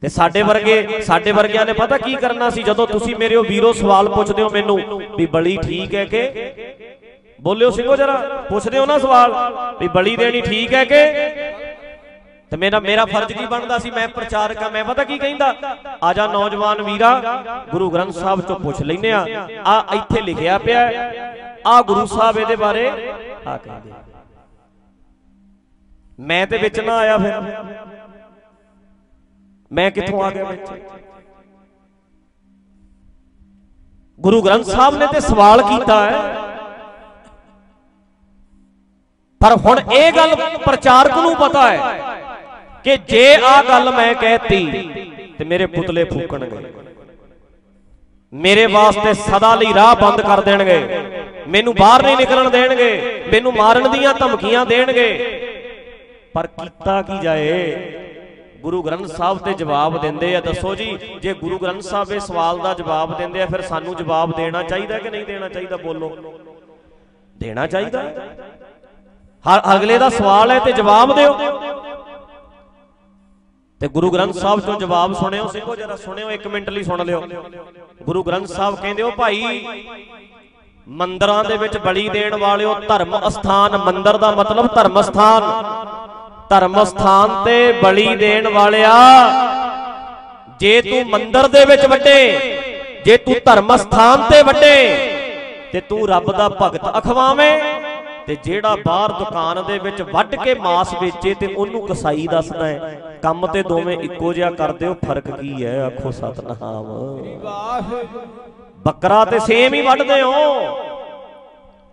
ਤੇ ਸਾਡੇ ਵਰਗੇ ਸਾਡੇ ਵਰਗਿਆਂ ਨੇ ਪਤਾ ਕੀ ਕਰਨਾ ਸੀ? ਜਦੋਂ ਤੁਸੀਂ ਮੇਰੇ ਉਹ ਵੀਰੋ ਸਵਾਲ ਪੁੱਛਦੇ ਹੋ ਮੈਨੂੰ ਵੀ ਬਲੀ ਠੀਕ ਹੈ ਕਿ? ਬੋਲਿਓ ਸਿੰਘੋ ਜਰਾ, ਪੁੱਛਦੇ ਹੋ ਨਾ ਸਵਾਲ ਵੀ ਬਲੀ ਦੇਣੀ ਠੀਕ ਹੈ ਕਿ? ਤੇ ਮੇਰਾ ਮੇਰਾ ਫਰਜ਼ ਕੀ ਬਣਦਾ ਸੀ? ਮੈਂ ਪ੍ਰਚਾਰਕ ਆ ਮੈਂ ਪਤਾ ਕੀ ਕਹਿੰਦਾ? ਆ ਜਾ ਨੌਜਵਾਨ ਵੀਰਾ, ਗੁਰੂ ਗ੍ਰੰਥ ਸਾਹਿਬ ਚੋਂ ਪੁੱਛ ਲੈਨੇ ਆ ਆ ਇੱਥੇ ਲਿਖਿਆ ਪਿਆ ਆ ਗੁਰੂ ਸਾਹਿਬ ਇਹਦੇ ਬਾਰੇ ਆ ਕਹਿੰਦੇ। ਮੈਂ ਤੇ ਵਿੱਚ ਨਾ ਆਇਆ ਫਿਰ। ਮੈਂ ਕਿੱਥੋਂ ਆ ਗਿਆ ਵਿੱਚ? ਗੁਰੂ ਗ੍ਰੰਥ ਸਾਹਿਬ ਨੇ ਤੇ ਸਵਾਲ ਕੀਤਾ ਹੈ। ਪਰ ਹੁਣ ਇਹ ਗੱਲ ਪ੍ਰਚਾਰਕ ਨੂੰ ਪਤਾ ਹੈ ਕਿ ਜੇ ਆ ਗੱਲ ਮੈਂ ਕਹਿਤੀ ਤੇ ਮੇਰੇ ਪੁਤਲੇ ਫੂਕਣਗੇ। ਮੇਰੇ ਵਾਸਤੇ ਸਦਾ ਲਈ ਰਾਹ ਬੰਦ ਕਰ ਦੇਣਗੇ। ਮੈਨੂੰ ਬਾਹਰ ਨਹੀਂ ਨਿਕਲਣ ਦੇਣਗੇ। ਮੈਨੂੰ ਮਾਰਨ ਦੀਆਂ ਧਮਕੀਆਂ ਦੇਣਗੇ। ਪਰ ਕੀਤਾ ਕੀ ਜਾਏ? ਗੁਰੂ ਗ੍ਰੰਥ ਸਾਹਿਬ ਤੇ ਜਵਾਬ ਦਿੰਦੇ ਆ, ਦੱਸੋ ਜੀ, ਜੇ ਗੁਰੂ ਗ੍ਰੰਥ ਸਾਹਿਬ ਇਹ ਸਵਾਲ ਦਾ ਜਵਾਬ ਦਿੰਦੇ ਆ, ਫਿਰ ਸਾਨੂੰ ਜਵਾਬ ਦੇਣਾ ਚਾਹੀਦਾ ਕਿ ਨਹੀਂ ਦੇਣਾ ਚਾਹੀਦਾ? ਬੋਲੋ। ਦੇਣਾ ਚਾਹੀਦਾ? ਹਰ ਅਗਲੇ ਦਾ ਸਵਾਲ ਹੈ ਤੇ ਜਵਾਬ ਦਿਓ। ਤੇ ਗੁਰੂ ਗ੍ਰੰਥ ਸਾਹਿਬ ਤੋਂ ਜਵਾਬ ਸੁਣਿਓ ਸਿੰਘੋ ਜਰਾ ਸੁਣਿਓ 1 ਮਿੰਟ ਲਈ ਸੁਣ ਲਿਓ। ਗੁਰੂ ਗ੍ਰੰਥ ਸਾਹਿਬ ਕਹਿੰਦੇ ਹੋ, ਭਾਈ, ਮੰਦਰਾਂ ਦੇ ਵਿੱਚ ਬਲੀ ਦੇਣ ਵਾਲਿਓ ਧਰਮ ਅਸਥਾਨ, ਮੰਦਰ ਦਾ ਮਤਲਬ ਧਰਮ ਸਥਾਨ ਧਰਮ ਸਥਾਨ ਤੇ ਬਲੀ ਦੇਣ ਵਾਲਿਆ, ਜੇ ਤੂੰ ਮੰਦਰ ਦੇ ਵਿੱਚ ਵੱਡੇ, ਜੇ ਤੂੰ ਧਰਮ ਸਥਾਨ ਤੇ ਵੱਡੇ, ਤੇ ਤੂੰ ਰੱਬ ਦਾ ਭਗਤ ਅਖਵਾਵੇਂ, ਤੇ ਜਿਹੜਾ ਬਾਹਰ ਦੁਕਾਨ ਦੇ ਵਿੱਚ ਵੱਢ ਕੇ ਮਾਸ ਵੇਚੇ ਤੇ ਉਹਨੂੰ ਕਸਾਈ ਦੱਸਦਾ ਹੈ, ਕੰਮ ਤੇ ਦੋਵੇਂ ਇੱਕੋ ਜਿਹਾ ਕਰਦੇ ਹੋ, ਫ਼ਰਕ ਕੀ ਹੈ? ਆਖੋ ਸਤਨਾਮ। ਬੱਕਰਾ ਤੇ ਸੇਮ ਹੀ ਵੱਢਦੇ ਹੋ।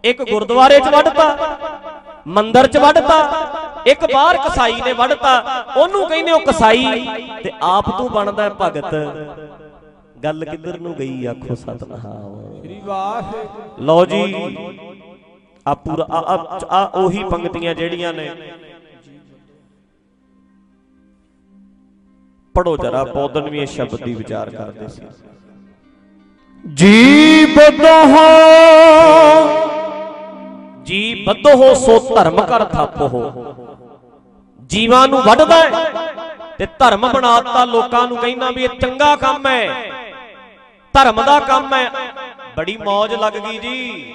ਇੱਕ ਗੁਰਦੁਆਰੇ 'ਚ ਵੱਢਤਾ ਮੰਦਰ 'ਚ ਵੱਢਤਾ, ਇੱਕ ਬਾਹਰ ਕਸਾਈ ਨੇ ਵੱਢਤਾ, ਉਹਨੂੰ ਕਹਿੰਦੇ ਉਹ ਕਸਾਈ, ਤੇ ਆਪ ਤੂੰ ਬਣਦਾ ਭਗਤ। ਗੱਲ ਕਿੱਧਰ ਨੂੰ ਗਈ, ਆਖੋ ਸਤਨਾਮ। ਸ੍ਰੀ ਵਾਹਿਗੁਰੂ ਲਓ ਜੀ, ਆ ਪੂਰਾ, ਆ- ਉਹੀ ਪੰਕਤੀਆਂ ਜਿਹੜੀਆਂ ਨੇ। ਪੜੋ ਜਰਾ, ਪੌਦਨਵੀਂ ਸ਼ਬਦ ਦੀ ਵਿਚਾਰ ਕਰਦੇ ਸੀ। ਜੀ ਬਦੋਹ ਜੀ ਵੱਧੋ ਸੋ ਧਰਮ ਕਰ ਥਾਪੋ ਜੀਵਾਂ ਨੂੰ ਵੱਢਦਾ ਤੇ ਧਰਮ ਬਣਾਤਾ ਲੋਕਾਂ ਨੂੰ ਕਹਿੰਦਾ ਵੀ ਇਹ ਚੰਗਾ ਕੰਮ ਹੈ। ਧਰਮ ਦਾ ਕੰਮ ਹੈ। ਬੜੀ ਮੌਜ ਲੱਗ ਗਈ ਜੀ।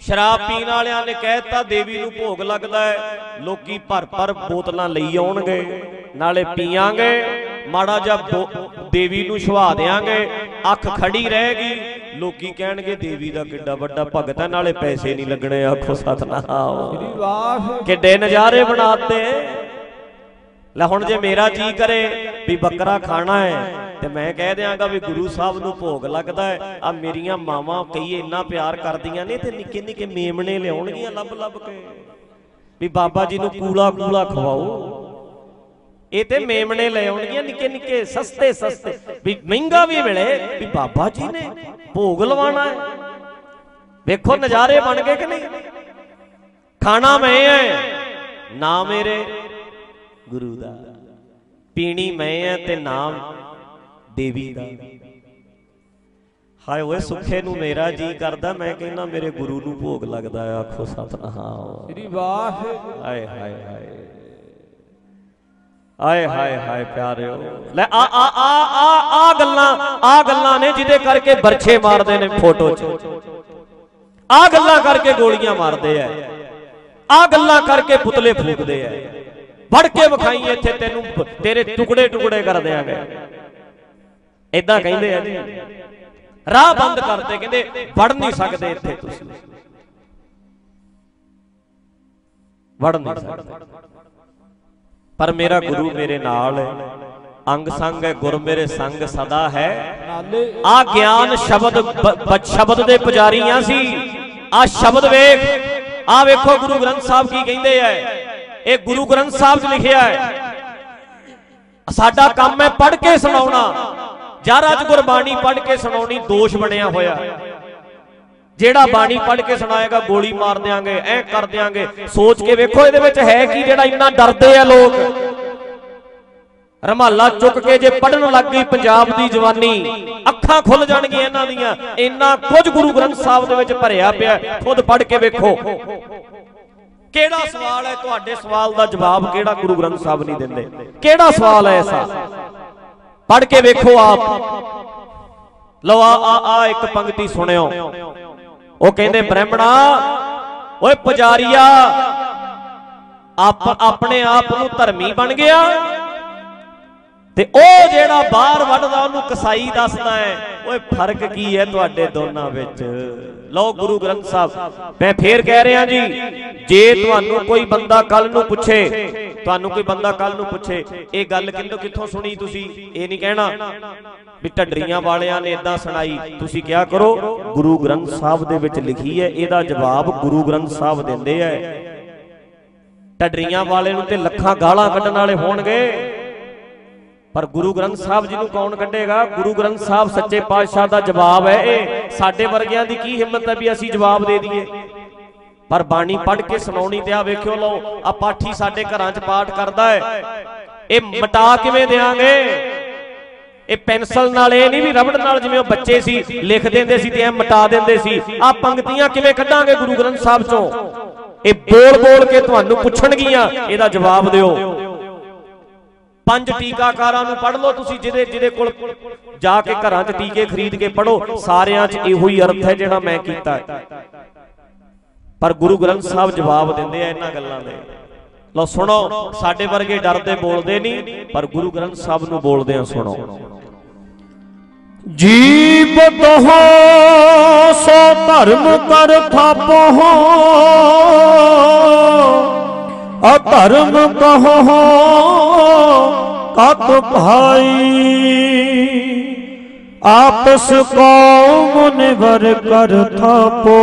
ਸ਼ਰਾਬ ਪੀਣ ਵਾਲਿਆਂ ਨੇ ਕਹਿਤਾ ਦੇਵੀ ਨੂੰ ਭੋਗ ਲੱਗਦਾ ਹੈ। ਲੋਕੀ ਭਰ ਭਰ ਬੋਤਲਾਂ ਲਈ ਆਉਣਗੇ, ਨਾਲੇ ਪੀਾਂਗੇ ਮਾੜਾ ਜਿਹਾ ਦੇਵੀ ਨੂੰ ਛੁਆ ਦੇਾਂਗੇ ਅੱਖ ਖੜੀ ਰਹੇਗੀ। ਲੋਕੀ ਕਹਿਣਗੇ, ਦੇਵੀ ਦਾ ਕਿੱਡਾ ਵੱਡਾ ਭਗਤ ਹੈ, ਨਾਲੇ ਪੈਸੇ ਨਹੀਂ ਲੱਗਣੇ, ਆਖੋ ਸਤਨਾਮ। ਕਿੱਡੇ ਨਜ਼ਾਰੇ ਬਣਾਤੇ। ਲੈ ਹੁਣ ਜੇ ਮੇਰਾ ਜੀ ਕਰੇ ਵੀ ਬੱਕਰਾ ਖਾਣਾ ਹੈ, ਤੇ ਮੈਂ ਕਹਿ ਦਿਆਂਗਾ ਵੀ ਗੁਰੂ ਸਾਹਿਬ ਨੂੰ ਭੋਗ ਲੱਗਦਾ ਹੈ। ਆ ਮੇਰੀਆਂ ਮਾਵਾਂ ਕਈ ਇੰਨਾ ਪਿਆਰ ਕਰਦੀਆਂ ਨੇ, ਤੇ ਨਿੱਕੇ ਨਿੱਕੇ ਮੇਮਣੇ ਲਿਆਉਣਗੀਆਂ ਲੱਭ ਲੱਭ ਕੇ। ਵੀ ਬਾਬਾ ਜੀ ਨੂੰ ਕੂਲਾ ਕੂਲਾ ਖਵਾਓ। ਇਹ ਤੇ ਮੇਮਣੇ ਲੈ ਆਉਣਗੀਆਂ ਨਿੱਕੇ ਨਿੱਕੇ ਸਸਤੇ ਸਸਤੇ। ਵੀ ਮਹਿੰਗਾ ਵੀ ਮਿਲੇ ਵੀ ਬਾਬਾ ਜੀ ਨੇ ਭੋਗ ਲਵਾਣਾ ਹੈ। ਵੇਖੋ ਨਜ਼ਾਰੇ ਬਣ ਗਏ ਕਿ ਨਹੀਂ? ਖਾਣਾ ਮੈਂ ਐ ਨਾ ਮੇਰੇ ਗੁਰੂ ਦਾ। ਪੀਣੀ ਮੈਂ ਐ ਤੇ ਨਾਮ ਦੇਵੀ ਦਾ। ਹਾਏ ਓਏ ਸੁੱਖੇ ਨੂੰ ਮੇਰਾ ਜੀ ਕਰਦਾ ਮੈਂ ਕਹਿੰਦਾ ਮੇਰੇ ਗੁਰੂ ਨੂੰ ਭੋਗ ਲੱਗਦਾ ਆਖੋ ਸਤਨਾਮ। ਸ੍ਰੀ ਵਾਹਿਗੁਰੂ। ਹਾਏ ਹਾਏ ਹਾਏ। ਆਏ ਹਾਏ ਹਾਏ ਪਿਆਰਿਓ। ਲੈ ਆ ਆ ਆ ਆ ਆ ਗੱਲਾਂ ਆ ਗੱਲਾਂ ਨੇ ਜਿਹਦੇ ਕਰਕੇ ਬਰਛੇ ਮਾਰਦੇ ਨੇ ਫੋਟੋ 'ਚ। ਆ ਗੱਲਾਂ ਕਰਕੇ ਗੋਲੀਆਂ ਮਾਰਦੇ ਆ ਆ ਗੱਲਾਂ ਕਰਕੇ ਪੁਤਲੇ ਫੂਕਦੇ ਆ ਵੜ ਕੇ ਵਿਖਾਈ ਇੱਥੇ ਤੈਨੂੰ ਤੇਰੇ ਟੁਕੜੇ ਟੁਕੜੇ ਕਰ ਦਿਆਂਗੇ। ਇਦਾਂ ਕਹਿੰਦੇ ਆ। ਜੀ ਰਾਹ ਬੰਦ ਕਰਦੇ ਕਹਿੰਦੇ, ਵੜ ਨਹੀਂ ਸਕਦੇ ਇੱਥੇ ਤੁਸੀਂ। ਵੜ ਨਹੀਂ ਸਕਦੇ। ਪਰ ਮੇਰਾ ਗੁਰੂ ਮੇਰੇ ਨਾਲ ਹੈ। ਅੰਗ ਸੰਗ ਹੈ ਗੁਰ ਮੇਰੇ ਸੰਗ ਸਦਾ ਹੈ। ਆ ਗਿਆਨ ਸ਼ਬਦ ਸ਼ਬਦ ਦੇ ਪੁਜਾਰੀਆਂ ਸੀ। ਆ ਸ਼ਬਦ ਵੇਖ ਆ ਵੇਖੋ ਗੁਰੂ ਗ੍ਰੰਥ ਸਾਹਿਬ ਕੀ ਕਹਿੰਦੇ ਐ ਇਹ ਗੁਰੂ ਗ੍ਰੰਥ ਸਾਹਿਬ 'ਚ ਲਿਖਿਆ ਹੈ। ਸਾਡਾ ਕੰਮ ਹੈ ਪੜ੍ਹ ਕੇ ਸੁਣਾਉਣਾ। ਜਰ ਅੱਜ ਗੁਰਬਾਣੀ ਪੜ੍ਹ ਕੇ ਸੁਣਾਉਣੀ ਦੋਸ਼ ਬਣਿਆ ਹੋਇਆ। ਜਿਹੜਾ ਬਾਣੀ ਪੜ੍ਹ ਕੇ ਸੁਣਾਏਗਾ, ਗੋਲੀ ਮਾਰ ਦਿਆਂਗੇ, ਐ ਕਰ ਦਿਆਂਗੇ। ਸੋਚ ਕੇ ਵੇਖੋ, ਇਹਦੇ ਵਿੱਚ ਹੈ ਕੀ ਜਿਹੜਾ ਇੰਨਾ ਡਰਦੇ ਆ ਲੋਕ? ਰਮਾਲਾ ਚੁੱਕ ਕੇ ਜੇ ਪੜਨ ਲੱਗ ਗਈ ਪੰਜਾਬ ਦੀ ਜਵਾਨੀ, ਅੱਖਾਂ ਖੁੱਲ ਜਾਣਗੀਆਂ ਇਹਨਾਂ ਦੀਆਂ। ਇੰਨਾ ਕੁਝ ਗੁਰੂ ਗ੍ਰੰਥ ਸਾਹਿਬ ਦੇ ਵਿੱਚ ਭਰਿਆ ਪਿਆ ਖੁਦ ਪੜ੍ਹ ਕੇ ਵੇਖੋ। ਕਿਹੜਾ ਸਵਾਲ ਹੈ? ਤੁਹਾਡੇ ਸਵਾਲ ਦਾ ਜਵਾਬ ਕਿਹੜਾ ਗੁਰੂ ਗ੍ਰੰਥ ਸਾਹਿਬ ਨਹੀਂ ਦਿੰਦੇ? ਕਿਹੜਾ ਸਵਾਲ ਹੈ ਐਸਾ? ਪੜ੍ਹ ਕੇ ਵੇਖੋ ਆਪ। ਲਓ ਆ ਆ ਆ ਇੱਕ ਪੰਕਤੀ ਸੁਣਿਓ। ਉਹ ਕਹਿੰਦੇ ਬ੍ਰਾਹਮਣਾ। ਓਏ ਪੁਜਾਰੀਆ ਆਪ ਆਪਣੇ ਆਪ ਨੂੰ ਧਰਮੀ ਬਣ ਗਿਆ। ਤੇ ਉਹ ਜਿਹੜਾ ਬਾਹਰ ਵੱਢਦਾ, ਉਹਨੂੰ ਕਸਾਈ ਦੱਸਦਾ ਹੈ। ਓਏ, ਫ਼ਰਕ ਕੀ ਹੈ ਤੁਹਾਡੇ ਦੋਨਾਂ ਵਿੱਚ? ਲਓ, ਗੁਰੂ ਗ੍ਰੰਥ ਸਾਹਿਬ, ਮੈਂ ਫੇਰ ਕਹਿ ਰਿਹਾ ਜੀ, ਜੇ ਤੁਹਾਨੂੰ ਕੋਈ ਬੰਦਾ ਕੱਲ ਨੂੰ ਪੁੱਛੇ, ਤੁਹਾਨੂੰ ਕੋਈ ਬੰਦਾ ਕੱਲ ਨੂੰ ਪੁੱਛੇ, ਇਹ ਗੱਲ ਕਿੰਦੋਂ, ਕਿੱਥੋਂ ਸੁਣੀ ਤੁਸੀਂ? ਇਹ ਨਹੀਂ ਕਹਿਣਾ ਵੀ ਢੱਡਰੀਆਂ ਵਾਲਿਆਂ ਨੇ ਇਦਾਂ ਸੁਣਾਈ। ਤੁਸੀਂ ਕਿਹਾ ਕਰੋ? ਗੁਰੂ ਗ੍ਰੰਥ ਸਾਹਿਬ ਦੇ ਵਿੱਚ ਲਿਖੀ ਹੈ, ਇਹਦਾ ਜਵਾਬ ਗੁਰੂ ਗ੍ਰੰਥ ਸਾਹਿਬ ਦਿੰਦੇ ਐ ਢੱਡਰੀਆਂ ਵਾਲੇ ਨੂੰ ਤੇ ਲੱਖਾਂ ਗਾਲਾਂ ਕੱਢਣ ਵਾਲੇ ਹੋਣਗੇ। ਪਰ ਗੁਰੂ ਗ੍ਰੰਥ ਸਾਹਿਬ ਜੀ ਨੂੰ ਕੌਣ ਕੱਢੇਗਾ? ਗੁਰੂ ਗ੍ਰੰਥ ਸਾਹਿਬ ਸੱਚੇ ਪਾਤਸ਼ਾਹ ਦਾ ਜਵਾਬ ਹੈ ਇਹ। ਸਾਡੇ ਵਰਗਿਆਂ ਦੀ ਕੀ ਹਿੰਮਤ ਹੈ ਵੀ ਅਸੀਂ ਜਵਾਬ ਦੇ ਦਈਏ? ਪਰ ਬਾਣੀ ਪੜ੍ਹ ਕੇ ਸੁਣਾਉਣੀ ਤੇ ਆ ਵੇਖਿਓ ਲਓ, ਆ ਪਾਠੀ ਸਾਡੇ ਘਰਾਂ 'ਚ ਪਾਠ ਕਰਦਾ ਹੈ। ਇਹ ਮਟਾ ਕਿਵੇਂ ਦੇਾਂਗੇ ਇਹ ਪੈਨਸਲ ਨਾਲ, ਇਹ ਨਹੀਂ ਵੀ ਰਬੜ ਨਾਲ ਜਿਵੇਂ ਉਹ ਬੱਚੇ ਸੀ, ਲਿਖ ਦਿੰਦੇ ਸੀ ਤੇ ਐ ਮਟਾ ਦਿੰਦੇ ਸੀ। ਆ ਪੰਕਤੀਆਂ ਕਿਵੇਂ ਕੱਢਾਂਗੇ ਗੁਰੂ ਗ੍ਰੰਥ ਸਾਹਿਬ ਚੋਂ? ਇਹ ਬੋਲ ਬੋਲ ਕੇ ਤੁਹਾਨੂੰ ਪੁੱਛਣਗੀਆਂ, ਇਹਦਾ ਜਵਾਬ ਦਿਓ। ਪੰਜ ਟੀਕਾਕਾਰਾਂ ਨੂੰ ਪੜ੍ਹ ਲਓ ਤੁਸੀਂ, ਜਿਹਦੇ ਜਿਹਦੇ ਕੋਲ ਜਾ ਕੇ ਘਰਾਂ 'ਚ ਟੀਕੇ ਖਰੀਦ ਕੇ ਪੜ੍ਹੋ, ਸਾਰਿਆਂ 'ਚ ਇਹੋ ਹੀ ਅਰਥ ਹੈ ਜਿਹੜਾ ਮੈਂ ਕੀਤਾ ਹੈ। ਪਰ ਗੁਰੂ ਗ੍ਰੰਥ ਸਾਹਿਬ ਜਵਾਬ ਦਿੰਦੇ ਆ ਇਹਨਾਂ ਗੱਲਾਂ ਦੇ। ਲਓ ਸੁਣੋ, ਸਾਡੇ ਵਰਗੇ ਡਰਦੇ ਬੋਲਦੇ ਨਹੀਂ, ਪਰ ਗੁਰੂ ਗ੍ਰੰਥ ਸਾਹਿਬ ਨੂੰ ਬੋਲਦੇ ਆ ਸੁਣੋ। ਜੀਵ ਦਹੋ ਸੋ ਧਰਮ ਕਰ ਥਾਪੋ। ਅਧਰਮ ਕਹੋ ਕਤ ਭਾਈ। ਆਪਸ ਕੋ ਨਿਵਰ ਕਰ ਥਾਪੋ।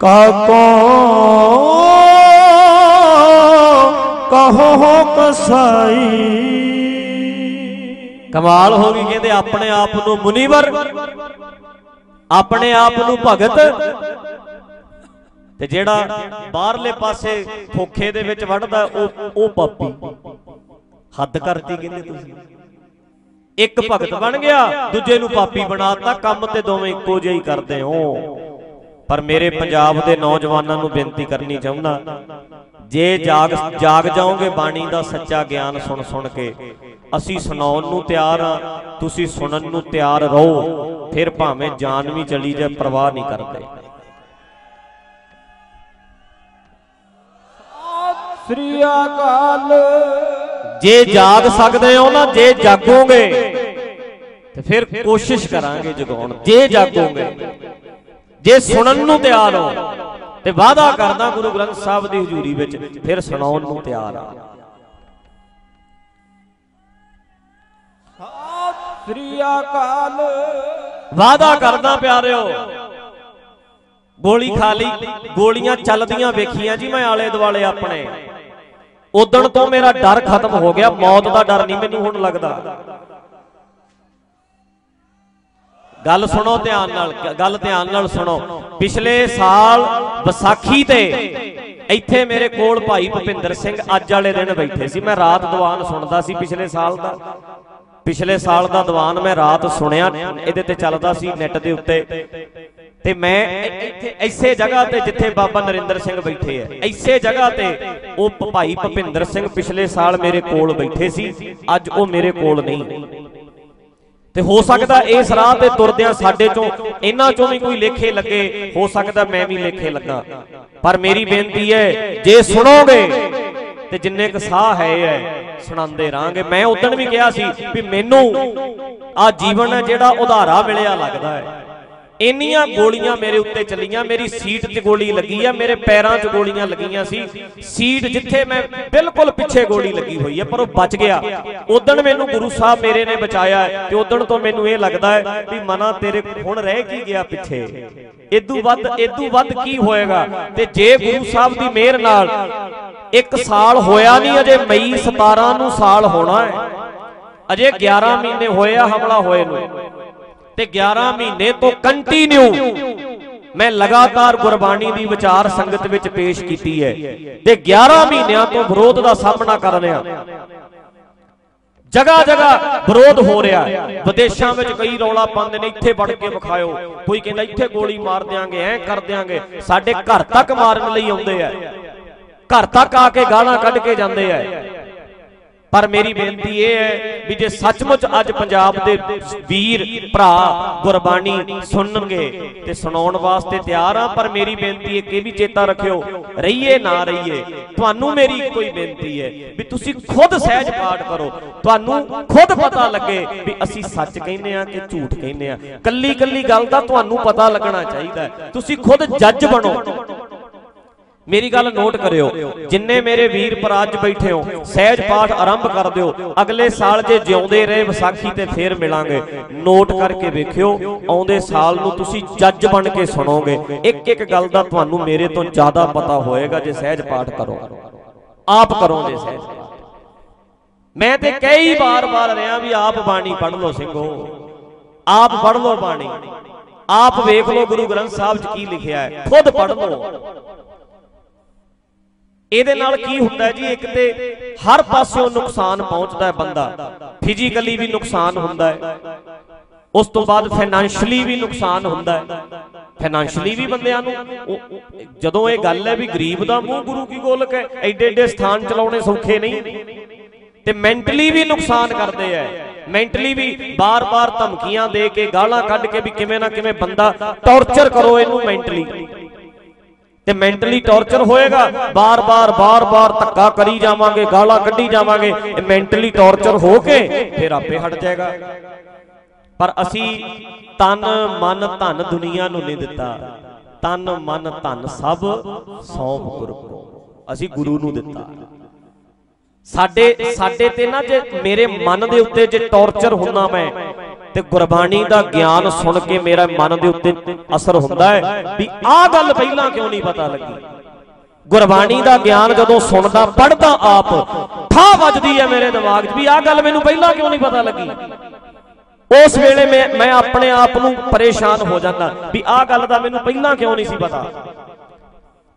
ਕਾ ਕੋ ਕਹੋ, ਕਸਾਈ। ਕਮਾਲ ਹੋ ਗਈ ਕਹਿੰਦੇ, ਆਪਣੇ ਆਪ ਨੂੰ ਮੁਨੀਵਰ, ਆਪਣੇ ਆਪ ਨੂੰ ਭਗਤ। ਤੇ ਜਿਹੜਾ ਬਾਹਰਲੇ ਪਾਸੇ ਖੋਖੇ ਦੇ ਵਿੱਚ ਵੜਦਾ ਉਹ ਉਹ ਪਾਪੀ। ਹੱਦ ਕਰਤੀ ਕਹਿੰਦੇ ਤੁਸੀਂ? ਇੱਕ ਭਗਤ ਬਣ ਗਿਆ ਦੂਜੇ ਨੂੰ ਪਾਪੀ ਬਣਾਤਾ ਕੰਮ ਤੇ ਦੋਵੇਂ ਇੱਕੋ ਜਿਹਾ ਹੀ ਕਰਦੇ ਹੋ। ਪਰ ਮੇਰੇ ਪੰਜਾਬ ਦੇ ਨੌਜਵਾਨਾਂ ਨੂੰ ਬੇਨਤੀ ਕਰਨੀ ਚਾਹੁੰਦਾ ਜੇ ਜਾਗ ਜਾਗ ਜਾਓਗੇ ਬਾਣੀ ਦਾ ਸੱਚਾ ਗਿਆਨ ਸੁਣ ਸੁਣ ਕੇ ਅਸੀਂ ਸੁਣਾਉਣ ਨੂੰ ਤਿਆਰ ਆ ਤੁਸੀਂ ਸੁਣਨ ਨੂੰ ਤਿਆਰ ਰਹੋ ਫਿਰ ਭਾਵੇਂ ਜਾਨ ਵੀ ਚਲੀ ਜਾਏ ਪਰਵਾਹ ਨਹੀਂ ਕਰਦੇ। ਸ੍ਰੀ ਅਕਾਲ। ਜੇ ਜਾਗ ਸਕਦੇ ਹੋ ਨਾ ਜੇ ਜਾਗੋਗੇ ਤੇ ਫਿਰ ਕੋਸ਼ਿਸ਼ ਕਰਾਂਗੇ ਜਗਾਉਣ। ਜੇ ਜਾਗੋਗੇ ਜੇ ਸੁਣਨ ਨੂੰ ਤਿਆਰ ਹੋ ਤੇ ਵਾਅਦਾ ਕਰਦਾ ਗੁਰੂ ਗ੍ਰੰਥ ਸਾਹਿਬ ਦੀ ਹਜ਼ੂਰੀ ਵਿੱਚ ਫਿਰ ਸੁਣਾਉਣ ਨੂੰ ਤਿਆਰ ਆ। ਸ੍ਰੀ ਅਕਾਲ। ਵਾਅਦਾ ਕਰਦਾ ਪਿਆਰਿਓ ਗੋਲੀ ਖਾ ਲਈ ਗੋਲੀਆਂ ਚੱਲਦੀਆਂ ਵੇਖੀਆਂ ਜੀ ਮੈਂ ਆਲੇ ਦੁਆਲੇ ਆਪਣੇ। ਉਦਣ ਤੋਂ ਮੇਰਾ ਡਰ ਖਤਮ ਹੋ ਗਿਆ ਮੌਤ ਦਾ ਡਰ ਨਹੀਂ ਮੈਨੂੰ ਹੁਣ ਲੱਗਦਾ। ਗੱਲ ਸੁਣੋ ਧਿਆਨ ਨਾਲ ਗੱਲ ਧਿਆਨ ਨਾਲ ਸੁਣੋ। ਪਿਛਲੇ ਸਾਲ ਵਿਸਾਖੀ ਤੇ ਇੱਥੇ ਮੇਰੇ ਕੋਲ ਭਾਈ ਭੁਪਿੰਦਰ ਸਿੰਘ ਅੱਜ ਵਾਲੇ ਦਿਨ ਬੈਠੇ ਸੀ। ਮੈਂ ਰਾਤ ਦੀਵਾਨ ਸੁਣਦਾ ਸੀ ਪਿਛਲੇ ਸਾਲ ਦਾ। ਪਿਛਲੇ ਸਾਲ ਦਾ ਦੀਵਾਨ ਮੈਂ ਰਾਤ ਸੁਣਿਆ ਇਹਦੇ ਤੇ ਚੱਲਦਾ ਸੀ ਨੈਟ ਦੇ ਉੱਤੇ। ਤੇ ਮੈਂ ਇੱਥੇ ਐਸੇ ਜਗ੍ਹਾ ਤੇ ਜਿੱਥੇ ਬਾਬਾ ਨਰਿੰਦਰ ਸਿੰਘ ਬੈਠੇ ਐ ਐਸੇ ਜਗ੍ਹਾ ਤੇ ਉਹ ਭਾਈ ਭੁਪਿੰਦਰ ਸਿੰਘ ਪਿਛਲੇ ਸਾਲ ਮੇਰੇ ਕੋਲ ਬੈਠੇ ਸੀ, ਅੱਜ ਉਹ ਮੇਰੇ ਕੋਲ ਨਹੀਂ। ਤੇ ਹੋ ਸਕਦਾ ਇਸ ਰਾਹ ਤੇ ਤੁਰਦਿਆਂ ਸਾਡੇ ਚੋਂ ਇਹਨਾਂ ਚੋਂ ਵੀ ਕੋਈ ਲੇਖੇ ਲੱਗੇ, ਹੋ ਸਕਦਾ ਮੈਂ ਵੀ ਲੇਖੇ ਲੱਗਾ। ਪਰ ਮੇਰੀ ਬੇਨਤੀ ਹੈ, ਜੇ ਸੁਣੋਗੇ, ਤੇ ਜਿੰਨੇ ਕ ਸਾਹ ਹੈ ਹੈ ਸੁਣਾਉਂਦੇ ਰਾਂਗੇ ਮੈਂ ਉਦੋਂ ਵੀ ਕਿਹਾ ਸੀ ਵੀ ਮੈਨੂੰ ਆ ਜੀਵਨ ਹੈ ਜਿਹੜਾ ਉਧਾਰਾ ਮਿਲਿਆ ਲੱਗਦਾ ਹੈ। ਇੰਨੀਆਂ ਗੋਲੀਆਂ ਮੇਰੇ ਉੱਤੇ ਚੱਲੀਆਂ, ਮੇਰੀ ਸੀਟ 'ਚ ਗੋਲੀ ਲੱਗੀ ਆ, ਮੇਰੇ ਪੈਰਾਂ 'ਚ ਗੋਲੀਆਂ ਲੱਗੀਆਂ ਸੀ। ਸੀਟ ਜਿੱਥੇ ਮੈਂ ਬਿਲਕੁਲ ਪਿੱਛੇ ਗੋਲੀ ਲੱਗੀ ਹੋਈ ਹੈ ਪਰ ਉਹ ਬਚ ਗਿਆ। ਉਦੋਂ ਮੈਨੂੰ ਗੁਰੂ ਸਾਹਿਬ ਮੇਰੇ ਨੇ ਬਚਾਇਆ ਤੇ ਉਦੋਂ ਤੋਂ ਮੈਨੂੰ ਇਹ ਲੱਗਦਾ ਹੈ ਵੀ ਮਨਾ ਤੇਰੇ ਹੁਣ ਰਹਿ ਕੀ ਗਿਆ ਪਿੱਛੇ? ਇਦੋਂ ਵੱਧ ਇਦੋਂ ਵੱਧ ਕੀ ਹੋਏਗਾ? ਤੇ ਜੇ ਗੁਰੂ ਸਾਹਿਬ ਦੀ ਮਿਹਰ ਨਾਲ ਇੱਕ ਸਾਲ ਹੋਇਆ ਨਹੀਂ, ਅਜੇ ਮਈ 17 ਨੂੰ ਸਾਲ ਹੋਣਾ ਹੈ। ਅਜੇ 11 ਮਹੀਨੇ ਹੋਏ ਆ ਹਮਲਾ ਹੋਏ ਨੂੰ। ਤੇ 11 ਮਹੀਨੇ ਤੋਂ ਕੰਟੀਨਿਊ ਮੈਂ ਲਗਾਤਾਰ ਗੁਰਬਾਣੀ ਦੀ ਵਿਚਾਰ ਸੰਗਤ ਵਿੱਚ ਪੇਸ਼ ਕੀਤੀ ਹੈ ਤੇ 11 ਮਹੀਨਿਆਂ ਤੋਂ ਵਿਰੋਧ ਦਾ ਸਾਹਮਣਾ ਕਰ ਰਿਹਾ। ਜਗਾ ਜਗਾ ਵਿਰੋਧ ਹੋ ਰਿਹਾ ਵਿਦੇਸ਼ਾਂ ਵਿੱਚ ਕਈ ਰੌਲਾ ਪਾਉਂਦੇ ਨੇ, ਇੱਥੇ ਵੜ ਕੇ ਵਿਖਾਇਓ। ਕੋਈ ਕਹਿੰਦਾ, ਇੱਥੇ ਗੋਲੀ ਮਾਰ ਦਿਆਂਗੇ, ਐ ਕਰ ਦਿਆਂਗੇ। ਸਾਡੇ ਘਰ ਤੱਕ ਮਾਰਨ ਲਈ ਆਉਂਦੇ ਆ। ਘਰ ਤੱਕ ਆ ਕੇ ਗਾਲਾਂ ਕੱਢ ਕੇ ਜਾਂਦੇ ਆ। ਪਰ ਮੇਰੀ ਬੇਨਤੀ ਇਹ ਹੈ ਵੀ ਜੇ ਸੱਚਮੁੱਚ ਅੱਜ ਪੰਜਾਬ ਦੇ ਵੀਰ, ਭਰਾ ਗੁਰਬਾਣੀ ਸੁਣਨਗੇ ਤੇ ਸੁਣਾਉਣ ਵਾਸਤੇ ਤਿਆਰ ਆ, ਪਰ ਮੇਰੀ ਬੇਨਤੀ ਇੱਕ ਇਹ ਵੀ ਚੇਤਾ ਰੱਖਿਓ, ਰਹੀਏ ਨਾ ਰਹੀਏ, ਤੁਹਾਨੂੰ ਮੇਰੀ ਇੱਕੋ ਹੀ ਬੇਨਤੀ ਹੈ ਵੀ ਤੁਸੀਂ ਖੁਦ ਸਹਿਜ ਪਾਠ ਕਰੋ। ਤੁਹਾਨੂੰ ਖੁਦ ਪਤਾ ਲੱਗੇ ਵੀ ਅਸੀਂ ਸੱਚ ਕਹਿੰਦੇ ਆ ਕਿ ਝੂਠ ਕਹਿੰਦੇ ਆ ਕੱਲੀ ਕੱਲੀ ਗੱਲ ਦਾ ਤੁਹਾਨੂੰ ਪਤਾ ਲੱਗਣਾ ਚਾਹੀਦਾ ਤੁਸੀਂ ਖੁਦ ਜੱਜ ਬਣੋ। ਮੇਰੀ ਗੱਲ ਨੋਟ ਕਰਿਓ। ਜਿੰਨੇ ਮੇਰੇ ਵੀਰ ਭਰਾ ਅੱਜ ਬੈਠੇ ਹੋ, ਸਹਿਜ ਪਾਠ ਆਰੰਭ ਕਰ ਦਿਓ। ਅਗਲੇ ਸਾਲ ਜੇ ਜਿਉਂਦੇ ਰਹੇ ਵਿਸਾਖੀ ਤੇ ਫੇਰ ਮਿਲਾਂਗੇ। ਨੋਟ ਕਰਕੇ ਵੇਖਿਓ, ਆਉਂਦੇ ਸਾਲ ਨੂੰ ਤੁਸੀਂ ਜੱਜ ਬਣ ਕੇ ਸੁਣੋਗੇ। ਇੱਕ ਇੱਕ ਗੱਲ ਦਾ ਤੁਹਾਨੂੰ ਮੇਰੇ ਤੋਂ ਜ਼ਿਆਦਾ ਪਤਾ ਹੋਏਗਾ ਜੇ ਸਹਿਜ ਪਾਠ ਕਰੋ। ਆਪ ਕਰੋ ਜੇ ਸਹਿਜ ਪਾਠ। ਮੈਂ ਤੇ ਕਈ ਵਾਰ-ਵਾਰ ਰਿਹਾ ਵੀ ਆਪ ਬਾਣੀ ਪੜ੍ਹ ਲਓ ਸਿੰਘੋ। ਆਪ ਪੜ੍ਹ ਲਓ ਬਾਣੀ। ਆਪ ਵੇਖ ਲਓ ਗੁਰੂ ਗ੍ਰੰਥ ਸਾਹਿਬ 'ਚ ਕੀ ਲਿਖਿਆ ਹੈ। ਖੁਦ ਪੜ੍ਹ ਲਓ। ਇਹਦੇ ਨਾਲ ਕੀ ਹੁੰਦਾ ਜੀ, ਇੱਕ ਤੇ ਹਰ ਪਾਸਿਓਂ ਨੁਕਸਾਨ ਪਹੁੰਚਦਾ ਹੈ ਬੰਦਾ। ਫਿਜ਼ੀਕਲੀ ਵੀ ਨੁਕਸਾਨ ਹੁੰਦਾ ਹੈ। ਉਸ ਤੋਂ ਬਾਅਦ ਫਾਈਨੈਂਸ਼ਲੀ ਵੀ ਨੁਕਸਾਨ ਹੁੰਦਾ ਹੈ। ਫਾਈਨੈਂਸ਼ਲੀ ਵੀ ਬੰਦਿਆਂ ਨੂੰ ਜਦੋਂ ਇਹ ਗੱਲ ਹੈ ਵੀ ਗਰੀਬ ਦਾ ਮੂੰਹ ਗੁਰੂ ਕੀ ਗੋਲਕ ਹੈ, ਐਡੇ ਐਡੇ ਸਥਾਨ ਚਲਾਉਣੇ ਸੌਖੇ ਨਹੀਂ। ਤੇ ਮੈਂਟਲੀ ਵੀ ਨੁਕਸਾਨ ਕਰਦੇ ਐ ਮੈਂਟਲੀ ਵੀ ਬਾਰ-ਬਾਰ ਧਮਕੀਆਂ ਦੇ ਕੇ ਗਾਲਾਂ ਕੱਢ ਕੇ ਵੀ ਕਿਵੇਂ ਨਾ ਕਿਵੇਂ ਬੰਦਾ ਟੌਰਚਰ ਕਰੋ ਇਹਨੂੰ ਮੈਂਟਲੀ ਤੇ ਮੈਂਟਲੀ ਟੌਰਚਰ ਹੋਏਗਾ। ਬਾਰ-ਬਾਰ ਬਾਰ-ਬਾਰ ਧੱਕਾ ਕਰੀ ਜਾਵਾਂਗੇ, ਗਾਲਾਂ ਕੱਢੀ ਜਾਵਾਂਗੇ, ਇਹ ਮੈਂਟਲੀ ਟੌਰਚਰ ਹੋ ਕੇ ਫਿਰ ਆਪੇ ਹਟ ਜਾਏਗਾ। ਪਰ ਅਸੀਂ ਤਨ, ਮਨ, ਧਨ ਦੁਨੀਆ ਨੂੰ ਨਹੀਂ ਦਿੱਤਾ। ਤਨ, ਮਨ, ਧਨ ਸਭ ਸੌਂਪ ਗੁਰੂ ਕੋ। ਅਸੀਂ ਗੁਰੂ ਨੂੰ ਦਿੱਤਾ। ਸਾਡੇ ਸਾਡੇ ਤੇ ਨਾ ਜੇ ਮੇਰੇ ਮਨ ਦੇ ਉੱਤੇ ਜੇ ਟੌਰਚਰ ਹੁੰਦਾ ਮੈਂ ਤੇ ਗੁਰਬਾਣੀ ਦਾ ਗਿਆਨ ਸੁਣ ਕੇ ਮੇਰਾ ਮਨ ਦੇ ਉੱਤੇ ਅਸਰ ਹੁੰਦਾ ਹੈ ਵੀ ਆਹ ਗੱਲ ਪਹਿਲਾਂ ਕਿਉਂ ਨਹੀਂ ਪਤਾ ਲੱਗੀ? ਗੁਰਬਾਣੀ ਦਾ ਗਿਆਨ ਜਦੋਂ ਸੁਣਦਾ ਪੜਦਾ ਆਪ ਠਾ ਵੱਜਦੀ ਹੈ ਮੇਰੇ ਦਿਮਾਗ 'ਚ ਵੀ ਆਹ ਗੱਲ ਮੈਨੂੰ ਪਹਿਲਾਂ ਕਿਉਂ ਨਹੀਂ ਪਤਾ ਲੱਗੀ? ਉਸ ਵੇਲੇ ਮੈਂ ਮੈਂ ਆਪਣੇ ਆਪ ਨੂੰ ਪਰੇਸ਼ਾਨ ਹੋ ਜਾਂਦਾ ਵੀ ਆਹ ਗੱਲ ਦਾ ਮੈਨੂੰ ਪਹਿਲਾਂ ਕਿਉਂ ਨਹੀਂ ਸੀ ਪਤਾ?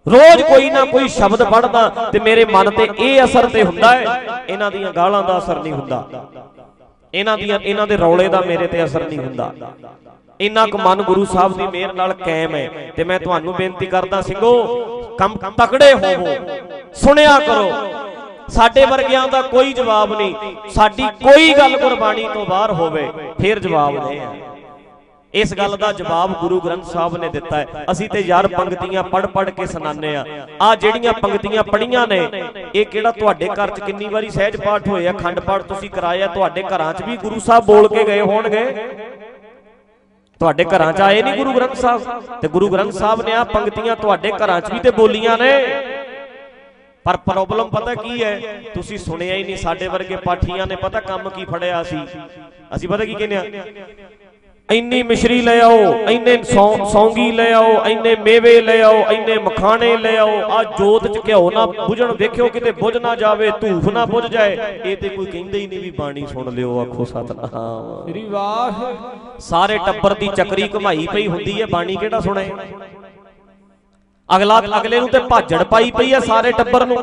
ਰੋਜ਼ ਕੋਈ ਨਾ ਕੋਈ ਸ਼ਬਦ ਪੜ੍ਹਦਾ ਤੇ ਮੇਰੇ ਮਨ ਤੇ ਇਹ ਅਸਰ ਤੇ ਹੁੰਦਾ ਹੈ, ਇਹਨਾਂ ਦੀਆਂ ਗਾਲਾਂ ਦਾ ਅਸਰ ਨਹੀਂ ਹੁੰਦਾ। ਇਹਨਾਂ ਦੀਆਂ ਇਹਨਾਂ ਦੇ ਰੌਲੇ ਦਾ ਮੇਰੇ ਤੇ ਅਸਰ ਨਹੀਂ ਹੁੰਦਾ। ਇੰਨਾ ਕੁ ਮਨ ਗੁਰੂ ਸਾਹਿਬ ਦੀ ਮਿਹਰ ਨਾਲ ਕਾਇਮ ਹੈ ਤੇ ਮੈਂ ਤੁਹਾਨੂੰ ਬੇਨਤੀ ਕਰਦਾ ਸਿੰਘੋ ਕੰਮ ਤਕੜੇ ਹੋਵੋ। ਸੁਣਿਆ ਕਰੋ। ਸਾਡੇ ਵਰਗਿਆਂ ਦਾ ਕੋਈ ਜਵਾਬ ਨਹੀਂ। ਸਾਡੀ ਕੋਈ ਗੱਲ ਗੁਰਬਾਣੀ ਤੋਂ ਬਾਹਰ ਹੋਵੇ ਫਿਰ ਜਵਾਬ ਦੇ ਆ ਇਸ ਗੱਲ ਦਾ ਜਵਾਬ ਗੁਰੂ ਗ੍ਰੰਥ ਸਾਹਿਬ ਨੇ ਦਿੱਤਾ ਹੈ। ਅਸੀਂ ਤੇ ਯਾਰ ਪੰਕਤੀਆਂ ਪੜ ਪੜ ਕੇ ਸੁਣਾਉਂਦੇ ਆ ਆ ਜਿਹੜੀਆਂ ਪੰਕਤੀਆਂ ਪੜੀਆਂ ਨੇ, ਇਹ ਕਿਹੜਾ ਤੁਹਾਡੇ ਘਰ 'ਚ ਕਿੰਨੀ ਵਾਰੀ ਸਹਿਜ ਪਾਠ ਹੋਇਆ ਖੰਡ ਪਾਠ ਤੁਸੀਂ ਕਰਾਇਆ, ਤੁਹਾਡੇ ਘਰਾਂ 'ਚ ਵੀ ਗੁਰੂ ਸਾਹਿਬ ਬੋਲ ਕੇ ਗਏ ਹੋਣਗੇ? ਤੁਹਾਡੇ ਘਰਾਂ 'ਚ ਆਏ ਨਹੀਂ ਗੁਰੂ ਗ੍ਰੰਥ ਸਾਹਿਬ? ਤੇ ਗੁਰੂ ਗ੍ਰੰਥ ਸਾਹਿਬ ਨੇ ਆ ਪੰਕਤੀਆਂ ਤੁਹਾਡੇ ਘਰਾਂ 'ਚ ਵੀ ਤੇ ਬੋਲੀਆਂ ਨੇ। ਪਰ ਪ੍ਰੋਬਲਮ ਪਤਾ ਕੀ ਹੈ? ਤੁਸੀਂ ਸੁਣਿਆ ਹੀ ਨਹੀਂ, ਸਾਡੇ ਵਰਗੇ ਪਾਠੀਆਂ ਨੇ ਪਤਾ ਕੰਮ ਕੀ ਫੜਿਆ ਸੀ? ਅਸੀਂ ਪਤਾ ਕੀ ਕਹਿੰਦੇ ਆ ਇੰਨੀ ਮਿਸ਼ਰੀ ਲੈ ਆਓ ਇੰਨੇ ਸੌਂਗੀ ਲੈ ਆਓ ਇੰਨੇ ਮੇਵੇ ਲੈ ਆਓ ਇੰਨੇ ਮਖਾਣੇ ਲੈ ਆਓ। ਆ ਜੋਤ ਚ ਘਿਓ ਨਾ ਬੁਝਣ ਵੇਖਿਓ ਕਿਤੇ ਬੁਝ ਨਾ ਜਾਵੇ ਧੂਫ ਨਾ ਬੁਝ ਜਾਏ। ਇਹ ਤੇ ਕੋਈ ਕਹਿੰਦਾ ਹੀ ਨਹੀਂ ਵੀ ਬਾਣੀ ਸੁਣ ਲਿਓ ਆਖੋ ਸਤਨਾਮ। ਸ੍ਰੀ ਵਾਹ ਸਾਰੇ ਟੱਬਰ ਦੀ ਚੱਕਰੀ ਘਮਾਈ ਪਈ ਹੁੰਦੀ ਹੈ ਬਾਣੀ ਕਿਹੜਾ ਸੁਣੇ? ਅਗਲਾ ਅਗਲੇ ਨੂੰ ਤੇ ਭਾਜੜ ਪਾਈ ਪਈ ਹੈ ਸਾਰੇ ਟੱਬਰ ਨੂੰ।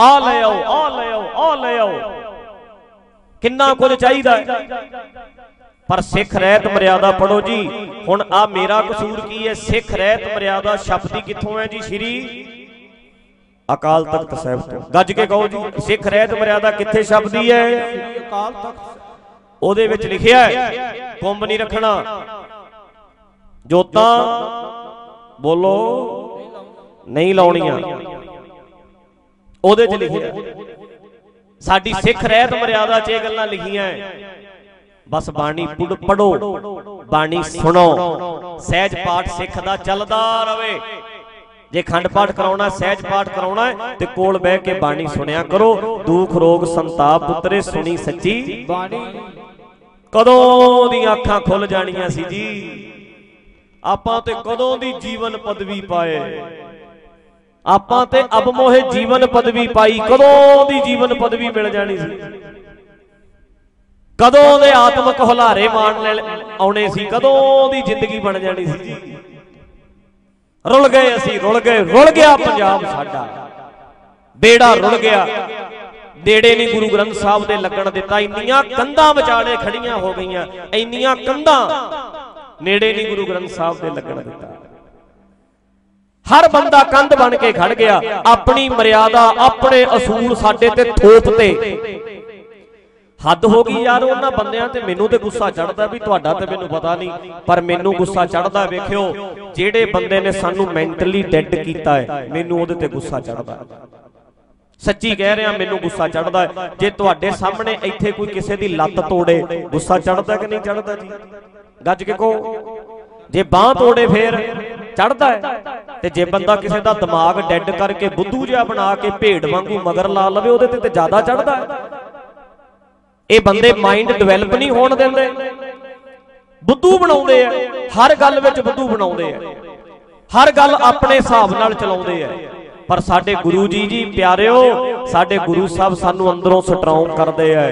ਆ ਲੈ ਆਓ ਆ ਲੈ ਆਓ ਆ ਲੈ ਆਓ। ਕਿੰਨਾ ਕੁਝ ਚਾਹੀਦਾ ਹੈ। ਪਰ ਸਿੱਖ ਰਹਿਤ ਮਰਿਆਦਾ ਪੜੋ ਜੀ। ਹੁਣ ਆ ਮੇਰਾ ਕਸੂਰ ਕੀ ਹੈ? ਸਿੱਖ ਰਹਿਤ ਮਰਿਆਦਾ ਸ਼ਬਦੀ ਕਿੱਥੋਂ ਹੈ ਜੀ ਸ਼੍ਰੀ ਅਕਾਲ ਤਖਤ ਸਾਹਿਬ ਤੋਂ? ਗੱਜ ਕੇ ਕਹੋ ਜੀ, ਸਿੱਖ ਰਹਿਤ ਮਰਿਆਦਾ ਕਿੱਥੇ ਸ਼ਬਦੀ ਹੈ? ਅਕਾਲ ਤਖਤ ਉਹਦੇ ਵਿੱਚ ਲਿਖਿਆ ਹੈ, ਕੁੰਭ ਨਹੀਂ ਰੱਖਣਾ। ਜੋਤਾਂ ਬੋਲੋ, ਨਹੀਂ ਲਾਉਣੀਆਂ। ਉਹਦੇ 'ਚ ਲਿਖਿਆ ਸਾਡੀ ਸਿੱਖ ਰਹਿਤ ਮਰਿਆਦਾ 'ਚ ਇਹ ਗੱਲਾਂ ਲਿਖੀਆਂ ਹੈ। ਬਸ ਬਾਣੀ ਪੜੋ ਬਾਣੀ ਸੁਣੋ। ਸਹਿਜ ਪਾਠ ਸਿੱਖ ਦਾ ਚੱਲਦਾ ਰਵੇ। ਜੇ ਖੰਡ ਪਾਠ ਕਰਾਉਣਾ ਸਹਿਜ ਪਾਠ ਕਰਾਉਣਾ ਤੇ ਕੋਲ ਬਹਿ ਕੇ ਬਾਣੀ ਸੁਣਿਆ ਕਰੋ। ਦੁੱਖ ਰੋਗ ਸੰਤਾਪ ਉਤਰੇ ਸੁਣੀ ਸੱਚੀ। ਬਾਣੀ। ਕਦੋਂ ਦੀਆਂ ਅੱਖਾਂ ਖੁੱਲ ਜਾਣੀਆਂ ਸੀ ਜੀ? ਆਪਾਂ ਤੇ ਕਦੋਂ ਦੀ ਜੀਵਨ ਪਦਵੀ ਪਾਏ? ਆਪਾਂ ਤੇ ਅਬ ਮੋਹੇ ਜੀਵਨ ਪਦਵੀ ਪਾਈ। ਕਦੋਂ ਦੀ ਜੀਵਨ ਪਦਵੀ ਮਿਲ ਜਾਣੀ ਸੀ? ਕਦੋਂ ਦੇ ਆਤਮਿਕ ਹੁਲਾਰੇ ਮਾਣ ਲੈ ਆਉਣੇ ਸੀ, ਕਦੋਂ ਦੀ ਜ਼ਿੰਦਗੀ ਬਣ ਜਾਣੀ ਸੀ। ਜੀ ਰੁਲ ਗਏ ਅਸੀਂ, ਰੁਲ ਗਏ, ਰੁਲ ਗਿਆ ਪੰਜਾਬ ਸਾਡਾ। ਬੇੜਾ ਰੁਲ ਗਿਆ। ਨੇੜੇ ਨਹੀਂ ਗੁਰੂ ਗ੍ਰੰਥ ਸਾਹਿਬ ਦੇ ਲੱਗਣ ਦਿੱਤਾ। ਇੰਨੀਆਂ ਕੰਧਾਂ ਵਿਚਾਲੇ ਖੜੀਆਂ ਹੋ ਗਈਆਂ। ਇੰਨੀਆਂ ਕੰਧਾਂ ਨੇੜੇ ਨਹੀਂ ਗੁਰੂ ਗ੍ਰੰਥ ਸਾਹਿਬ ਦੇ ਲੱਗਣ ਦਿੱਤਾ। ਹਰ ਬੰਦਾ ਕੰਧ ਬਣ ਕੇ ਖੜ ਗਿਆ। ਆਪਣੀ ਮਰਿਆਦਾ, ਆਪਣੇ ਅਸੂਲ ਸਾਡੇ ਤੇ ਥੋਪ ਤੇ। ਹੱਦ ਹੋ ਗਈ ਯਾਰ ਉਹਨਾਂ ਬੰਦਿਆਂ ਤੇ ਮੈਨੂੰ ਤੇ ਗੁੱਸਾ ਚੜਦਾ ਵੀ ਤੁਹਾਡਾ ਤੇ ਮੈਨੂੰ ਪਤਾ ਨਹੀਂ, ਪਰ ਮੈਨੂੰ ਗੁੱਸਾ ਚੜਦਾ ਵੇਖਿਓ, ਜਿਹੜੇ ਬੰਦੇ ਨੇ ਸਾਨੂੰ ਮੈਂਟਲੀ ਡੈਡ ਕੀਤਾ ਹੈ, ਮੈਨੂੰ ਉਹਦੇ ਤੇ ਗੁੱਸਾ ਚੜਦਾ ਸੱਚੀ ਕਹਿ ਰਿਹਾ, ਮੈਨੂੰ ਗੁੱਸਾ ਚੜਦਾ ਜੇ ਤੁਹਾਡੇ ਸਾਹਮਣੇ ਇੱਥੇ ਕੋਈ ਕਿਸੇ ਦੀ ਲੱਤ ਤੋੜੇ, ਗੁੱਸਾ ਚੜਦਾ ਕਿ ਨਹੀਂ ਚੜਦਾ ਜੀ? ਗੱਜ ਕੇ ਕਹੋ। ਜੇ ਬਾਹ ਤੋੜੇ ਫੇਰ ਚੜਦਾ ਹੈ। ਤੇ ਜੇ ਬੰਦਾ ਕਿਸੇ ਦਾ ਦਿਮਾਗ ਡੈਡ ਕਰਕੇ ਬੁੱਧੂ ਜਿਹਾ ਬਣਾ ਕੇ ਭੇਡ ਵਾਂਗੂ ਮਗਰ ਲਾ ਲਵੇ, ਉਹਦੇ ਤੇ ਤੇ ਜ਼ਿਆਦਾ ਚੜਦਾ ਹੈ। ਇਹ ਬੰਦੇ ਮਾਈਂਡ ਡਿਵੈਲਪ ਨਹੀਂ ਹੋਣ ਦਿੰਦੇ। ਬੁੱਧੂ ਬਣਾਉਂਦੇ ਆ। ਹਰ ਗੱਲ ਵਿੱਚ ਬੁੱਧੂ ਬਣਾਉਂਦੇ ਆ। ਹਰ ਗੱਲ ਆਪਣੇ ਹਿਸਾਬ ਨਾਲ ਚਲਾਉਂਦੇ ਆ। ਪਰ ਸਾਡੇ ਗੁਰੂ ਜੀ ਜੀ ਪਿਆਰਿਓ, ਸਾਡੇ ਗੁਰੂ ਸਾਹਿਬ ਸਾਨੂੰ ਅੰਦਰੋਂ ਸਟਰੋਂਗ ਕਰਦੇ ਆ।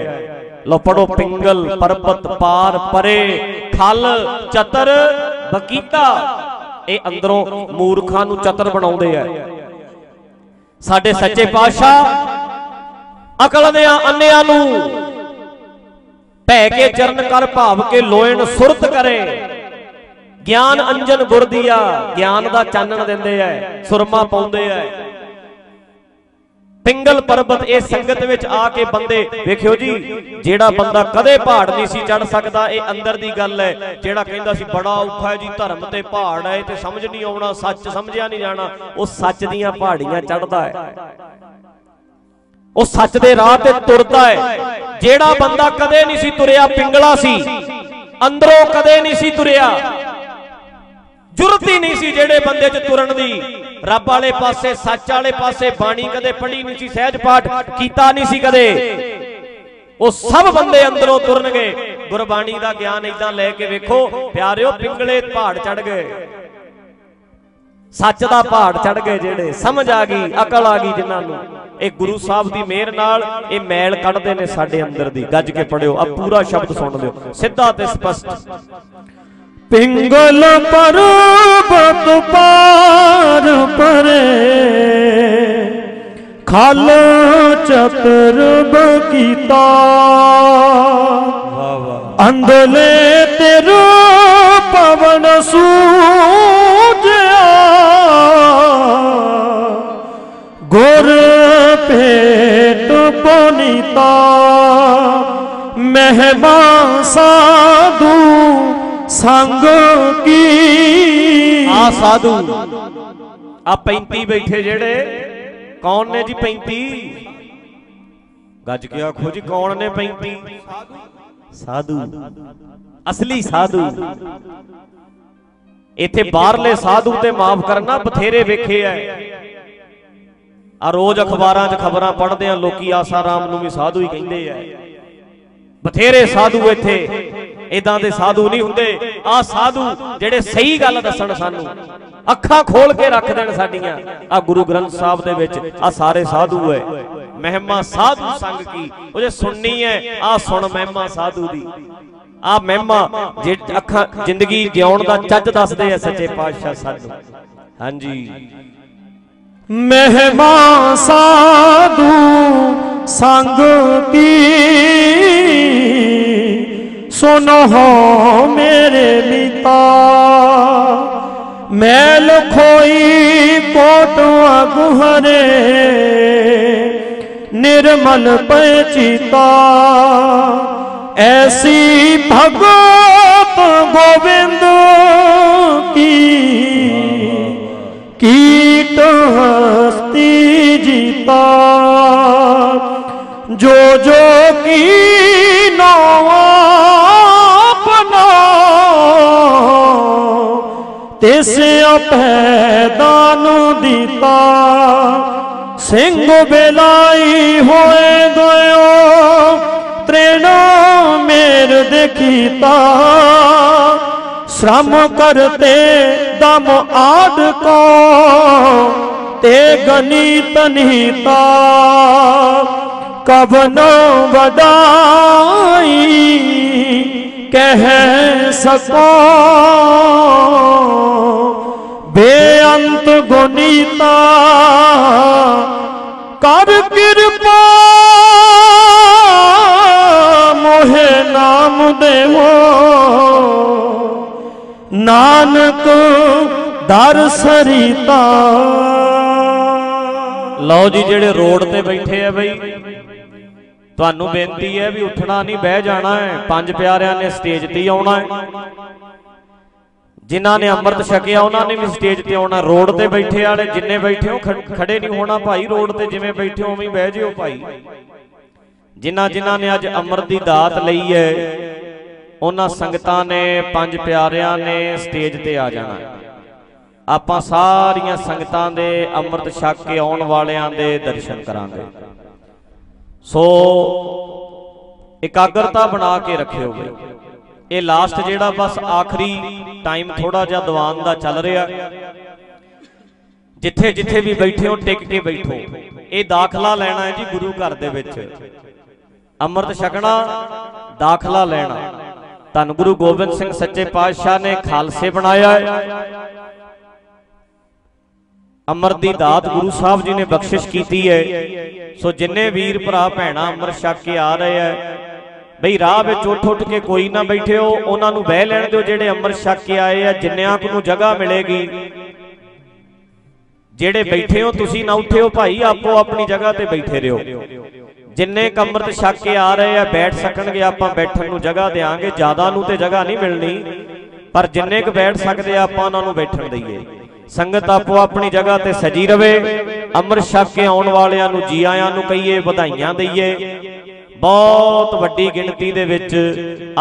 ਲੋ ਪੜੋ ਪਿੰਗਲ, ਪਰਬਤ ਪਾਰ ਪਰੇ, ਖਲ, ਚਤਰ, ਬਕੀਤਾ। ਇਹ ਅੰਦਰੋਂ ਮੂਰਖਾਂ ਨੂੰ ਚਤਰ ਬਣਾਉਂਦੇ ਆ। ਸਾਡੇ ਸੱਚੇ ਪਾਤਸ਼ਾਹ ਅਕਲ ਦੇ ਅੰਨਿਆਂ ਨੂੰ ਭੈ ਕੇ ਚਰਨ ਕਰ ਭਾਵ ਕੇ ਲੋਇਣ ਸੁਰਤ ਕਰੇ। ਗਿਆਨ ਅੰਜਨ ਗੁਰ ਗਿਆਨ ਦਾ ਚਾਨਣ ਦਿੰਦੇ ਐ ਸੁਰਮਾ ਪਾਉਂਦੇ ਐ ਪਿੰਗਲ ਪਰਬਤ ਇਹ ਸੰਗਤ ਵਿੱਚ ਆ ਕੇ ਬੰਦੇ, ਵੇਖਿਓ ਜੀ, ਜਿਹੜਾ ਬੰਦਾ ਕਦੇ ਪਹਾੜ ਨਹੀਂ ਸੀ ਚੜ ਸਕਦਾ, ਇਹ ਅੰਦਰ ਦੀ ਗੱਲ ਹੈ, ਜਿਹੜਾ ਕਹਿੰਦਾ ਸੀ, ਬੜਾ ਔਖਾ ਹੈ ਜੀ, ਧਰਮ ਤੇ ਪਹਾੜ ਹੈ ਤੇ ਸਮਝ ਨਹੀਂ ਆਉਣਾ, ਸੱਚ ਸਮਝਿਆ ਨਹੀਂ ਜਾਣਾ, ਉਹ ਸੱਚ ਦੀਆਂ ਪਹਾੜੀਆਂ ਚੜਦਾ ਹੈ। ਉਹ ਸੱਚ ਦੇ ਰਾਹ ਤੇ ਤੁਰਦਾ ਹੈ। ਜਿਹੜਾ ਬੰਦਾ ਕਦੇ ਨਹੀਂ ਸੀ ਤੁਰਿਆ, ਪਿੰਗਲਾ ਸੀ। ਅੰਦਰੋਂ ਕਦੇ ਨਹੀਂ ਸੀ ਤੁਰਿਆ। ਜੁਰਤ ਹੀ ਨਹੀਂ ਸੀ ਜਿਹੜੇ ਬੰਦੇ 'ਚ ਤੁਰਨ ਦੀ। ਰੱਬ ਵਾਲੇ ਪਾਸੇ, ਸੱਚ ਵਾਲੇ ਪਾਸੇ ਬਾਣੀ ਕਦੇ ਪੜ੍ਹੀ ਨਹੀਂ ਸੀ, ਸਹਿਜ ਪਾਠ ਕੀਤਾ ਨਹੀਂ ਸੀ ਕਦੇ। ਉਹ ਸਭ ਬੰਦੇ ਅੰਦਰੋਂ ਤੁਰਨਗੇ। ਗੁਰਬਾਣੀ ਦਾ ਗਿਆਨ ਇਦਾਂ ਲੈ ਕੇ ਵੇਖੋ, ਪਿਆਰਿਓ, ਪਿੰਗਲੇ ਪਹਾੜ ਚੜ ਗਏ। ਸੱਚ ਦਾ ਪਹਾੜ ਚੜ ਗਏ ਜਿਹੜੇ ਸਮਝ ਆ ਗਈ ਅਕਲ ਆ ਗਈ ਜਿਨ੍ਹਾਂ ਨੂੰ। ਇਹ ਗੁਰੂ ਸਾਹਿਬ ਦੀ ਮਿਹਰ ਨਾਲ ਇਹ ਮੈਲ ਕੱਢਦੇ ਨੇ ਸਾਡੇ ਅੰਦਰ ਦੀ। ਗੱਜ ਕੇ ਪੜਿਓ ਆ ਪੂਰਾ ਸ਼ਬਦ ਸੁਣ ਲਿਓ ਸਿੱਧਾ ਤੇ ਸਪਸ਼ਟ। ਪਿੰਗਲ ਪਰਬਤ ਪਾਰ ਪਰੇ ਖਲ ਚਤਰ ਬਕੀਤਾ ਵਾਹ ਵਾਹ। ਅੰਧਲੇ ਤੇਰ ਮਹਿਮਾ ਸਾਧੂ, ਸੰਗ ਕੀ? ਆ ਸਾਧੂ, ਆ 35 ਬੈਠੇ ਜਿਹੜੇ, ਕੌਣ ਨੇ ਜੀ 35 ਗੱਜ ਕੇ ਆਖੋ ਜੀ, ਕੌਣ ਨੇ 35 ਸਾਧੂ, ਅਸਲੀ ਸਾਧੂ। ਇੱਥੇ ਬਾਹਰਲੇ ਸਾਧੂ ਤੇ ਮਾਫ ਕਰਨਾ ਬਥੇਰੇ ਵੇਖੇ ਐ। ਆ ਰੋਜ਼ ਅਖਬਾਰਾਂ 'ਚ ਖਬਰਾਂ ਪੜ੍ਹਦੇ ਆ, ਲੋਕੀ ਆਸਾਰਾਮ ਨੂੰ ਵੀ ਸਾਧੂ ਹੀ ਕਹਿੰਦੇ ਐ। ਬਥੇਰੇ ਸਾਧੂ ਇੱਥੇ। ਇਦਾਂ ਦੇ ਸਾਧੂ ਨਹੀਂ ਹੁੰਦੇ। ਆ ਸਾਧੂ ਜਿਹੜੇ ਸਹੀ ਗੱਲ ਦੱਸਣ ਸਾਨੂੰ। ਅੱਖਾਂ ਖੋਲ ਕੇ ਰੱਖ ਦੇਣ ਸਾਡੀਆਂ। ਆ ਗੁਰੂ ਗ੍ਰੰਥ ਸਾਹਿਬ ਦੇ ਵਿੱਚ ਆ ਸਾਰੇ ਸਾਧੂ ਐ। ਮਹਿਮਾ ਸਾਧੂ ਸੰਗ ਕੀ? ਉਹ ਜੇ ਸੁਣਨੀ ਐ ਆ ਸੁਣ ਮਹਿਮਾ ਸਾਧੂ ਦੀ। ਆ ਮਹਿਮਾ ਜੇ ਅੱਖਾਂ ਜ਼ਿੰਦਗੀ ਜਿਉਣ ਦਾ ਚੱਜ ਦੱਸਦੇ ਆ ਸੱਚੇ ਪਾਤਸ਼ਾਹ ਸਾਨੂੰ। ਹਾਂਜੀ। ਮਹਿਮਾ ਸਾਧੂ ਸੰਗ ਕੀ? ਸੁਨੋ ਮੇਰੇ ਮੀਤਾ ਮੈਲ ਖੋਈ ਕੋਟ ਅਗੁਹਰੇ, ਨਿਰਮਲ ਪੈ ਚੀਤਾ ਐਸੀ ਭਗਤ ਗੋਬਿੰਦ ਕੀ? ਕੀਟ ਹਸਤੀ ਜੀਤਾ? ਕੀ ਨਾਵਾ ਬਨਾ ਤਿਸ ਅਪੈਦਾਨ ਦੀਤਾ ਸਿੰਘ ਬੇਲਾਈ ਹੋਏ ਗਇਓ ਤ੍ਰਿਣ ਮੇਰ ਦੇਖੀਤਾ श्रम करते दम आड को ते गणित नीता कवनो वदाई कह सको बेअंत गुनीता कर कृपा मोहे नाम देवो नानक दर सरिता ਲਓ ਜੀ, ਜਿਹੜੇ ਰੋਡ ਤੇ ਬੈਠੇ ਆ ਬਈ। ਤੁਹਾਨੂੰ ਬੇਨਤੀ ਹੈ ਵੀ ਉੱਠਣਾ ਨਹੀਂ, ਬਹਿ ਜਾਣਾ ਹੈ। ਪੰਜ ਪਿਆਰਿਆਂ ਨੇ ਸਟੇਜ ਤੇ ਆਉਣਾ ਹੈ। ਜਿਨ੍ਹਾਂ ਨੇ ਅੰਮ੍ਰਿਤ ਛਕਿਆ, ਉਹਨਾਂ ਨੇ ਵੀ ਸਟੇਜ ਤੇ ਆਉਣਾ। ਰੋਡ ਤੇ ਬੈਠੇ ਵਾਲੇ ਜਿੰਨੇ ਬੈਠੇ ਹੋ, ਖੜ- ਖੜੇ ਨਹੀਂ ਹੋਣਾ ਭਾਈ। ਰੋਡ ਤੇ ਜਿਵੇਂ ਬੈਠੇ ਹੋ, ਉਵੇਂ ਬਹਿ ਜਿਓ ਭਾਈ। ਜਿਨ੍ਹਾਂ ਜਿਨ੍ਹਾਂ ਨੇ ਅੱਜ ਅੰਮ੍ਰਿਤ ਦੀ ਦਾਤ ਲਈ ਹੈ, ਉਹਨਾਂ ਸੰਗਤਾਂ ਨੇ, ਪੰਜ ਪਿਆਰਿਆਂ ਨੇ ਸਟੇਜ ਤੇ ਆ ਜਾਣਾ ਆਪਾਂ ਸਾਰੀਆਂ ਸੰਗਤਾਂ ਦੇ ਅੰਮ੍ਰਿਤ ਛਕ ਕੇ ਆਉਣ ਵਾਲਿਆਂ ਦੇ ਦਰਸ਼ਨ ਕਰਾਂਗੇ। ਸੋ ਇਕਾਗਰਤਾ ਬਣਾ ਕੇ ਰੱਖਿਓ ਬਈ। ਇਹ ਲਾਸਟ ਜਿਹੜਾ ਬਸ ਆਖਰੀ ਟਾਈਮ ਥੋੜਾ ਜਿਹਾ ਦੀਵਾਨ ਦਾ ਚੱਲ ਰਿਹਾ। ਜਿੱਥੇ ਜਿੱਥੇ ਵੀ ਬੈਠੇ ਹੋ, ਟਿਕ ਕੇ ਬੈਠੋ। ਇਹ ਦਾਖਲਾ ਲੈਣਾ ਹੈ ਜੀ ਗੁਰੂ ਘਰ ਦੇ ਵਿੱਚ। ਅੰਮ੍ਰਿਤ ਛਕਣਾ, ਦਾਖਲਾ ਲੈਣਾ। ਧੰਨ ਗੁਰੂ ਗੋਬਿੰਦ ਸਿੰਘ ਸੱਚੇ ਪਾਤਸ਼ਾਹ ਨੇ ਖਾਲਸੇ ਬਣਾਇਆ। ਹੈ ਅੰਮ੍ਰਿਤ ਦੀ ਦਾਤ ਗੁਰੂ ਸਾਹਿਬ ਜੀ ਨੇ ਬਖਸ਼ਿਸ਼ ਕੀਤੀ ਹੈ। ਸੋ ਜਿੰਨੇ ਵੀਰ ਭਰਾ ਭੈਣਾ ਅੰਮ੍ਰਿਤ ਛਕ ਕੇ ਆ ਰਹੇ ਆ ਬਈ ਰਾਹ ਵਿੱਚ ਉੱਠ ਉੱਠ ਕੇ ਕੋਈ ਨਾ ਬੈਠਿਓ ਉਹਨਾਂ ਨੂੰ ਬਹਿ ਲੈਣ ਦਿਓ ਜਿਹੜੇ ਅੰਮ੍ਰਿਤ ਛਕ ਕੇ ਆਏ ਆ ਜਿੰਨਿਆਂ ਕੁ ਨੂੰ ਜਗ੍ਹਾ ਮਿਲੇਗੀ। ਜਿਹੜੇ ਬੈਠੇ ਹੋ ਤੁਸੀਂ ਨਾ ਉੱਠਿਓ ਭਾਈ ਆਪੋ ਆਪਣੀ ਜਗ੍ਹਾ ਤੇ ਬੈਠੇ ਰਹੋ। ਜਿੰਨੇ ਕ ਅੰਮ੍ਰਿਤ ਛਕ ਕੇ ਆ ਰਹੇ ਆ ਬੈਠ ਸਕਣਗੇ ਆਪਾਂ ਬੈਠਣ ਨੂੰ ਜਗ੍ਹਾ ਦੇਾਂਗੇ ਜ਼ਿਆਦਾ ਨੂੰ ਤੇ ਜਗ੍ਹਾ ਨਹੀਂ ਮਿਲਣੀ। ਪਰ ਜਿੰਨੇ ਕ ਬੈਠ ਸਕਦੇ ਆ ਆਪਾਂ ਉਹਨਾਂ ਨੂੰ ਬੈਠਣ ਦਈਏ ਸੰਗਤ ਆਪੋ ਆਪਣੀ ਜਗ੍ਹਾ ਤੇ ਸਜੀ ਰਵੇ, ਅੰਮ੍ਰਿਤ ਛਕ ਕੇ ਆਉਣ ਵਾਲਿਆਂ ਨੂੰ, ਜੀ ਆਇਆਂ ਨੂੰ ਕਹੀਏ, ਵਧਾਈਆਂ ਦਈਏ। ਬਹੁਤ ਵੱਡੀ ਗਿਣਤੀ ਦੇ ਵਿੱਚ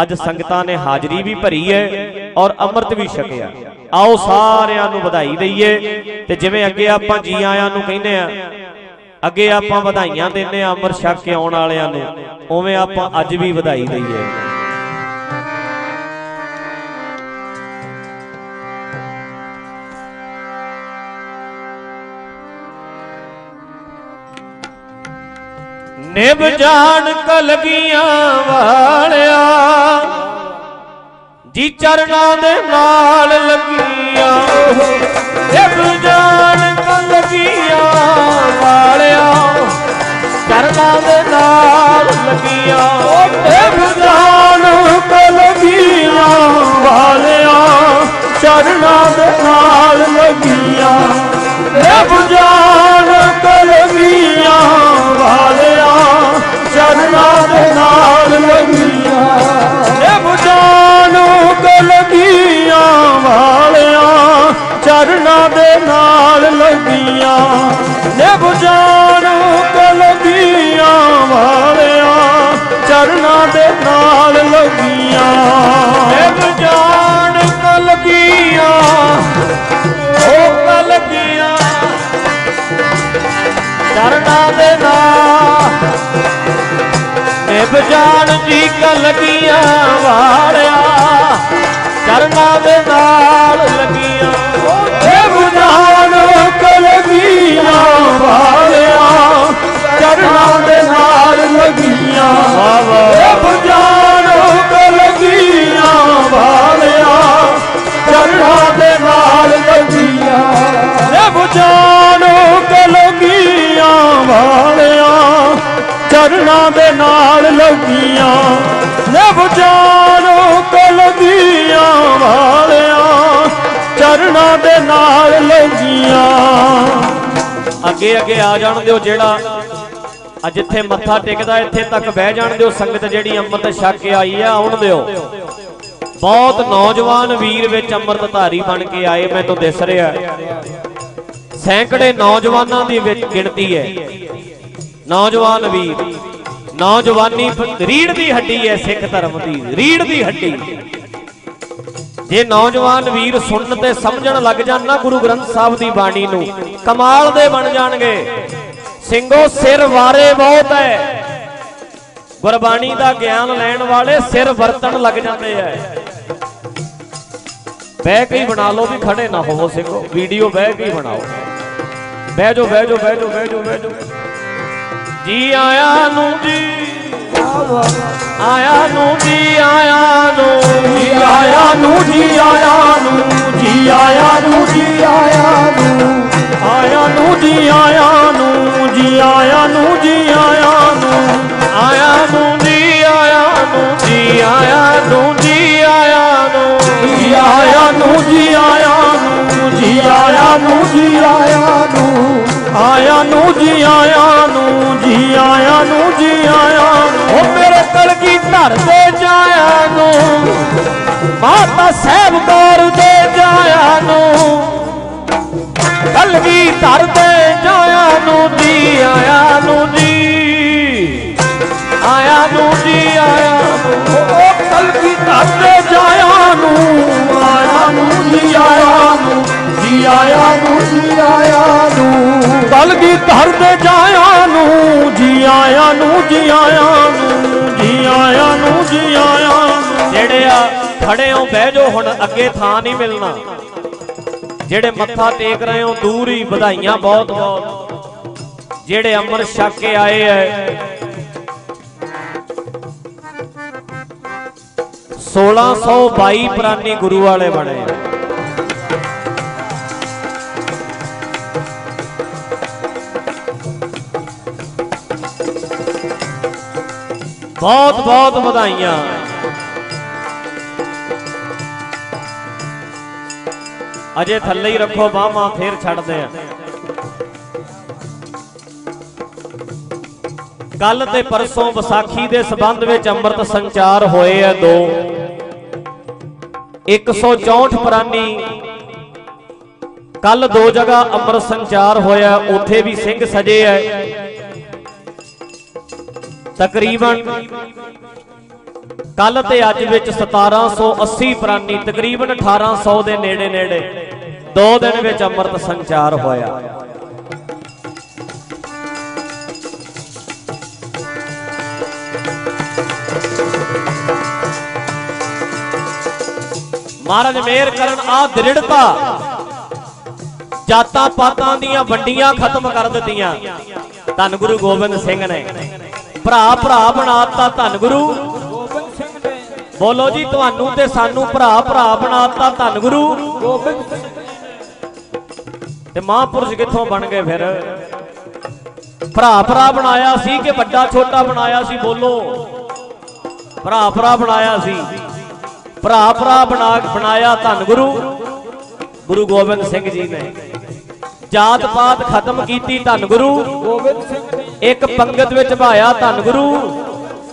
ਅੱਜ ਸੰਗਤਾਂ ਨੇ ਹਾਜ਼ਰੀ ਵੀ ਭਰੀ ਹੈ ਔਰ ਅੰਮ੍ਰਿਤ ਵੀ ਛਕਿਆ। ਆਓ ਸਾਰਿਆਂ ਨੂੰ ਵਧਾਈ ਦਈਏ। ਤੇ ਜਿਵੇਂ ਅੱਗੇ ਆਪਾਂ ਜੀ ਆਇਆਂ ਨੂੰ ਕਹਿੰਦੇ ਆ, ਅੱਗੇ ਆਪਾਂ ਵਧਾਈਆਂ ਦਿੰਨੇ ਆ ਅੰਮ੍ਰਿਤ ਛਕ ਕੇ ਆਉਣ ਵਾਲਿਆਂ ਨੂੰ, ਉਵੇਂ ਆਪਾਂ ਅੱਜ ਵੀ ਵਧਾਈ ਦਈਏ। ਨਿਭ ਜਾਣ ਕਲਗੀਆਂ ਵਾਲਿਆ। ਜੀ ਚਰਨਾਂ ਦੇ ਨਾਲ ਲੱਗੀਆਂ। ਜਬ ਜਾਣ ਕਲ ਵਾਲਿਆ। ਚਰਨਾਂ ਦੇ ਨਾਲ ਲੱਗੀਆਂ। ਦੇਵ ਜਾਨ ਕਲਗੀਆਂ ਵਾਲਿਆ। ਚਰਨਾਂ ਦੇ ਨਾਲ ਲੱਗੀਆਂ। ਦੇਵ ਜਾਨ ਕਲਗੀਆਂ ਵਾਲਿਆ। ਚਰਨਾਂ ਦੇ ਨਾਲ ਲੱਗੀਆਂ ਦੇਵ ਜਾਨ ਕਲਗੀਆਂ ਵਾਲਿਆ ਚਰਨਾਂ ਦੇ ਨਾਲ ਲੱਗੀਆਂ ਦੇਵ ਜਾਨ ਕਲਗੀਆਂ ਵਾਲਿਆ ਚਰਨਾਂ ਦੇ ਨਾਲ ਲੱਗੀਆਂ ਦੇਵ ਜਾਣ ਜਾਣ ਜੀ ਕਲਗੀਆਂ ਵਾਲਿਆ ਚਰਨਾਂ ਦੇ ਨਾਲ ਲੱਗੀਆਂ। ਦੇਵ ਜਾਨ ਕਲਗੀਆਂ ਵਾਲਿਆ ਚਰਨਾਂ ਦੇ ਨਾਲ ਲੱਗੀਆਂ। ਦੇਵ ਜਾਨ ਕਲਗੀਆਂ ਵਾਲਿਆ ਚਰਨਾਂ ਦੇ ਨਾਲ ਲੱਗੀਆਂ। ਦੇਵ ਜਾਨ ਕਲਗੀਆਂ ਵਾਲਿਆ ਚਰਨਾਂ ਦੇ ਨਾਲ ਲੱਗੀਆਂ ਦੇਵ ਜਾਨ ਕਲਗੀਆਂ ਵਾਲਿਆ, ਚਰਨਾਂ ਦੇ ਨਾਲ ਲੱਗੀਆਂ ਅੱਗੇ ਅੱਗੇ ਆ ਜਾਣ ਦਿਓ ਜਿਹੜਾ ਆ ਜਿੱਥੇ ਮੱਥਾ ਟੇਕਦਾ, ਇੱਥੇ ਤੱਕ ਬਹਿ ਜਾਣ ਦਿਓ, ਸੰਗਤ ਜਿਹੜੀ ਅੰਮ੍ਰਿਤ ਛਕ ਕੇ ਆਈ ਆ, ਆਉਣ ਦਿਓ। ਬਹੁਤ ਨੌਜਵਾਨ ਵੀਰ ਵਿੱਚ ਅੰਮ੍ਰਿਤਧਾਰੀ ਬਣ ਕੇ ਆਏ, ਮੈਂ ਮੈਨੂੰ ਦਿਸ ਰਿਹਾ। ਸੈਂਕੜੇ ਨੌਜਵਾਨਾਂ ਦੀ ਵਿੱਚ ਗਿਣਤੀ ਹੈ। ਨੌਜਵਾਨ ਵੀਰ ਨੌਜਵਾਨੀ ਰੀੜ ਦੀ ਹੱਡੀ ਹੈ ਸਿੱਖ ਧਰਮ ਦੀ, ਰੀੜ ਦੀ ਹੱਡੀ। ਜੇ ਨੌਜਵਾਨ ਵੀਰ ਸੁਣਨ ਤੇ ਸਮਝਣ ਲੱਗ ਜਾਣ ਨਾ ਗੁਰੂ ਗ੍ਰੰਥ ਸਾਹਿਬ ਦੀ ਬਾਣੀ ਨੂੰ, ਕਮਾਲ ਦੇ ਬਣ ਜਾਣਗੇ। ਸਿੰਘੋ, ਸਿਰ ਵਾਰੇ ਬਹੁਤ ਹੈ। ਗੁਰਬਾਣੀ ਦਾ ਗਿਆਨ ਲੈਣ ਵਾਲੇ ਸਿਰ ਵਰਤਣ ਲੱਗ ਜਾਂਦੇ ਐ ਬਹਿ ਕੇ ਹੀ ਬਣਾ ਲਓ ਵੀ ਖੜੇ ਨਾ ਹੋਵੋ ਸਿੰਘੋ, ਵੀਡੀਓ ਬਹਿ ਕੇ ਹੀ ਬਣਾਓ। ਬਹਿ ਜਾਓ ਬਹਿ ਜਾਓ ਬਹਿ ਜਾਓ ਬਹਿ ਜਾਓ ਬਹਿ ਜਾਓ। ਜੀ ਆਇਆ ਨੂੰ ਜੀ ਆਇਆ ਨੂੰ ਜੀ ਆਇਆ ਨੂੰ ਜੀ ਆਇਆ ਨੂੰ ਜੀ ਆਇਆ ਨੂੰ ਜੀ ਆਇਆ ਨੂੰ ਜੀ ਆਇਆ ਨੂੰ ਆਇਆ ਨੂੰ ਜੀ ਆਇਆ ਨੂੰ ਜੀ ਆਇਆ ਨੂੰ ਜੀ ਆਇਆ ਨੂੰ ਆਇਆ ਨੂੰ ਜੀ ਆਇਆ ਨੂੰ ਜੀ ਆਇਆ ਨੂੰ ਜੀ ਆਇਆ ਨੂੰ ਜੀ ਆਇਆ ਨੂੰ ਜੀ ਆਇਆ ਨੂੰ ਜੀ ਆਇਆ ਨੂੰ ਜੀ ਆਇਆ ਨੂੰ ਆਇਆ ਨੂੰ ਜੀ ਆਇਆ ਨੂੰ ਜੀ ਆਇਆ ਨੂੰ ਜੀ ਆਇਆ ਨੂੰ। ਉਹ ਮੇਰੇ ਕਲਗੀ ਧਰ ਦੇ ਜਾਇਆ ਨੂੰ, ਮਾਤਾ ਸਾਹਿਬ ਕੌਰ ਦੇ ਜਾਇਆ ਨੂੰ। ਕਲਗੀ ਧਰ ਦੇ ਜਾਇਆ ਨੂੰ ਜੀ ਆਇਆ ਨੂੰ ਜੀ, ਆਇਆ ਨੂੰ ਜੀ ਆਇਆ ਨੂੰ। ਉਹ ਕਲਗੀ ਧਰਦੇ ਜਾਇਆ ਨੂੰ, ਆਇਆ ਨੂੰ ਜੀ ਆਇਆ ਨੂੰ, ਜੀ ਆਇਆ ਨੂੰ ਜੀ ਆਇਆ ਨੂੰ। ਕਲਗੀ ਧਰਦੇ ਜਾਇਆ ਨੂੰ, ਜੀ ਆਇਆ ਨੂੰ, ਜੀ ਆਇਆ ਨੂੰ, ਜੀ ਆਇਆ ਨੂੰ, ਜੀ ਆਇਆ ਜਿਹੜੇ ਆ ਖੜੇ ਹੋ, ਬਹਿ ਜਾਓ ਹੁਣ, ਅੱਗੇ ਥਾਂ ਨਹੀਂ ਮਿਲਣਾ। ਜਿਹੜੇ ਮੱਥਾ ਟੇਕ ਰਹੇ ਹੋ, ਦੂਰ ਹੀ ਵਧਾਈਆਂ ਬਹੁਤ। ਬਹੁਤ ਜਿਹੜੇ ਅੰਮ੍ਰਿਤ ਛੱਕ ਕੇ ਆਏ ਐ 1622 ਪ੍ਰਾਨੀ ਗੁਰੂ ਵਾਲੇ ਬਣੇ। ਆ। ਬਹੁਤ ਬਹੁਤ ਵਧਾਈਆਂ। ਅਜੇ ਥੱਲੇ ਹੀ ਰੱਖੋ, ਬਾਹਾਂ ਫੇਰ ਛੱਡਦੇ ਆ। ਕੱਲ ਤੇ ਪਰਸੋਂ ਵਿਸਾਖੀ ਦੇ ਸਬੰਧ ਵਿੱਚ ਅੰਮ੍ਰਿਤ ਸੰਚਾਰ ਹੋਏ ਆ ਦੋ। 164 ਪ੍ਰਾਨੀ ਕੱਲ ਦੋ ਜਗ੍ਹਾ ਅੰਮ੍ਰਿਤ ਸੰਚਾਰ ਹੋਇਆ, ਉੱਥੇ ਵੀ ਸਿੰਘ ਸਜੇ ਐ। ਤਕਰੀਬਨ ਕੱਲ ਤੇ ਅੱਜ ਵਿੱਚ 1780 ਪ੍ਰਾਨੀ ਤਕਰੀਬਨ 1800 ਦੇ ਨੇੜੇ ਨੇੜੇ ਦੋ ਦਿਨ ਵਿੱਚ ਅੰਮ੍ਰਿਤ ਸੰਚਾਰ ਹੋਇਆ। ਮਹਾਰਾਜ ਮੇਰ ਕਰਨ ਆ ਦ੍ਰਿੜਤਾ। ਜਾਤਾਂ ਪਾਤਾਂ ਦੀਆਂ ਵੰਡੀਆਂ ਖਤਮ ਕਰ ਦਿੱਤੀਆਂ। ਧੰਨ ਗੁਰੂ ਗੋਬਿੰਦ ਸਿੰਘ ਨੇ। ਭਰਾ ਭਰਾ ਬਣਾਤਾ ਧੰਨ ਗੁਰੂ। ਗੋਬਿੰਦ ਸਿੰਘ ਨੇ ਬੋਲੋ ਜੀ, ਤੁਹਾਨੂੰ ਤੇ ਸਾਨੂੰ ਭਰਾ ਭਰਾ ਬਣਾਤਾ ਧੰਨ ਗੁਰੂ। ਗੋਬਿੰਦ ਸਿੰਘ ਤੇ ਮਹਾਂਪੁਰਸ਼ ਕਿੱਥੋਂ ਬਣ ਗਏ ਫਿਰ? ਭਰਾ ਭਰਾ ਬਣਾਇਆ ਸੀ ਕਿ ਵੱਡਾ ਛੋਟਾ ਬਣਾਇਆ ਸੀ? ਬੋਲੋ। ਭਰਾ ਭਰਾ ਬਣਾਇਆ ਸੀ। ਭਰਾ ਭਰਾ ਬਣਾ ਬਣਾਇਆ ਧੰਨ ਗੁਰੂ। ਗੁਰੂ ਗੋਬਿੰਦ ਸਿੰਘ ਜੀ ਨੇ। ਜਾਤ ਪਾਤ ਖਤਮ ਕੀਤੀ ਧੰਨ ਗੁਰੂ। ਗੋਬਿੰਦ ਸਿੰਘ ਜੀ ਇੱਕ ਪੰਗਤ ਵਿੱਚ ਭਾਇਆ ਧੰਨ ਗੁਰੂ।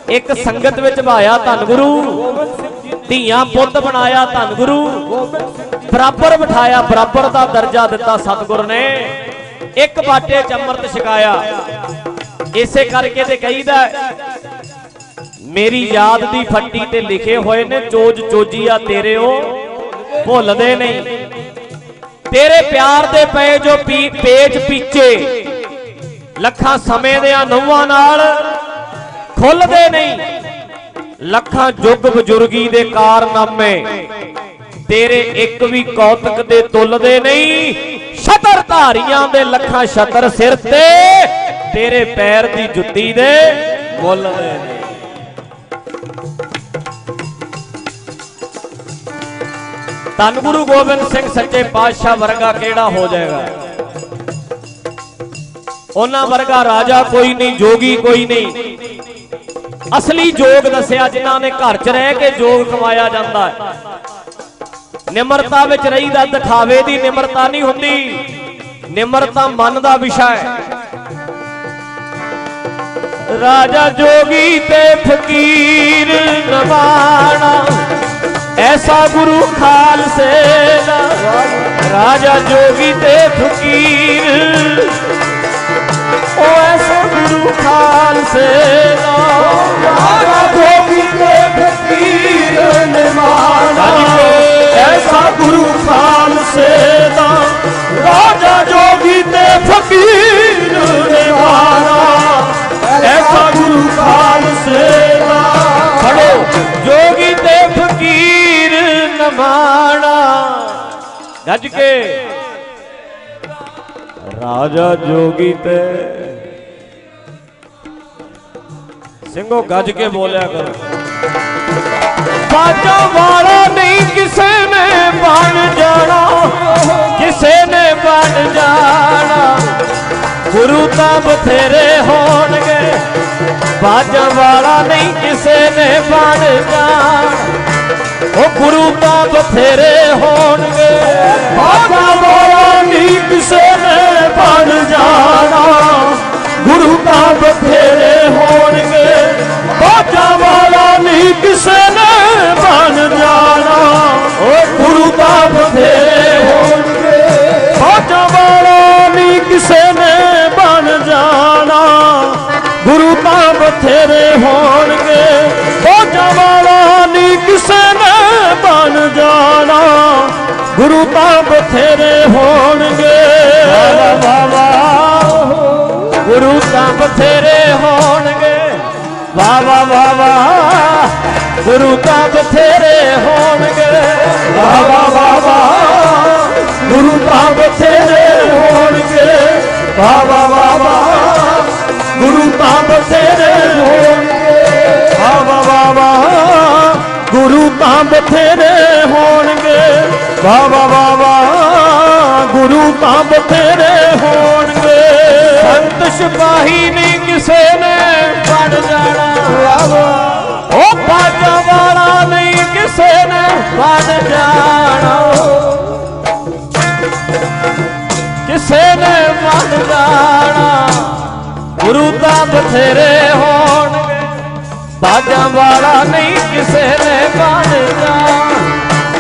ਇੱਕ ਸੰਗਤ ਵਿੱਚ ਭਾਇਆ ਧੰਨ ਗੁਰੂ। ਧੀਆਂ ਪੁੱਤ ਬਣਾਇਆ ਧੰਨ ਗੁਰੂ। ਬਰਾਬਰ ਬਿਠਾਇਆ, ਬਰਾਬਰ ਦਾ ਦਰਜਾ ਦਿੱਤਾ ਸਤਿਗੁਰ ਨੇ। ਇੱਕ ਬਾਟੇ ਚ ਅੰਮ੍ਰਿਤ ਛਕਾਇਆ। ਇਸੇ ਕਰਕੇ ਤੇ ਕਹੀਦਾ ਮੇਰੀ ਯਾਦ ਦੀ ਫੱਟੀ ਤੇ ਲਿਖੇ ਹੋਏ ਨੇ, ਚੋਜ ਚੋਜੀਆ ਤੇਰੇ ਉਹ ਭੁੱਲਦੇ ਨਹੀਂ। ਤੇਰੇ ਪਿਆਰ ਦੇ ਪਏ ਜੋ ਪੇਜ ਪੀਚੇ, ਲੱਖਾਂ ਸਮੇਂ ਦੇ ਨੌਵਾਂ ਨਾਲ ਖੁੱਲਦੇ ਨਹੀਂ। ਲੱਖਾਂ ਜੁਗ ਬਜ਼ੁਰਗੀ ਦੇ ਕਾਰਨਾਮੇ, ਤੇਰੇ ਇੱਕ ਵੀ ਕੌਤਕ ਦੇ ਤੁਲਦੇ ਨਹੀਂ। ਛਤਰ ਧਾਰੀਆਂ ਦੇ ਲੱਖਾਂ ਛਤਰ ਸਿਰ ਤੇ, ਤੇਰੇ ਪੈਰ ਦੀ ਜੁੱਤੀ ਦੇ ਮੁੱਲਦੇ ਨੇ ਧੰਨ ਗੁਰੂ ਗੋਬਿੰਦ ਸਿੰਘ ਸੱਚੇ ਪਾਤਸ਼ਾਹ ਵਰਗਾ ਕਿਹੜਾ ਹੋ ਜਾਏਗਾ? ਉਹਨਾਂ ਵਰਗਾ ਰਾਜਾ ਕੋਈ ਨਹੀਂ, ਜੋਗੀ ਕੋਈ ਨਹੀਂ। ਅਸਲੀ ਜੋਗ ਦੱਸਿਆ ਜਿਨ੍ਹਾਂ ਨੇ ਘਰ 'ਚ ਰਹਿ ਕੇ ਜੋਗ ਕਮਾਇਆ ਜਾਂਦਾ ਹੈ। ਨਿਮਰਤਾ ਵਿੱਚ ਰਹੀਦਾ ਦਿਖਾਵੇ ਦੀ ਨਿਮਰਤਾ ਨਹੀਂ ਹੁੰਦੀ। ਨਿਮਰਤਾ ਮਨ ਦਾ ਵਿਸ਼ਾ ਹੈ। ਰਾਜਾ ਜੋਗੀ ਤੇ ਫਕੀਰ ਨਵਾਣਾ ਐਸਾ ਗੁਰੂ ਖਾਲਸੇ ਦਾ ਰਾਜਾ ਜੋਗੀ ਤੇ ਫਕੀਰ। ਉਹ ਐਸਾ ਗੁਰੂ ਖਾਲਸੇ ਦਾ ਰਾਜਾ ਗੋਬੀ ਤੇ ਫਕੀਰ ਨਿਮਾਣਾ ਐਸਾ ਗੁਰੂ ਖਾਲਸੇ ਦਾ ਰਾਜਾ ਜੋਗੀ ਤੇ ਫਕੀਰ ਨਿਮਾਣਾ ਐਸਾ ਗੁਰੂ ਖਾਲਸੇ ਦਾ। ਫੜੋ ਜੋਗੀ ਨਮਾਣਾ ਗੱਜ ਕੇ ਰਾਜਾ ਜੋਗੀ ਤੇ ਸਿੰਘੋ ਗੱਜ ਕੇ ਬੋਲਿਆ ਕਰੋ ਬਾਜਾ ਵਾਲਾ ਨਹੀਂ ਕਿਸੇ ਨੇ ਬਣ ਜਾਣਾ ਕਿਸੇ ਨੇ ਬਣ ਜਾਣਾ ਗੁਰੂ ਤਾਂ ਬਥੇਰੇ ਹੋਣਗੇ ਬਾਜਾ ਵਾਲਾ ਨਹੀਂ ਕਿਸੇ ਨੇ ਬਣ ਜਾਣਾ ਉਹ ਗੁਰੂ ਤਾਂ ਫੇਰੇ ਹੋਣਗੇ। ਬਾਬਾ ਵਾਲਾ ਨਹੀਂ ਕਿਸੇ ਨੇ ਬਣ ਜਾਣਾ। ਗੁਰੂ ਤਾਂ ਬਥੇਰੇ ਹੋਣਗੇ। ਬਾਜਾ ਵਾਲਾ ਨਹੀਂ ਕਿਸੇ ਨੇ ਬਣ ਜਾਣਾ। ਉਹ ਗੁਰੂ ਤਾਂ ਫੇਰੇ ਹੋਣਗੇ। ਬਾਜਾ ਵਾਲਾ ਨਹੀਂ ਕਿਸੇ ਨੇ ਬਣ ਜਾਣਾ। ਗੁਰੂ ਤਾਂ ਬਥੇਰੇ ਹੋਣਗੇ ਬਥੇਰੇ ਹੋਣਗੇ ਵਾ ਵਾ ਗੁਰੂ ਤਾਂ ਬਥੇਰੇ ਹੋਣਗੇ ਵਾ ਵਾ ਗੁਰੂ ਤਾਂ ਬਥੇਰੇ ਹੋਣਗੇ ਵਾ ਵਾ ਗੁਰੂ ਤਾਂ ਬਥੇਰੇ ਹੋਣਗੇ ਵਾ ਵਾ ਗੁਰੂ ਤਾਂ ਬਥੇਰੇ ਹੋਣਗੇ ਵਾ ਵਾ ਗੁਰੂ ਤਾਂ ਬਥੇਰੇ ਹੋਣਗੇ ਵਾ ਵਾ ਗੁਰੂ ਤਾਂ ਬਥੇਰੇ ਹੋਣਗੇ। ਸੰਤ ਸਿਪਾਹੀ ਨਹੀਂ ਕਿਸੇ ਨੇ ਬਣ ਜਾਣਾ। ਉਹ ਬਾਜਾ ਵਾਲਾ ਨਹੀਂ ਕਿਸੇ ਨੇ ਬਣ ਜਾਣਾ। ਕਿਸੇ ਨੇ ਬਣ ਜਾਣਾ। ਗੁਰੂ ਤਾਂ ਬਥੇਰੇ ਹੋਣਗੇ। ਬਾਜਾ ਵਾਲਾ ਨਹੀਂ ਕਿਸੇ ਨੇ ਬਣ ਜਾਣਾ।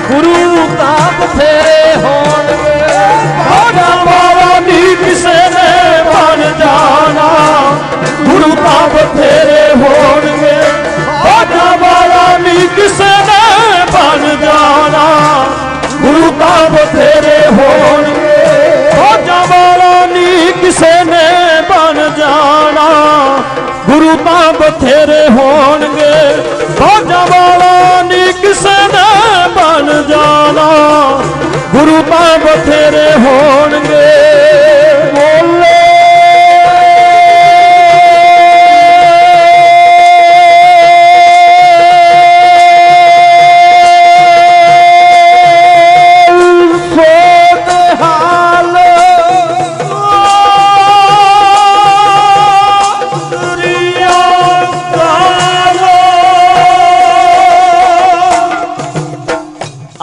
ਗੁਰੂ ਤਾਂ ਬਥੇਰੇ ਹੋਣਗੇ। ਬਾਜਾ ਵਾਲਾ ਨਹੀਂ ਕਿਸੇ ਨੇ ਬਣ ਜਾਣਾ। ਗੁਰੂ ਤਾਂ ਬਥੇਰੇ ਹੋਣਗੇ। ਬਾਜਾ ਵਾਲਾ ਨਹੀਂ ਕਿਸੇ ਨੇ ਬਣ ਜਾਣਾ। ਗੁਰੂ ਤਾਂ ਬਥੇਰੇ ਹੋਣਗੇ। ਬਾਜਾ ਵਾਲਾ ਨਹੀਂ ਕਿਸੇ ਨੇ ਬਣ ਜਾਣਾ। ਗੁਰੂ ਤਾਂ ਬਥੇਰੇ ਹੋਣਗੇ। ਬਾਜਾ ਵਾਲਾ ਨਹੀਂ ਕਿਸੇ ਜਾਣਾ ਗੁਰੂ ਤਾਂ ਬਥੇਰੇ ਹੋਣਗੇ।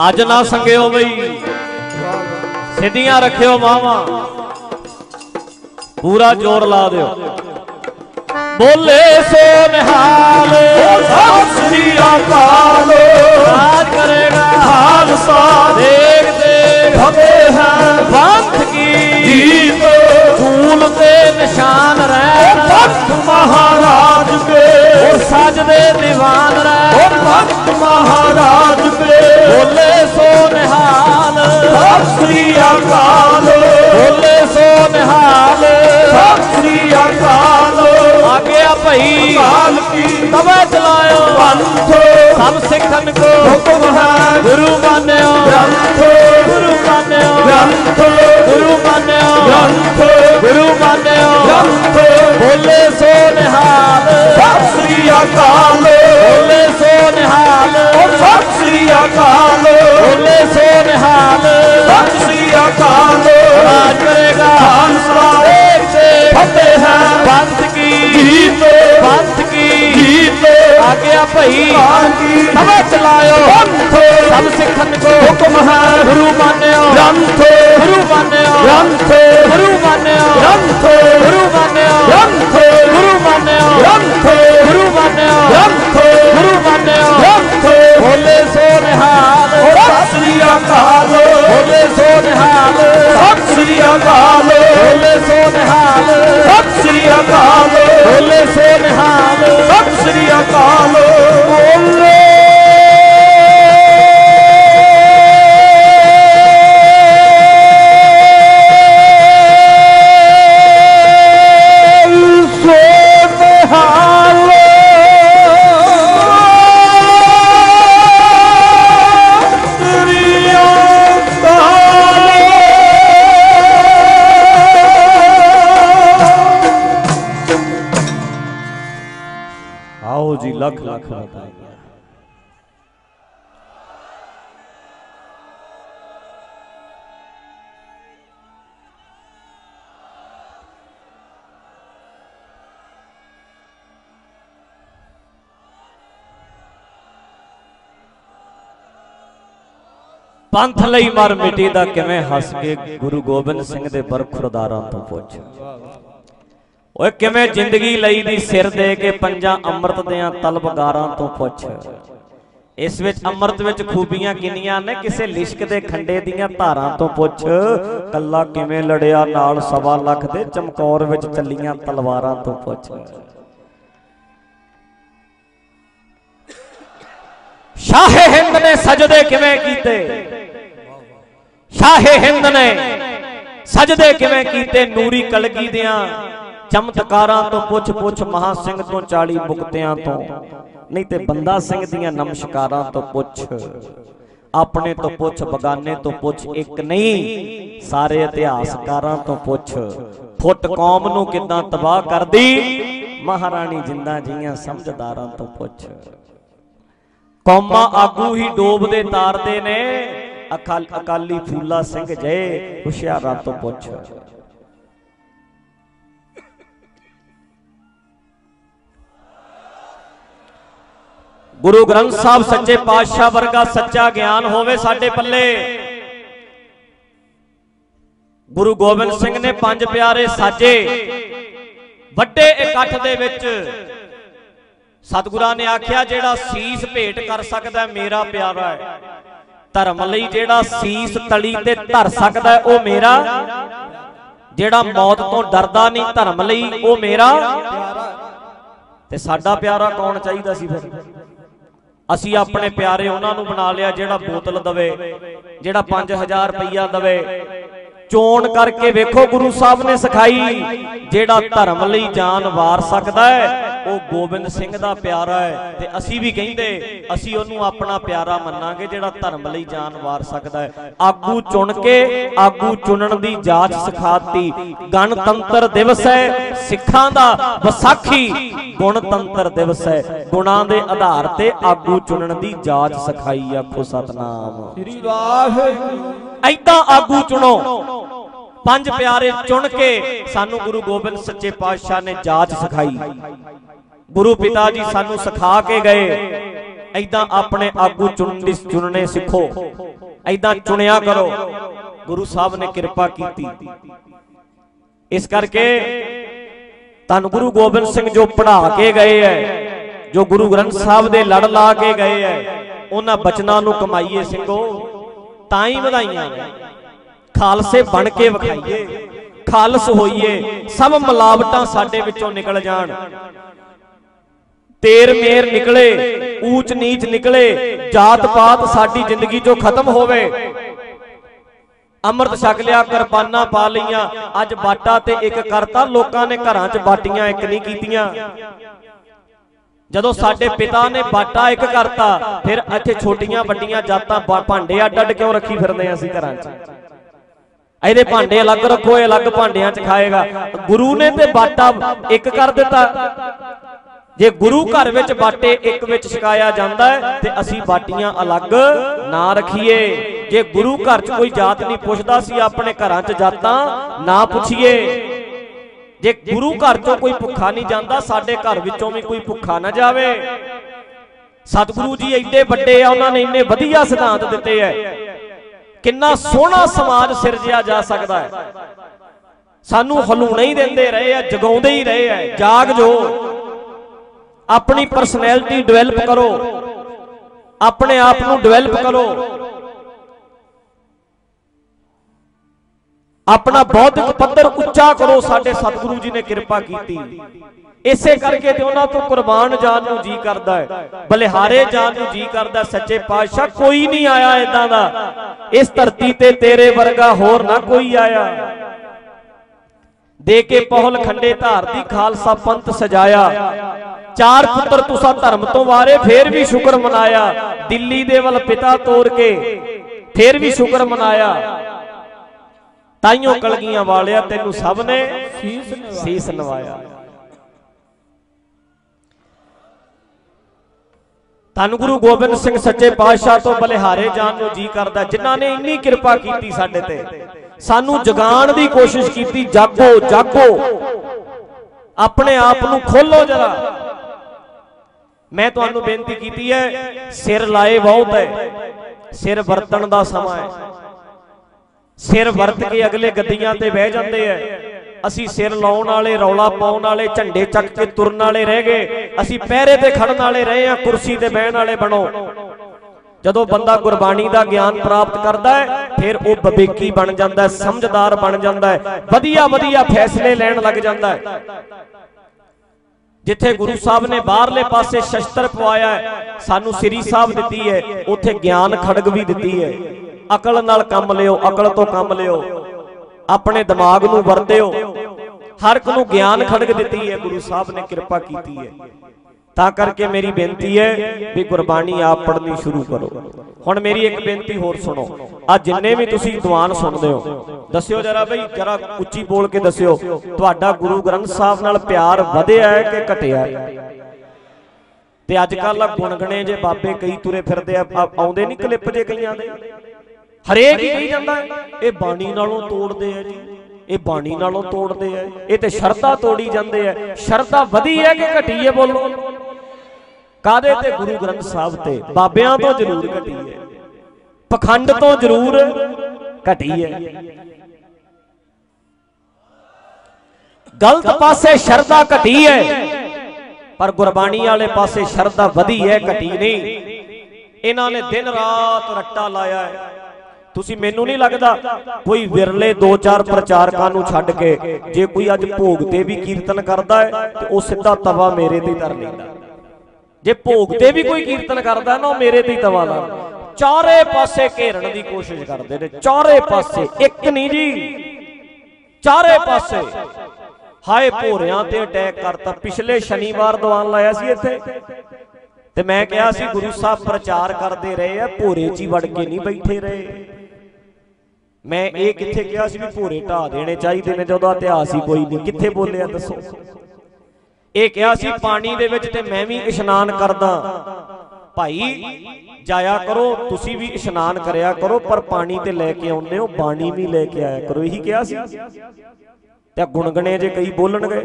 ਅੱਜ ਨਾ ਸੰਗਿਓ ਬਈ ਸਿੱਧੀਆਂ ਰੱਖਿਓ ਮਾਵਾਂ। ਪੂਰਾ ਜ਼ੋਰ ਲਾ ਦਿਓ। ਬੋਲੇ ਸੋ ਨਿਹਾਲ। ਸਤਿ ਸ੍ਰੀ ਅਕਾਲ। ਰਾਜ ਕਰੇਗਾ। ਖਾਲਸਾ। ਦੇਖ ਦੇਖ। ਫਤਿਹ ਹੈ। ਪੰਥ ਕੀ। ਜੀਤ ਫੂਲ ਤੇ ਨਿਸ਼ਾਨ ਰਹਿਣ ਭਗਤ ਮਹਾਰਾਜ ਕੇ। ਉਹ ਸਜਦੇ ਦੀਵਾਨ ਰਹਿ ਉਹ ਭਗਤ ਮਹਾਰਾਜ ਕੇ। ਬੋਲੇ ਸੋ ਨਿਹਾਲ। ਸਤਿ ਸ੍ਰੀ ਅਕਾਲ। ਬੋਲੇ ਸੋ ਨਿਹਾਲ। ਸਤਿ ਸ੍ਰੀ ਅਕਾਲ। ਆ ਗਿਆ ਭਈ। ਕਾਲ ਕੀ ਤਵੇ ਚਲਾਇਓ। ਪੰਥ ਸਭ ਸਿੱਖਣ ਕੋ। ਹੁਕਮ ਹੈ ਗੁਰੂ ਮੰਨਿਓ। ਗ੍ਰੰਥ। ਗੁਰੂ ਮੰਨਿਓ। ਗ੍ਰੰਥ। ਗੁਰੂ ਮੰਨਿਓ। ਗ੍ਰੰਥ। ਗੁਰੂ ਮੰਨਿਓ। ਗ੍ਰੰਥ। ਬੋਲੇ ਸੋ ਨਿਹਾਲ। ਸਤਿ ਸ੍ਰੀ ਅਕਾਲ। ਬੋਲੇ ਸੋ ਨਿਹਾਲ। ਉਹ ਸਤਿ ਸ੍ਰੀ ਅਕਾਲ। ਬੋਲੇ ਸੋ ਨਿਹਾਲ। ਸਤਿ ਸ੍ਰੀ ਅਕਾਲ। ਰਾਜ ਕਰੇਗਾ। ਦੇਖ ਫਤਿਹ। ਹੈ ਪੰਥ ਕੀ? ਜੀਤ ਪੰਥ ਕੀ? ਜੀਤ ਆ ਗਿਆ ਭਈ ਤਵੇ ਚਲਾਇਓ। ਸਭ ਸਿੱਖਣ ਕੋ। ਹੁਕਮ ਹੈ। ਗੁਰੂ ਮੰਨਿਓ। ਗ੍ਰੰਥ। ਗੁਰੂ ਮੰਨਿਓ। ਗ੍ਰੰਥ। ਗੁਰੂ ਮੰਨਿਓ। ਗ੍ਰੰਥ। ਗੁਰੂ ਮੰਨਿਓ। ਗ੍ਰੰਥ। ਗੁਰੂ ਮੰਨਿਓ। ਗ੍ਰੰਥ। ਗੁਰੂ ਮੰਨਿਓ। ਗ੍ਰੰਥ। ਗੁਰੂ ਮੰਨਿਓ। ਗ੍ਰੰਥ। ਬੋਲੇ ਸੋ ਨਿਹਾਲ। ਸਤਿ ਸ੍ਰੀ ਅਕਾਲ। ਬੋਲੇ ਸੋ ਨਿਹਾਲ। ਸਤਿ ਸ੍ਰੀ ਅਕਾਲ। ਬੋਲੇ ਸੋ ਨਿਹਾਲ। ਸਤਿ ਸ੍ਰੀ ਅਕਾਲ। ਬੋਲੇ ਸੋ ਨਿਹਾਲ। ਸਤਿ ਸ੍ਰੀ ਅਕਾਲ। ਬੋਲੇ। ਸੋ ਨਿਹਾਲ। ਪੰਥ ਲਈ ਮਰ ਮਿਟੀ ਦਾ ਕਿਵੇਂ ਹੱਸ ਕੇ ਗੁਰੂ ਗੋਬਿੰਦ ਸਿੰਘ ਦੇ ਬਰਖੁਰਦਾਰਾਂ ਤੋਂ ਪੁੱਛ। ਓਏ ਕਿਵੇਂ ਜ਼ਿੰਦਗੀ ਲਈ ਦੀ ਸਿਰ ਦੇ ਕੇ ਪੰਜਾਂ ਅੰਮ੍ਰਿਤ ਦਿਆਂ ਤਲਬਗਾਰਾਂ ਤੋਂ ਪੁੱਛ। ਇਸ ਵਿੱਚ ਅੰਮ੍ਰਿਤ ਵਿੱਚ ਖੂਬੀਆਂ ਕਿੰਨੀਆਂ ਨੇ? ਕਿਸੇ ਲਿਸ਼ਕ ਦੇ ਖੰਡੇ ਦੀਆਂ ਧਾਰਾਂ ਤੋਂ ਪੁੱਛ। ਕੱਲਾ ਕਿਵੇਂ ਲੜਿਆ ਨਾਲ ਸਵਾ ਲੱਖ ਦੇ ਚਮਕੌਰ ਵਿੱਚ ਚੱਲੀਆਂ ਤਲਵਾਰਾਂ ਤੋਂ ਪੁੱਛ। ਸ਼ਾਹ ਹਿੰਦ ਨੇ ਸਜਦੇ ਕਿਵੇਂ ਕੀਤੇ? ਸ਼ਾਹੇ ਹਿੰਦ ਨੇ ਸਜਦੇ ਕਿਵੇਂ ਕੀਤੇ ਨੂਰੀ ਕਲਗੀ ਦਿਆਂ ਚਮਤਕਾਰਾਂ ਤੋਂ ਪੁੱਛ ਪੁੱਛ ਮਹਾ ਸਿੰਘ ਤੋਂ 40 ਮੁਕਤਿਆਂ ਤੋਂ। ਨਹੀਂ ਤੇ ਬੰਦਾ ਸਿੰਘ ਦੀਆਂ ਨਮਸਕਾਰਾਂ ਤੋਂ ਪੁੱਛ, ਆਪਣੇ ਤੋਂ ਪੁੱਛ, ਬਗਾਨੇ ਤੋਂ ਪੁੱਛ, ਇੱਕ ਨਹੀਂ, ਸਾਰੇ ਇਤਿਹਾਸਕਾਰਾਂ ਤੋਂ ਪੁੱਛ। ਫੁੱਟ ਕੌਮ ਨੂੰ ਕਿਦਾਂ ਤਬਾਹ ਕਰਦੀ? ਮਹਾਰਾਣੀ ਜਿੰਦਾ ਜੀਆਂ ਸਮਝਦਾਰਾਂ ਤੋਂ ਪੁੱਛ। ਕੌਮਾਂ ਆਗੂ ਹੀ ਡੋਬਦੇ ਤਾਰਦੇ ਨੇ। ਅਕਾਲ ਅਕਾਲੀ ਫੂਲਾ ਸਿੰਘ ਜਏ ਹੁਸ਼ਿਆਰਾਂ ਤੋਂ ਪੁੱਛ। ਗੁਰੂ ਗ੍ਰੰਥ ਸਾਹਿਬ ਸੱਚੇ ਪਾਤਸ਼ਾਹ ਵਰਗਾ ਸੱਚਾ ਗਿਆਨ ਹੋਵੇ ਸਾਡੇ ਪੱਲੇ। ਗੁਰੂ ਗੋਬਿੰਦ ਸਿੰਘ ਨੇ ਪੰਜ ਪਿਆਰੇ ਸਾਜੇ, ਵੱਡੇ ਇਕੱਠ ਦੇ ਵਿੱਚ ਸਤਿਗੁਰਾਂ ਨੇ ਆਖਿਆ, ਜਿਹੜਾ ਸੀਸ ਭੇਟ ਕਰ ਸਕਦਾ ਮੇਰਾ ਪਿਆਰਾ ਹੈ। ਧਰਮ ਲਈ ਜਿਹੜਾ ਸੀਸ ਤਲੀ ਤੇ ਧਰ ਸਕਦਾ ਉਹ ਮੇਰਾ। ਜਿਹੜਾ ਮੌਤ ਤੋਂ ਡਰਦਾ ਨਹੀਂ ਧਰਮ ਲਈ, ਉਹ ਮੇਰਾ। ਤੇ ਸਾਡਾ ਪਿਆਰਾ ਕੌਣ ਚਾਹੀਦਾ ਸੀ ਫਿਰ? ਅਸੀਂ ਆਪਣੇ ਪਿਆਰੇ ਉਹਨਾਂ ਨੂੰ ਬਣਾ ਲਿਆ ਜਿਹੜਾ ਬੋਤਲ ਦਵੇ, ਜਿਹੜਾ 5000 ਰੁਪਈਆ ਦਵੇ। ਚੋਣ ਕਰਕੇ ਵੇਖੋ ਗੁਰੂ ਸਾਹਿਬ ਨੇ ਸਿਖਾਈ ਜਿਹੜਾ ਧਰਮ ਲਈ ਜਾਨ ਵਾਰ ਸਕਦਾ ਹੈ ਉਹ ਗੋਬਿੰਦ ਸਿੰਘ ਦਾ ਪਿਆਰਾ ਹੈ। ਤੇ ਅਸੀਂ ਵੀ ਕਹਿੰਦੇ ਅਸੀਂ ਉਹਨੂੰ ਆਪਣਾ ਪਿਆਰਾ ਮੰਨਾਂਗੇ ਜਿਹੜਾ ਧਰਮ ਲਈ ਜਾਨ ਵਾਰ ਸਕਦਾ ਹੈ। ਆਗੂ ਚੁਣ ਕੇ ਆਗੂ ਚੁਣਨ ਦੀ ਜਾਚ ਸਿਖਾਤੀ। ਗਣਤੰਤਰ ਦਿਵਸ ਹੈ ਸਿੱਖਾਂ ਦਾ ਵਿਸਾਖੀ ਗੁਣਤੰਤਰ ਦਿਵਸ ਹੈ। ਗੁਣਾਂ ਦੇ ਆਧਾਰ ਤੇ ਆਗੂ ਚੁਣਨ ਦੀ ਜਾਚ ਸਿਖਾਈ ਆਖੋ ਸਤਨਾਮ। ਸ੍ਰੀ ਵਾਹਿਗੁਰੂ ਐਦਾਂ ਆਗੂ ਚੁਣੋ। ਪੰਜ ਪਿਆਰੇ ਚੁਣ ਕੇ ਸਾਨੂੰ ਗੁਰੂ ਗੋਬਿੰਦ ਸੱਚੇ ਪਾਤਸ਼ਾਹ ਨੇ ਜਾਚ ਸਿਖਾਈ। ਗੁਰੂ ਪਿਤਾ ਜੀ ਸਾਨੂੰ ਸਿਖਾ ਕੇ ਗਏ ਐਦਾਂ ਆਪਣੇ ਆਗੂ ਚੁਣਨੇ ਚੁਣਨੇ ਸਿੱਖੋ ਐਦਾਂ ਚੁਣਿਆ ਕਰੋ। ਗੁਰੂ ਸਾਹਿਬ ਨੇ ਕਿਰਪਾ ਕੀਤੀ। ਇਸ ਕਰਕੇ ਧੰਨ ਗੁਰੂ ਗੋਬਿੰਦ ਸਿੰਘ ਜੋ ਪੜ੍ਹਾ ਕੇ ਗਏ ਐ, ਜੋ ਗੁਰੂ ਗ੍ਰੰਥ ਸਾਹਿਬ ਦੇ ਲੜ ਲਾ ਕੇ ਗਏ ਐ, ਉਹਨਾਂ ਬਚਨਾਂ ਨੂੰ ਕਮਾਈਏ ਸਿੰਘੋ, ਤਾਂ ਹੀ ਵਧਾਈਆਂ ਨੇ। ਖਾਲਸੇ ਬਣ ਕੇ ਵਿਖਾਈਏ, ਖਾਲਸ ਹੋਈਏ, ਸਭ ਮਿਲਾਵਟਾਂ ਸਾਡੇ ਵਿੱਚੋਂ ਨਿਕਲ ਜਾਣ। ਤੇਰ ਮੇਰ ਨਿਕਲੇ, ਊਚ ਨੀਚ ਨਿਕਲੇ ਜਾਤ ਪਾਤ ਸਾਡੀ ਜ਼ਿੰਦਗੀ ਚੋਂ ਖਤਮ ਹੋਵੇ। ਅੰਮ੍ਰਿਤ ਛਕ ਲਿਆ ਕਿਰਪਾਨਾਂ ਪਾ ਲਈਆਂ, ਅੱਜ ਬਾਟਾ ਤੇ ਇੱਕ ਕਰਤਾ, ਲੋਕਾਂ ਨੇ ਘਰਾਂ 'ਚ ਬਾਟੀਆਂ ਇੱਕ ਨਹੀਂ ਕੀਤੀਆਂ। ਜਦੋਂ ਸਾਡੇ ਪਿਤਾ ਨੇ ਬਾਟਾ ਇੱਕ ਕਰਤਾ, ਫਿਰ ਇੱਥੇ ਛੋਟੀਆਂ ਵੱਡੀਆਂ ਜਾਤਾਂ ਭਾਂਡੇ ਅੱਡ ਅੱਡ ਕਿਉਂ ਰੱਖੀ ਫਿਰਦੇ ਆਂ ਅਸੀਂ ਘਰਾਂ 'ਚ? ਇਹਦੇ ਭਾਂਡੇ ਅਲੱਗ ਰੱਖੋ, ਇਹ ਅਲੱਗ ਭਾਂਡਿਆਂ 'ਚ ਖਾਏਗਾ। ਗੁਰੂ ਨੇ ਤੇ ਬਾਟਾ ਇੱਕ ਕਰ ਦਿੱਤਾ। ਜੇ ਗੁਰੂ ਘਰ ਵਿੱਚ ਬਾਟੇ ਇੱਕ ਵਿੱਚ ਛਕਾਇਆ ਜਾਂਦਾ ਹੈ, ਤੇ ਅਸੀਂ ਬਾਟੀਆਂ ਅਲੱਗ ਨਾ ਰੱਖੀਏ। ਜੇ ਗੁਰੂ ਘਰ 'ਚ ਕੋਈ ਜਾਤ ਨਹੀਂ ਪੁੱਛਦਾ ਸੀ ਆਪਣੇ ਘਰਾਂ 'ਚ ਜਾਤਾਂ ਨਾ ਪੁੱਛੀਏ। ਜੇ ਗੁਰੂ ਘਰ 'ਚੋਂ ਕੋਈ ਭੁੱਖਾ ਨਹੀਂ ਜਾਂਦਾ, ਸਾਡੇ ਘਰ ਵਿੱਚੋਂ ਵੀ ਕੋਈ ਭੁੱਖਾ ਨਾ ਜਾਵੇ। ਸਤਿਗੁਰੂ ਜੀ, ਐਡੇ ਵੱਡੇ ਆ, ਉਹਨਾਂ ਨੇ ਇੰਨੇ ਵਧੀਆ ਸਿਧਾਂਤ ਦਿੱਤੇ ਐ ਕਿੰਨਾ ਸੋਹਣਾ ਸਮਾਜ ਸਿਰਜਿਆ ਜਾ ਸਕਦਾ ਹੈ। ਸਾਨੂੰ ਹਲੂਣੇ ਹੀ ਦਿੰਦੇ ਰਹੇ ਆ ਜਗਾਉਂਦੇ ਹੀ ਰਹੇ ਆ। ਜਾਗ ਜੋ। ਆਪਣੀ ਪਰਸਨੈਲਿਟੀ ਡਿਵੈਲਪ ਕਰੋ। ਆਪਣੇ ਆਪ ਨੂੰ ਡਿਵੈਲਪ ਕਰੋ। ਆਪਣਾ ਬੌਧਿਕ ਪੱਧਰ ਉੱਚਾ ਕਰੋ। ਸਾਡੇ ਸਤਿਗੁਰੂ ਜੀ ਨੇ ਕਿਰਪਾ ਕੀਤੀ। ਇਸੇ ਕਰਕੇ ਤੇ ਉਹਨਾਂ ਤੋਂ ਕੁਰਬਾਨ ਜਾਣ ਨੂੰ ਜੀ ਕਰਦਾ ਹੈ। ਬਲਿਹਾਰੇ ਜਾਣ ਨੂੰ ਜੀ ਕਰਦਾ ਸੱਚੇ ਪਾਤਸ਼ਾਹ, ਕੋਈ ਨਹੀਂ ਆਇਆ ਇਦਾਂ ਦਾ। ਇਸ ਧਰਤੀ ਤੇ ਤੇਰੇ ਵਰਗਾ ਹੋਰ ਨਾ ਕੋਈ ਆਇਆ। ਦੇ ਕੇ ਪਹੁਲ ਖੰਡੇ ਧਾਰ ਦੀ ਖਾਲਸਾ ਪੰਥ ਸਜਾਇਆ। ਚਾਰ ਪੁੱਤਰ ਤੁਸਾਂ ਧਰਮ ਤੋਂ ਵਾਰੇ, ਫੇਰ ਵੀ ਸ਼ੁਕਰ ਮਨਾਇਆ। ਦਿੱਲੀ ਦੇ ਵੱਲ ਪਿਤਾ ਤੋਰ ਕੇ, ਫੇਰ ਵੀ ਸ਼ੁਕਰ ਮਨਾਇਆ। ਤਾਈਓ ਕਲਗੀਆਂ ਵਾਲਿਆ, ਤੈਨੂੰ ਸਭ ਨੇ ਸੀਸ ਨਵਾਇਆ। ਧੰਨ ਗੁਰੂ ਗੋਬਿੰਦ ਸਿੰਘ ਸੱਚੇ ਪਾਤਸ਼ਾਹ ਤੋਂ ਬਲਿਹਾਰੇ ਜਾਣ ਨੂੰ ਜੀ ਕਰਦਾ, ਜਿਨ੍ਹਾਂ ਨੇ ਇੰਨੀ ਕਿਰਪਾ ਕੀਤੀ ਸਾਡੇ ਤੇ। ਸਾਨੂੰ ਜਗਾਉਣ ਦੀ ਕੋਸ਼ਿਸ਼ ਕੀਤੀ, ਜਾਗੋ ਜਾਗੋ। ਆਪਣੇ ਆਪ ਨੂੰ ਖੋਲੋ ਜਰਾ। ਮੈਂ ਤੁਹਾਨੂੰ ਬੇਨਤੀ ਕੀਤੀ ਹੈ, ਸਿਰ ਲਾਏ ਬਹੁਤ ਹੈ। ਸਿਰ ਵਰਤਣ ਦਾ ਸਮਾਂ ਹੈ। ਸਿਰ ਵਰਤ ਕੇ ਅਗਲੇ ਗੱਦੀਆਂ ਤੇ ਬਹਿ ਜਾਂਦੇ ਐ ਅਸੀਂ ਸਿਰ ਲਾਉਣ ਵਾਲੇ, ਰੌਲਾ ਪਾਉਣ ਵਾਲੇ, ਝੰਡੇ ਚੱਕ ਕੇ ਤੁਰਨ ਵਾਲੇ ਰਹਿ ਗਏ। ਅਸੀਂ ਪਹਿਰੇ ਤੇ ਖੜਨ ਵਾਲੇ ਰਹੇ ਆ ਕੁਰਸੀ ਤੇ ਬਹਿਣ ਵਾਲੇ ਬਣੋ। ਜਦੋਂ ਬੰਦਾ ਗੁਰਬਾਣੀ ਦਾ ਗਿਆਨ ਪ੍ਰਾਪਤ ਕਰਦਾ ਹੈ, ਫਿਰ ਉਹ ਬਵੇਕੀ ਬਣ ਜਾਂਦਾ ਹੈ, ਸਮਝਦਾਰ ਬਣ ਜਾਂਦਾ ਹੈ, ਵਧੀਆ ਵਧੀਆ ਫੈਸਲੇ ਲੈਣ ਲੱਗ ਜਾਂਦਾ ਹੈ। ਜਿੱਥੇ ਗੁਰੂ ਸਾਹਿਬ ਨੇ ਬਾਹਰਲੇ ਪਾਸੇ ਸ਼ਸਤਰ ਪਵਾਇਆ ਹੈ, ਸਾਨੂੰ ਸ੍ਰੀ ਸਾਹਿਬ ਦਿੱਤੀ ਹੈ, ਉੱਥੇ ਗਿਆਨ ਖੜਗ ਵੀ ਦਿੱਤੀ ਹੈ। ਅਕਲ ਨਾਲ ਕੰਮ ਲਿਓ, ਅਕਲ ਤੋਂ ਕੰਮ ਲਿਓ। ਆਪਣੇ ਦਿਮਾਗ ਨੂੰ ਵਰਤਿਓ ਹਰ ਇੱਕ ਨੂੰ ਗਿਆਨ ਖੜਕ ਦਿੱਤੀ ਹੈ, ਗੁਰੂ ਸਾਹਿਬ ਨੇ ਕਿਰਪਾ ਕੀਤੀ ਹੈ। ਤਾਂ ਕਰਕੇ ਮੇਰੀ ਬੇਨਤੀ ਹੈ ਵੀ ਗੁਰਬਾਣੀ ਆਪ ਪੜ੍ਹਨੀ ਸ਼ੁਰੂ ਕਰੋ। ਹੁਣ ਮੇਰੀ ਇੱਕ ਬੇਨਤੀ ਹੋਰ ਸੁਣੋ। ਆ ਜਿੰਨੇ ਵੀ ਤੁਸੀਂ ਦੀਵਾਨ ਸੁਣਦੇ ਹੋ, ਦੱਸਿਓ ਜਰਾ ਬਈ, ਜਰਾ ਉੱਚੀ ਬੋਲ ਕੇ ਦੱਸਿਓ, ਤੁਹਾਡਾ ਗੁਰੂ ਗ੍ਰੰਥ ਸਾਹਿਬ ਨਾਲ ਪਿਆਰ ਵਧਿਆ ਹੈ ਕਿ ਘਟਿਆ ਹੈ? ਤੇ ਅੱਜ ਕੱਲ ਆ ਗੁਣਗਣੇ ਜੇ ਬਾਬੇ ਕਈ ਤੁਰੇ ਫਿਰਦੇ ਆ- ਆਉਂਦੇ ਨਹੀਂ ਕਲਿੱਪ ਜੇ ਕਈਆਂ ਦੇ? ਹਰੇਕ ਹੀ ਕਹੀ ਜਾਂਦਾ ਇਹ ਬਾਣੀ ਨਾਲੋਂ ਤੋੜਦੇ ਆ ਜੀ, ਇਹ ਬਾਣੀ ਨਾਲੋਂ ਤੋੜਦੇ ਆ, ਇਹ ਤੇ ਸ਼ਰਧਾ ਤੋੜੀ ਜਾਂਦੇ ਆ, ਸ਼ਰਧਾ ਵਧੀ ਹੈ ਕਿ ਘਟੀ ਹੈ ਬੋਲੋ? ਕਾਦੇ ਤੇ? ਗੁਰੂ ਗ੍ਰੰਥ ਸਾਹਿਬ ਤੇ, ਬਾਬਿਆਂ ਤੋਂ ਜ਼ਰੂਰ ਘਟੀ ਹੈ, ਪਖੰਡ ਤੋਂ ਜ਼ਰੂਰ ਘਟੀ ਹੈ। ਗਲਤ ਪਾਸੇ ਸ਼ਰਧਾ ਘਟੀ ਹੈ, ਪਰ ਗੁਰਬਾਣੀ ਵਾਲੇ ਪਾਸੇ ਸ਼ਰਧਾ ਵਧੀ ਹੈ, ਘਟੀ ਨਹੀਂ। ਇਹਨਾਂ ਨੇ ਦਿਨ ਰਾਤ ਰੱਟਾ ਲਾਇਆ ਹੈ। ਤੁਸੀਂ ਮੈਨੂੰ ਨਹੀਂ ਲੱਗਦਾ ਕੋਈ ਵਿਰਲੇ ਦੋ ਚਾਰ ਪ੍ਰਚਾਰਕਾਂ ਨੂੰ ਛੱਡ ਕੇ ਜੇ ਕੋਈ ਅੱਜ ਭੋਗ ਤੇ ਵੀ ਕੀਰਤਨ ਕਰਦਾ ਹੈ, ਤੇ ਉਹ ਸਿੱਧਾ ਤਵਾ ਮੇਰੇ ਤੇ ਧਰ ਲੈਂਦਾ। ਜੇ ਭੋਗ ਤੇ ਵੀ ਕੋਈ ਕੀਰਤਨ ਕਰਦਾ ਨਾ, ਉਹ ਮੇਰੇ ਤੇ ਹੀ ਤਵਾ ਲਾ ਚਾਰੇ ਪਾਸੇ ਘੇਰਨ ਦੀ ਕੋਸ਼ਿਸ਼ ਕਰਦੇ ਨੇ। ਚਾਰੇ ਪਾਸੇ, ਇੱਕ ਨਹੀਂ ਜੀ। ਚਾਰੇ ਪਾਸੇ। ਹਾਏ, ਭੋਰਿਆਂ ਤੇ ਅਟੈਕ ਕਰਤਾ। ਪਿਛਲੇ ਸ਼ਨੀਵਾਰ ਦੀਵਾਨ ਲਾਇਆ ਸੀ ਇੱਥੇ। ਤੇ ਮੈਂ ਕਿਹਾ ਸੀ, ਗੁਰੂ ਸਾਹਿਬ ਪ੍ਰਚਾਰ ਕਰਦੇ ਰਹੇ ਆ, ਭੋਰੇ 'ਚ ਹੀ ਵੜ ਕੇ ਨਹੀਂ ਬੈਠੇ ਰਹੇ। ਮੈਂ ਇਹ ਕਿੱਥੇ ਕਿਹਾ ਸੀ ਵੀ ਭੋਰੇ ਢਾ ਦੇਣੇ ਚਾਹੀਦੇ ਨੇ ਜਦੋਂ ਇਤਿਹਾਸ ਹੀ ਕੋਈ ਨਹੀਂ। ਕਿੱਥੇ ਬੋਲਿਆ ਦੱਸੋ। ਇਹ ਕਿਹਾ ਸੀ ਪਾਣੀ ਦੇ ਵਿੱਚ ਤੇ ਮੈਂ ਵੀ ਇਸ਼ਨਾਨ ਕਰਦਾ। ਭਾਈ ਜਾਇਆ ਕਰੋ ਤੁਸੀਂ ਵੀ ਇਸ਼ਨਾਨ ਕਰਿਆ ਕਰੋ ਪਰ ਪਾਣੀ ਤੇ ਲੈ ਕੇ ਆਉਂਦੇ ਹੋ ਬਾਣੀ ਵੀ ਲੈ ਕੇ ਆਇਆ ਕਰੋ। ਇਹੀ ਕਿਹਾ ਸੀ। ਤੇ ਗੁਣਗਣੇ ਜੇ ਕਈ ਬੋਲਣਗੇ।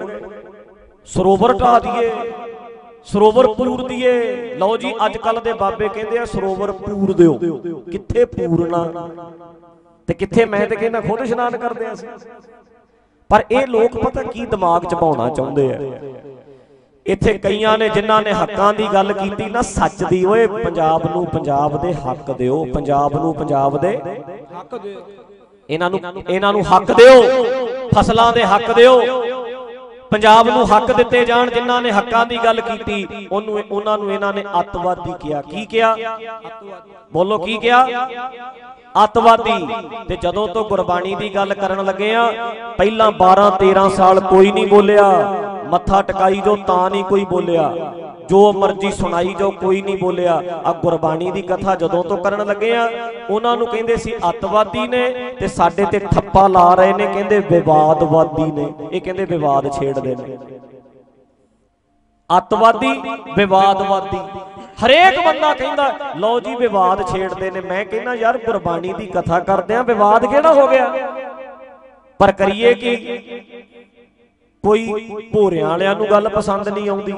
ਸਰੋਵਰ ਢਾ ਦਈਏ ਸਰੋਵਰ ਪੂਰ ਦੀਏ। ਲਓ ਜੀ ਅੱਜ ਕੱਲ ਦੇ ਬਾਬੇ ਕਹਿੰਦੇ ਆ ਸਰੋਵਰ ਪੂਰ ਦਿਓ। ਕਿੱਥੇ ਪੂਰਨਾ? ਤੇ ਕਿੱਥੇ ਮੈਂ ਤੇ ਕਹਿੰਦਾ ਖੁਦ ਇਸ਼ਨਾਨ ਕਰਦੇ ਆ ਅਸੀਂ। ਪਰ ਇਹ ਲੋਕ ਪਤਾ ਕੀ ਦਿਮਾਗ ਚ ਪਾਉਣਾ ਚਾਹੁੰਦੇ ਆ। ਇੱਥੇ ਕਈਆਂ ਨੇ ਜਿਨ੍ਹਾਂ ਨੇ ਹੱਕਾਂ ਦੀ ਗੱਲ ਕੀਤੀ ਨਾ ਸੱਚ ਦੀ ਓਏ ਪੰਜਾਬ ਨੂੰ ਪੰਜਾਬ ਦੇ ਹੱਕ ਦਿਓ ਪੰਜਾਬ ਨੂੰ ਪੰਜਾਬ ਦੇ ਹੱਕ ਦੇ ਇਹਨਾਂ ਨੂੰ ਇਹਨਾਂ ਨੂੰ ਹੱਕ ਦਿਓ ਫਸਲਾਂ ਦੇ ਹੱਕ ਦਿਓ। ਪੰਜਾਬ ਨੂੰ ਹੱਕ ਦਿੱਤੇ ਜਾਣ ਜਿਨ੍ਹਾਂ ਨੇ ਹੱਕਾਂ ਦੀ ਗੱਲ ਕੀਤੀ ਉਹਨੂੰ ਉਹਨਾਂ ਨੂੰ ਇਹਨਾਂ ਨੇ ਅੱਤਵਾਦੀ ਕਿਹਾ। ਕੀ ਕਿਹਾ? ਬੋਲੋ ਕੀ ਕਿਹਾ? ਅੱਤਵਾਦੀ। ਤੇ ਜਦੋਂ ਤੋਂ ਗੁਰਬਾਣੀ ਦੀ ਗੱਲ ਕਰਨ ਲੱਗੇ ਆ, ਪਹਿਲਾਂ 12 13 ਸਾਲ ਕੋਈ ਨਹੀਂ ਬੋਲਿਆ। ਮੱਥਾ ਟਿਕਾਈ ਜੋ ਤਾਂ ਨਹੀਂ ਕੋਈ ਬੋਲਿਆ। ਜੋ ਮਰਜ਼ੀ ਸੁਣਾਈ ਜੋ ਕੋਈ ਨਹੀਂ ਬੋਲਿਆ। ਆ ਗੁਰਬਾਣੀ ਦੀ ਕਥਾ ਜਦੋਂ ਤੋਂ ਕਰਨ ਲੱਗੇ ਆ, ਉਹਨਾਂ ਨੂੰ ਕਹਿੰਦੇ ਸੀ ਅੱਤਵਾਦੀ ਨੇ ਤੇ ਸਾਡੇ ਤੇ ਠੱਪਾ ਲਾ ਰਹੇ ਨੇ, ਕਹਿੰਦੇ ਵਿਵਾਦਵਾਦੀ ਨੇ। ਇਹ ਕਹਿੰਦੇ ਵਿਵਾਦ ਛੇੜਦੇ ਨੇ। ਅੱਤਵਾਦੀ, ਵਿਵਾਦਵਾਦੀ। ਹਰੇਕ ਬੰਦਾ ਕਹਿੰਦਾ, ਲਓ ਜੀ ਵਿਵਾਦ ਛੇੜਦੇ ਨੇ। ਮੈਂ ਕਹਿੰਦਾ, ਯਾਰ ਗੁਰਬਾਣੀ ਦੀ ਕਥਾ ਕਰਦੇ ਆ, ਵਿਵਾਦ ਕਿਹੜਾ ਹੋ ਗਿਆ? ਪਰ ਕਰੀਏ ਕਿ? ਕੋਈ ਭੋਰਿਆਂ ਵਾਲਿਆਂ ਨੂੰ ਗੱਲ ਪਸੰਦ ਨਹੀਂ ਆਉਂਦੀ।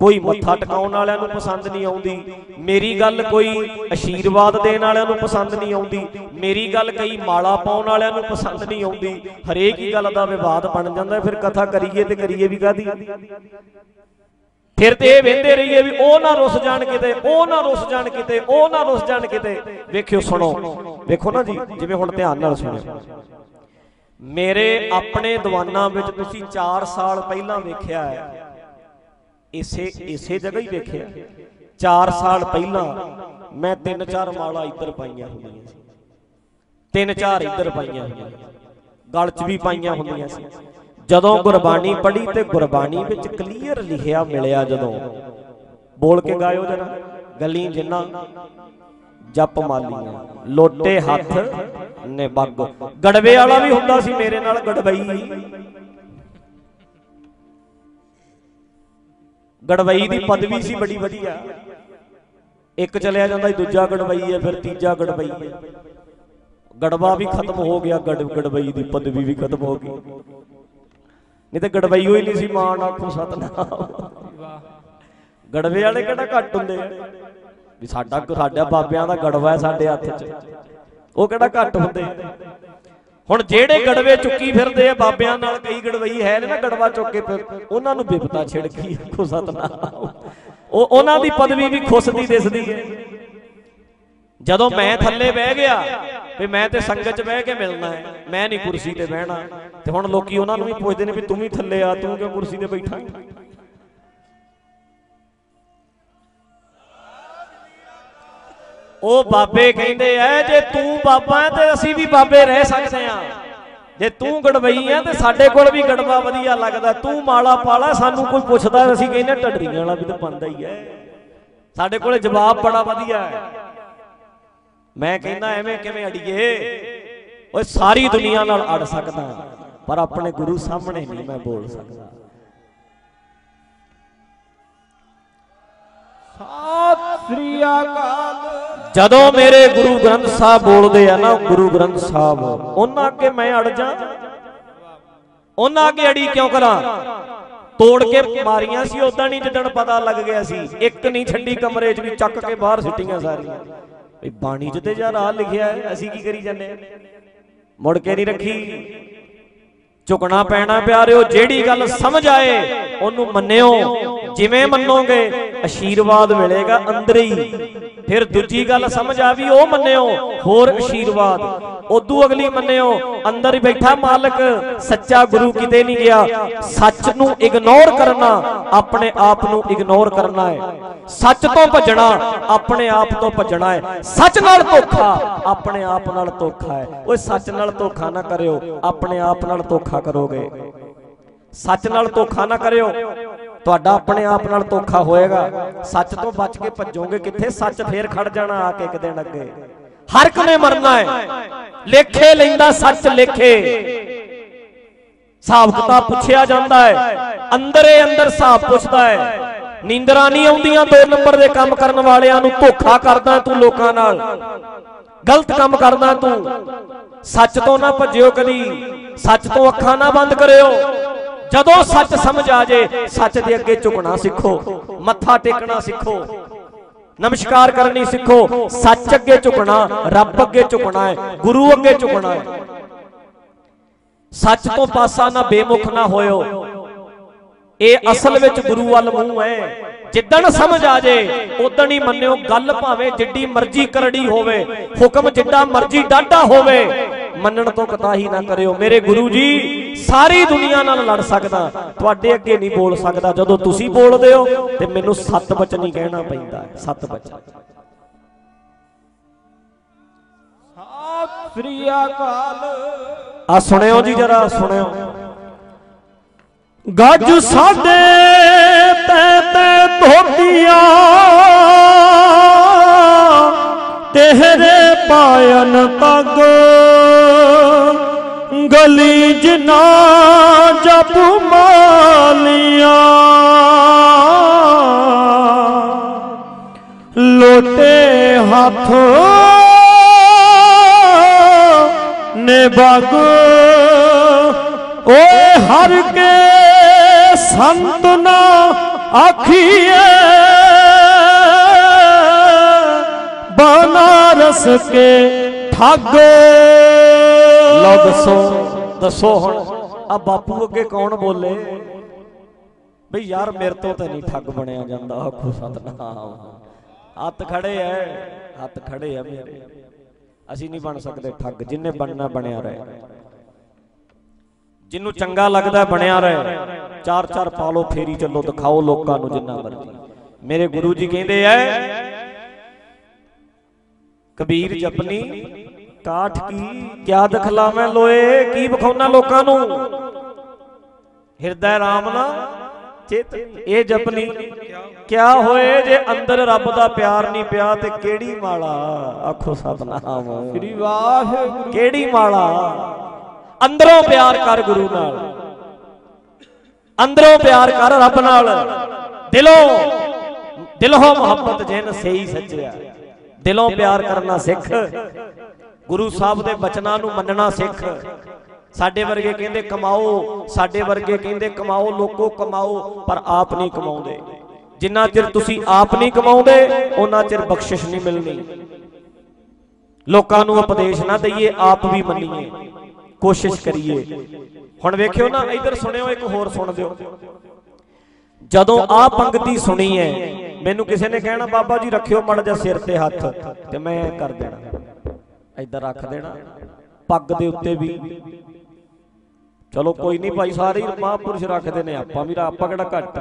ਕੋਈ ਮੱਥਾ ਟਿਕਾਉਣ ਵਾਲਿਆਂ ਨੂੰ ਪਸੰਦ ਨਹੀਂ ਆਉਂਦੀ। ਮੇਰੀ ਗੱਲ ਕੋਈ ਅਸ਼ੀਰਵਾਦ ਦੇਣ ਵਾਲਿਆਂ ਨੂੰ ਪਸੰਦ ਨਹੀਂ ਆਉਂਦੀ। ਮੇਰੀ ਗੱਲ ਕਈ ਮਾਲਾ ਪਾਉਣ ਵਾਲਿਆਂ ਨੂੰ ਪਸੰਦ ਨਹੀਂ ਆਉਂਦੀ। ਹਰੇਕ ਹੀ ਗੱਲ ਦਾ ਵਿਵਾਦ ਬਣ ਜਾਂਦਾ। ਫਿਰ ਕਥਾ ਕਰੀਏ ਤੇ ਕਰੀਏ ਵੀ ਕਾਦੀ ਫਿਰ ਤੇ ਇਹ ਵੇਂਦੇ ਰਹੀਏ ਵੀ ਉਹ ਨਾ ਰੁੱਸ ਜਾਣ ਕਿਤੇ, ਉਹ ਨਾ ਰੁੱਸ ਜਾਣ ਕਿਤੇ, ਉਹ ਨਾ ਰੁੱਸ ਜਾਣ ਕਿਤੇ। ਵੇਖਿਓ, ਸੁਣੋ। ਵੇਖੋ ਨਾ ਜੀ, ਜਿਵੇਂ ਹੁਣ ਧਿਆਨ ਨਾਲ ਸੁਣਿਓ। ਮੇਰੇ ਆਪਣੇ ਦੀਵਾਨਾਂ ਵਿੱਚ ਤੁਸੀਂ 4 ਸਾਲ ਪਹਿਲਾਂ ਵੇਖਿਆ ਹੈ। ਇਸੇ ਇਸੇ ਜਗ੍ਹਾ ਹੀ ਵੇਖਿਆ 4 ਸਾਲ ਪਹਿਲਾਂ ਮੈਂ ਤਿੰਨ ਚਾਰ ਮਾਲਾ ਇੱਧਰ ਪਾਈਆਂ ਹੁੰਦੀਆਂ ਸੀ। ਤਿੰਨ ਚਾਰ ਇੱਧਰ ਪਾਈਆਂ ਹੁੰਦੀਆਂ ਗਲ 'ਚ ਵੀ ਪਾਈਆਂ ਹੁੰਦੀਆਂ ਸੀ। ਜਦੋਂ ਗੁਰਬਾਣੀ ਪੜ੍ਹੀ ਤੇ ਗੁਰਬਾਣੀ ਵਿੱਚ ਕਲੀਅਰ ਲਿਖਿਆ ਮਿਲਿਆ ਜਦੋਂ। ਬੋਲ ਕੇ ਗਾਇਓ ਜਰਾ, ਗੱਲੀ ਜਿੰਨਾ ਜਪ ਮਾਲੀਆਂ, ਲੋਟੇ ਹੱਥ ਨੇ ਬੱਗ। ਗੜਵੇ ਵਾਲਾ ਵੀ ਹੁੰਦਾ ਸੀ ਮੇਰੇ ਨਾਲ ਗੜਵਈ। ਗੜਵਈ ਦੀ ਪਦਵੀ ਸੀ ਬੜੀ ਵਧੀਆ। ਇੱਕ ਚਲਿਆ ਜਾਂਦਾ ਦੂਜਾ ਗੜਵਈ ਹੈ, ਫਿਰ ਤੀਜਾ ਗੜਵਈ ਹੈ। ਗੜਵਾ ਵੀ ਖਤਮ ਹੋ ਗਿਆ ਗੜ ਗੜਵਈ ਦੀ ਪਦਵੀ ਵੀ ਖਤਮ ਹੋ ਗਈ। ਨਹੀਂ ਤੇ ਗੜਵਈ ਹੋਈ ਨਹੀਂ ਸੀ ਮਾਣ ਆਖੋ ਸਤਨਾਮ। ਗੜਵੇ ਵਾਲੇ ਕਿਹੜਾ ਘੱਟ ਹੁੰਦੇ ਵੀ ਸਾਡਾ ਸਾਡਾ ਬਾਬਿਆਂ ਦਾ ਗੜਵਾ ਹੈ ਸਾਡੇ ਹੱਥ 'ਚ। ਉਹ ਕਿਹੜਾ ਘੱਟ ਹੁੰਦੇ ਹੁਣ ਜਿਹੜੇ ਗੜਵੇ ਚੁੱਕੀ ਫਿਰਦੇ ਆ ਬਾਬਿਆਂ ਨਾਲ, ਕਈ ਗੜਵਈ ਹੈ ਨੇ ਨਾ ਗੜਵਾ ਚੁੱਕ ਕੇ ਫਿਰ ਉਹਨਾਂ ਨੂੰ ਬਿਪਤਾ ਛਿੜਕੀ, ਆਖੋ ਸਤਨਾਮ। ਉਹ ਉਹਨਾਂ ਦੀ ਪਦਵੀ ਵੀ ਖੁੱਸਦੀ ਦਿਸਦੀ ਹੈ। ਜਦੋਂ ਮੈਂ ਥੱਲੇ ਬਹਿ ਗਿਆ ਵੀ ਮੈਂ ਤੇ ਸੰਗਤ 'ਚ ਬਹਿ ਕੇ ਮਿਲਣਾ ਹੈ ਮੈਂ ਨਹੀਂ ਕੁਰਸੀ ਤੇ ਬਹਿਣਾ। ਤੇ ਹੁਣ ਲੋਕੀ ਉਹਨਾਂ ਨੂੰ ਵੀ ਪੁੱਛਦੇ ਨੇ ਵੀ ਤੂੰ ਵੀ ਥੱਲੇ ਆ ਤੂੰ ਕਿਉਂ ਕੁਰਸੀ ਤੇ ਬੈਠਾ ਉਹ ਬਾਬੇ ਕਹਿੰਦੇ ਐ ਜੇ ਤੂੰ ਬਾਬਾ ਹੈ ਤੇ ਅਸੀਂ ਵੀ ਬਾਬੇ ਰਹਿ ਸਕਦੇ ਆ ਜੇ ਤੂੰ ਗੜਵਈ ਆ ਤੇ ਸਾਡੇ ਕੋਲ ਵੀ ਗੜਵਾ ਵਧੀਆ ਲੱਗਦਾ। ਤੂੰ ਮਾਲਾ ਪਾਲਾ ਸਾਨੂੰ ਕੋਈ ਪੁੱਛਦਾ ਅਸੀਂ ਕਹਿੰਦੇ ਢੱਡਰੀਆਂ ਵਾਲਾ ਵੀ ਤਾਂ ਬੰਦਾ ਹੀ ਐ ਸਾਡੇ ਕੋਲੇ ਜਵਾਬ ਬੜਾ ਵਧੀਆ ਹੈ। ਮੈਂ ਕਹਿੰਦਾ ਐਵੇਂ ਕਿਵੇਂ ਅੜੀਏ? ਓਏ ਸਾਰੀ ਦੁਨੀਆ ਨਾਲ ਅੜ ਸਕਦਾ ਪਰ ਆਪਣੇ ਗੁਰੂ ਸਾਹਮਣੇ ਨਹੀਂ ਮੈਂ ਬੋਲ ਸਕਦਾ। ਸਤਿ ਸ੍ਰੀ ਅਕਾਲ। ਜਦੋਂ ਮੇਰੇ ਗੁਰੂ ਗ੍ਰੰਥ ਸਾਹਿਬ ਬੋਲਦੇ ਆ ਨਾ ਗੁਰੂ ਗ੍ਰੰਥ ਸਾਹਿਬ ਉਹਨਾਂ ਅੱਗੇ ਮੈਂ ਅੜ ਜਾ। ਉਹਨਾਂ ਅੱਗੇ ਅੜੀ ਕਿਉਂ ਕਰਾਂ? ਤੋੜ ਕੇ ਮਾਰੀਆਂ ਸੀ ਉਦਾਂ ਨਹੀਂ ਜਿੱਦਣ ਪਤਾ ਲੱਗ ਗਿਆ ਸੀ। ਇੱਕ ਨਹੀਂ ਛੱਡੀ ਕਮਰੇ 'ਚ ਵੀ ਚੱਕ ਕੇ ਬਾਹਰ ਸਿੱਟੀਆਂ ਸਾਰੀਆਂ। ਵੀ ਬਾਣੀ 'ਚ ਤੇ ਯਾਰ ਆ ਲਿਖਿਆ ਹੈ ਅਸੀਂ ਕੀ ਕਰੀ ਜਾਂਦੇ ਆ ਮੁੜ ਕੇ ਨਹੀਂ ਰੱਖੀ। ਝੁਕਣਾ ਪੈਣਾ ਪਿਆਰਿਓ ਜਿਹੜੀ ਗੱਲ ਸਮਝ ਆਏ ਉਹਨੂੰ ਮੰਨਿਓ। ਜਿਵੇਂ ਮੰਨੋਗੇ ਅਸ਼ੀਰਵਾਦ ਮਿਲੇਗਾ ਅੰਦਰ ਹੀ। ਫਿਰ ਦੂਜੀ ਗੱਲ ਸਮਝ ਆਵੀ ਉਹ ਮੰਨਿਓ ਹੋਰ ਅਸ਼ੀਰਵਾਦ। ਉਦੋਂ ਅਗਲੀ ਮੰਨਿਓ ਅੰਦਰ ਹੀ ਬੈਠਾ ਮਾਲਕ ਸੱਚਾ ਗੁਰੂ ਕਿਤੇ ਨਹੀਂ ਗਿਆ। ਸੱਚ ਨੂੰ ਇਗਨੋਰ ਕਰਨਾ ਆਪਣੇ ਆਪ ਨੂੰ ਇਗਨੋਰ ਕਰਨਾ ਹੈ। ਸੱਚ ਤੋਂ ਭੱਜਣਾ ਆਪਣੇ ਆਪ ਤੋਂ ਭੱਜਣਾ ਹੈ। ਸੱਚ ਨਾਲ ਧੋਖਾ ਆਪਣੇ ਆਪ ਨਾਲ ਧੋਖਾ ਹੈ। ਓਏ ਸੱਚ ਨਾਲ ਧੋਖਾ ਨਾ ਕਰਿਓ ਆਪਣੇ ਆਪ ਨਾਲ ਧੋਖਾ ਕਰੋਗੇ। ਸੱਚ ਨਾਲ ਧੋਖਾ ਨਾ ਕਰਿਓ। ਤੁਹਾਡਾ ਆਪਣੇ ਆਪ ਨਾਲ ਧੋਖਾ ਹੋਏਗਾ। ਸੱਚ ਤੋਂ ਬਚ ਕੇ ਭੱਜੋਗੇ ਕਿੱਥੇ? ਸੱਚ ਫੇਰ ਖੜ ਜਾਣਾ ਆ ਕੇ ਇੱਕ ਦਿਨ ਅੱਗੇ। ਹਰ ਇੱਕ ਮਰਨਾ ਹੈ। ਲੇਖੇ ਲੈਂਦਾ ਸੱਚ ਲੇਖੇ। ਹਿਸਾਬ ਕਿਤਾਬ ਪੁੱਛਿਆ ਜਾਂਦਾ ਹੈ। ਅੰਦਰੇ ਅੰਦਰ ਹਿਸਾਬ ਪੁੱਛਦਾ ਹੈ। ਨੀਂਦਰਾਂ ਨਹੀਂ ਆਉਂਦੀਆਂ ਦੋ ਨੰਬਰ ਦੇ ਕੰਮ ਕਰਨ ਵਾਲਿਆਂ ਨੂੰ। ਧੋਖਾ ਕਰਦਾ ਤੂੰ ਲੋਕਾਂ ਨਾਲ। ਗਲਤ ਕੰਮ ਕਰਦਾ ਤੂੰ। ਸੱਚ ਤੋਂ ਨਾ ਭੱਜਿਓ ਕਦੀ। ਸੱਚ ਤੋਂ ਅੱਖਾਂ ਨਾ ਬੰਦ ਕਰਿਓ। ਜਦੋਂ ਸੱਚ ਸਮਝ ਆ ਜੇ, ਸੱਚ ਦੇ ਅੱਗੇ ਝੁਕਣਾ ਸਿੱਖੋ, ਮੱਥਾ ਟੇਕਣਾ ਸਿੱਖੋ, ਨਮਸਕਾਰ ਕਰਨੀ ਸਿੱਖੋ, ਸੱਚ ਅੱਗੇ ਝੁਕਣਾ, ਰੱਬ ਅੱਗੇ ਝੁਕਣਾ ਹੈ, ਗੁਰੂ ਅੱਗੇ ਝੁਕਣਾ ਹੈ। ਸੱਚ ਤੋਂ ਪਾਸਾ ਨਾ ਬੇਮੁਖ ਨਾ ਹੋਇਓ। ਇਹ ਅਸਲ ਵਿੱਚ ਗੁਰੂ ਵੱਲ ਮੂੰਹ ਹੈ। ਜਿੱਦਣ ਸਮਝ ਆ ਜੇ ਉਦਣ ਹੀ ਮੰਨਿਓ, ਗੱਲ ਭਾਵੇਂ ਜਿੱਡੀ ਮਰਜ਼ੀ ਕਰੜੀ ਹੋਵੇ, ਹੁਕਮ ਜਿੱਡਾ ਮਰਜ਼ੀ ਡਾਢਾ ਹੋਵੇ ਮੰਨਣ ਤੋਂ ਕਤਾਹੀ ਨਾ ਕਰਿਓ। ਮੇਰੇ ਗੁਰੂ ਜੀ, ਸਾਰੀ ਦੁਨੀਆ ਨਾਲ ਲੜ ਸਕਦਾ, ਤੁਹਾਡੇ ਅੱਗੇ ਨਹੀਂ ਬੋਲ ਸਕਦਾ। ਜਦੋਂ ਤੁਸੀਂ ਬੋਲਦੇ ਹੋ, ਤੇ ਮੈਨੂੰ ਸੱਤ ਬਚਨ ਹੀ ਕਹਿਣਾ ਪੈਂਦਾ ਹੈ, ਸੱਤ ਬਚਨ। ਸਤਿ ਸ੍ਰੀ ਅਕਾਲ ਆ ਸੁਣਿਓ ਜੀ ਜਰਾ, ਸੁਣਿਓ। ਗੱਜ ਸਾਡੇ ਤੈ ਤੈ ਧੋਤੀਆਂ ਤੇਰੇ ਪਾਇਨ ਤੱਕ ਗਲੀ ਜਨਾ ਜਪ ਮਾਲੀਆਂ। ਲੋਟੇ ਹੱਥ ਨੇ ਬਗ। ਓਏ ਹਰ ਕੇ ਸੰਤ ਨਾ ਆਖੀਏ, ਬਨਾਰਸ ਕੇ ਠੱਗ। ਲਓ ਦੱਸੋ ਦੱਸੋ ਹੁਣ। ਆ ਬਾਪੂ ਅੱਗੇ ਕੌਣ ਬੋਲੇ? ਬਈ ਯਾਰ ਮੇਰੇ ਤੋਂ ਤਾਂ ਨਹੀਂ ਠੱਗ ਬਣਿਆ ਜਾਂਦਾ ਆਖੋ ਸਤਨਾਮ। ਹੱਥ ਖੜੇ ਐ, ਹੱਥ ਖੜੇ ਐ ਮੇਰੇ। ਅਸੀਂ ਨਹੀਂ ਬਣ ਸਕਦੇ ਠੱਗ, ਜਿੰਨੇ ਬਣਨਾ ਬਣਿਆ ਰਹੇ। ਜਿੰਨੂੰ ਚੰਗਾ ਲੱਗਦਾ ਬਣਿਆ ਰਹੇ, ਚਾਰ ਚਾਰ ਪਾ ਲਓ ਫੇਰੀ ਚੱਲੋ, ਦਿਖਾਓ ਲੋਕਾਂ ਨੂੰ ਜਿੰਨਾ ਮਰਜ਼ੀ। ਮੇਰੇ ਗੁਰੂ ਜੀ ਕਹਿੰਦੇ ਐ, ਕਬੀਰ ਜਪਨੀ ਕਾਠ ਕੀ? ਕਿਆ ਦਿਖਲਾਵੇਂ ਲੋਏ? ਕੀ ਵਿਖਾਉਣਾ ਲੋਕਾਂ ਨੂੰ? ਹਿਰਦੈ ਰਾਮ ਨਾ? ਚਿਤ। ਇਹ ਜਪਨੀ। ਕਿਆ ਹੋਏ ਜੇ ਅੰਦਰ ਰੱਬ ਦਾ ਪਿਆਰ ਨਹੀਂ ਪਿਆ ਤੇ ਕਿਹੜੀ ਮਾਲਾ? ਆਖੋ ਸਤਨਾਮ। ਸ੍ਰੀ ਵਾਹਿਗੁਰੂ। ਕਿਹੜੀ ਮਾਲਾ? ਅੰਦਰੋਂ ਪਿਆਰ ਕਰ ਗੁਰੂ ਨਾਲ। ਅੰਦਰੋਂ ਪਿਆਰ ਕਰ ਰੱਬ ਨਾਲ। ਦਿਲੋਂ। ਦਿਲੋਂ ਮੁਹੱਬਤ ਜਿਨ ਸਹੀ ਸੱਚਿਆ। ਦਿਲੋਂ ਪਿਆਰ ਕਰਨਾ ਸਿੱਖ। ਗੁਰੂ ਸਾਹਿਬ ਦੇ ਬਚਨਾਂ ਨੂੰ ਮੰਨਣਾ ਸਿੱਖ। ਸਾਡੇ ਵਰਗੇ ਕਹਿੰਦੇ ਕਮਾਓ, ਸਾਡੇ ਵਰਗੇ ਕਹਿੰਦੇ ਕਮਾਓ, ਲੋਕੋ ਕਮਾਓ, ਪਰ ਆਪ ਨਹੀਂ ਕਮਾਉਂਦੇ। ਜਿੰਨਾ ਚਿਰ ਤੁਸੀਂ ਆਪ ਨਹੀਂ ਕਮਾਉਂਦੇ ਉਹਨਾਂ ਚਿਰ ਬਖਸ਼ਿਸ਼ ਨਹੀਂ ਮਿਲਣੀ। ਲੋਕਾਂ ਨੂੰ ਉਪਦੇਸ਼ ਨਾ ਦਈਏ, ਆਪ ਵੀ ਮੰਨੀਏ। ਕੋਸ਼ਿਸ਼ ਕਰੀਏ। ਹੁਣ ਵੇਖਿਓ ਨਾ, ਇਧਰ ਸੁਣਿਓ, ਇੱਕ ਹੋਰ ਸੁਣ ਦਿਓ। ਜਦੋਂ ਆ ਪੰਗਤੀ ਸੁਣੀ ਹੈ, ਮੈਨੂੰ ਕਿਸੇ ਨੇ ਕਹਿਣਾ, ਬਾਬਾ ਜੀ, ਰੱਖਿਓ ਮੜ ਜਾ ਸਿਰ ਤੇ ਹੱਥ, ਤੇ ਮੈਂ ਕਰ ਦੇਣਾ। ਇਧਰ ਰੱਖ ਦੇਣਾ। ਪੱਗ ਦੇ ਉੱਤੇ ਵੀ। ਚਲੋ ਕੋਈ ਨਹੀਂ ਭਾਈ, ਸਾਰੇ ਹੀ ਮਹਾਂਪੁਰਸ਼ ਰੱਖਦੇ ਨੇ, ਆਪਾਂ ਵੀ ਆਪਾਂ ਕਿਹੜਾ ਘੱਟ।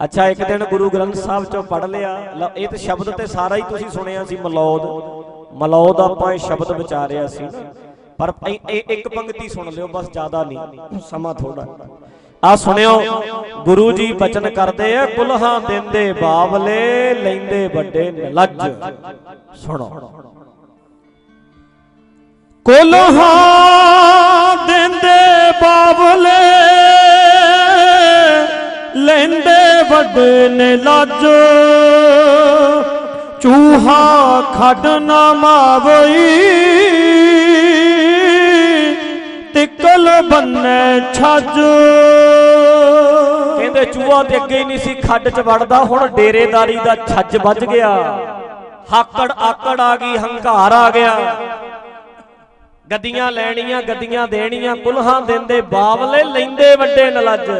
ਅੱਛਾ, ਇੱਕ ਦਿਨ ਗੁਰੂ ਗ੍ਰੰਥ ਸਾਹਿਬ ਚੋਂ ਪੜ ਲਿਆ। ਇਹ ਤੇ ਸ਼ਬਦ ਤੇ ਸਾਰਾ ਹੀ ਤੁਸੀਂ ਸੁਣਿਆ ਸੀ, ਮਲੌਦ। ਮਲੌਦ ਆਪਾਂ ਇਹ ਸ਼ਬਦ ਵਿਚਾਰਿਆ ਸੀ। ਪਰ ਇਹ ਇੱਕ ਪੰਕਤੀ ਸੁਣ ਲਿਓ, ਬਸ ਜ਼ਿਆਦਾ ਨਹੀਂ, ਸਮਾਂ ਥੋੜਾ ਆ ਸੁਣਿਓ, ਗੁਰੂ ਜੀ ਬਚਨ ਕਰਦੇ ਆ ਕੁਲਹਾ ਦਿੰਦੇ ਬਾਵਲੇ, ਲੈਂਦੇ ਵੱਡੇ ਲੱਜ ਸੁਣੋ। ਕੁਲਹਾਂ ਦਿੰਦੇ ਬਾਬਲੇ ਲੈਂਦੇ ਵੱਡੇ ਨੇ ਲੱਜ ਚੂਹਾ ਖੱਡ ਨਾ ਮਾਵਈ ਤਿਕਲ ਬੰਨੇ ਛੱਜ। ਕਹਿੰਦੇ ਚੂਹਾ ਤੇ ਅੱਗੇ ਹੀ ਨਹੀਂ ਸੀ, ਖੱਡ 'ਚ ਵੜਦਾ, ਹੁਣ ਡੇਰੇਦਾਰੀ ਦਾ ਛੱਜ ਵੱਜ ਗਿਆ। ਹਾਕੜ ਆਕੜ ਆ ਗਈ, ਹੰਕਾਰ ਆ ਗਿਆ। ਗੱਦੀਆਂ ਲੈਣੀਆਂ, ਗੱਦੀਆਂ ਦੇਣੀਆਂ, ਕੁਲਹਾਂ ਦਿੰਦੇ, ਬਾਵਲੇ ਲੈਂਦੇ ਵੱਡੇ ਨਲੱਜ।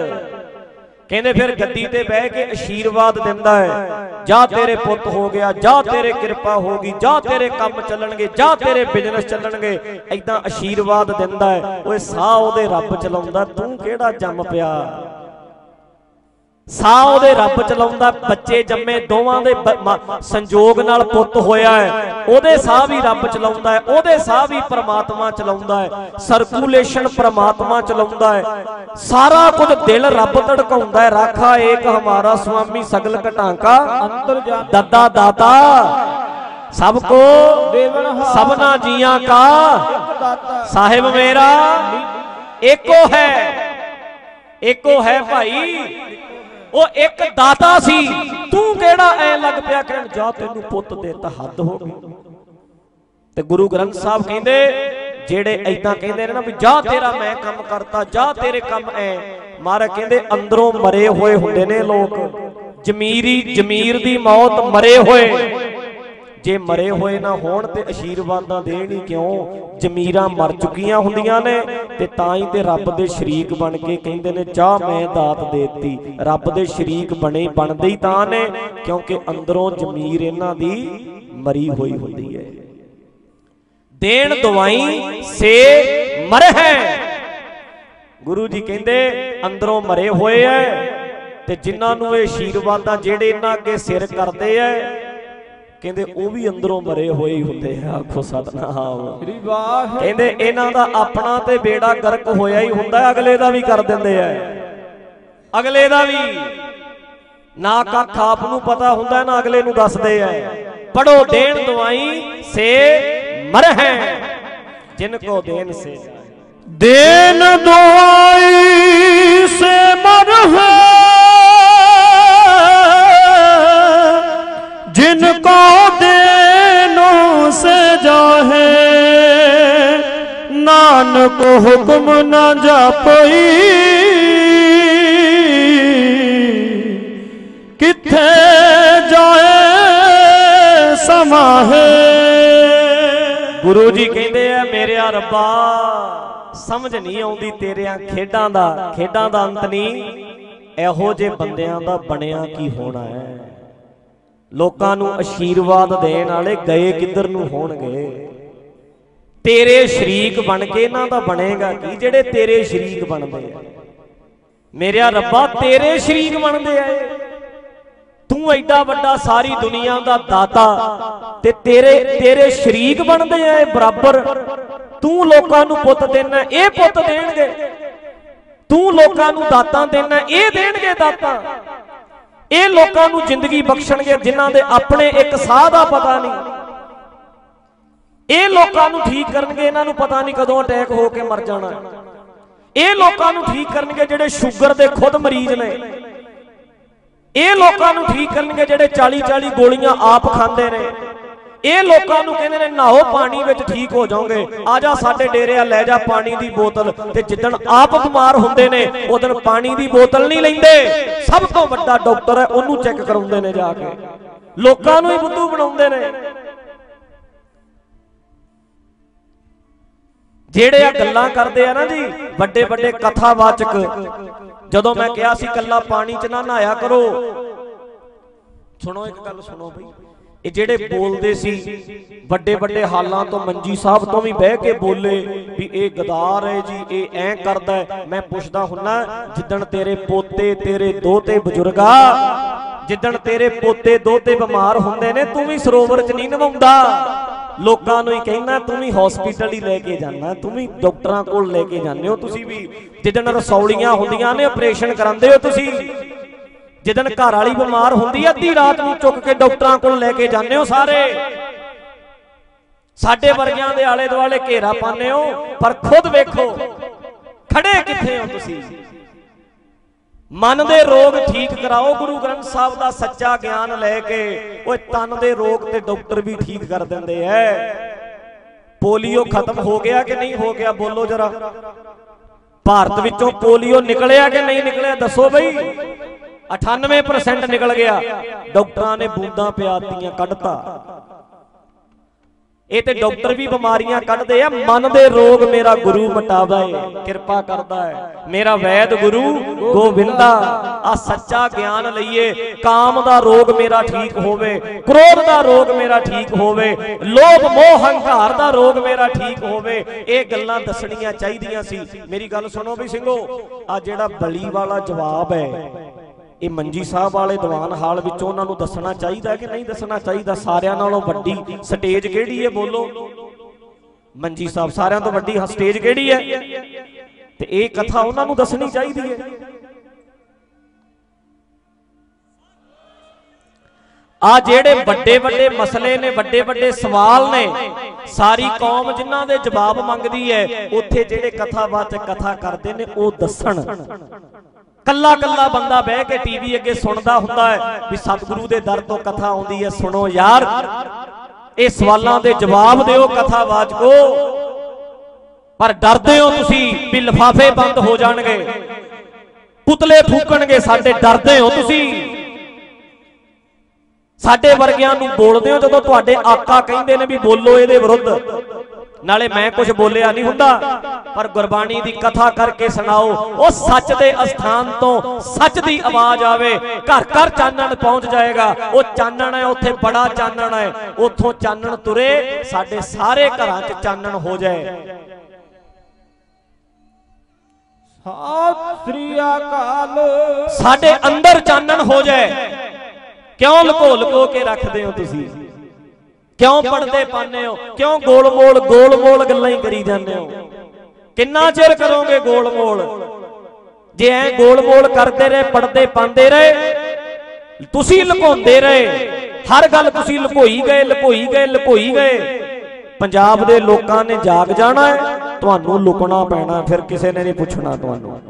ਕਹਿੰਦੇ ਫਿਰ ਗੱਦੀ ਤੇ ਬਹਿ ਕੇ ਅਸ਼ੀਰਵਾਦ ਦਿੰਦਾ ਹੈ। ਜਾ ਤੇਰੇ ਪੁੱਤ ਹੋ ਗਿਆ, ਜਾ ਤੇਰੇ ਕਿਰਪਾ ਹੋ ਗਈ, ਜਾ ਤੇਰੇ ਕੰਮ ਚੱਲਣਗੇ, ਜਾ ਤੇਰੇ ਬਿਜ਼ਨਸ ਚੱਲਣਗੇ ਐਦਾਂ ਅਸ਼ੀਰਵਾਦ ਦਿੰਦਾ ਹੈ। ਓਏ ਸਾਹ ਉਹਦੇ ਰੱਬ ਚਲਾਉਂਦਾ, ਤੂੰ ਕਿਹੜਾ ਜੰਮ ਪਿਆ? ਸਾਹ ਉਹਦੇ ਰੱਬ ਚਲਾਉਂਦਾ ਬੱਚੇ ਜੰਮੇ ਦੋਵਾਂ ਦੇ ਸੰਜੋਗ ਨਾਲ ਪੁੱਤ ਹੋਇਆ ਹੈ। ਉਹਦੇ ਸਾਹ ਵੀ ਰੱਬ ਚਲਾਉਂਦਾ ਹੈ ਉਹਦੇ ਸਾਹ ਵੀ ਪ੍ਰਮਾਤਮਾ ਚਲਾਉਂਦਾ ਹੈ ਸਰਕੂਲੇਸ਼ਨ ਪ੍ਰਮਾਤਮਾ ਚਲਾਉਂਦਾ ਹੈ। ਸਾਰਾ ਕੁਝ ਦਿਲ ਰੱਬ ਧੜਕਾਉਂਦਾ ਹੈ ਰਾਖਾ ਏਕ ਹਮਾਰਾ ਸੁਆਮੀ ਸਗਲ ਘਟਾਂਕਾ। ਅੰਤਰ ਜਾ। ਦੱਦਾ ਦਾਤਾ ਸਭ ਕੋ ਸਭਨਾ ਜੀਆਂ ਕਾ। ਸਾਹਿਬ ਮੇਰਾ ਏਕੋ ਹੈ ਏਕੋ ਹੈ ਭਾਈ। ਉਹ ਇੱਕ ਦਾਤਾ ਸੀ। ਤੂੰ ਕਿਹੜਾ ਐ ਲੱਗ ਪਿਆ ਕਹਿਣ, ਜਾ ਤੈਨੂੰ ਪੁੱਤ ਦੇ ਤਾਂ ਹੱਦ ਹੋ ਗਈ। ਤੇ ਗੁਰੂ ਗ੍ਰੰਥ ਸਾਹਿਬ ਕਹਿੰਦੇ, ਜਿਹੜੇ ਐਦਾਂ ਕਹਿੰਦੇ ਨੇ ਨਾ ਵੀ, ਜਾ ਤੇਰਾ ਮੈਂ ਕੰਮ ਕਰਤਾ, ਜਾ ਤੇਰੇ ਕੰਮ ਐ। ਮਹਾਰਾਜ ਕਹਿੰਦੇ, ਅੰਦਰੋਂ ਮਰੇ ਹੋਏ ਹੁੰਦੇ ਨੇ ਲੋਕ। ਜ਼ਮੀਰੀ, ਜ਼ਮੀਰ ਦੀ ਮੌਤ ਮਰੇ ਹੋਏ। ਜੇ ਮਰੇ ਹੋਏ ਨਾ ਹੋਣ ਤੇ ਅਸ਼ੀਰਵਾਦਾਂ ਦੇਣ ਹੀ ਕਿਉਂ? ਜ਼ਮੀਰਾਂ ਮਰ ਚੁੱਕੀਆਂ ਹੁੰਦੀਆਂ ਨੇ ਤੇ ਤਾਂ ਹੀ ਤੇ ਰੱਬ ਦੇ ਸ਼ਰੀਕ ਬਣ ਕੇ ਕਹਿੰਦੇ ਨੇ, ਚਾਹ ਮੈਂ ਦਾਤ ਦੇਤੀ। ਰੱਬ ਦੇ ਸ਼ਰੀਕ ਬਣੇ ਬਣਦੇ ਹੀ ਤਾਂ ਨੇ, ਕਿਉਂਕਿ ਅੰਦਰੋਂ ਜ਼ਮੀਰ ਇਹਨਾਂ ਦੀ ਮਰੀ ਹੋਈ ਹੁੰਦੀ ਹੈ। ਦੇਣ ਦਵਾਈ ਸੇ ਮਰਹਿ ਗੁਰੂ ਜੀ ਕਹਿੰਦੇ, ਅੰਦਰੋਂ ਮਰੇ ਹੋਏ ਐ ਤੇ ਜਿਨ੍ਹਾਂ ਨੂੰ ਇਹ ਆਸ਼ੀਰਵਾਦਾਂ ਜਿਹੜੇ ਇਹਨਾਂ ਅੱਗੇ ਸਿਰ ਕਰਦੇ ਐ ਕਹਿੰਦੇ ਉਹ ਵੀ ਅੰਦਰੋਂ ਮਰੇ ਹੋਏ ਹੀ ਹੁੰਦੇ ਆ। ਆਖੋ ਸਤਨਾਮ। ਸ੍ਰੀ ਵਾਹ ਕਹਿੰਦੇ ਇਹਨਾਂ ਦਾ ਆਪਣਾ ਤੇ ਬੇੜਾ ਗਰਕ ਹੋਇਆ ਹੀ ਹੁੰਦਾ ਅਗਲੇ ਦਾ ਵੀ ਕਰ ਦਿੰਦੇ ਐ ਅਗਲੇ ਦਾ ਵੀ। ਨਾ ਕੱਖ ਆਪ ਨੂੰ ਪਤਾ ਹੁੰਦਾ ਨਾ ਅਗਲੇ ਨੂੰ ਦੱਸਦੇ ਐ ਪੜੋ ਦੇਣ ਦਵਾਈ ਸੇ ਮਰਹਿ। ਜਿਨ ਕੋ ਦੇਨ ਸੇ। ਦੇਨ ਦੁਆਈ ਸੇ ਮਰ ਨਾਨਕ ਹੁਕਮ ਨਾ ਜਾਪਈ। ਕਿੱਥੇ ਜਾਏ ਸਮਾਹੇ? ਗੁਰੂ ਜੀ ਕਹਿੰਦੇ ਆ ਮੇਰਿਆ ਰੱਬਾ, ਸਮਝ ਨਹੀਂ ਆਉਂਦੀ ਤੇਰਿਆਂ ਖੇਡਾਂ ਦਾ ਖੇਡਾਂ ਦਾ ਅੰਤ ਨਹੀਂ। ਇਹੋ ਜੇ ਬੰਦਿਆਂ ਦਾ ਬਣਿਆ ਕੀ ਹੋਣਾ ਹੈ? ਲੋਕਾਂ ਨੂੰ ਅਸ਼ੀਰਵਾਦ ਦੇਣ ਵਾਲੇ ਗਏ ਕਿੱਧਰ ਨੂੰ ਹੋਣਗੇ? ਤੇਰੇ ਸ਼ਰੀਕ ਬਣ ਕੇ ਇਹਨਾਂ ਦਾ ਬਣੇਗਾ ਕੀ? ਜਿਹੜੇ ਤੇਰੇ ਸ਼ਰੀਕ ਬਣਦੇ ਆ। ਮੇਰਿਆ ਰੱਬਾ, ਤੇਰੇ ਸ਼ਰੀਕ ਬਣਦੇ ਆ ਤੂੰ ਐਡਾ ਵੱਡਾ ਸਾਰੀ ਦੁਨੀਆ ਦਾ ਦਾਤਾ ਤੇ ਤੇਰੇ ਤੇਰੇ ਸ਼ਰੀਕ ਬਣਦੇ ਆ ਬਰਾਬਰ। ਤੂੰ ਲੋਕਾਂ ਨੂੰ ਪੁੱਤ ਦੇਣਾ, ਇਹ ਪੁੱਤ ਦੇਣਗੇ। ਤੂੰ ਲੋਕਾਂ ਨੂੰ ਦਾਤਾਂ ਦੇਣਾ, ਇਹ ਦੇਣਗੇ ਦਾਤਾਂ। ਇਹ ਲੋਕਾਂ ਨੂੰ ਜ਼ਿੰਦਗੀ ਬਖਸ਼ਣਗੇ ਜਿਨ੍ਹਾਂ ਦੇ ਆਪਣੇ ਇੱਕ ਸਾਹ ਦਾ ਪਤਾ ਨਹੀਂ। ਇਹ ਲੋਕਾਂ ਨੂੰ ਠੀਕ ਕਰਨਗੇ, ਇਹਨਾਂ ਨੂੰ ਪਤਾ ਨਹੀਂ ਕਦੋਂ ਅਟੈਕ ਹੋ ਕੇ ਮਰ ਜਾਣਾ। ਇਹ ਲੋਕਾਂ ਨੂੰ ਠੀਕ ਕਰਨਗੇ ਜਿਹੜੇ ਸ਼ੂਗਰ ਦੇ ਖੁਦ ਮਰੀਜ਼ ਨੇ। ਇਹ ਲੋਕਾਂ ਨੂੰ ਠੀਕ ਕਰਨਗੇ ਜਿਹੜੇ 40 40 ਗੋਲੀਆਂ ਆਪ ਖਾਂਦੇ ਨੇ। ਇਹ ਲੋਕਾਂ ਨੂੰ ਕਹਿੰਦੇ ਨੇ ਨਹਾਓ ਪਾਣੀ ਵਿੱਚ ਠੀਕ ਹੋ ਜਾਓਗੇ। ਆ ਜਾ ਸਾਡੇ ਡੇਰੇ ਆ, ਲੈ ਜਾ ਪਾਣੀ ਦੀ ਬੋਤਲ। ਤੇ ਜਿੱਦਣ ਆਪ ਬਿਮਾਰ ਹੁੰਦੇ ਨੇ, ਉਦੋਂ ਪਾਣੀ ਦੀ ਬੋਤਲ ਨਹੀਂ ਲੈਂਦੇ। ਸਭ ਤੋਂ ਵੱਡਾ ਡਾਕਟਰ ਹੈ, ਉਹਨੂੰ ਚੈੱਕ ਕਰਾਉਂਦੇ ਨੇ ਜਾ ਕੇ। ਲੋਕਾਂ ਨੂੰ ਹੀ ਬੁੱਧੂ ਬਣਾਉਂਦੇ ਨੇ। ਜਿਹੜੇ ਆ ਗੱਲਾਂ ਕਰਦੇ ਆ ਨਾ ਜੀ, ਵੱਡੇ ਵੱਡੇ ਕਥਾਵਾਚਕ, ਜਦੋਂ ਮੈਂ ਕਿਹਾ ਸੀ ਕੱਲਾ ਪਾਣੀ 'ਚ ਨਾ ਨਹਾਇਆ ਕਰੋ। ਸੁਣੋ ਇੱਕ ਗੱਲ ਸੁਣੋ ਬਈ, ਇਹ ਜਿਹੜੇ ਬੋਲਦੇ ਸੀ, ਵੱਡੇ ਵੱਡੇ ਹਾਲਾਂ ਤੋਂ ਮੰਜੀ ਸਾਹਿਬ ਤੋਂ ਵੀ ਬਹਿ ਕੇ ਬੋਲੇ ਵੀ ਇਹ ਗਦਾਰ ਹੈ ਜੀ, ਇਹ ਐਂ ਕਰਦਾ ਮੈਂ ਪੁੱਛਦਾ ਹੁੰਨਾ, ਜਿੱਦਣ ਤੇਰੇ ਪੋਤੇ, ਤੇਰੇ ਦੋਤੇ ਬਜ਼ੁਰਗਾ ਜਿੱਦਣ ਤੇਰੇ ਪੋਤੇ, ਦੋਤੇ ਬਿਮਾਰ ਹੁੰਦੇ ਨੇ, ਤੂੰ ਵੀ ਸਰੋਵਰ 'ਚ ਨਹੀਂ ਨਵਾਉਂਦਾ। ਲੋਕਾਂ ਨੂੰ ਹੀ ਕਹਿੰਦਾ, ਤੂੰ ਵੀ ਹਸਪੀਟਲ ਹੀ ਲੈ ਕੇ ਜਾਣਾ ਤੂੰ ਵੀ ਡਾਕਟਰਾਂ ਕੋਲ ਲੈ ਕੇ ਜਾਂਦੇ ਹੋ, ਤੁਸੀਂ ਵੀ ਜਿੱਦਣ ਰਸੌਲੀਆਂ ਹੁੰਦੀਆਂ ਨੇ ਆਪਰੇਸ਼ਨ ਕਰਾਉਂਦੇ ਹੋ ਤੁਸੀਂ। ਜਿੱਦਣ ਘਰ ਵਾਲੀ ਬਿਮਾਰ ਹੁੰਦੀ ਆ, ਅੱਧੀ ਰਾਤ ਨੂੰ ਚੁੱਕ ਕੇ ਡਾਕਟਰਾਂ ਕੋਲ ਲੈ ਕੇ ਜਾਂਦੇ ਹੋ ਸਾਰੇ। ਸਾਡੇ ਵਰਗਿਆਂ ਦੇ ਆਲੇ ਦੁਆਲੇ ਘੇਰਾ ਪਾਉਂਦੇ ਹੋ, ਪਰ ਖੁਦ ਵੇਖੋ, ਖੜੇ ਕਿੱਥੇ ਹੋ ਤੁਸੀਂ? ਮਨ ਦੇ ਰੋਗ ਠੀਕ ਕਰਾਓ ਗੁਰੂ ਗ੍ਰੰਥ ਸਾਹਿਬ ਦਾ ਸੱਚਾ ਗਿਆਨ ਲੈ ਕੇ ਓਏ ਤਨ ਦੇ ਰੋਗ ਤੇ ਡਾਕਟਰ ਵੀ ਠੀਕ ਕਰ ਦਿੰਦੇ ਐ। ਪੋਲੀਓ ਖਤਮ ਹੋ ਗਿਆ ਕਿ ਨਹੀਂ ਹੋ ਗਿਆ? ਬੋਲੋ ਜਰਾ। ਭਾਰਤ ਵਿੱਚੋਂ ਪੋਲੀਓ ਨਿਕਲਿਆ ਕਿ ਨਹੀਂ ਨਿਕਲਿਆ? ਦੱਸੋ ਬਈ। 98% ਨਿਕਲ ਗਿਆ। ਡਾਕਟਰਾਂ ਨੇ ਬੂੰਦਾਂ ਪਿਆਤੀਆਂ ਕੱਢਤਾ। ਇਹ ਤੇ ਡਾਕਟਰ ਵੀ ਬਿਮਾਰੀਆਂ ਕੱਢਦੇ ਆ ਮਨ ਦੇ ਰੋਗ ਮੇਰਾ ਗੁਰੂ ਮਟਾਵਾ ਏ ਕਿਰਪਾ ਕਰਦਾ ਹੈ। ਮੇਰਾ ਵੈਦ ਗੁਰੂ ਗੋਬਿੰਦਾ ਆ ਸੱਚਾ ਗਿਆਨ ਲਈਏ ਕਾਮ ਦਾ ਰੋਗ ਮੇਰਾ ਠੀਕ ਹੋਵੇ ਕ੍ਰੋਧ ਦਾ ਰੋਗ ਮੇਰਾ ਠੀਕ ਹੋਵੇ ਲੋਭ ਮੋਹ ਹੰਕਾਰ ਦਾ ਰੋਗ ਮੇਰਾ ਠੀਕ ਹੋਵੇ ਇਹ ਗੱਲਾਂ ਦੱਸਣੀਆਂ ਚਾਹੀਦੀਆਂ ਸੀ। ਮੇਰੀ ਗੱਲ ਸੁਣੋ ਵੀ ਸਿੰਘੋ ਆ ਜਿਹੜਾ ਬਲੀ ਵਾਲਾ ਜਵਾਬ ਹੈ ਇਹ ਮੰਜੀ ਸਾਹਿਬ ਵਾਲੇ ਦੀਵਾਨ ਹਾਲ ਵਿੱਚੋਂ ਉਹਨਾਂ ਨੂੰ ਦੱਸਣਾ ਚਾਹੀਦਾ ਕਿ ਨਹੀਂ ਦੱਸਣਾ ਚਾਹੀਦਾ? ਸਾਰਿਆਂ ਨਾਲੋਂ ਵੱਡੀ ਸਟੇਜ ਕਿਹੜੀ ਹੈ ਬੋਲੋ? ਮੰਜੀ ਸਾਹਿਬ ਸਾਰਿਆਂ ਤੋਂ ਵੱਡੀ ਸਟੇਜ ਕਿਹੜੀ ਹੈ? ਤੇ ਇਹ ਕਥਾ ਉਹਨਾਂ ਨੂੰ ਦੱਸਣੀ ਚਾਹੀਦੀ ਹੈ। ਆ ਜਿਹੜੇ ਵੱਡੇ ਵੱਡੇ ਮਸਲੇ ਨੇ, ਵੱਡੇ ਵੱਡੇ ਸਵਾਲ ਨੇ, ਸਾਰੀ ਕੌਮ ਜਿਨ੍ਹਾਂ ਦੇ ਜਵਾਬ ਮੰਗਦੀ ਹੈ, ਉੱਥੇ ਜਿਹੜੇ ਕਥਾਵਾਚਕ ਕਥਾ ਕਰਦੇ ਨੇ, ਉਹ ਦੱਸਣ। ਕੱਲਾ ਕੱਲਾ ਬੰਦਾ ਬਹਿ ਕੇ ਟੀਵੀ ਅੱਗੇ ਸੁਣਦਾ ਹੁੰਦਾ ਹੈ ਵੀ ਸਤਿਗੁਰੂ ਦੇ ਦਰ ਤੋਂ ਕਥਾ ਆਉਂਦੀ ਹੈ, ਸੁਣੋ ਯਾਰ। ਇਹ ਸਵਾਲਾਂ ਦੇ ਜਵਾਬ ਦਿਓ, ਕਥਾ ਵਾਚਕੋ। ਪਰ ਡਰਦੇ ਹੋ ਤੁਸੀਂ ਵੀ ਲਿਫਾਫੇ ਬੰਦ ਹੋ ਜਾਣਗੇ। ਪੁਤਲੇ ਫੂਕਣਗੇ, ਸਾਡੇ ਡਰਦੇ ਹੋ ਤੁਸੀਂ। ਸਾਡੇ ਵਰਗਿਆਂ ਨੂੰ ਬੋਲਦੇ ਹੋ ਜਦੋਂ ਤੁਹਾਡੇ ਆਕਾ ਕਹਿੰਦੇ ਨੇ ਵੀ ਬੋਲੋ ਇਹਦੇ ਵਿਰੁੱਧ। ਨਾਲੇ ਮੈਂ ਕੁਝ ਬੋਲਿਆ ਨਹੀਂ ਹੁੰਦਾ। ਪਰ ਗੁਰਬਾਣੀ ਦੀ ਕਥਾ ਕਰਕੇ ਸੁਣਾਓ ਉਹ ਸੱਚ ਦੇ ਅਸਥਾਨ ਤੋਂ ਸੱਚ ਦੀ ਆਵਾਜ਼ ਆਵੇ। ਘਰ ਘਰ ਚਾਨਣ ਪਹੁੰਚ ਜਾਏਗਾ। ਉਹ ਚਾਨਣ ਹੈ ਉੱਥੇ ਬੜਾ ਚਾਨਣ ਹੈ। ਉੱਥੋਂ ਚਾਨਣ ਤੁਰੇ ਸਾਡੇ ਸਾਰੇ ਘਰਾਂ 'ਚ ਚਾਨਣ ਹੋ ਜਾਏ। ਸਤਿ ਸ੍ਰੀ ਅਕਾਲ। ਸਾਡੇ ਅੰਦਰ ਚਾਨਣ ਹੋ ਜਾਏ। ਕਿਉਂ ਲੁਕੋ ਲੁਕੋ ਕੇ ਰੱਖਦੇ ਹੋ ਤੁਸੀਂ? ਕਿਉਂ ਪੜਦੇ ਪਾਉਂਦੇ ਹੋ? ਕਿਉਂ ਗੋਲ-ਮੋਲ ਗੋਲ-ਮੋਲ ਗੱਲਾਂ ਹੀ ਕਰੀ ਜਾਂਦੇ ਹੋ? ਕਿੰਨਾ ਚਿਰ ਕਰੋਗੇ ਗੋਲ-ਮੋਲ? ਜੇ ਐ ਗੋਲ-ਮੋਲ ਕਰਦੇ ਰਹੇ, ਪੜਦੇ ਪਾਉਂਦੇ ਰਹੇ, ਤੁਸੀਂ ਲੁਕਾਉਂਦੇ ਰਹੇ, ਹਰ ਗੱਲ ਤੁਸੀਂ ਲੁਕੋਈ ਗਏ ਲੁਕੋਈ ਗਏ ਲੁਕੋਈ ਗਏ। ਪੰਜਾਬ ਦੇ ਲੋਕਾਂ ਨੇ ਜਾਗ ਜਾਣਾ ਹੈ, ਤੁਹਾਨੂੰ ਲੁਕਣਾ ਪੈਣਾ, ਫਿਰ ਕਿਸੇ ਨੇ ਨਹੀਂ ਪੁੱਛਣਾ ਤੁਹਾਨੂੰ।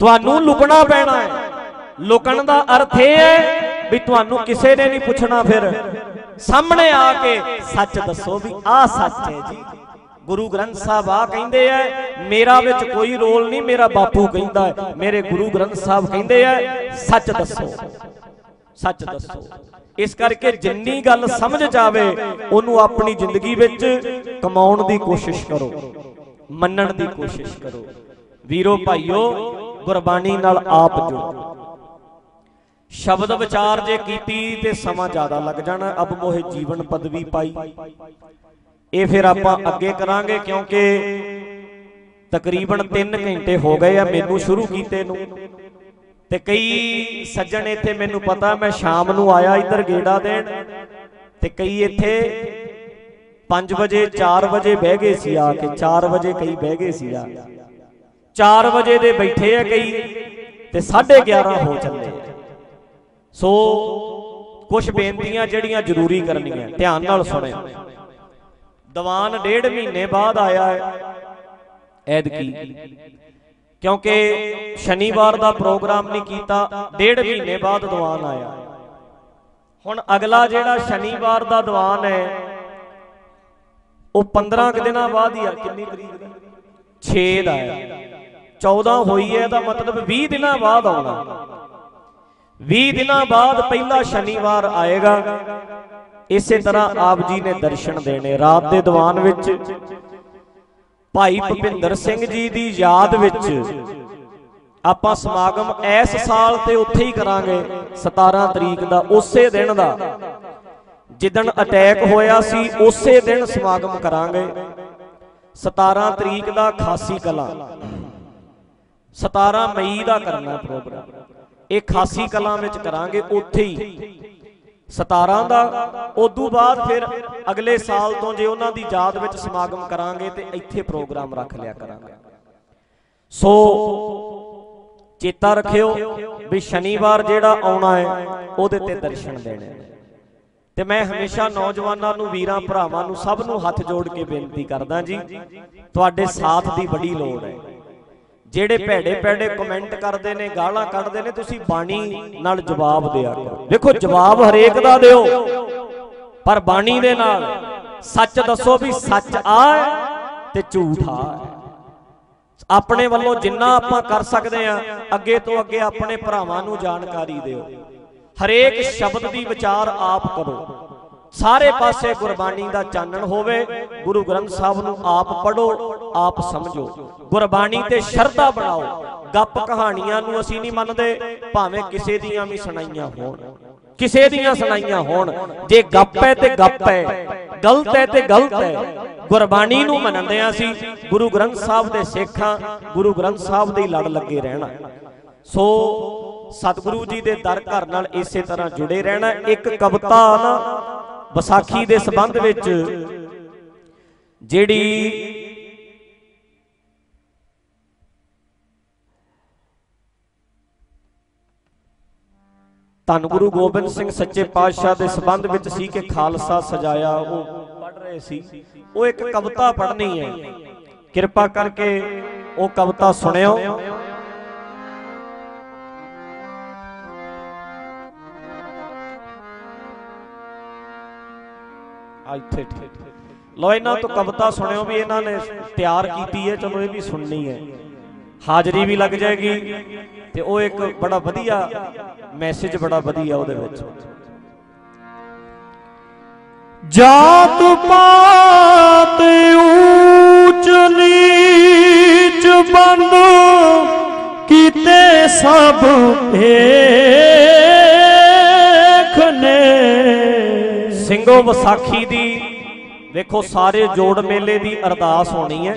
ਤੁਹਾਨੂੰ ਲੁਕਣਾ ਪੈਣਾ ਹੈ। ਲੁਕਣ ਦਾ ਅਰਥ ਇਹ ਹੈ ਵੀ ਤੁਹਾਨੂੰ ਕਿਸੇ ਨੇ ਨਹੀਂ ਪੁੱਛਣਾ ਫਿਰ। ਸਾਹਮਣੇ ਆ ਕੇ ਸੱਚ ਦੱਸੋ ਵੀ ਆਹ ਸੱਚ ਹੈ ਜੀ। ਗੁਰੂ ਗ੍ਰੰਥ ਸਾਹਿਬ ਆ ਕਹਿੰਦੇ ਐ ਮੇਰਾ ਵਿੱਚ ਕੋਈ ਰੋਲ ਨਹੀਂ, ਮੇਰਾ ਬਾਪੂ ਕਹਿੰਦਾ ਹੈ। ਮੇਰੇ ਗੁਰੂ ਗ੍ਰੰਥ ਸਾਹਿਬ ਕਹਿੰਦੇ ਐ ਸੱਚ ਦੱਸੋ ਸੱਚ ਦੱਸੋ। ਇਸ ਕਰਕੇ ਜਿੰਨੀ ਗੱਲ ਸਮਝ ਜਾਵੇ, ਉਹਨੂੰ ਆਪਣੀ ਜ਼ਿੰਦਗੀ ਵਿੱਚ ਕਮਾਉਣ ਦੀ ਕੋਸ਼ਿਸ਼ ਕਰੋ, ਮੰਨਣ ਦੀ ਕੋਸ਼ਿਸ਼ ਕਰੋ। ਵੀਰੋ, ਭਾਈਓ, ਗੁਰਬਾਣੀ ਨਾਲ ਆਪ ਜੁੜੋ। ਸ਼ਬਦ ਵਿਚਾਰ ਜੇ ਕੀਤੀ ਤੇ ਸਮਾਂ ਜ਼ਿਆਦਾ ਲੱਗ ਜਾਣਾ, ਅਬ ਮੋਹਿ ਜੀਵਨ ਪਦਵੀ ਪਾਈ। ਇਹ ਫਿਰ ਆਪਾਂ ਅੱਗੇ ਕਰਾਂਗੇ ਕਿਉਂਕਿ ਤਕਰੀਬਨ 3 ਘੰਟੇ ਹੋ ਗਏ ਆ ਮੈਨੂੰ ਸ਼ੁਰੂ ਕੀਤੇ ਨੂੰ। ਤੇ ਕਈ ਸੱਜਣ ਇੱਥੇ ਮੈਨੂੰ ਪਤਾ, ਮੈਂ ਸ਼ਾਮ ਨੂੰ ਆਇਆ ਇੱਧਰ ਗੇੜਾ ਦੇਣ ਤੇ ਕਈ ਇੱਥੇ 5 ਵਜੇ 4 ਵਜੇ ਬਹਿ ਗਏ ਸੀ ਆ ਕੇ 4 ਵਜੇ ਕਈ ਬਹਿ ਗਏ ਸੀ ਆ। 4 ਵਜੇ ਦੇ ਬੈਠੇ ਆ ਕਈ ਤੇ 11:30 ਹੋ ਚੱਲੇ। ਸੋ ਕੁਝ ਬੇਨਤੀਆਂ ਜਿਹੜੀਆਂ ਜ਼ਰੂਰੀ ਕਰਨੀਆਂ, ਧਿਆਨ ਨਾਲ ਸੁਣਿਆ ਦੀਵਾਨ ਡੇਢ ਮਹੀਨੇ ਬਾਅਦ ਆਇਆ ਹੈ ਐਦਕੀ ਕਿਉਂਕਿ ਸ਼ਨੀਵਾਰ ਦਾ ਪ੍ਰੋਗਰਾਮ ਨਹੀਂ ਕੀਤਾ, ਡੇਢ ਮਹੀਨੇ ਬਾਅਦ ਦੀਵਾਨ ਆਇਆ। ਹੁਣ ਅਗਲਾ ਜਿਹੜਾ ਸ਼ਨੀਵਾਰ ਦਾ ਦੀਵਾਨ ਹੈ, ਉਹ 15 ਕੁ ਦਿਨਾਂ ਬਾਅਦ ਹੀ ਆ, ਕਿੰਨੀ ਤਰੀਕ ਦੀ? 6 ਦਾ ਹੈ। 14 ਹੋਈ ਹੈ, ਇਹਦਾ ਮਤਲਬ 20 ਦਿਨਾਂ ਬਾਅਦ ਆਉਣਾ। 20 ਦਿਨਾਂ ਬਾਅਦ ਪਹਿਲਾ ਸ਼ਨੀਵਾਰ ਆਏਗਾ। ਇਸੇ ਤਰ੍ਹਾਂ ਆਪ ਜੀ ਨੇ ਦਰਸ਼ਨ ਦੇਣੇ ਰਾਤ ਦੇ ਦੀਵਾਨ ਵਿੱਚ। ਭਾਈ ਭੁਪਿੰਦਰ ਸਿੰਘ ਜੀ ਦੀ ਯਾਦ ਵਿੱਚ ਆਪਾਂ ਸਮਾਗਮ ਇਸ ਸਾਲ ਤੇ ਉੱਥੇ ਹੀ ਕਰਾਂਗੇ 17 ਤਰੀਕ ਦਾ, ਉਸੇ ਦਿਨ ਦਾ। ਜਿੱਦਣ ਅਟੈਕ ਹੋਇਆ ਸੀ, ਉਸੇ ਦਿਨ ਸਮਾਗਮ ਕਰਾਂਗੇ। 17 ਤਰੀਕ ਦਾ ਖਾਸੀ ਕਲਾ। 17 ਮਈ ਦਾ ਕਰਨਾ ਪ੍ਰੋਗਰਾਮ। ਇਹ ਖਾਸੀ ਕਲਾਂ ਵਿੱਚ ਕਰਾਂਗੇ ਉੱਥੇ ਹੀ। 17 ਦਾ, ਉਦੋਂ ਬਾਅਦ ਫਿਰ ਅਗਲੇ ਸਾਲ ਤੋਂ ਜੇ ਉਹਨਾਂ ਦੀ ਯਾਦ ਵਿੱਚ ਸਮਾਗਮ ਕਰਾਂਗੇ ਤੇ ਇੱਥੇ ਪ੍ਰੋਗਰਾਮ ਰੱਖ ਲਿਆ ਕਰਾਂਗੇ। ਸੋ ਚੇਤਾ ਰੱਖਿਓ ਵੀ ਸ਼ਨੀਵਾਰ ਜਿਹੜਾ ਆਉਣਾ ਹੈ, ਉਹਦੇ ਤੇ ਦਰਸ਼ਨ ਦੇਣੇ ਤੇ ਮੈਂ ਹਮੇਸ਼ਾ ਨੌਜਵਾਨਾਂ ਨੂੰ, ਵੀਰਾਂ, ਭਰਾਵਾਂ ਨੂੰ ਸਭ ਨੂੰ ਹੱਥ ਜੋੜ ਕੇ ਬੇਨਤੀ ਕਰਦਾ ਜੀ, ਤੁਹਾਡੇ ਸਾਥ ਦੀ ਬੜੀ ਲੋੜ ਹੈ। ਜਿਹੜੇ ਭੈੜੇ ਭੈੜੇ ਕਮੈਂਟ ਕਰਦੇ ਨੇ, ਗਾਲਾਂ ਕੱਢਦੇ ਨੇ, ਤੁਸੀਂ ਬਾਣੀ ਨਾਲ ਜਵਾਬ ਦਿਆ ਕਰੋ। ਦੇਖੋ, ਜਵਾਬ ਹਰੇਕ ਦਾ ਦਿਓ, ਪਰ ਬਾਣੀ ਦੇ ਨਾਲ ਸੱਚ ਦੱਸੋ ਵੀ ਸੱਚ ਆ ਤੇ ਝੂਠ ਆ ਆਪਣੇ ਵੱਲੋਂ ਜਿੰਨਾ ਆਪਾਂ ਕਰ ਸਕਦੇ ਆ ਅੱਗੇ ਤੋਂ ਅੱਗੇ ਆਪਣੇ ਭਰਾਵਾਂ ਨੂੰ ਜਾਣਕਾਰੀ ਦਿਓ। ਹਰੇਕ ਸ਼ਬਦ ਦੀ ਵਿਚਾਰ ਆਪ ਕਰੋ। ਸਾਰੇ ਪਾਸੇ ਗੁਰਬਾਣੀ ਦਾ ਚਾਨਣ ਹੋਵੇ, ਗੁਰੂ ਗ੍ਰੰਥ ਸਾਹਿਬ ਨੂੰ ਆਪ ਪੜੋ ਆਪ ਸਮਝੋ। ਗੁਰਬਾਣੀ ਤੇ ਸ਼ਰਧਾ ਬਣਾਓ। ਗੱਪ ਕਹਾਣੀਆਂ ਨੂੰ ਅਸੀਂ ਨਹੀਂ ਮੰਨਦੇ, ਭਾਵੇਂ ਕਿਸੇ ਦੀਆਂ ਵੀ ਸੁਣਾਈਆਂ ਹੋਣ। ਕਿਸੇ ਦੀਆਂ ਸੁਣਾਈਆਂ ਹੋਣ। ਜੇ ਗੱਪ ਹੈ ਤੇ ਗੱਪ ਹੈ, ਗਲਤ ਹੈ ਤੇ ਗਲਤ ਹੈ। ਗੁਰਬਾਣੀ ਨੂੰ ਮੰਨਦੇ ਆ ਅਸੀਂ, ਗੁਰੂ ਗ੍ਰੰਥ ਸਾਹਿਬ ਦੇ ਸਿੱਖਾਂ, ਗੁਰੂ ਗ੍ਰੰਥ ਸਾਹਿਬ ਦੇ ਲੜ ਲੱਗੇ ਰਹਿਣਾ। ਸੋ ਸਤਿਗੁਰੂ ਜੀ ਦੇ ਦਰ ਘਰ ਨਾਲ ਇਸੇ ਤਰ੍ਹਾਂ ਜੁੜੇ ਰਹਿਣਾ, ਇੱਕ ਕਵਿਤਾ ਨਾ ਵਿਸਾਖੀ ਦੇ ਸੰਬੰਧ ਵਿੱਚ ਜਿਹੜੀ ਧੰਨ ਗੁਰੂ ਗੋਬਿੰਦ ਸਿੰਘ ਸੱਚੇ ਪਾਤਸ਼ਾਹ ਦੇ ਸੰਬੰਧ ਵਿੱਚ ਸੀ ਕਿ ਖਾਲਸਾ ਸਜਾਇਆ ਉਹ ਪੜ ਰਹੇ ਸੀ। ਉਹ ਇੱਕ ਕਵਿਤਾ ਪੜ੍ਹਨੀ ਹੈ। ਕਿਰਪਾ ਕਰਕੇ ਉਹ ਕਵਿਤਾ ਸੁਣਿਓ। ਆ ਇੱਥੇ ਠੀਕ ਲੋ ਇਹਨਾਂ ਤੋਂ ਕਵਿਤਾ ਸੁਣਿਓ ਵੀ ਇਹਨਾਂ ਨੇ ਤਿਆਰ ਕੀਤੀ ਹੈ, ਚਲੋ ਇਹ ਵੀ ਸੁਣਨੀ ਹੈ। ਹਾਜ਼ਰੀ ਵੀ ਲੱਗ ਜਾਏਗੀ ਤੇ ਉਹ ਇੱਕ ਬੜਾ ਵਧੀਆ ਮੈਸੇਜ ਬੜਾ ਵਧੀਆ ਉਹਦੇ ਵਿੱਚ। ਜਾਤ ਪਾਤ ਊਚ ਨੀਚ ਬੰਦ ਕੀਤੇ ਸਭ ਭੇਖ ਸਿੰਘੋ ਵਿਸਾਖੀ ਦੀ ਵੇਖੋ, ਸਾਰੇ ਜੋੜ ਮੇਲੇ ਦੀ ਅਰਦਾਸ ਹੋਣੀ ਹੈ।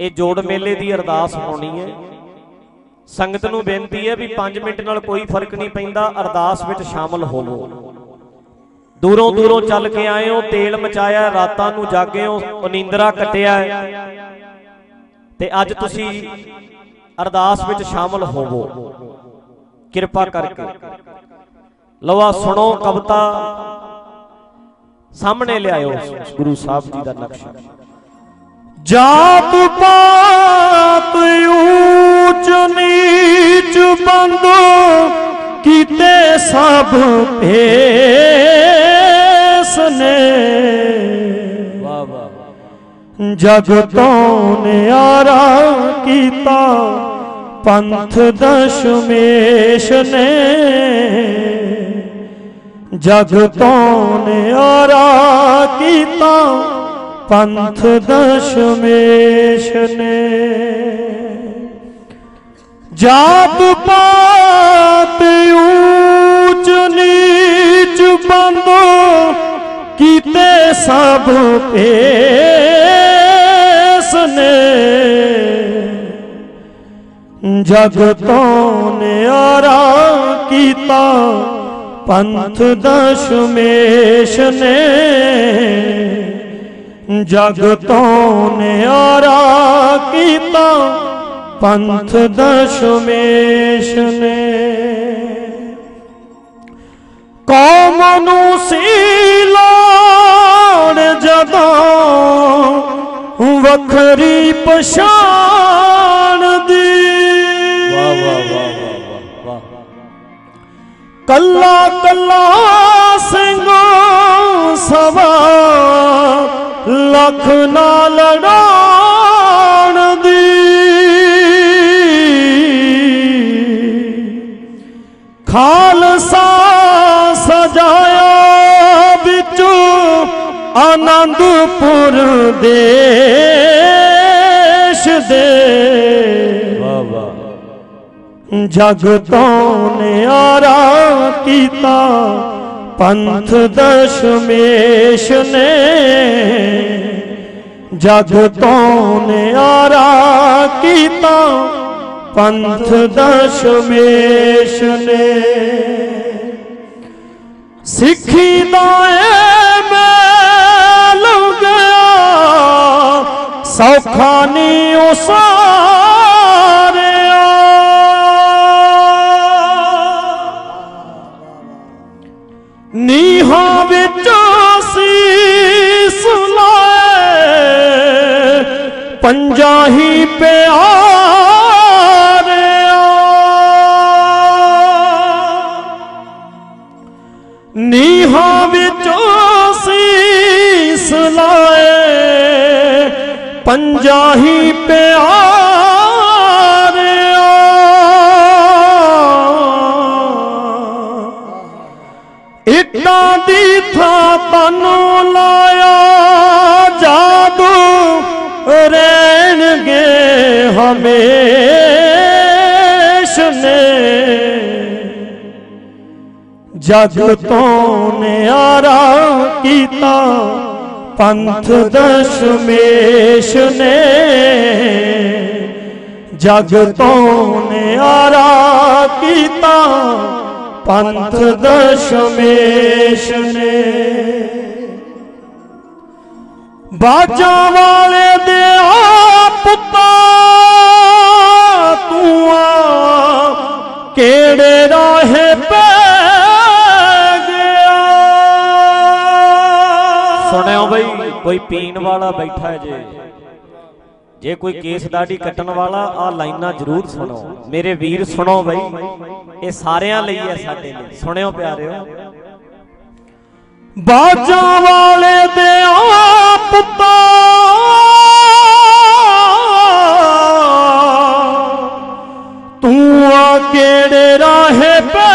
ਇਹ ਜੋੜ ਮੇਲੇ ਦੀ ਅਰਦਾਸ ਹੋਣੀ ਹੈ। ਸੰਗਤ ਨੂੰ ਬੇਨਤੀ ਹੈ ਵੀ 5 ਮਿੰਟ ਨਾਲ ਕੋਈ ਫ਼ਰਕ ਨਹੀਂ ਪੈਂਦਾ, ਅਰਦਾਸ ਵਿੱਚ ਸ਼ਾਮਲ ਹੋਵੋ। ਦੂਰੋਂ ਦੂਰੋਂ ਚੱਲ ਕੇ ਆਏ ਹੋ, ਤੇਲ ਮਚਾਇਆ, ਰਾਤਾਂ ਨੂੰ ਜਾਗੇ ਹੋ ਉਨੀਂਦਰਾ ਕੱਟਿਆ ਤੇ ਅੱਜ ਤੁਸੀਂ ਅਰਦਾਸ ਵਿੱਚ ਸ਼ਾਮਲ ਹੋਵੋ। ਕਿਰਪਾ ਕਰਕੇ। ਲਵਾ ਸੁਣੋ ਕਵਿਤਾ। ਸਾਹਮਣੇ ਲਿਆਇਓ ਗੁਰੂ ਸਾਹਿਬ ਜੀ ਦਾ ਨਕਸ਼ਾ। ਜਾਤ ਪਾਤ ਊਚ ਨੀਚ ਬੰਦ ਕੀਤੇ ਸਭ ਭੇਸ ਨੇ। ਵਾਹ ਵਾਹ ਜਗ ਤੋਂ ਨਿਆਰਾ ਕੀਤਾ ਪੰਥ ਦਸ਼ਮੇਸ਼ ਨੇ। ਜਗ ਤੋਂ ਨਿਆਰਾ ਕੀਤਾ, ਪੰਥ ਦਸ਼ਮੇਸ਼ ਨੇ। ਜਾਤ ਪਾਤ ਊਚ ਨੀਚ ਬੰਦ ਕੀਤੇ ਸਭ ਭੇਸ ਨੇ। ਜਗ ਤੋਂ ਨਿਆਰਾ ਕੀਤਾ ਪੰਥ ਦਸ਼ਮੇਸ਼ ਨੇ ਜਗ ਤੋਂ ਨਿਆਰਾ ਕੀਤਾ, ਪੰਥ ਦਸ਼ਮੇਸ਼ ਨੇ। ਕੌਮ ਨੂੰ ਸੀ ਲੋੜ ਜਦੋਂ ਵੱਖਰੀ ਪਛਾਣ ਦੀ ਕੱਲਾ ਕੱਲਾ ਸਿੰਘ ਸਵਾ ਲੱਖ ਨਾ ਲੜਾਣ ਦੀ। ਖਾਲਸਾ ਸਜਾਇਆ ਵਿੱਚੋਂ ਆਨੰਦਪੁਰ ਦੇ ਜਗ ਤੋਂ ਨਿਆਰਾ ਕੀਤਾ, ਪੰਥ ਦਸ਼ਮੇਸ਼ ਨੇ। ਜਗ ਤੋਂ ਨਿਆਰਾ ਕੀਤਾ, ਪੰਥ ਦਸ਼ਮੇਸ਼ ਨੇ। ਸਿੱਖੀ ਦਾ ਏ ਮੈਲ ਸੌਖਾ ਨਹੀਂ ਉਸਾਰਿਆ ਨੀਹਾਂ ਵਿੱਚ ਸੀਸ ਲਾਏ ਪੰਜਾ ਹੀ ਪਿਆਰਿਆ। ਨੀਹਾਂ ਵਿੱਚ ਸੀਸ ਲਾਏ ਪੰਜਾ ਹੀ ਪਿਆਰਿਆ। ਇੱਟਾਂ ਦੀ ਥਾਂ ਤਨੂੰ ਲਾਇਆ ਜਾਦੂ ਰਹਿਣਗੇ ਹਮੇਸ਼ ਨੇ। ਜਗ ਤੋਂ ਨਿਆਰਾ ਕੀਤਾ ਪੰਥ ਦਸ਼ਮੇਸ਼ ਨੇ। ਜਗ ਤੋਂ ਨਿਆਰਾ ਕੀਤਾ ਪੰਥ ਦਸ਼ਮੇਸ਼ ਨੇ। ਬਾਜਾਂ ਵਾਲੇ ਦੇ ਆ ਪੁੱਤਾ ਤੂੰ ਆ ਕਿਹੜੇ ਰਾਹੇ ਪੈ ਗਿਆ। ਸੁਣਿਓ ਬਈ, ਕੋਈ ਪੀਣ ਵਾਲਾ ਬੈਠਾ ਜੇ। ਜੇ ਕੋਈ ਕੇਸ ਦਾੜੀ ਕੱਟਣ ਵਾਲਾ ਆ ਲਾਈਨਾਂ ਜ਼ਰੂਰ ਸੁਣੋ। ਮੇਰੇ ਵੀਰ ਸੁਣੋ ਬਈ। ਇਹ ਸਾਰਿਆਂ ਲਈ ਹੈ ਸਾਡੇ ਲਈ। ਸੁਣਿਓ ਪਿਆਰਿਓ। ਬਾਜਾਂ ਵਾਲੇ ਦੇ ਆ ਪੁੱਤਾ ਤੂੰ ਆ ਕਿਹੜੇ ਰਾਹੇ ਪੈ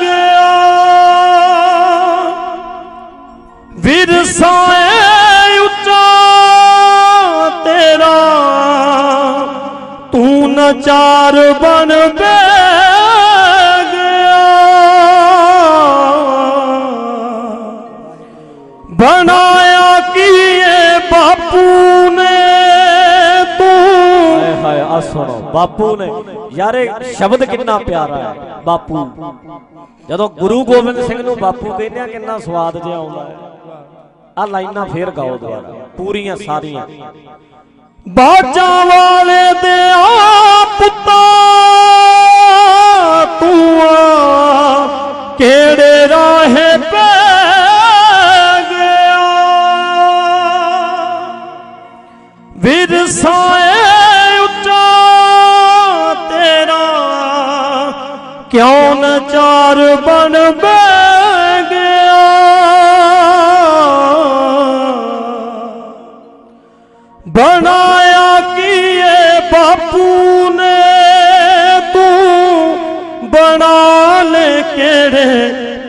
ਗਿਆ? ਵਿਰਸਾਏ ਨਚਾਰ ਬਣ ਬੈ ਗਿਆ ਬਣਾਇਆ ਕੀਏ ਬਾਪੂ ਨੇ ਤੂੰ? ਹਾਏ ਹਾਏ ਆ ਸੁਣੋ, ਬਾਪੂ ਨੇ। ਯਾਰ ਸ਼ਬਦ ਕਿੰਨਾ ਪਿਆਰਾ ਹੈ, ਬਾਪੂ। ਜਦੋਂ ਗੁਰੂ ਗੋਬਿੰਦ ਸਿੰਘ ਨੂੰ ਬਾਪੂ ਕਹਿੰਦੇ ਆ, ਕਿੰਨਾ ਸਵਾਦ ਜਿਹਾ ਆਉਂਦਾ ਹੈ। ਆ ਲਾਈਨਾਂ ਫੇਰ ਗਾਓ ਦੁਬਾਰਾ, ਪੂਰੀਆਂ ਸਾਰੀਆਂ। ਬਾਜਾਂ ਵਾਲੇ ਦੇ ਆ ਪੁੱਤਾ ਤੂੰ ਆ ਕਿਹੜੇ ਰਾਹੇ ਪੈ ਗਿਆ? ਵਿਰਸਾਏ ਉੱਚਾ ਤੇਰਾ ਕਿਉਂ ਨਚਾਰ ਬਣ ਬੈ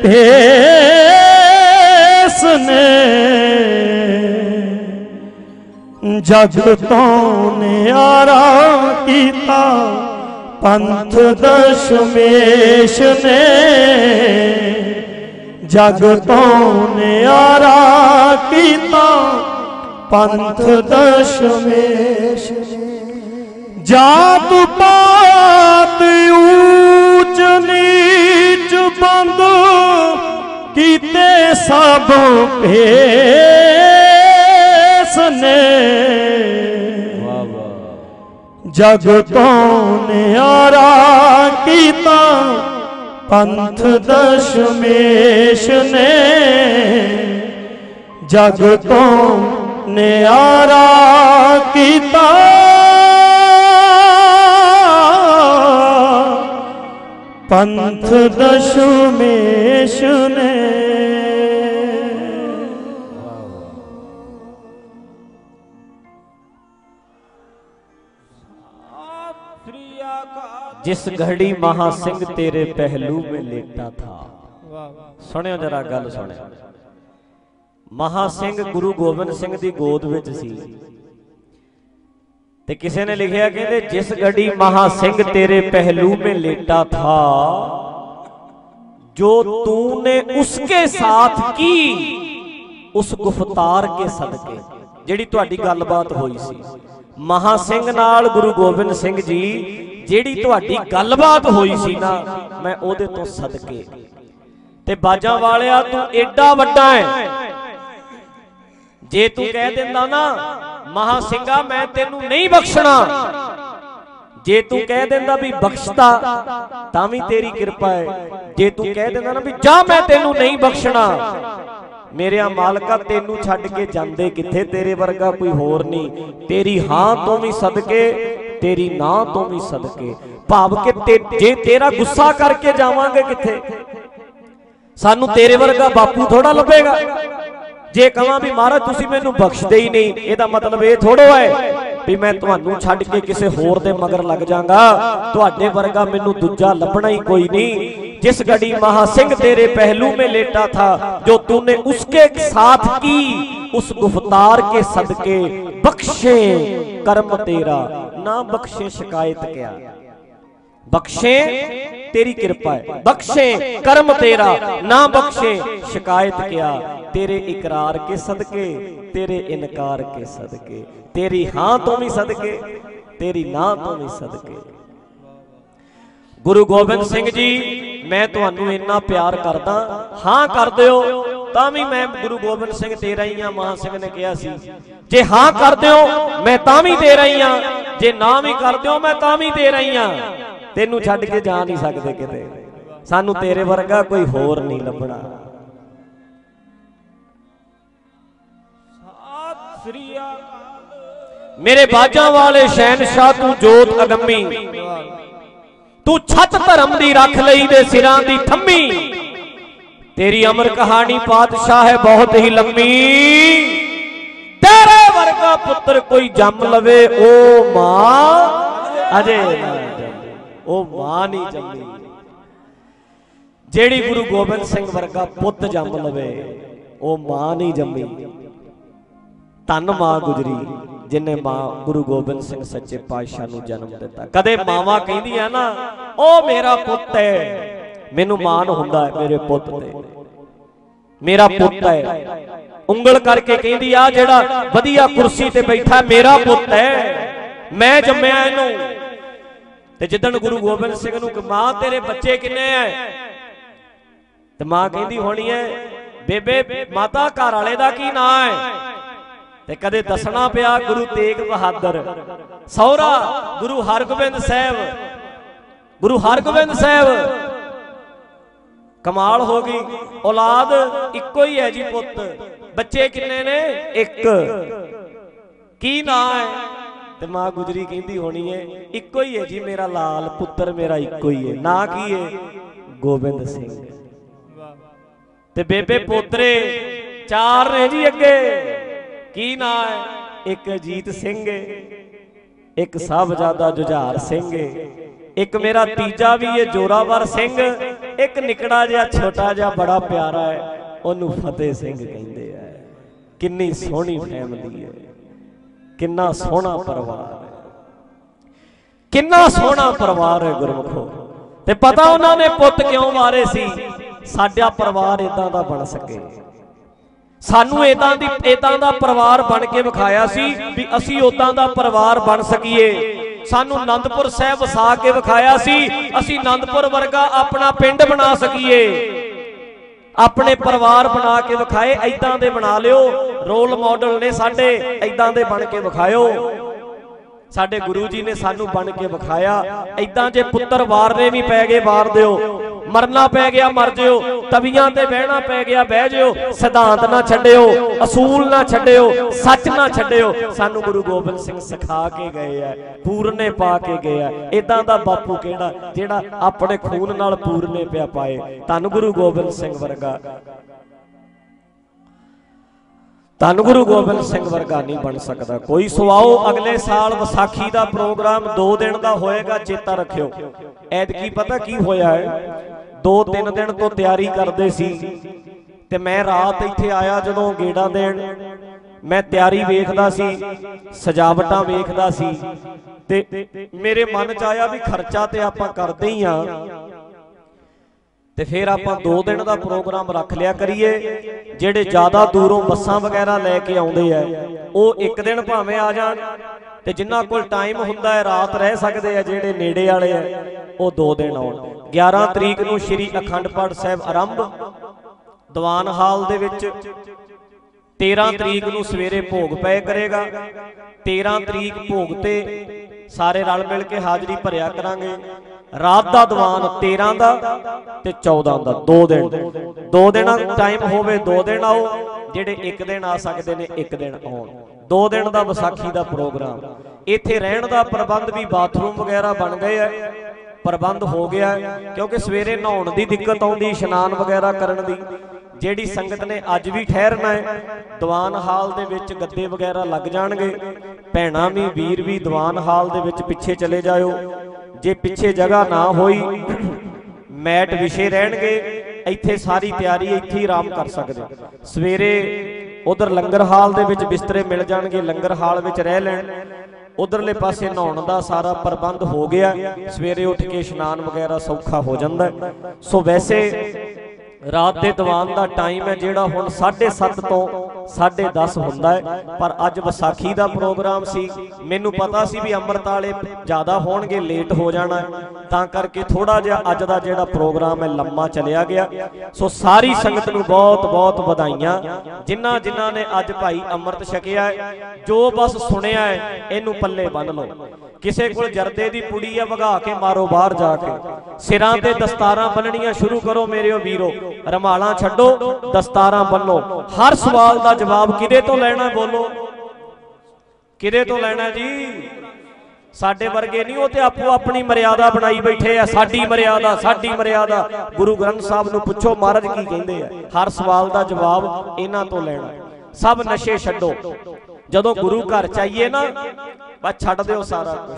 ਭੇਸ ਨੇ। ਜਗ ਤੋਂ ਨਿਆਰਾ ਕੀਤਾ, ਪੰਥ ਦਸ਼ਮੇਸ਼ ਨੇ। ਜਗ ਤੋਂ ਨਿਆਰਾ ਕੀਤਾ, ਪੰਥ ਦਸ਼ਮੇਸ਼ ਜਾਤ ਪਾਤ ਊ ਬੰਦ ਕੀਤੇ ਸਭ ਭੇਸ ਨੇ। ਵਾਹ ਵਾਹ ਜਗ ਤੋਂ ਨਿਆਰਾ ਕੀਤਾ, ਪੰਥ ਦਸ਼ਮੇਸ਼ ਨੇ। ਜਗ ਤੋਂ ਨਿਆਰਾ ਕੀਤਾ ਪੰਥ ਦਸ਼ਮੇਸ਼ ਨੇ जिस घड़ी महा सिंह तेरे पहलू में लेटा था ਸੁਣਿਓ ਜਰਾ ਗੱਲ ਸੁਣਿਓ ਮਹਾ ਸਿੰਘ ਗੁਰੂ ਗੋਬਿੰਦ ਸਿੰਘ ਦੀ ਗੋਦ ਵਿੱਚ ਸੀ ਤੇ ਕਿਸੇ ਨੇ ਲਿਖਿਆ ਕਹਿੰਦੇ ਜਿਸ ਘੜੀ ਮਹਾ ਸਿੰਘ ਤੇਰੇ ਪਹਿਲੂ में लेटा था जो तूने उसके साथ की ਉਸ ਗੁਫਤਾਰ ਕੇ ਸਦਕੇ ਜਿਹੜੀ ਤੁਹਾਡੀ ਗੱਲਬਾਤ ਹੋਈ ਸੀ ਮਹਾ ਸਿੰਘ ਨਾਲ ਗੁਰੂ ਗੋਬਿੰਦ ਸਿੰਘ ਜੀ ਜਿਹੜੀ ਤੁਹਾਡੀ ਗੱਲਬਾਤ ਹੋਈ ਸੀ ਨਾ ਮੈਂ ਉਹਦੇ ਤੋਂ ਸਦਕੇ ਤੇ ਬਾਜਾਂ ਵਾਲਿਆ ਤੂੰ ਏਡਾ ਵੱਡਾ ਹੈ ਜੇ ਤੂੰ ਕਹਿ ਦਿੰਦਾ ਨਾ ਮਹਾ ਸਿੰਘਾ, ਮੈਂ ਤੈਨੂੰ ਨਹੀਂ ਬਖਸ਼ਣਾ। ਜੇ ਤੂੰ ਕਹਿ ਦਿੰਦਾ ਵੀ ਬਖਸ਼ਦਾ ਤਾਂ ਵੀ ਤੇਰੀ ਕਿਰਪਾ ਹੈ। ਜੇ ਤੂੰ ਕਹਿ ਦਿੰਦਾ ਨਾ ਵੀ ਜਾ, ਮੈਂ ਤੈਨੂੰ ਨਹੀਂ ਬਖਸ਼ਣਾ। ਮੇਰਿਆ ਮਾਲਕਾ, ਤੈਨੂੰ ਛੱਡ ਕੇ ਜਾਂਦੇ ਕਿੱਥੇ? ਤੇਰੇ ਵਰਗਾ ਕੋਈ ਹੋਰ ਨਹੀਂ। ਤੇਰੀ ਹਾਂ ਤੋਂ ਵੀ ਸਦਕੇ, ਤੇਰੀ ਨਾ ਤੋਂ ਵੀ ਸਦਕੇ। ਭਾਵ ਕਿ ਤੇ- ਜੇ ਤੇਰਾ ਗੁੱਸਾ ਕਰਕੇ ਜਾਵਾਂਗੇ ਕਿੱਥੇ? ਸਾਨੂੰ ਤੇਰੇ ਵਰਗਾ ਬਾਪੂ ਥੋੜਾ ਲੱਭੇਗਾ। ਜੇ ਕਹਾਂ ਵੀ ਮਹਾਰਾਜ, ਤੁਸੀਂ ਮੈਨੂੰ ਬਖਸ਼ਦੇ ਹੀ ਨਹੀਂ, ਇਹਦਾ ਮਤਲਬ ਇਹ ਥੋੜੋ ਹੈ ਵੀ ਮੈਂ ਤੁਹਾਨੂੰ ਛੱਡ ਕੇ ਕਿਸੇ ਹੋਰ ਦੇ ਮਗਰ ਲੱਗ ਜਾਗਾ। ਤੁਹਾਡੇ ਵਰਗਾ ਮੈਨੂੰ ਦੂਜਾ ਲੱਭਣਾ ਹੀ ਕੋਈ ਨਹੀਂ। ਜਿਸ ਗੜੀ ਮਹਾ ਸਿੰਘ ਤੇਰੇ ਪਹਿਲੂ ਮੇ ਲੇਟਾ ਥਾ, ਜੋ ਤੂੰ ਉਸਕੇ ਸਾਥ ਕੀ, ਉਸ ਗੁਫਤਾਰ ਕੇ ਸਦਕੇ ਬਖਸ਼ੇ ਕਰਮ ਤੇਰਾ, ਨਾ ਬਖਸ਼ੇ ਸ਼ਿਕਾਇਤ ਕਿਆ। ਬਖਸ਼ੇ ਤੇਰੀ ਕਿਰਪਾ ਹੈ ਬਖਸ਼ੇ ਕਰਮ ਤੇਰਾ ਨਾ ਬਖਸ਼ੇ ਸ਼ਿਕਾਇਤ ਕਿਆ ਤੇਰੇ ਇਕਰਾਰ ਕੇ ਸਦਕੇ ਤੇਰੇ ਇਨਕਾਰ ਕੇ ਸਦਕੇ ਤੇਰੀ ਹਾਂ ਤੋਂ ਵੀ ਸਦਕੇ ਤੇਰੀ ਨਾ ਤੋਂ ਵੀ ਸਦਕੇ ਗੁਰੂ ਗੋਬਿੰਦ ਸਿੰਘ ਜੀ ਮੈਂ ਤੁਹਾਨੂੰ ਇੰਨਾ ਪਿਆਰ ਕਰਦਾ ਹਾਂ ਕਰ ਦਿਓ ਤਾਂ ਵੀ ਮੈਂ ਗੁਰੂ ਗੋਬਿੰਦ ਸਿੰਘ ਤੇਰਾ ਹੀ ਆ ਮਹਾ ਸਿੰਘ ਨੇ ਕਿਹਾ ਸੀ ਜੇ ਹਾਂ ਕਰ ਦਿਓ ਮੈਂ ਤਾਂ ਵੀ ਤੇਰਾ ਹੀ ਆ ਜੇ ਨਾ ਵੀ ਕਰ ਦਿਓ ਮੈਂ ਤਾਂ ਵੀ ਤੇਰਾ ਹੀ ਆ ਤੈਨੂੰ ਛੱਡ ਕੇ ਜਾ ਨਹੀਂ ਸਕਦੇ ਕਿਤੇ। ਸਾਨੂੰ ਤੇਰੇ ਵਰਗਾ ਕੋਈ ਹੋਰ ਨਹੀਂ ਲੱਭਣਾ। ਮੇਰੇ ਬਾਜਾਂ ਵਾਲੇ ਸ਼ਹਿਨशाह ਤੂੰ ਜੋਤ ਅਗੰਮੀ ਤੂੰ ਛੱਤ ਧਰਮ ਦੀ ਰੱਖ ਲਈ ਦੇ ਸਿਰਾਂ ਦੀ ਥੰਮੀ। ਤੇਰੀ ਅਮਰ ਕਹਾਣੀ ਪਾਤਸ਼ਾਹ ਹੈ ਬਹੁਤ ਹੀ ਲੰਮੀ। ਤੇਰੇ ਵਰਗਾ ਪੁੱਤਰ ਕੋਈ ਜੰਮ ਲਵੇ ਉਹ ਮਾਂ ਅਜੇ ਨਾ। ਉਹ ਮਾਂ ਨਹੀਂ ਜੰਮੀ। ਜਿਹੜੀ ਗੁਰੂ ਗੋਬਿੰਦ ਸਿੰਘ ਵਰਗਾ ਪੁੱਤ ਜੰਮ ਲਵੇ, ਉਹ ਮਾਂ ਨਹੀਂ ਜੰਮੀ। ਧੰਨ ਮਾਂ ਗੁਜਰੀ, ਜਿਨੇ ਮਾਂ ਗੁਰੂ ਗੋਬਿੰਦ ਸਿੰਘ ਸੱਚੇ ਪਾਤਸ਼ਾਹ ਨੂੰ ਜਨਮ ਦਿੱਤਾ। ਕਦੇ ਮਾਵਾਂ ਕਹਿੰਦੀਆਂ ਨਾ, ਉਹ ਮੇਰਾ ਪੁੱਤ ਹੈ ਮੈਨੂੰ ਮਾਣ ਹੁੰਦਾ ਹੈ ਮੇਰੇ ਪੁੱਤ ਤੇ। ਮੇਰਾ ਪੁੱਤ ਹੈ ਉਂਗਲ ਕਰਕੇ ਕਹਿੰਦੀ, ਆ ਜਿਹੜਾ ਵਧੀਆ ਕੁਰਸੀ ਤੇ ਬੈਠਾ, ਮੇਰਾ ਪੁੱਤ ਹੈ ਮੈਂ ਜੰਮਿਆ ਇਹਨੂੰ। ਤੇ ਜਿੱਦਣ ਗੁਰੂ ਗੋਬਿੰਦ ਸਿੰਘ ਨੂੰ ਕਿ ਮਾਂ ਤੇਰੇ ਬੱਚੇ ਕਿੰਨੇ ਐ? ਤੇ ਮਾਂ ਕਹਿੰਦੀ ਹੋਣੀ ਐ, ਬੇਬੇ, ਮਾਤਾ ਘਰ ਵਾਲੇ ਦਾ ਕੀ ਨਾਂ ਹੈ ਤੇ ਕਦੇ ਦੱਸਣਾ ਪਿਆ ਗੁਰੂ ਤੇਗ ਬਹਾਦਰ, ਸਹੁਰਾ ਗੁਰੂ ਹਰਗੋਬਿੰਦ ਸਾਹਿਬ, ਗੁਰੂ ਹਰਗੋਬਿੰਦ ਸਾਹਿਬ। ਕਮਾਲ ਹੋ ਗਈ, ਔਲਾਦ ਇੱਕੋ ਹੀ ਹੈ ਜੀ ਪੁੱਤ, ਬੱਚੇ ਕਿੰਨੇ ਨੇ? ਇੱਕ। ਕੀ ਨਾਂ ਹੈ ਤੇ ਮਾਂ ਗੁਜਰੀ ਕਹਿੰਦੀ ਹੋਣੀ ਹੈ ਇੱਕੋ ਹੀ ਹੈ ਜੀ ਮੇਰਾ ਲਾਲ ਪੁੱਤਰ ਮੇਰਾ ਇੱਕੋ ਹੀ ਹੈ ਨਾਂ ਕੀ ਹੈ ਗੋਬਿੰਦ ਸਿੰਘ। ਤੇ ਬੇਬੇ ਪੋਤਰੇ, ਚਾਰ ਨੇ ਜੀ ਅੱਗੇ। ਕੀ ਨਾਂ ਹੈ ਇੱਕ ਅਜੀਤ ਸਿੰਘ ਹੈ ਇੱਕ ਸਾਹਿਬਜ਼ਾਦਾ ਜੁਝਾਰ ਸਿੰਘ ਹੈ ਇੱਕ ਮੇਰਾ ਤੀਜਾ ਵੀ ਹੈ ਜੋਰਾਵਰ ਸਿੰਘ ਇੱਕ ਨਿਕੜਾ ਜਿਹਾ, ਛੋਟਾ ਜਿਹਾ, ਬੜਾ ਪਿਆਰਾ ਹੈ ਉਹਨੂੰ ਫਤਿਹ ਸਿੰਘ ਕਹਿੰਦੇ ਆ। ਕਿੰਨੀ ਸੋਹਣੀ ਫੈਮਿਲੀ ਹੈ ਕਿੰਨਾ ਸੋਹਣਾ ਪਰਿਵਾਰ ਹੈ। ਕਿੰਨਾ ਸੋਹਣਾ ਪਰਿਵਾਰ ਹੈ ਗੁਰਮਖੋ। ਤੇ ਪਤਾ ਉਹਨਾਂ ਨੇ ਪੁੱਤ ਕਿਉਂ ਮਾਰੇ ਸੀ? ਸਾਡਾ ਪਰਿਵਾਰ ਇਦਾਂ ਦਾ ਬਣ ਸਕੇ। ਸਾਨੂੰ ਇਦਾਂ ਦੀ ਇਦਾਂ ਦਾ ਪਰਿਵਾਰ ਬਣ ਕੇ ਵਿਖਾਇਆ ਸੀ ਵੀ ਅਸੀਂ ਉਦਾਂ ਦਾ ਪਰਿਵਾਰ ਬਣ ਸਕੀਏ। ਸਾਨੂੰ ਆਨੰਦਪੁਰ ਸਾਹਿਬ ਵਸਾ ਕੇ ਵਿਖਾਇਆ ਸੀ ਅਸੀਂ ਆਨੰਦਪੁਰ ਵਰਗਾ ਆਪਣਾ ਪਿੰਡ ਬਣਾ ਸਕੀਏ। ਆਪਣੇ ਪਰਿਵਾਰ ਬਣਾ ਕੇ ਵਿਖਾਏ ਐਦਾਂ ਦੇ ਬਣਾ ਲਿਓ। ਰੋਲ ਮਾਡਲ ਨੇ ਸਾਡੇ ਐਦਾਂ ਦੇ ਬਣ ਕੇ ਵਿਖਾਇਓ। ਸਾਡੇ ਗੁਰੂ ਜੀ ਨੇ ਸਾਨੂੰ ਬਣ ਕੇ ਵਿਖਾਇਆ। ਐਦਾਂ ਜੇ ਪੁੱਤਰ ਵਾਰਨੇ ਵੀ ਪੈ ਗਏ ਵਾਰ ਦਿਓ। ਮਰਨਾ ਪੈ ਗਿਆ, ਮਰ ਜਿਓ। ਤਵੀਆਂ ਤੇ ਬਹਿਣਾ ਪੈ ਗਿਆ, ਬਹਿ ਜਿਓ। ਸਿਧਾਂਤ ਨਾ ਛੱਡਿਓ, ਅਸੂਲ ਨਾ ਛੱਡਿਓ, ਸੱਚ ਨਾ ਛੱਡਿਓ। ਸਾਨੂੰ ਗੁਰੂ ਗੋਬਿੰਦ ਸਿੰਘ ਸਿਖਾ ਕੇ ਗਏ ਆ ਪੂਰਨੇ ਪਾ ਕੇ ਗਏ ਆ ਇਦਾਂ ਦਾ ਬਾਪੂ ਕਿਹੜਾ, ਜਿਹੜਾ ਆਪਣੇ ਖੂਨ ਨਾਲ ਪੂਰਨੇ ਪਿਆ ਪਾਏ। ਧੰਨ ਗੁਰੂ ਗੋਬਿੰਦ ਸਿੰਘ ਵਰਗਾ। ਧੰਨ ਗੁਰੂ ਗੋਬਿੰਦ ਸਿੰਘ ਵਰਗਾ ਨਹੀਂ ਬਣ ਸਕਦਾ। ਕੋਈ ਸੁਆਓ ਅਗਲੇ ਸਾਲ ਵਿਸਾਖੀ ਦਾ ਪ੍ਰੋਗਰਾਮ 2 ਦਿਨ ਦਾ ਹੋਏਗਾ, ਚੇਤਾ ਰੱਖਿਓ। ਐਤਕੀ ਪਤਾ ਕੀ ਹੋਇਆ ਹੈ? 2-3 ਦਿਨ ਤੋਂ ਤਿਆਰੀ ਕਰਦੇ ਸੀ ਤੇ ਮੈਂ ਰਾਤ ਇੱਥੇ ਆਇਆ ਜਦੋਂ ਗੇੜਾ ਦੇਣ। ਮੈਂ ਤਿਆਰੀ ਵੇਖਦਾ ਸੀ, ਸਜਾਵਟਾਂ ਵੇਖਦਾ ਸੀ ਤੇ ਮੇਰੇ ਮਨ ਚ ਆਇਆ ਵੀ ਖਰਚਾ ਤੇ ਆਪਾਂ ਕਰਦੇ ਹੀ ਆ। ਤੇ ਫਿਰ ਆਪਾਂ 2 ਦਿਨ ਦਾ ਪ੍ਰੋਗਰਾਮ ਰੱਖ ਲਿਆ ਕਰੀਏ ਜਿਹੜੇ ਜ਼ਿਆਦਾ ਦੂਰੋਂ ਬੱਸਾਂ ਵਗੈਰਾ ਲੈ ਕੇ ਆਉਂਦੇ ਆ ਉਹ ਇੱਕ ਦਿਨ ਭਾਵੇਂ ਆ ਜਾਣ ਤੇ ਜਿਨ੍ਹਾਂ ਕੋਲ ਟਾਈਮ ਹੁੰਦਾ ਹੈ ਰਾਤ ਰਹਿ ਸਕਦੇ ਆ ਜਿਹੜੇ ਨੇੜੇ ਵਾਲੇ ਆ ਉਹ 2 ਦਿਨ ਆਉਣ। 11 ਤਰੀਕ ਨੂੰ ਸ੍ਰੀ ਅਖੰਡ ਪਾਠ ਸਾਹਿਬ ਆਰੰਭ। ਦੀਵਾਨ ਹਾਲ ਦੇ ਵਿੱਚ 13 ਤਰੀਕ ਨੂੰ ਸਵੇਰੇ ਭੋਗ ਪਏ ਕਰੇਗਾ। 13 ਤਰੀਕ ਭੋਗ ਤੇ ਸਾਰੇ ਰਲ ਮਿਲ ਕੇ ਹਾਜ਼ਰੀ ਭਰਿਆ ਕਰਾਂਗੇ। ਰਾਤ ਦਾ ਦੀਵਾਨ 13 ਦਾ ਤੇ 14 ਦਾ, ਦੋ ਦਿਨ। ਦੋ ਦਿਨਾਂ ਟਾਈਮ ਹੋਵੇ, ਦੋ ਦਿਨ ਆਓ, ਜਿਹੜੇ ਇੱਕ ਦਿਨ ਆ ਸਕਦੇ ਨੇ, ਇੱਕ ਦਿਨ ਆਉਣ। ਦੋ ਦਿਨ ਦਾ ਵਿਸਾਖੀ ਦਾ ਪ੍ਰੋਗਰਾਮ। ਇੱਥੇ ਰਹਿਣ ਦਾ ਪ੍ਰਬੰਧ ਵੀ ਬਾਥਰੂਮ ਵਗੈਰਾ ਬਣ ਗਏ ਆ। ਪ੍ਰਬੰਧ ਹੋ ਗਿਆ, ਕਿਉਂਕਿ ਸਵੇਰੇ ਨਹਾਉਣ ਦੀ ਦਿੱਕਤ ਆਉਂਦੀ, ਇਸ਼ਨਾਨ ਵਗੈਰਾ ਕਰਨ ਦੀ। ਜਿਹੜੀ ਸੰਗਤ ਨੇ ਅੱਜ ਵੀ ਠਹਿਰਨਾ ਹੈ, ਦੀਵਾਨ ਹਾਲ ਦੇ ਵਿੱਚ ਗੱਦੇ ਵਗੈਰਾ ਲੱਗ ਜਾਣਗੇ। ਭੈਣਾ ਵੀ, ਵੀਰ ਵੀ ਦੀਵਾਨ ਹਾਲ ਦੇ ਵਿੱਚ ਪਿੱਛੇ ਚਲੇ ਜਾਇਓ। ਜੇ ਪਿੱਛੇ ਜਗ੍ਹਾ ਨਾ ਹੋਈ, ਮੈਟ ਵਿਸ਼ੇ ਰਹਿਣਗੇ, ਇੱਥੇ ਸਾਰੀ ਤਿਆਰੀ ਇੱਥੇ ਹੀ ਆਰਾਮ ਕਰ ਸਕਦੇ ਸਵੇਰੇ ਉਧਰ ਲੰਗਰ ਹਾਲ ਦੇ ਵਿੱਚ ਬਿਸਤਰੇ ਮਿਲ ਜਾਣਗੇ, ਲੰਗਰ ਹਾਲ ਵਿੱਚ ਰਹਿ ਲੈਣ। ਉਧਰਲੇ ਪਾਸੇ ਨਹਾਉਣ ਦਾ ਸਾਰਾ ਪ੍ਰਬੰਧ ਹੋ ਗਿਆ। ਸਵੇਰੇ ਉੱਠ ਕੇ ਇਸ਼ਨਾਨ ਵਗੈਰਾ ਸੌਖਾ ਹੋ ਜਾਂਦਾ। ਸੋ ਵੈਸੇ ਰਾਤ ਦੇ ਦੀਵਾਨ ਦਾ ਟਾਈਮ ਹੈ ਜਿਹੜਾ ਹੁਣ 7:30 ਤੋਂ 10:30 ਹੁੰਦਾ ਹੈ। ਪਰ ਅੱਜ ਵਿਸਾਖੀ ਦਾ ਪ੍ਰੋਗਰਾਮ ਸੀ। ਮੈਨੂੰ ਪਤਾ ਸੀ ਵੀ ਅੰਮ੍ਰਿਤ ਵਾਲੇ ਜ਼ਿਆਦਾ ਹੋਣਗੇ ਲੇਟ ਹੋ ਜਾਣਾ। ਤਾਂ ਕਰਕੇ ਥੋੜਾ ਜਿਹਾ ਅੱਜ ਦਾ ਜਿਹੜਾ ਪ੍ਰੋਗਰਾਮ ਹੈ ਲੰਮਾ ਚਲਿਆ ਗਿਆ। ਸੋ ਸਾਰੀ ਸੰਗਤ ਨੂੰ ਬਹੁਤ ਬਹੁਤ ਵਧਾਈਆਂ। ਜਿਨ੍ਹਾਂ ਜਿਨ੍ਹਾਂ ਨੇ ਅੱਜ ਭਾਈ ਅੰਮ੍ਰਿਤ ਛਕਿਆ ਹੈ ਜੋ ਬਸ ਸੁਣਿਆ ਹੈ ਇਹਨੂੰ ਪੱਲੇ ਬੰਨ ਲਓ। ਕਿਸੇ ਕੋਲ ਜਰਦੇ ਦੀ ਪੁੜੀ ਆ ਵਗਾ ਕੇ ਮਾਰੋ ਬਾਹਰ ਜਾ ਕੇ। ਸਿਰਾਂ ਤੇ ਦਸਤਾਰਾਂ ਬੰਨਣੀਆਂ ਸ਼ੁਰੂ ਕਰੋ ਮੇਰਿਓ ਵੀਰੋ ਰਮਾਲਾਂ ਛੱਡੋ, ਦਸਤਾਰਾਂ ਬੰਨੋ। ਹਰ ਸਵਾਲ ਦਾ ਜਵਾਬ ਕਿਹਦੇ ਤੋਂ ਲੈਣਾ ਬੋਲੋ? ਕਿਹਦੇ ਤੋਂ ਲੈਣਾ ਜੀ? ਸਾਡੇ ਵਰਗੇ ਨਹੀਂ, ਉਹ ਤੇ ਆਪੋ ਆਪਣੀ ਮਰਿਆਦਾ ਬਣਾਈ ਬੈਠੇ ਆ। ਸਾਡੀ ਮਰਿਆਦਾ ਸਾਡੀ ਮਰਿਆਦਾ। ਗੁਰੂ ਗ੍ਰੰਥ ਸਾਹਿਬ ਨੂੰ ਪੁੱਛੋ, ਮਹਾਰਾਜ ਕੀ ਕਹਿੰਦੇ ਆ? ਹਰ ਸਵਾਲ ਦਾ ਜਵਾਬ ਇਹਨਾਂ ਤੋਂ ਲੈਣਾ ਸਭ ਨਸ਼ੇ ਛੱਡੋ। ਜਦੋਂ ਗੁਰੂ ਘਰ ਚਾਹੀਏ ਨਾ, ਬਸ ਛੱਡ ਦਿਓ ਸਾਰਾ ਕੁਝ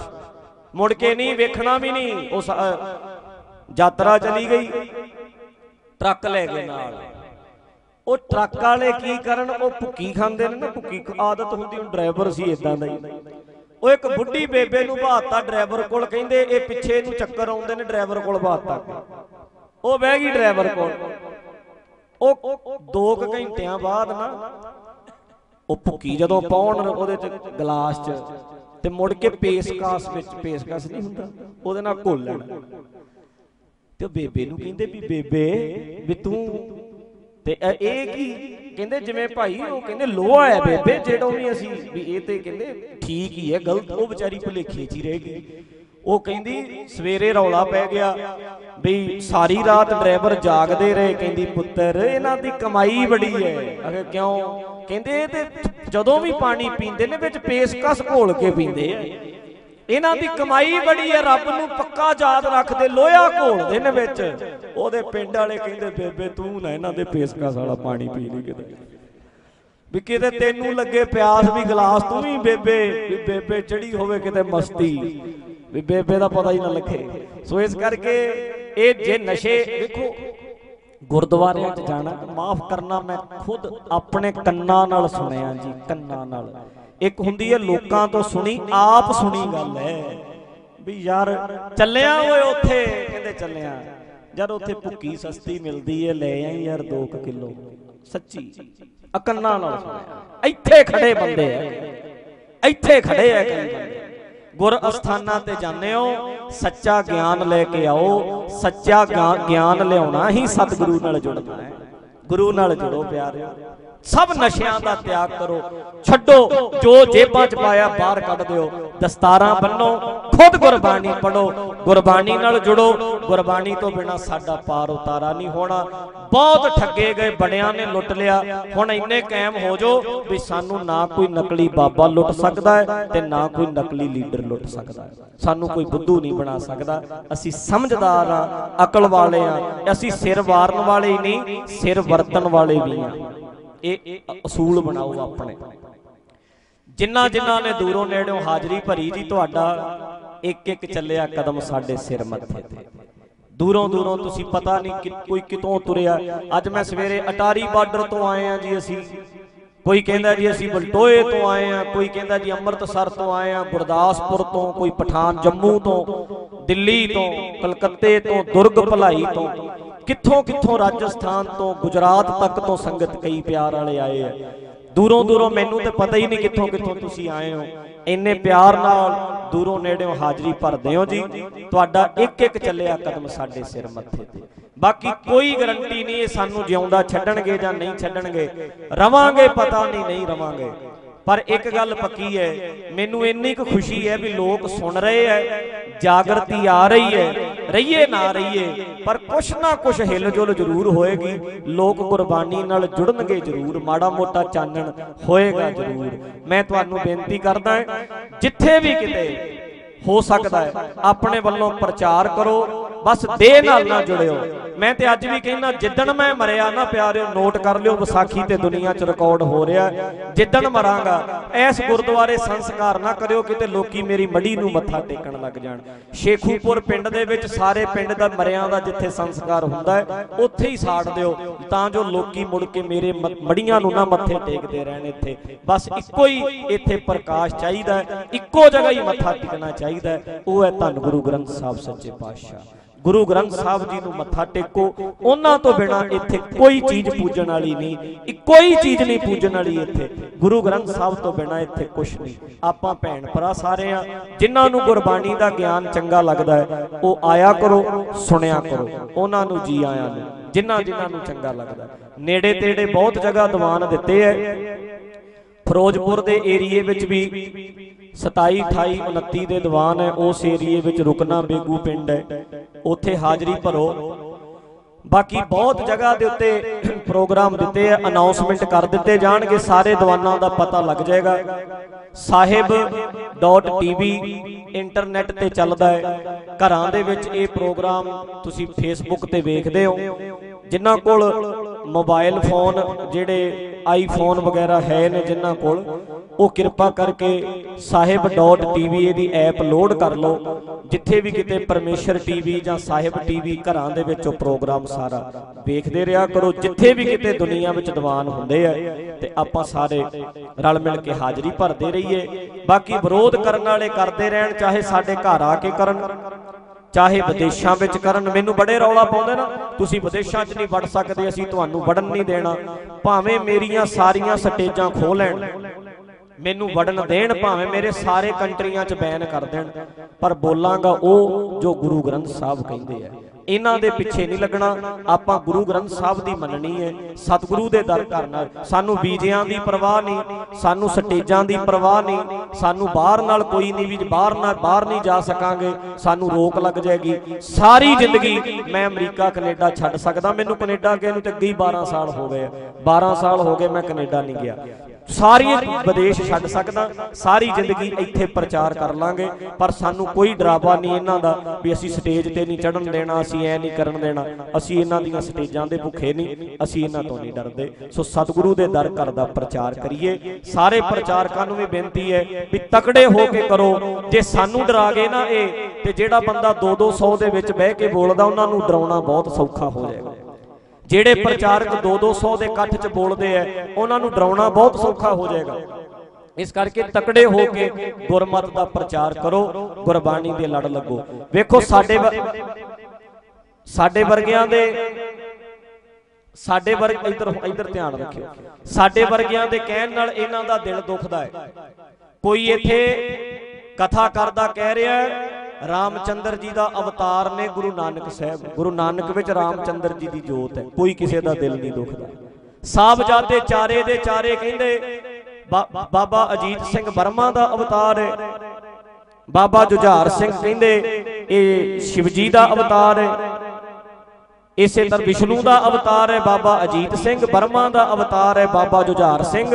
ਮੁੜ ਕੇ ਨਹੀਂ, ਵੇਖਣਾ ਵੀ ਨਹੀਂ। ਉਹ ਯਾਤਰਾ ਚਲੀ ਗਈ। ਟਰੱਕ ਲੈ ਗਏ ਨਾਲ। ਉਹ ਟਰੱਕ ਵਾਲੇ ਕੀ ਕਰਨ? ਉਹ ਭੁੱਕੀ ਖਾਂਦੇ ਨੇ ਨਾ, ਭੁੱਕੀ ਆਦਤ ਹੁੰਦੀ ਹੁਣ ਡਰਾਈਵਰ ਸੀ ਇਦਾਂ ਦਾ ਹੀ। ਉਹ ਇੱਕ ਬੁੱਢੀ ਬੇਬੇ ਨੂੰ ਬਾਤਾ ਡਰਾਈਵਰ ਕੋਲ, ਕਹਿੰਦੇ ਇਹ ਪਿੱਛੇ ਨੂੰ ਚੱਕਰ ਆਉਂਦੇ ਨੇ, ਡਰਾਈਵਰ ਕੋਲ ਬਾਤਾ ਉਹ ਬਹਿ ਗਈ ਡਰਾਈਵਰ ਕੋਲ। ਉਹ 2 ਘੰਟਿਆਂ ਬਾਅਦ ਨਾ, ਉਹ ਭੁੱਕੀ ਜਦੋਂ ਪਾਉਣ ਉਹਦੇ ਚ ਗਲਾਸ ਚ, ਤੇ ਮੁੜ ਕੇ ਪੇਸਕਾਸ ਵਿੱਚ, ਪੇਸਕਾਸ ਨਹੀਂ ਹੁੰਦਾ, ਉਹਦੇ ਨਾਲ ਘੋਲਣ ਤੇ ਬੇਬੇ ਨੂੰ ਕਹਿੰਦੇ ਵੀ ਬੇਬੇ, ਵੀ ਤੂੰ ਤੇ ਇਹ- ਕੀ? ਕਹਿੰਦੇ ਜਿਵੇਂ ਭਾਈ, ਉਹ ਕਹਿੰਦੇ ਲੋਹਾ ਹੈ ਬੇਬੇ, ਜਿਹੜਾ ਵੀ ਅਸੀਂ ਵੀ ਇਹ ਤੇ ਕਹਿੰਦੇ ਠੀਕ ਹੀ ਹੈ, ਗਲਤ, ਉਹ ਵਿਚਾਰੀ ਭੁਲੇਖੇ 'ਚ ਹੀ ਰਹਿ ਗਈ। ਉਹ ਕਹਿੰਦੀ ਸਵੇਰੇ ਰੌਲਾ ਪੈ ਗਿਆ ਵੀ ਸਾਰੀ ਰਾਤ ਡਰਾਈਵਰ ਜਾਗਦੇ ਰਹੇ, ਕਹਿੰਦੀ ਪੁੱਤਰ, ਇਹਨਾਂ ਦੀ ਕਮਾਈ ਬੜੀ ਹੈ। ਅਗੇ ਕਿਉਂ? ਕਹਿੰਦੇ ਤੇ ਜਦੋਂ ਵੀ ਪਾਣੀ ਪੀਂਦੇ ਨੇ, ਵਿੱਚ ਪੇਸਕਸ ਘੋਲ ਕੇ ਪੀਂਦੇ ਆ। ਇਹਨਾਂ ਦੀ ਕਮਾਈ ਬੜੀ ਹੈ, ਰੱਬ ਨੂੰ ਪੱਕਾ ਯਾਦ ਰੱਖਦੇ, ਲੋਹਾ ਘੋਲਦੇ ਨੇ ਵਿੱਚ। ਉਹਦੇ ਪਿੰਡ ਵਾਲੇ ਕਹਿੰਦੇ, ਬੇਬੇ, ਤੂੰ ਨਾ ਇਹਨਾਂ ਦੇ ਪੇਸਕਸ ਵਾਲਾ ਪਾਣੀ ਪੀ ਲਈ ਕਿਤੇ। ਵੀ ਕਿਤੇ ਤੈਨੂੰ ਲੱਗੇ ਪਿਆਸ ਵੀ ਗਲਾਸ, ਤੂੰ ਵੀ ਬੇਬੇ ਵੀ ਬੇਬੇ ਚੜੀ ਹੋਵੇ ਕਿਤੇ ਮਸਤੀ। ਵੀ ਬੇਬੇ ਦਾ ਪਤਾ ਹੀ ਨਾ ਲੱਗੇ। ਸੋ ਇਸ ਕਰਕੇ ਇਹ ਜੇ ਨਸ਼ੇ, ਦੇਖੋ, ਗੁਰਦੁਆਰਿਆਂ 'ਚ ਜਾਣਾ, ਮਾਫ ਕਰਨਾ ਮੈਂ ਖੁਦ ਆਪਣੇ ਕੰਨਾਂ ਨਾਲ ਸੁਣਿਆ ਜੀ, ਕੰਨਾਂ ਨਾਲ। ਇੱਕ ਹੁੰਦੀ ਹੈ ਲੋਕਾਂ ਤੋਂ ਸੁਣੀ, ਆਪ ਸੁਣੀ ਗੱਲ ਹੈ। ਵੀ ਯਾਰ ਚੱਲਿਆ ਓਏ ਉੱਥੇ, ਕਹਿੰਦੇ ਚੱਲਿਆ। ਜਦ ਉੱਥੇ ਭੁੱਕੀ ਸਸਤੀ ਮਿਲਦੀ ਹੈ, ਲੈ ਆਈ ਯਾਰ 2 ਕਿਲੋ। ਸੱਚੀ ਆ ਨਾਲ ਇੱਥੇ ਖੜੇ ਬੰਦੇ ਆ। ਇੱਥੇ ਖੜੇ ਆ ਕਈ ਬੰਦੇ। ਗੁਰ ਅਸਥਾਨਾਂ ਤੇ ਜਾਂਦੇ ਹੋ, ਸੱਚਾ ਗਿਆਨ ਲੈ ਕੇ ਆਓ। ਸੱਚਾ ਗਿਆ- ਗਿਆਨ ਲਿਆਉਣਾ ਹੀ ਸਤਿਗੁਰੂ ਨਾਲ ਜੁੜਨਾ ਹੈ। ਗੁਰੂ ਨਾਲ ਜੁੜੋ ਪਿਆਰਿਓ। ਸਭ ਨਸ਼ਿਆਂ ਦਾ ਤਿਆਗ ਕਰੋ। ਛੱਡੋ, ਜੋ ਜੇਬਾਂ 'ਚ ਪਾਇਆ ਬਾਹਰ ਕੱਢ ਦਿਓ। ਦਸਤਾਰਾਂ ਬੰਨੋ, ਖੁਦ ਗੁਰਬਾਣੀ ਪੜੋ ਗੁਰਬਾਣੀ ਨਾਲ ਜੁੜੋ। ਗੁਰਬਾਣੀ ਤੋਂ ਬਿਨਾ ਸਾਡਾ ਪਾਰ ਉਤਾਰਾ ਨਹੀਂ ਹੋਣਾ। ਬਹੁਤ ਠੱਗੇ ਗਏ ਬੜਿਆਂ ਨੇ ਲੁੱਟ ਲਿਆ। ਹੁਣ ਇੰਨੇ ਕਾਇਮ ਹੋ ਜੋ ਵੀ ਸਾਨੂੰ ਨਾ ਕੋਈ ਨਕਲੀ ਬਾਬਾ ਲੁੱਟ ਸਕਦਾ ਹੈ ਤੇ ਨਾ ਕੋਈ ਨਕਲੀ ਲੀਡਰ ਲੁੱਟ ਸਕਦਾ ਹੈ। ਸਾਨੂੰ ਕੋਈ ਬੁੱਧੂ ਨਹੀਂ ਬਣਾ ਸਕਦਾ। ਅਸੀਂ ਸਮਝਦਾਰ ਆ ਅਕਲ ਵਾਲੇ ਆ ਅਸੀਂ ਸਿਰ ਵਾਰਨ ਵਾਲੇ ਹੀ ਨਹੀਂ, ਸਿਰ ਵਰਤਣ ਵਾਲੇ ਵੀ ਆ ਇਹ ਅਸੂਲ ਬਣਾਓ ਆਪਣੇ। ਜਿਨ੍ਹਾਂ ਜਿਨ੍ਹਾਂ ਨੇ ਦੂਰੋਂ ਨੇੜਿਓਂ ਹਾਜ਼ਰੀ ਭਰੀ ਜੀ, ਤੁਹਾਡਾ ਇੱਕ ਇੱਕ ਚੱਲਿਆ ਕਦਮ ਸਾਡੇ ਸਿਰ ਮੱਥੇ ਤੇ। ਦੂਰੋਂ ਦੂਰੋਂ ਤੁਸੀਂ ਪਤਾ ਨਹੀਂ ਕੋਈ ਕਿਤੋਂ ਤੁਰਿਆ। ਅੱਜ ਮੈਂ ਸਵੇਰੇ ਅਟਾਰੀ ਬਾਰਡਰ ਤੋਂ ਆਏ ਆ ਜੀ ਅਸੀਂ। ਕੋਈ ਕਹਿੰਦਾ ਜੀ ਅਸੀਂ ਬਲਟੋਏ ਤੋਂ ਆਏ ਆ ਕੋਈ ਕਹਿੰਦਾ ਜੀ ਅੰਮ੍ਰਿਤਸਰ ਤੋਂ ਆਏ ਆ ਗੁਰਦਾਸਪੁਰ ਤੋਂ, ਕੋਈ ਪਠਾਨ ਜੰਮੂ ਤੋਂ, ਦਿੱਲੀ ਤੋਂ, ਕਲਕੱਤੇ ਤੋਂ, ਦੁਰਗ ਭਲਾਈ ਤੋਂ ਕਿੱਥੋਂ ਕਿੱਥੋਂ ਰਾਜਸਥਾਨ ਤੋਂ, ਗੁਜਰਾਤ ਤੱਕ ਤੋਂ ਸੰਗਤ ਕਈ ਪਿਆਰ ਵਾਲੇ ਆਏ ਆ। ਦੂਰੋਂ ਦੂਰੋਂ ਮੈਨੂੰ ਤੇ ਪਤਾ ਹੀ ਨਹੀਂ ਕਿੱਥੋਂ ਕਿੱਥੋਂ ਤੁਸੀਂ ਆਏ ਹੋ। ਇੰਨੇ ਪਿਆਰ ਨਾਲ ਦੂਰੋਂ ਨੇੜਿਓਂ ਹਾਜ਼ਰੀ ਭਰਦੇ ਹੋ ਜੀ। ਤੁਹਾਡਾ ਇੱਕ ਇੱਕ ਚੱਲਿਆ ਕਦਮ ਸਾਡੇ ਸਿਰ ਮੱਥੇ ਤੇ। ਬਾਕੀ ਕੋਈ ਗਰੰਟੀ ਨਹੀਂ ਇਹ ਸਾਨੂੰ ਜਿਉਂਦਾ ਛੱਡਣਗੇ ਜਾਂ ਨਹੀਂ ਛੱਡਣਗੇ। ਰਵਾਂਗੇ, ਪਤਾ ਨਹੀਂ ਨਹੀਂ ਰਵਾਂਗੇ। ਪਰ ਇੱਕ ਗੱਲ ਪੱਕੀ ਹੈ, ਮੈਨੂੰ ਇੰਨੀ ਕੁ ਖੁਸ਼ੀ ਹੈ ਵੀ ਲੋਕ ਸੁਣ ਰਹੇ ਐ ਜਾਗਰਤੀ ਆ ਰਹੀ ਹੈ, ਰਹੀਏ ਨਾ ਰਹੀਏ, ਪਰ ਕੁਛ ਨਾ ਕੁਛ ਹਿਲਜੁਲ ਜ਼ਰੂਰ ਹੋਏਗੀ, ਲੋਕ ਕੁਰਬਾਨੀ ਨਾਲ ਜੁੜਨਗੇ ਜ਼ਰੂਰ, ਮਾੜਾ ਮੋਟਾ ਚਾਨਣ ਹੋਏਗਾ ਜ਼ਰੂਰ। ਮੈਂ ਤੁਹਾਨੂੰ ਬੇਨਤੀ ਕਰਦਾ ਜਿੱਥੇ ਵੀ ਕਿਤੇ ਹੋ ਸਕਦਾ ਹੈ। ਆਪਣੇ ਵੱਲੋਂ ਪ੍ਰਚਾਰ ਕਰੋ, ਬਸ ਦੇਹ ਨਾਲ ਨਾ ਜੁੜਿਓ। ਮੈਂ ਤੇ ਅੱਜ ਵੀ ਕਹਿੰਦਾ, ਜਿੱਦਣ ਮੈਂ ਮਰਿਆ ਨਾ ਪਿਆਰਿਓ, ਨੋਟ ਕਰ ਲਿਓ, ਵਿਸਾਖੀ ਤੇ ਦੁਨੀਆ 'ਚ ਰਿਕਾਰਡ ਹੋ ਰਿਹਾ ਜਿੱਦਣ ਮਰਾਂਗਾ, ਐਸ ਗੁਰਦੁਆਰੇ ਸੰਸਕਾਰ ਨਾ ਕਰਿਓ, ਕਿਤੇ ਲੋਕੀ ਮੇਰੀ ਮੜੀ ਨੂੰ ਮੱਥਾ ਟੇਕਣ ਲੱਗ ਜਾਣ। ਸ਼ੇਖੂਪੁਰ ਪਿੰਡ ਦੇ ਵਿੱਚ ਸਾਰੇ ਪਿੰਡ ਦਾ ਮਰਿਆਂ ਦਾ ਜਿੱਥੇ ਸੰਸਕਾਰ ਹੁੰਦਾ ਹੈ, ਉੱਥੇ ਹੀ ਸਾੜ ਦਿਓ। ਤਾਂ ਜੋ ਲੋਕੀ ਮੁੜ ਕੇ ਮੇਰੇ ਮ- ਮੜੀਆਂ ਨੂੰ ਨਾ ਮੱਥੇ ਟੇਕਦੇ ਰਹਿਣ ਇੱਥੇ। ਬਸ ਇੱਕੋ ਹੀ ਇੱਥੇ ਪ੍ਰਕਾਸ਼ ਚਾਹੀਦਾ ਇੱਕੋ ਜਗ੍ਹਾ ਹੀ ਮੱਥਾ ਟੇਕਣਾ ਚਾਹੀਦਾ ਹੈ, ਉਹ ਹੈ ਧੰਨ ਗੁਰੂ ਗ੍ਰੰਥ ਸਾਹਿਬ ਸੱਚੇ ਪਾਤਸ਼ਾਹ। ਗੁਰੂ ਗ੍ਰੰਥ ਸਾਹਿਬ ਜੀ ਨੂੰ ਮੱਥਾ ਟੇਕੋ, ਉਹਨਾਂ ਤੋਂ ਬਿਨਾ ਇੱਥੇ ਕੋਈ ਚੀਜ਼ ਪੂਜਣ ਵਾਲੀ ਨਹੀਂ ਇੱਕੋ ਚੀਜ਼ ਨਹੀਂ ਪੂਜਣ ਵਾਲੀ ਇੱਥੇ। ਗੁਰੂ ਗ੍ਰੰਥ ਸਾਹਿਬ ਤੋਂ ਬਿਨਾ ਇੱਥੇ ਕੁਝ ਨਹੀਂ। ਆਪਾਂ ਭੈਣ ਭਰਾ ਸਾਰੇ ਆ, ਜਿਨ੍ਹਾਂ ਨੂੰ ਗੁਰਬਾਣੀ ਦਾ ਗਿਆਨ ਚੰਗਾ ਲੱਗਦਾ ਹੈ, ਉਹ ਆਇਆ ਕਰੋ, ਸੁਣਿਆ ਕਰੋ। ਉਹਨਾਂ ਨੂੰ ਜੀ ਆਇਆਂ ਨੂੰ, ਜਿਨ੍ਹਾਂ ਜਿਨ੍ਹਾਂ ਨੂੰ ਚੰਗਾ ਲੱਗਦਾ ਨੇੜੇ ਤੇੜੇ ਬਹੁਤ ਜਗ੍ਹਾ ਦੀਵਾਨ ਦਿੱਤੇ ਐ ਫਿਰੋਜ਼ਪੁਰ ਦੇ ਏਰੀਏ ਵਿੱਚ ਵੀ 27 28 29 ਦੇ ਦੀਵਾਨ ਹੈ, ਉਸ ਏਰੀਏ ਵਿੱਚ ਰੁਕਣਾ ਬੇਗੂ ਪਿੰਡ ਹੈ। ਉੱਥੇ ਹਾਜ਼ਰੀ ਭਰੋ। ਬਾਕੀ ਬਹੁਤ ਜਗ੍ਹਾ ਦੇ ਉੱਤੇ ਪ੍ਰੋਗਰਾਮ ਦਿੱਤੇ ਆ ਅਨਾਉਂਸਮੈਂਟ ਕਰ ਦਿੱਤੇ ਜਾਣਗੇ, ਸਾਰੇ ਦੀਵਾਨਾਂ ਦਾ ਪਤਾ ਲੱਗ ਜਾਏਗਾ। ਸਾਹਿਬ.tv ਇੰਟਰਨੈਟ ਤੇ ਚੱਲਦਾ ਹੈ। ਘਰਾਂ ਦੇ ਵਿੱਚ ਇਹ ਪ੍ਰੋਗਰਾਮ ਤੁਸੀਂ ਫੇਸਬੁੱਕ ਤੇ ਵੇਖਦੇ ਹੋ। ਜਿਨ੍ਹਾਂ ਕੋਲ ਮੋਬਾਈਲ ਫੋਨ ਜਿਹੜੇ ਆਈਫੋਨ ਵਗੈਰਾ ਹੈ ਨੇ ਜਿਨ੍ਹਾਂ ਕੋਲ, ਉਹ ਕਿਰਪਾ ਕਰਕੇ ਸਾਹਿਬ.tv ਇਹਦੀ ਐਪ ਲੋਡ ਕਰ ਲਓ। ਜਿੱਥੇ ਵੀ ਕਿਤੇ ਪਰਮੇਸ਼ਰ ਟੀਵੀ ਜਾਂ ਸਾਹਿਬ ਟੀਵੀ ਘਰਾਂ ਦੇ ਵਿੱਚ ਉਹ ਪ੍ਰੋਗਰਾਮ ਸਾਰਾ ਵੇਖਦੇ ਰਿਹਾ ਕਰੋ। ਜਿੱਥੇ ਵੀ ਕਿਤੇ ਦੁਨੀਆ ਵਿੱਚ ਦੀਵਾਨ ਹੁੰਦੇ ਆ, ਤੇ ਆਪਾਂ ਸਾਰੇ ਰਲ ਮਿਲ ਕੇ ਹਾਜ਼ਰੀ ਭਰਦੇ ਰਹੇ ਰਹੀਏ ਬਾਕੀ ਵਿਰੋਧ ਕਰਨ ਵਾਲੇ ਕਰਦੇ ਰਹਿਣ, ਚਾਹੇ ਸਾਡੇ ਘਰ ਆ ਕੇ ਕਰਨ, ਚਾਹੇ ਵਿਦੇਸ਼ਾਂ ਵਿੱਚ ਕਰਨ। ਮੈਨੂੰ ਬੜੇ ਰੌਲਾ ਪਾਉਂਦੇ ਨਾ, ਤੁਸੀਂ ਵਿਦੇਸ਼ਾਂ 'ਚ ਨਹੀਂ ਵੜ ਸਕਦੇ, ਅਸੀਂ ਤੁਹਾਨੂੰ ਵੜਨ ਨਹੀਂ ਦੇਣਾ। ਭਾਵੇਂ ਮੇਰੀਆਂ ਸਾਰੀਆਂ ਸਟੇਜਾਂ ਖੋਹ ਲੈਣ, ਮੈਨੂੰ ਵੜਨ ਦੇਣ, ਭਾਵੇਂ ਮੇਰੇ ਸਾਰੇ ਕੰਟਰੀਆਂ 'ਚ ਬੈਨ ਕਰ ਦੇਣ। ਪਰ ਬੋਲਾਂਗਾ ਉਹ ਜੋ ਗੁਰੂ ਗ੍ਰੰਥ ਸਾਹਿਬ ਕਹਿੰਦੇ ਆ। ਇਹਨਾਂ ਦੇ ਪਿੱਛੇ ਨਹੀਂ ਲੱਗਣਾ। ਆਪਾਂ ਗੁਰੂ ਗ੍ਰੰਥ ਸਾਹਿਬ ਦੀ ਮੰਨਣੀ ਹੈ। ਸਤਿਗੁਰੂ ਦੇ ਦਰ ਕਰਨਾ ਸਾਨੂੰ ਵੀਜ਼ਿਆਂ ਦੀ ਪਰਵਾਹ ਨਹੀਂ। ਸਾਨੂੰ ਸਟੇਜਾਂ ਦੀ ਪਰਵਾਹ ਨਹੀਂ। ਸਾਨੂੰ ਬਾਹਰ ਨਾਲ ਕੋਈ ਨਹੀਂ ਵੀ ਬਾਹਰ ਨਾਲ ਬਾਹਰ ਨਹੀਂ ਜਾ ਸਕਾਂਗੇ। ਸਾਨੂੰ ਰੋਕ ਲੱਗ ਜਾਏਗੀ। ਸਾਰੀ ਜ਼ਿੰਦਗੀ ਮੈਂ ਅਮਰੀਕਾ, ਕੈਨੇਡਾ ਛੱਡ ਸਕਦਾ। ਮੈਨੂੰ ਕੈਨੇਡਾ ਗਏ ਨੂੰ ਤੇ ਅੱਗੇ 12 ਸਾਲ ਹੋ ਗਏ ਆ। 12 ਸਾਲ ਹੋ ਗਏ ਮੈਂ ਕੈਨੇਡਾ ਨਹੀਂ ਗਿਆ। ਸਾਰੀ ਵਿਦੇਸ਼ ਛੱਡ ਸਕਦਾ, ਸਾਰੀ ਜ਼ਿੰਦਗੀ ਇੱਥੇ ਪ੍ਰਚਾਰ ਕਰ ਲਾਂਗੇ, ਪਰ ਸਾਨੂੰ ਕੋਈ ਡਰਾਵਾ ਨਹੀਂ ਇਹਨਾਂ ਦਾ ਵੀ ਅਸੀਂ ਸਟੇਜ ਤੇ ਨਹੀਂ ਚੜਨ ਦੇਣਾ, ਅਸੀਂ ਐ ਨਹੀਂ ਕਰਨ ਦੇਣਾ। ਅਸੀਂ ਇਹਨਾਂ ਦੀਆਂ ਸਟੇਜਾਂ ਦੇ ਭੁੱਖੇ ਨਹੀਂ, ਅਸੀਂ ਇਹਨਾਂ ਤੋਂ ਨਹੀਂ ਡਰਦੇ। ਸੋ ਸਤਿਗੁਰੂ ਦੇ ਦਰ ਘਰ ਦਾ ਪ੍ਰਚਾਰ ਕਰੀਏ। ਸਾਰੇ ਪ੍ਰਚਾਰਕਾਂ ਨੂੰ ਵੀ ਬੇਨਤੀ ਹੈ ਵੀ ਤਕੜੇ ਹੋ ਕੇ ਕਰੋ। ਜੇ ਸਾਨੂੰ ਡਰਾ ਗਏ ਨਾ ਇਹ, ਤੇ ਜਿਹੜਾ ਬੰਦਾ 2-200 ਦੇ ਵਿੱਚ ਬਹਿ ਕੇ ਬੋਲਦਾ, ਉਹਨਾਂ ਨੂੰ ਡਰਾਉਣਾ ਬਹੁਤ ਸੌਖਾ ਹੋ ਜਾਏਗਾ। ਜਿਹੜੇ ਪ੍ਰਚਾਰਕ 2-200 ਦੇ ਇਕੱਠ 'ਚ ਬੋਲਦੇ ਐ ਉਹਨਾਂ ਨੂੰ ਡਰਾਉਣਾ ਬਹੁਤ ਸੌਖਾ ਹੋ ਜਾਏਗਾ। ਇਸ ਕਰਕੇ ਤਕੜੇ ਹੋ ਕੇ ਗੁਰਮਤ ਦਾ ਪ੍ਰਚਾਰ ਕਰੋ, ਗੁਰਬਾਣੀ ਦੇ ਲੜ ਲੱਗੋ। ਵੇਖੋ, ਸਾਡੇ ਵ- ਸਾਡੇ ਵਰਗਿਆਂ ਦੇ ਸਾਡੇ ਵਰਗ ਇੱਧਰ ਇੱਧਰ ਧਿਆਨ ਰੱਖਿਓ। ਸਾਡੇ ਵਰਗਿਆਂ ਦੇ ਕਹਿਣ ਨਾਲ ਇਹਨਾਂ ਦਾ ਦਿਲ ਦੁਖਦਾ ਹੈ। ਕੋਈ ਇੱਥੇ ਕਥਾ ਕਰਦਾ ਕਹਿ ਰਿਹਾ ਹੈ ਰਾਮਚੰਦਰ ਜੀ ਦਾ ਅਵਤਾਰ ਨੇ ਗੁਰੂ ਨਾਨਕ ਸਾਹਿਬ, ਗੁਰੂ ਨਾਨਕ ਵਿੱਚ ਰਾਮਚੰਦਰ ਜੀ ਦੀ ਜੋਤ ਹੈ। ਕੋਈ ਕਿਸੇ ਦਾ ਦਿਲ ਨਹੀਂ ਦੁਖਦਾ। ਸਾਹਿਬਜ਼ਾਦੇ ਚਾਰੇ ਦੇ ਚਾਰੇ ਕਹਿੰਦੇ ਬਾਬਾ ਅਜੀਤ ਸਿੰਘ ਬਰਮਾ ਦਾ ਅਵਤਾਰ ਹੈ। ਬਾਬਾ ਜੁਝਾਰ ਸਿੰਘ ਕਹਿੰਦੇ, ਇਹ ਸ਼ਿਵਜੀ ਦਾ ਅਵਤਾਰ ਹੈ। ਇਸੇ ਤਰ੍ਹਾਂ ਵਿਸ਼ਨੂੰ ਦਾ ਅਵਤਾਰ ਹੈ, ਬਾਬਾ ਅਜੀਤ ਸਿੰਘ ਬਰਮਾ ਦਾ ਅਵਤਾਰ ਹੈ, ਬਾਬਾ ਜੁਝਾਰ ਸਿੰਘ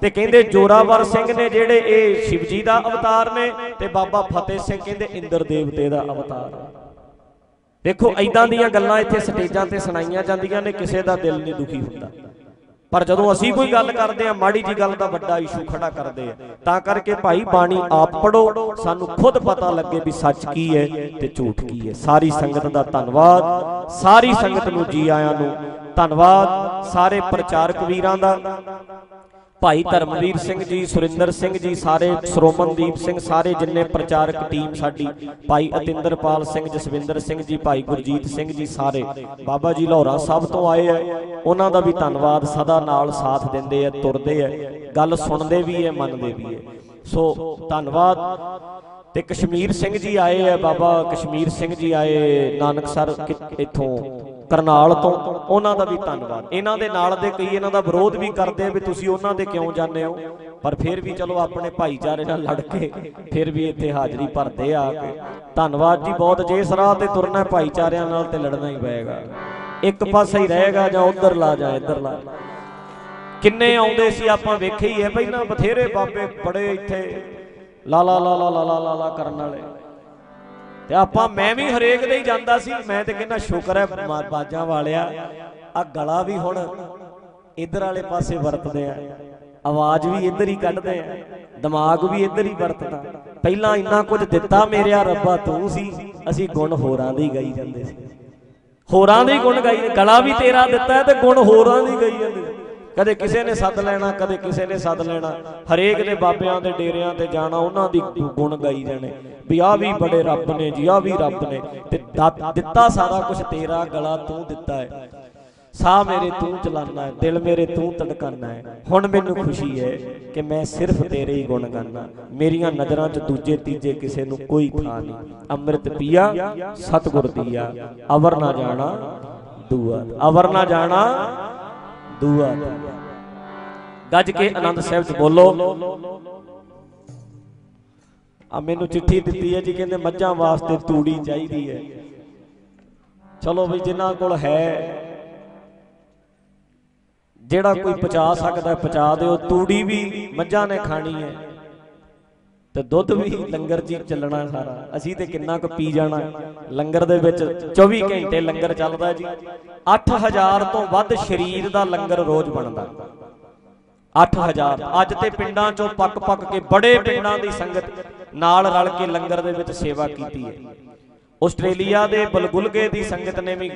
ਤੇ ਕਹਿੰਦੇ ਜੋਰਾਵਰ ਸਿੰਘ ਨੇ ਜਿਹੜੇ ਇਹ ਸ਼ਿਵਜੀ ਦਾ ਅਵਤਾਰ ਨੇ ਤੇ ਬਾਬਾ ਫਤਿਹ ਸਿੰਘ ਕਹਿੰਦੇ ਇੰਦਰ ਦੇਵਤੇ ਦਾ ਅਵਤਾਰ। ਹੈ ਦੇਖੋ ਐਦਾਂ ਦੀਆਂ ਗੱਲਾਂ ਇੱਥੇ ਸਟੇਜਾਂ ਤੇ ਸੁਣਾਈਆਂ ਜਾਂਦੀਆਂ ਨੇ, ਕਿਸੇ ਦਾ ਦਿਲ ਨਹੀਂ ਦੁਖੀ ਹੁੰਦਾ। ਪਰ ਜਦੋਂ ਅਸੀਂ ਕੋਈ ਗੱਲ ਕਰਦੇ ਆ ਮਾੜੀ ਜੀ ਗੱਲ ਦਾ ਵੱਡਾ ਇਸ਼ੂ ਖੜਾ ਕਰਦੇ ਆ ਤਾਂ ਕਰਕੇ ਭਾਈ ਬਾਣੀ ਆਪ ਪੜੋ ਸਾਨੂੰ ਖੁਦ ਪਤਾ ਲੱਗੇ ਵੀ ਸੱਚ ਕੀ ਹੈ ਤੇ ਝੂਠ ਕੀ ਹੈ। ਸਾਰੀ ਸੰਗਤ ਦਾ ਧੰਨਵਾਦ। ਸਾਰੀ ਸੰਗਤ ਨੂੰ ਜੀ ਆਇਆਂ ਨੂੰ ਧੰਨਵਾਦ। ਸਾਰੇ ਪ੍ਰਚਾਰਕ ਵੀਰਾਂ ਦਾ ਭਾਈ ਧਰਮਵੀਰ ਸਿੰਘ ਜੀ ਸੁਰਿੰਦਰ ਸਿੰਘ ਜੀ ਸਾਰੇ ਸਰੋਮਨਦੀਪ ਸਿੰਘ ਸਾਰੇ ਜਿੰਨੇ ਪ੍ਰਚਾਰਕ ਟੀਮ ਸਾਡੀ ਭਾਈ ਅਤਿੰਦਰਪਾਲ ਸਿੰਘ ਜਸਵਿੰਦਰ ਸਿੰਘ ਜੀ ਭਾਈ ਗੁਰਜੀਤ ਸਿੰਘ ਜੀ ਸਾਰੇ। ਬਾਬਾ ਜੀ ਲਾਹੌਰਾ ਸਾਹਿਬ ਤੋਂ ਆਏ ਆ। ਉਹਨਾਂ ਦਾ ਵੀ ਧੰਨਵਾਦ ਸਦਾ ਨਾਲ ਸਾਥ ਦਿੰਦੇ ਆ ਤੁਰਦੇ ਆ। ਗੱਲ ਸੁਣਦੇ ਵੀ ਐ ਮੰਨਦੇ ਵੀ ਐ ਸੋ ਧੰਨਵਾਦ। ਤੇ ਕਸ਼ਮੀਰ ਸਿੰਘ ਜੀ ਆਏ ਆ ਬਾਬਾ ਕਸ਼ਮੀਰ ਸਿੰਘ ਜੀ ਆਏ ਨਾਨਕਸਰ ਇੱਥੋਂ। ਕਰਨਾਲ ਤੋਂ ਉਹਨਾਂ ਦਾ ਵੀ ਧੰਨਵਾਦ। ਇਹਨਾਂ ਦੇ ਨਾਲ ਦੇ ਕਈ ਇਹਨਾਂ ਦਾ ਵਿਰੋਧ ਵੀ ਕਰਦੇ ਆ ਵੀ ਤੁਸੀਂ ਉਹਨਾਂ ਦੇ ਕਿਉਂ ਜਾਂਦੇ ਹੋ। ਪਰ ਫਿਰ ਵੀ ਚਲੋ ਆਪਣੇ ਭਾਈਚਾਰੇ ਨਾਲ ਲੜ ਕੇ ਫਿਰ ਵੀ ਇੱਥੇ ਹਾਜ਼ਰੀ ਭਰਦੇ ਆ ਕੇ। ਧੰਨਵਾਦ ਜੀ ਬਹੁਤ। ਜੇ ਇਸ ਰਾਹ ਤੇ ਤੁਰਨਾ ਭਾਈਚਾਰਿਆਂ ਨਾਲ ਤੇ ਲੜਨਾ ਹੀ ਪਏਗਾ। ਇੱਕ ਪਾਸੇ ਹੀ ਰਹੇਗਾ ਜਾਂ ਉਧਰ ਲਾ ਜਾਂ ਇੱਧਰ ਲਾ। ਕਿੰਨੇ ਆਉਂਦੇ ਸੀ ਆਪਾਂ ਵੇਖੇ ਹੀ ਹੈ ਪਹਿਲਾਂ ਬਥੇਰੇ ਬਾਬੇ ਬੜੇ ਇੱਥੇ। ਲਾ ਲਾ ਲਾ ਲਾ ਲਾ ਲਾ ਕਰਨ ਵਾਲੇ। ਤੇ ਆਪਾਂ ਮੈਂ ਵੀ ਹਰੇਕ ਦੇ ਹੀ ਜਾਂਦਾ ਸੀ, ਮੈਂ ਤੇ ਕਹਿੰਦਾ ਸ਼ੁਕਰ ਹੈ ਮਾ- ਬਾਜਾਂ ਵਾਲਿਆ ਆ ਗਲਾ ਵੀ ਹੁਣ ਇਧਰ ਵਾਲੇ ਪਾਸੇ ਵਰਤਦੇ ਆ, ਆਵਾਜ਼ ਵੀ ਇੱਧਰ ਹੀ ਕੱਢਦੇ ਆ, ਦਿਮਾਗ ਵੀ ਇੱਧਰ ਹੀ ਵਰਤਦਾ ਪਹਿਲਾਂ ਇੰਨਾ ਕੁਝ ਦਿੱਤਾ ਮੇਰਿਆ ਰੱਬਾ, ਤੂੰ ਸੀ, ਅਸੀਂ ਗੁਣ ਹੋਰਾਂ ਦੇ ਹੀ ਗਾਈ ਜਾਂਦੇ ਸੀ ਹੋਰਾਂ ਦੇ ਗੁਣ ਗਾਈ, ਗਲਾ ਵੀ ਤੇਰਾ ਦਿੱਤਾ ਤੇ ਗੁਣ ਹੋਰਾਂ ਦੀ ਗਾਈ ਜਾਂਦੇ ਸੀ। ਕਦੇ ਕਿਸੇ ਨੇ ਸੱਦ ਲੈਣਾ, ਕਦੇ ਕਿਸੇ ਨੇ ਸੱਦ ਲੈਣਾ। ਹਰੇਕ ਦੇ ਬਾਬਿਆਂ ਦੇ ਡੇਰਿਆਂ ਤੇ ਜਾਣਾ, ਉਹਨਾਂ ਦੀ ਗੁਣ ਗਾਈ ਜਾਣੇ। ਵੀ ਆ ਵੀ ਬੜੇ ਰੱਬ ਨੇ ਜੀ ਆ ਵੀ ਰੱਬ ਨੇ। ਤੇ ਦਿੱਤਾ ਸਾਰਾ ਕੁਝ ਤੇਰਾ ਗਲਾ ਤੂੰ ਦਿੱਤਾ ਹੈ। ਸਾਹ ਮੇਰੇ ਤੂੰ ਚਲਾਨਾ ਹੈ, ਦਿਲ ਮੇਰੇ ਤੂੰ ਧੜਕਾਨਾ ਹੈ। ਹੁਣ ਮੈਨੂੰ ਖੁਸ਼ੀ ਹੈ ਕਿ ਮੈਂ ਸਿਰਫ ਤੇਰੇ ਹੀ ਗੁਣ ਗਾਨਾ। ਮੇਰੀਆਂ ਨਜ਼ਰਾਂ 'ਚ ਦੂਜੇ ਤੀਜੇ ਕਿਸੇ ਨੂੰ ਕੋਈ ਥਾਂ ਨਹੀਂ। ਅੰਮ੍ਰਿਤ ਪੀਆ, ਸਤਿਗੁਰ ਦੀਆ। ਅਵਰ ਨਾ ਜਾਣਾ, ਦੂਆ। ਅਵਰ ਨਾ ਜਾਣਾ ਦੂਆ। ਗੱਜ ਕੇ ਆਨੰਦ ਸਾਹਿਬ 'ਚ ਬੋਲੋ। ਆ ਮੈਨੂੰ ਚਿੱਠੀ ਦਿੱਤੀ ਹੈ ਜੀ ਕਹਿੰਦੇ ਮੱਝਾਂ ਵਾਸਤੇ ਤੂੜੀ ਚਾਹੀਦੀ ਹੈ। ਚਲੋ ਵੀ ਜਿਨ੍ਹਾਂ ਕੋਲ ਹੈ ਜਿਹੜਾ ਕੋਈ ਪਚਾ ਸਕਦਾ ਹੈ, ਪਚਾ ਦਿਓ। ਤੂੜੀ ਵੀ ਮੱਝਾਂ ਨੇ ਖਾਣੀ ਹੈ। ਤੇ ਦੁੱਧ ਵੀ ਲੰਗਰ 'ਚ ਚੱਲਣਾ ਸਾਰਾ। ਅਸੀਂ ਤੇ ਕਿੰਨਾ ਕੁ ਪੀ ਜਾਣਾ। ਲੰਗਰ ਦੇ ਵਿੱਚ 24 ਘੰਟੇ ਲੰਗਰ ਚੱਲਦਾ ਜੀ। 8000 ਤੋਂ ਵੱਧ ਸ਼ਰੀਰ ਦਾ ਲੰਗਰ ਰੋਜ਼ ਬਣਦਾ। 8000 ਅੱਜ ਤੇ ਪਿੰਡਾਂ 'ਚੋਂ ਪੱਕ-ਪੱਕ ਕੇ ਬੜੇ ਪਿੰਡਾਂ ਦੀ ਸੰਗਤ ਨਾਲ ਰਲ ਕੇ ਲੰਗਰ ਦੇ ਵਿੱਚ ਸੇਵਾ ਕੀਤੀ ਹੈ। ਆਸਟ੍ਰੇਲੀਆ ਦੇ ਬਲਗੁਲਗੇ ਦੀ ਸੰਗਤ ਨੇ ਵੀ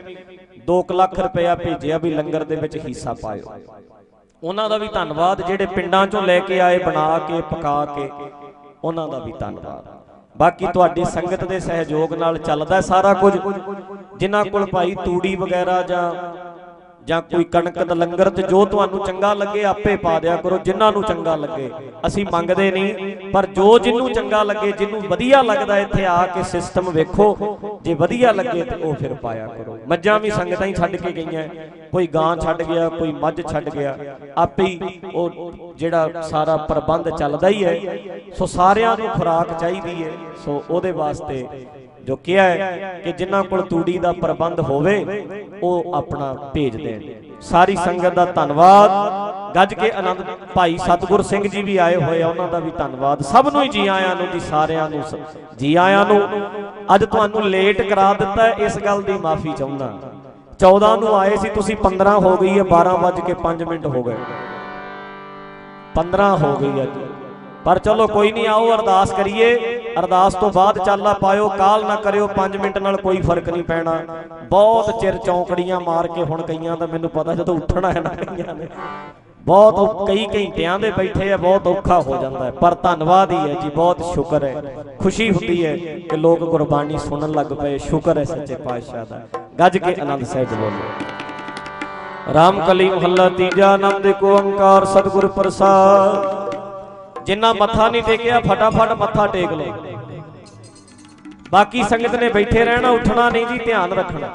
2 ਲੱਖ ਰੁਪਇਆ ਭੇਜਿਆ ਵੀ ਲੰਗਰ ਦੇ ਵਿੱਚ ਹਿੱਸਾ ਪਾਇਓ। ਉਹਨਾਂ ਦਾ ਵੀ ਧੰਨਵਾਦ ਜਿਹੜੇ ਪਿੰਡਾਂ 'ਚੋਂ ਲੈ ਕੇ ਆਏ, ਬਣਾ ਕੇ, ਪਕਾ ਕੇ। ਉਹਨਾਂ ਦਾ ਵੀ ਧੰਨਵਾਦ ਬਾਕੀ ਤੁਹਾਡੀ ਸੰਗਤ ਦੇ ਸਹਿਯੋਗ ਨਾਲ ਚੱਲਦਾ ਸਾਰਾ ਕੁਝ। ਜਿਨ੍ਹਾਂ ਕੋਲ ਭਾਈ ਤੂੜੀ ਵਗੈਰਾ ਜਾਂ ਜਾਂ ਕੋਈ ਕਣਕ ਦਾ ਲੰਗਰ ਤੇ ਜੋ ਤੁਹਾਨੂੰ ਚੰਗਾ ਲੱਗੇ ਆਪੇ ਪਾ ਦਿਆ ਕਰੋ ਜਿਨ੍ਹਾਂ ਨੂੰ ਚੰਗਾ ਲੱਗੇ। ਅਸੀਂ ਮੰਗਦੇ ਨਹੀਂ ਪਰ ਜੋ ਜਿੰਨੂੰ ਚੰਗਾ ਲੱਗੇ ਜਿੰਨੂੰ ਵਧੀਆ ਲੱਗਦਾ ਇੱਥੇ ਆ ਕੇ ਸਿਸਟਮ ਵੇਖੋ ਜੇ ਵਧੀਆ ਲੱਗੇ ਤੇ ਉਹ ਫਿਰ ਪਾਇਆ ਕਰੋ। ਮੱਝਾਂ ਵੀ ਸੰਗਤਾਂ ਹੀ ਛੱਡ ਕੇ ਗਈਆਂ ਕੋਈ ਗਾਂ ਛੱਡ ਗਿਆ ਕੋਈ ਮੱਝ ਛੱਡ ਗਿਆ ਆਪੇ ਹੀ ਉਹ ਜਿਹੜਾ ਸਾਰਾ ਪ੍ਰਬੰਧ ਚੱਲਦਾ ਹੀ ਹੈ ਸੋ ਸਾਰਿਆਂ ਨੂੰ ਖੁਰਾਕ ਚਾਹੀਦੀ ਹੈ। ਸੋ ਉਹਦੇ ਵਾਸਤੇ ਜੋ ਕਿਹਾ ਹੈ ਕਿ ਜਿਨ੍ਹਾਂ ਕੋਲ ਤੂੜੀ ਦਾ ਪ੍ਰਬੰਧ ਹੋਵੇ, ਉਹ ਆਪਣਾ ਭੇਜ ਦੇਣ। ਸਾਰੀ ਸੰਗਤ ਦਾ ਧੰਨਵਾਦ। ਗੱਜ ਕੇ ਆਨੰਦ ਭਾਈ ਸਤਗੁਰ ਸਿੰਘ ਜੀ ਵੀ ਆਏ ਹੋਏ ਆ, ਉਹਨਾਂ ਦਾ ਵੀ ਧੰਨਵਾਦ। ਸਭ ਨੂੰ ਹੀ ਜੀ ਆਇਆਂ ਨੂੰ, ਜੀ ਸਾਰਿਆਂ ਨੂੰ ਜੀ ਆਇਆਂ ਨੂੰ। ਅੱਜ ਤੁਹਾਨੂੰ ਲੇਟ ਕਰਾ ਦਿੱਤਾ ਇਸ ਗੱਲ ਦੀ ਮਾਫੀ ਚਾਹੁੰਦਾ। 14 ਨੂੰ ਆਏ ਸੀ, ਤੁਸੀਂ 15 ਹੋ ਗਈ ਹੈ 12 ਵੱਜ ਕੇ 5 ਮਿੰਟ ਹੋ ਗਏ। 15 ਹੋ ਗਈ ਅੱਜ ਪਰ ਚਲੋ ਕੋਈ ਨਹੀਂ, ਆਓ ਅਰਦਾਸ ਕਰੀਏ। ਅਰਦਾਸ ਤੋਂ ਬਾਅਦ ਚਾਲਾ ਪਾਇਓ, ਕਾਲ ਨਾ ਕਰਿਓ 5 ਮਿੰਟ ਨਾਲ ਕੋਈ ਫ਼ਰਕ ਨਹੀਂ ਪੈਣਾ। ਬਹੁਤ ਚਿਰ ਚੌਂਕੜੀਆਂ ਮਾਰ ਕੇ ਹੁਣ ਕਈਆਂ ਦਾ ਮੈਨੂੰ ਪਤਾ ਜਦੋਂ ਉੱਠਣਾ ਹੈ ਨਾ ਕਈਆਂ ਨੇ। ਬਹੁਤ ਕਈ ਘੰਟਿਆਂ ਦੇ ਬੈਠੇ ਆ, ਬਹੁਤ ਔਖਾ ਹੋ ਜਾਂਦਾ ਹੈ। ਪਰ ਧੰਨਵਾਦ ਹੀ ਹੈ ਜੀ, ਬਹੁਤ ਸ਼ੁਕਰ ਹੈ। ਖੁਸ਼ੀ ਹੁੰਦੀ ਹੈ ਕਿ ਲੋਕ ਗੁਰਬਾਣੀ ਸੁਣਨ ਲੱਗ ਪਏ। ਸ਼ੁਕਰ ਹੈ ਸੱਚੇ ਪਾਤਸ਼ਾਹ ਦਾ। ਗੱਜ ਕੇ ਆਨੰਦ ਸਹਿਜ ਬੋਲੋ। ਰਾਮ ਕਲੀ ਮਹੱਲਾ ਤੀਜਾ ਆਨੰਦ ਕੋ ਓੰਕਾਰ ਸਤਿਗੁਰ ਪ੍ਰਸਾਦ। ਜਿੰਨਾ ਮੱਥਾ ਨਹੀਂ ਟੇਕਿਆ ਫਟਾਫਟ ਮੱਥਾ ਟੇਕ ਲਓ ਬਾਕੀ ਸੰਗਤ ਨੇ ਬੈਠੇ ਰਹਿਣਾ ਉੱਠਣਾ ਨਹੀਂ ਜੀ ਧਿਆਨ ਰੱਖਣਾ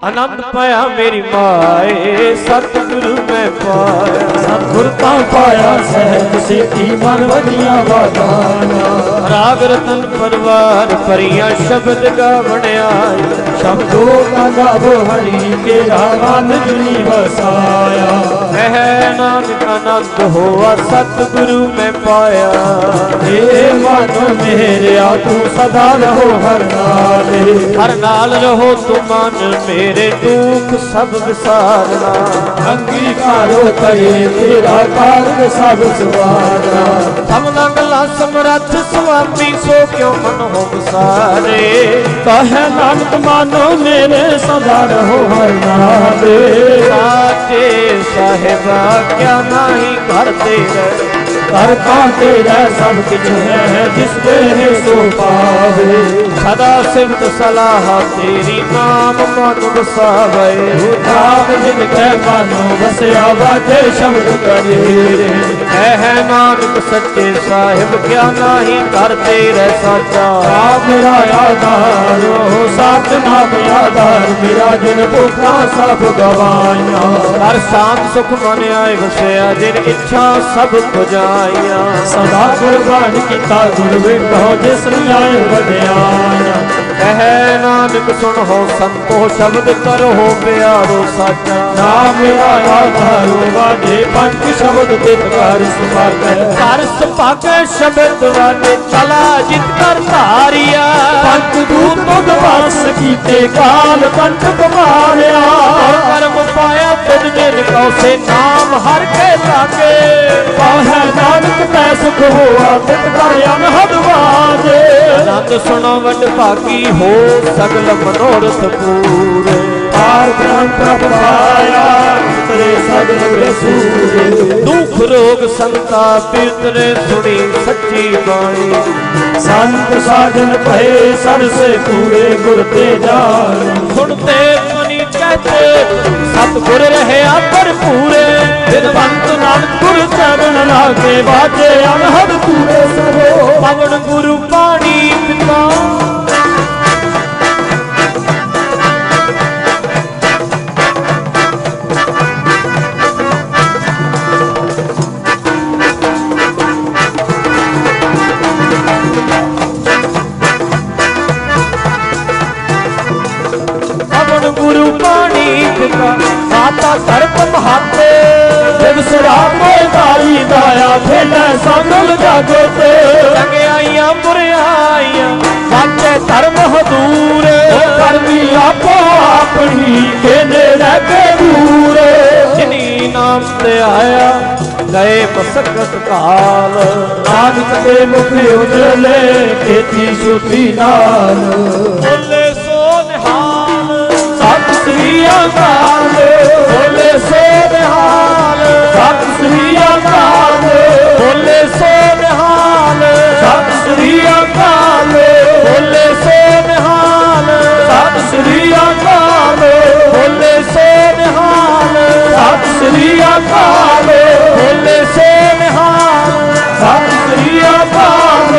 ਆਨੰਦ ਪਾਇਆ ਮੇਰੀ ਮਾਏ ਸਤਿਗੁਰੂ ਮੈਂ ਪਾਇਆ ਸਤਿਗੁਰ ਤਾਂ ਪਾਇਆ ਸਹਿਜ ਸਿੱਧੀ ਮਨ ਵਧੀਆਂ ਵਾਦਾਨਾ ਰਾਗ ਰਤਨ ਪਰਵਾਰ ਪਰੀਆਂ ਸ਼ਬਦ ਗਾਵਣ ਸ਼ਬਦੋ ਕਾ ਗਾਵੋ ਹਰੀ ਕੇ ਰਾਮਨ ਜੁਨੀ ਵਸਾਇਆ। ਹੈ ਨਾਨਕ ਆਨੰਦ ਹੋਆ ਸਤਿਗੁਰੂ ਮੈਂ ਪਾਇਆ। ਏ ਮਨ ਮੇਰਿਆ ਤੂੰ ਸਦਾ ਰਹੋ ਹਰ ਨਾਲੇ। ਹਰ ਨਾਲ ਰਹੋ ਤੂੰ ਮਨ ਮੇਰੇ ਦੁੱਖ ਸਭ ਵਿਸਾਰਨਾ। ਅੰਗੀਕਾਰੋ ਕਰੇ ਤੇਰਾ ਕਾਰਜ ਸਭ ਸਵਾਰਾ ਸਭਨਾ ਗੱਲਾਂ ਸਮਰੱਥ ਸੁਆਮੀ ਸੋ ਕਿਉ ਮਨ ਹੋ ਵਿਸਾਰੇ? ਕਹੇ ਨਾਨਕ ਮਾਨੋ ਮੇਰੇ ਸਦਾ ਰਹੋ ਹਰ ਨਾਲੇ ਸਾਚੇ ਸਾਹਿਬਾ ਕਿਆ ਨਹੀਂ ਕਰਦੇ ਤੇਰੇ ਕਰ ਕਾ ਤੇਰਾ ਸਭ ਕੁਝ ਹੈ, ਜਿਸ ਦੇ ਸੋ ਪਾਵੇ ਸਦਾ ਸਿਫਤ ਸਲਾਹ ਤੇਰੀ ਨਾਮ ਮਨ ਵਸਾਵੇ। ਆਪ ਜਿਨ ਕੈ ਮਾਨੋ ਵਸਿਆ ਵਾਜੇ ਸ਼ਬਦ ਕਰੇ। ਹੈ ਨਾਨਕ ਸੱਚੇ ਸਾਹਿਬ, ਕਿਆ ਨਹੀਂ ਘਰ ਤੇਰੇ ਸਾਚਾ। ਆਪ ਮੇਰਾ ਆਧਾਰੋ ਸਾਥ ਨਾਮ ਆਧਾਰ, ਮੇਰਾ ਜਿਨ ਭੁਖਾ ਸਭ ਗਵਾਈਆਂ। ਹਰ ਸ਼ਾਂਤ ਸੁਖ ਮਨ ਆਏ ਵਸਿਆ, ਜਿਨ ਇੱਛਾ ਸਭ ਪੁਜਾਈਆਂ ਸਦਾ ਕੁਰਬਾਨ ਕੀਤਾ ਗੁਰ ਵੇਖੋ ਜਿਸ ਆਏ ਵਡਿਆਈਆਂ ਕਹਿ ਨਾਨਕ ਸੁਣ ਹੋ ਸੰਤੋ ਸ਼ਬਦ ਕਰੋ ਪਿਆਰੋ ਸਾਚਾ। ਨਾਮ ਮੇਰਾ ਆਧਾਰੋ ਵਾਜੇ ਪੰਜ ਸ਼ਬਦ ਤਿਤ ਕਰ ਸੁਭਾਗੈ। ਕਰ ਸੁਭਾਗੈ ਸ਼ਬਦ ਵਾਲੇ ਤਲਾ ਜਿਤ ਕਰ ਧਾਰਿਆ। ਪੰਜ ਦੂਤ ਮੁਦ ਵਾਸ ਕੀਤੇ ਕਾਲ ਕੰਠ ਕੁਮਾਰਿਆ ਕਰਮ ਪਾਇਆ ਤੁਧ ਜਿਨ ਕਉ ਸੇ ਨਾਮ ਹਰ ਕੇ ਲਾਗੇ। ਪਾਹੈ ਨਾਨਕ ਤੈ ਸੁਖ ਹੋਆ ਤਿਤ ਕਰ ਅਨਹਦ ਵਾਜੇ। ਆਨੰਦ ਸੁਣੋ ਵਡ ਭਾਗੀ ਹੋ ਸਗਲ ਮਨੋਰਥ ਪੂਰੇ। ਪਾਰ ਬ੍ਰਹਮ ਪ੍ਰਭ ਪਾਇਆ ਤੇਰੇ ਸਗਲ ਬਸੂਰੇ ਦੁਖ ਰੋਗ ਸੰਤਾਪ ਉਤਰੇ ਸੁਣੀ ਸੱਚੀ ਬਾਣੀ। ਸੰਤ ਸਾਜਨ ਭਏ ਸਰਸੇ ਪੂਰੇ ਗੁਰ ਤੇ ਜਾਣ ਸੁਣਤੇ ਮਨੀ ਸਤਿਗੁਰ ਰਹਿਆ ਭਰਪੂਰੇ ਵਿਦਵੰਤ ਨਾਨਕ ਗੁਰ ਚਰਨ ਲਾਗੇ ਬਾਜੇ ਅਨਹਦ ਪੂਰੇ ਸਰੋ, ਪਵਨ ਗੁਰੂ ਪਾਣੀ ਪਿਤਾ। ਤੇ ਆਇਆ ਗਏ ਮਸਕਤ ਕਾਲ। ਨਾਨਕ ਦੇ ਮੁਖ ਉਜਲੇ ਖੇਤੀ ਸੁਤੀ ਨਾਲ। ਬੋਲੇ ਸੋ ਨਿਹਾਲ। ਸਤਿ ਸ੍ਰੀ ਅਕਾਲ। ਬੋਲੇ ਸੋ ਨਿਹਾਲ। ਸਤਿ ਸ੍ਰੀ ਅਕਾਲ। ਬੋਲੇ ਸੋ ਨਿਹਾਲ। ਸਤਿ ਸ੍ਰੀ ਅਕਾਲ। ਬੋਲੇ ਸੋ ਨਿਹਾਲ। ਸਤਿ ਸ੍ਰੀ ਸ੍ਰੀ ਅਕਾਲ ਬੋਲੇ ਸੋ ਨਿਹਾਲ ਸਤਿ ਸ੍ਰੀ ਅਕਾਲ।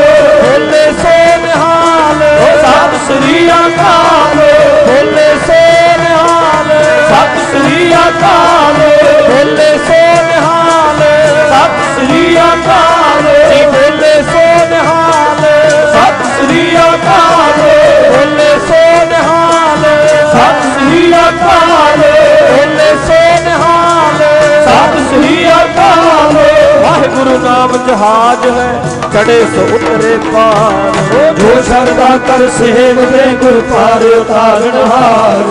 ਬੋਲੇ ਸੋ ਨਿਹਾਲ ਸਤਿ ਸ੍ਰੀ ਅਕਾਲ। ਬੋਲੇ ਸੋ ਨਿਹਾਲ ਸਤਿ ਸ੍ਰੀ ਅਕਾਲ। ਬੋਲੇ ਸੋ ਨਿਹਾਲ ਸਤਿ ਸ੍ਰੀ ਅਕਾਲ ਬੋਲੇ ਸੋ ਨਿਹਾਲ ਸਤਿ ਸ੍ਰੀ ਅਕਾਲ ਬੋਲੇ ਸੋ ਨਿਹਾਲ ਸਤਿ ਸ੍ਰੀ ਅਕਾਲ ਬੋਲੇ ਸੋ ਨਿਹਾਲ ਸ੍ਰੀ ਅਕਾਲ। ਵਾਹਿਗੁਰੂ ਨਾਮ ਜਹਾਜ ਹੈ ਚੜੇ ਸੋ ਉਤਰੇ ਪਾਰ। ਜੋ ਸਰਦਾ ਕਰ ਸੇਵ ਦੇ ਗੁਰ ਪਾਰ ਉਤਾਰਨ ਹਾਰ।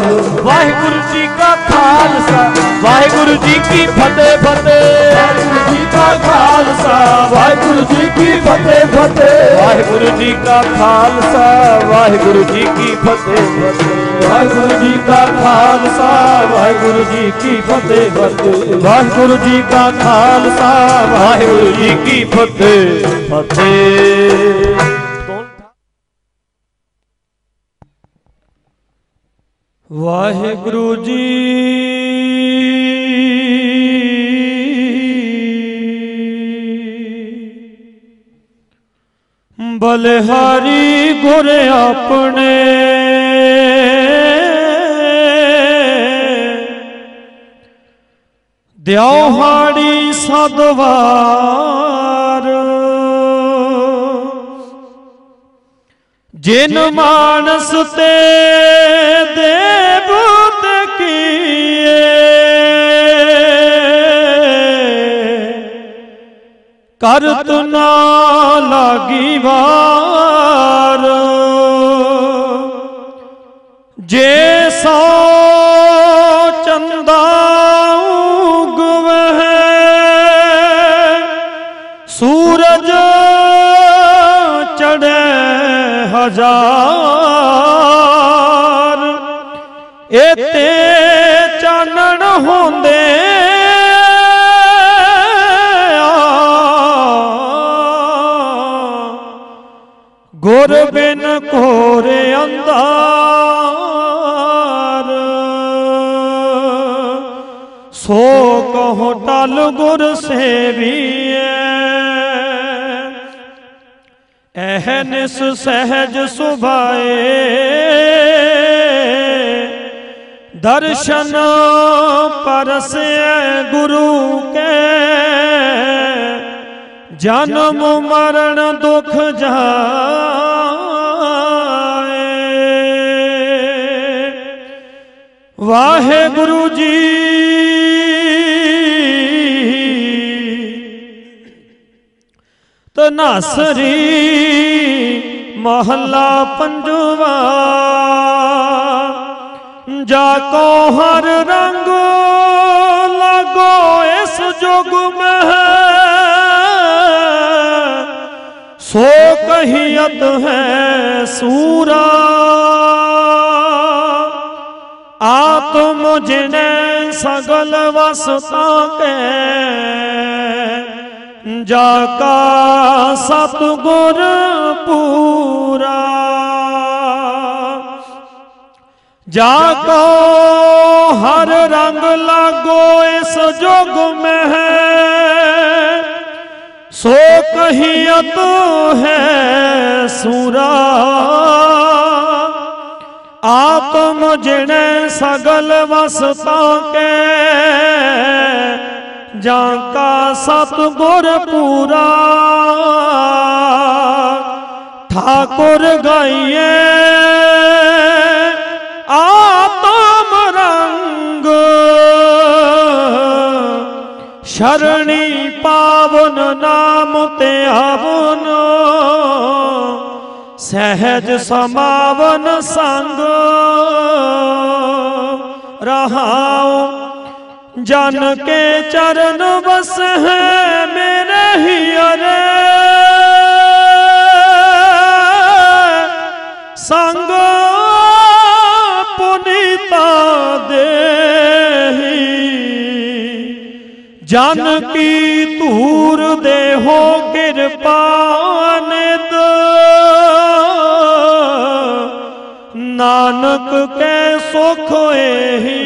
ਵਾਹਿਗੁਰੂ ਜੀ ਕਾ ਖਾਲਸਾ, ਵਾਹਿਗੁਰੂ ਜੀ ਕੀ ਫਤਿਹ ਫਤਿਹ। ਵਾਹਿਗੁਰੂ ਜੀ ਕਾ ਖਾਲਸਾ, ਵਾਹਿਗੁਰੂ ਜੀ ਕੀ ਫਤਿਹ ਫਤਿਹ। ਵਾਹਿਗੁਰੂ ਜੀ ਕਾ ਖਾਲਸਾ, ਵਾਹਿਗੁਰੂ ਜੀ ਕੀ ਫਤਿਹ ਫਤਿਹ। ਵਾਹਿਗੁਰੂ ਜੀ ਕਾ ਖਾਲਸਾ, ਵਾਹਿਗੁਰੂ ਜੀ ਕੀ ਫਤਿਹ। ਫਤਿਹ ਵਾਹਿਗੁਰੂ ਜੀ ਕਾ ਖਾਲਸਾ, ਵਾਹਿਗੁਰੂ ਜੀ ਕੀ ਫਤਿਹ ਫਤਿਹ। ਵਾਹਿਗੁਰੂ ਜੀ ਬਲਿਹਾਰੀ ਗੁਰ ਆਪਣੇ ਹਾੜੀ ਸਦਵਾਰ ਜਿਨ ਮਾਨਸ ਤੇ ਦੇਵ ਕੀਏ ਕਰਤ ਨਾ ਲਾਗੀ ਵਾਰ। ਜੇ ਤੇ ਚਾਨਣ ਹੁੰਦੇ ਆ। ਗੁਰ ਬਿਨ ਘੋਰ ਅੰਧਾਰ। ਸੋ ਕਹੋ ਟਲ ਗੁਰ ਸੇਵੀਐ। ਐਹ ਨਿਸ ਸਹਿਜ ਸੁਭਾਏ। ਦਰਸ਼ਨ ਪਰਸੈ ਗੁਰੂ ਕੇ। ਜਨਮ ਮਰਨ ਦੁਖ ਜਾਏ। ਵਾਹਿਗੁਰੂ ਜੀ। ਤਨਾਸਰੀ ਮਹੱਲਾ ਪੰਜਵਾ। ਜਾ ਕੋ ਹਰ ਰੰਗ ਲਾਗੋ ਇਸ ਜੁਗ ਮਹਿ। ਸੋ ਕਹੀਅਤ ਹੈ ਸੂਰਾ। ਆਤਮ ਜਿਨੇ ਸਗਲ ਵਸਤਾ ਕੇ ਜਾ ਕਾ ਸਤਗੁਰ ਪੂਰਾ। ਜਾ ਕੋ ਹਰ ਰੰਗ ਲਾਗੋ ਇਸ ਜੁਗ ਮਹਿ। ਸੋ ਕਹੀਅਤ ਹੈ ਸੂਰਾ। ਆਤਮ ਜਿਣੇ ਸਗਲ ਵਸਤਾ ਕੇ। ਜਾਂ ਕਾ ਸਤਗੁਰ ਪੂਰਾ। ਠਾਕੁਰ ਗਾਈਏ ਆਤਮ ਰੰਗ ਸ਼ਰਣੀ ਪਾਵਨ ਨਾਮ ਤੇ ਆਵਨ। ਸਹਿਜ ਸਮਾਵਨ ਸੰਗ। ਰਹਾਉ ਜਨ ਕੇ ਚਰਨ ਵਸ ਹੈ ਮੇਰੇ ਹੀਰੇ ਸੰਗ ਜਨ ਕੀ ਧੂਰ ਦੇਹੋ ਕਿਰਪਾ ਨਿਤ। ਨਾਨਕ ਕੈ ਸੁਖ ਏਹੀ।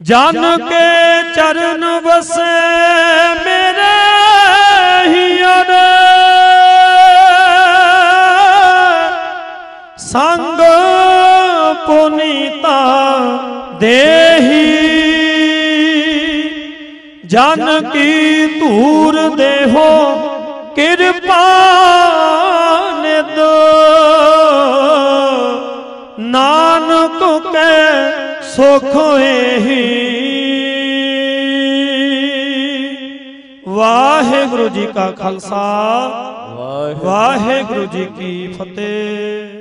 ਜਨ ਕੇ ਚਰਨ ਵਸੈ ਮੇਰੇ ਹੀਰੇ ਸੰਗ ਪੁਨੀਤਾ ਦੇਹੀ ਜਨ ਕੀ ਧੂਰ ਦੇਹੋ ਕਿਰਪਾ ਨਿਦ। ਨਾਨਕ ਕੈ ਸੁਖ ਏਹੀ। ਵਾਹਿਗੁਰੂ ਜੀ ਕਾ ਖਾਲਸਾ ਵਾਹਿਗੁਰੂ ਜੀ ਕੀ ਫਤਿਹ।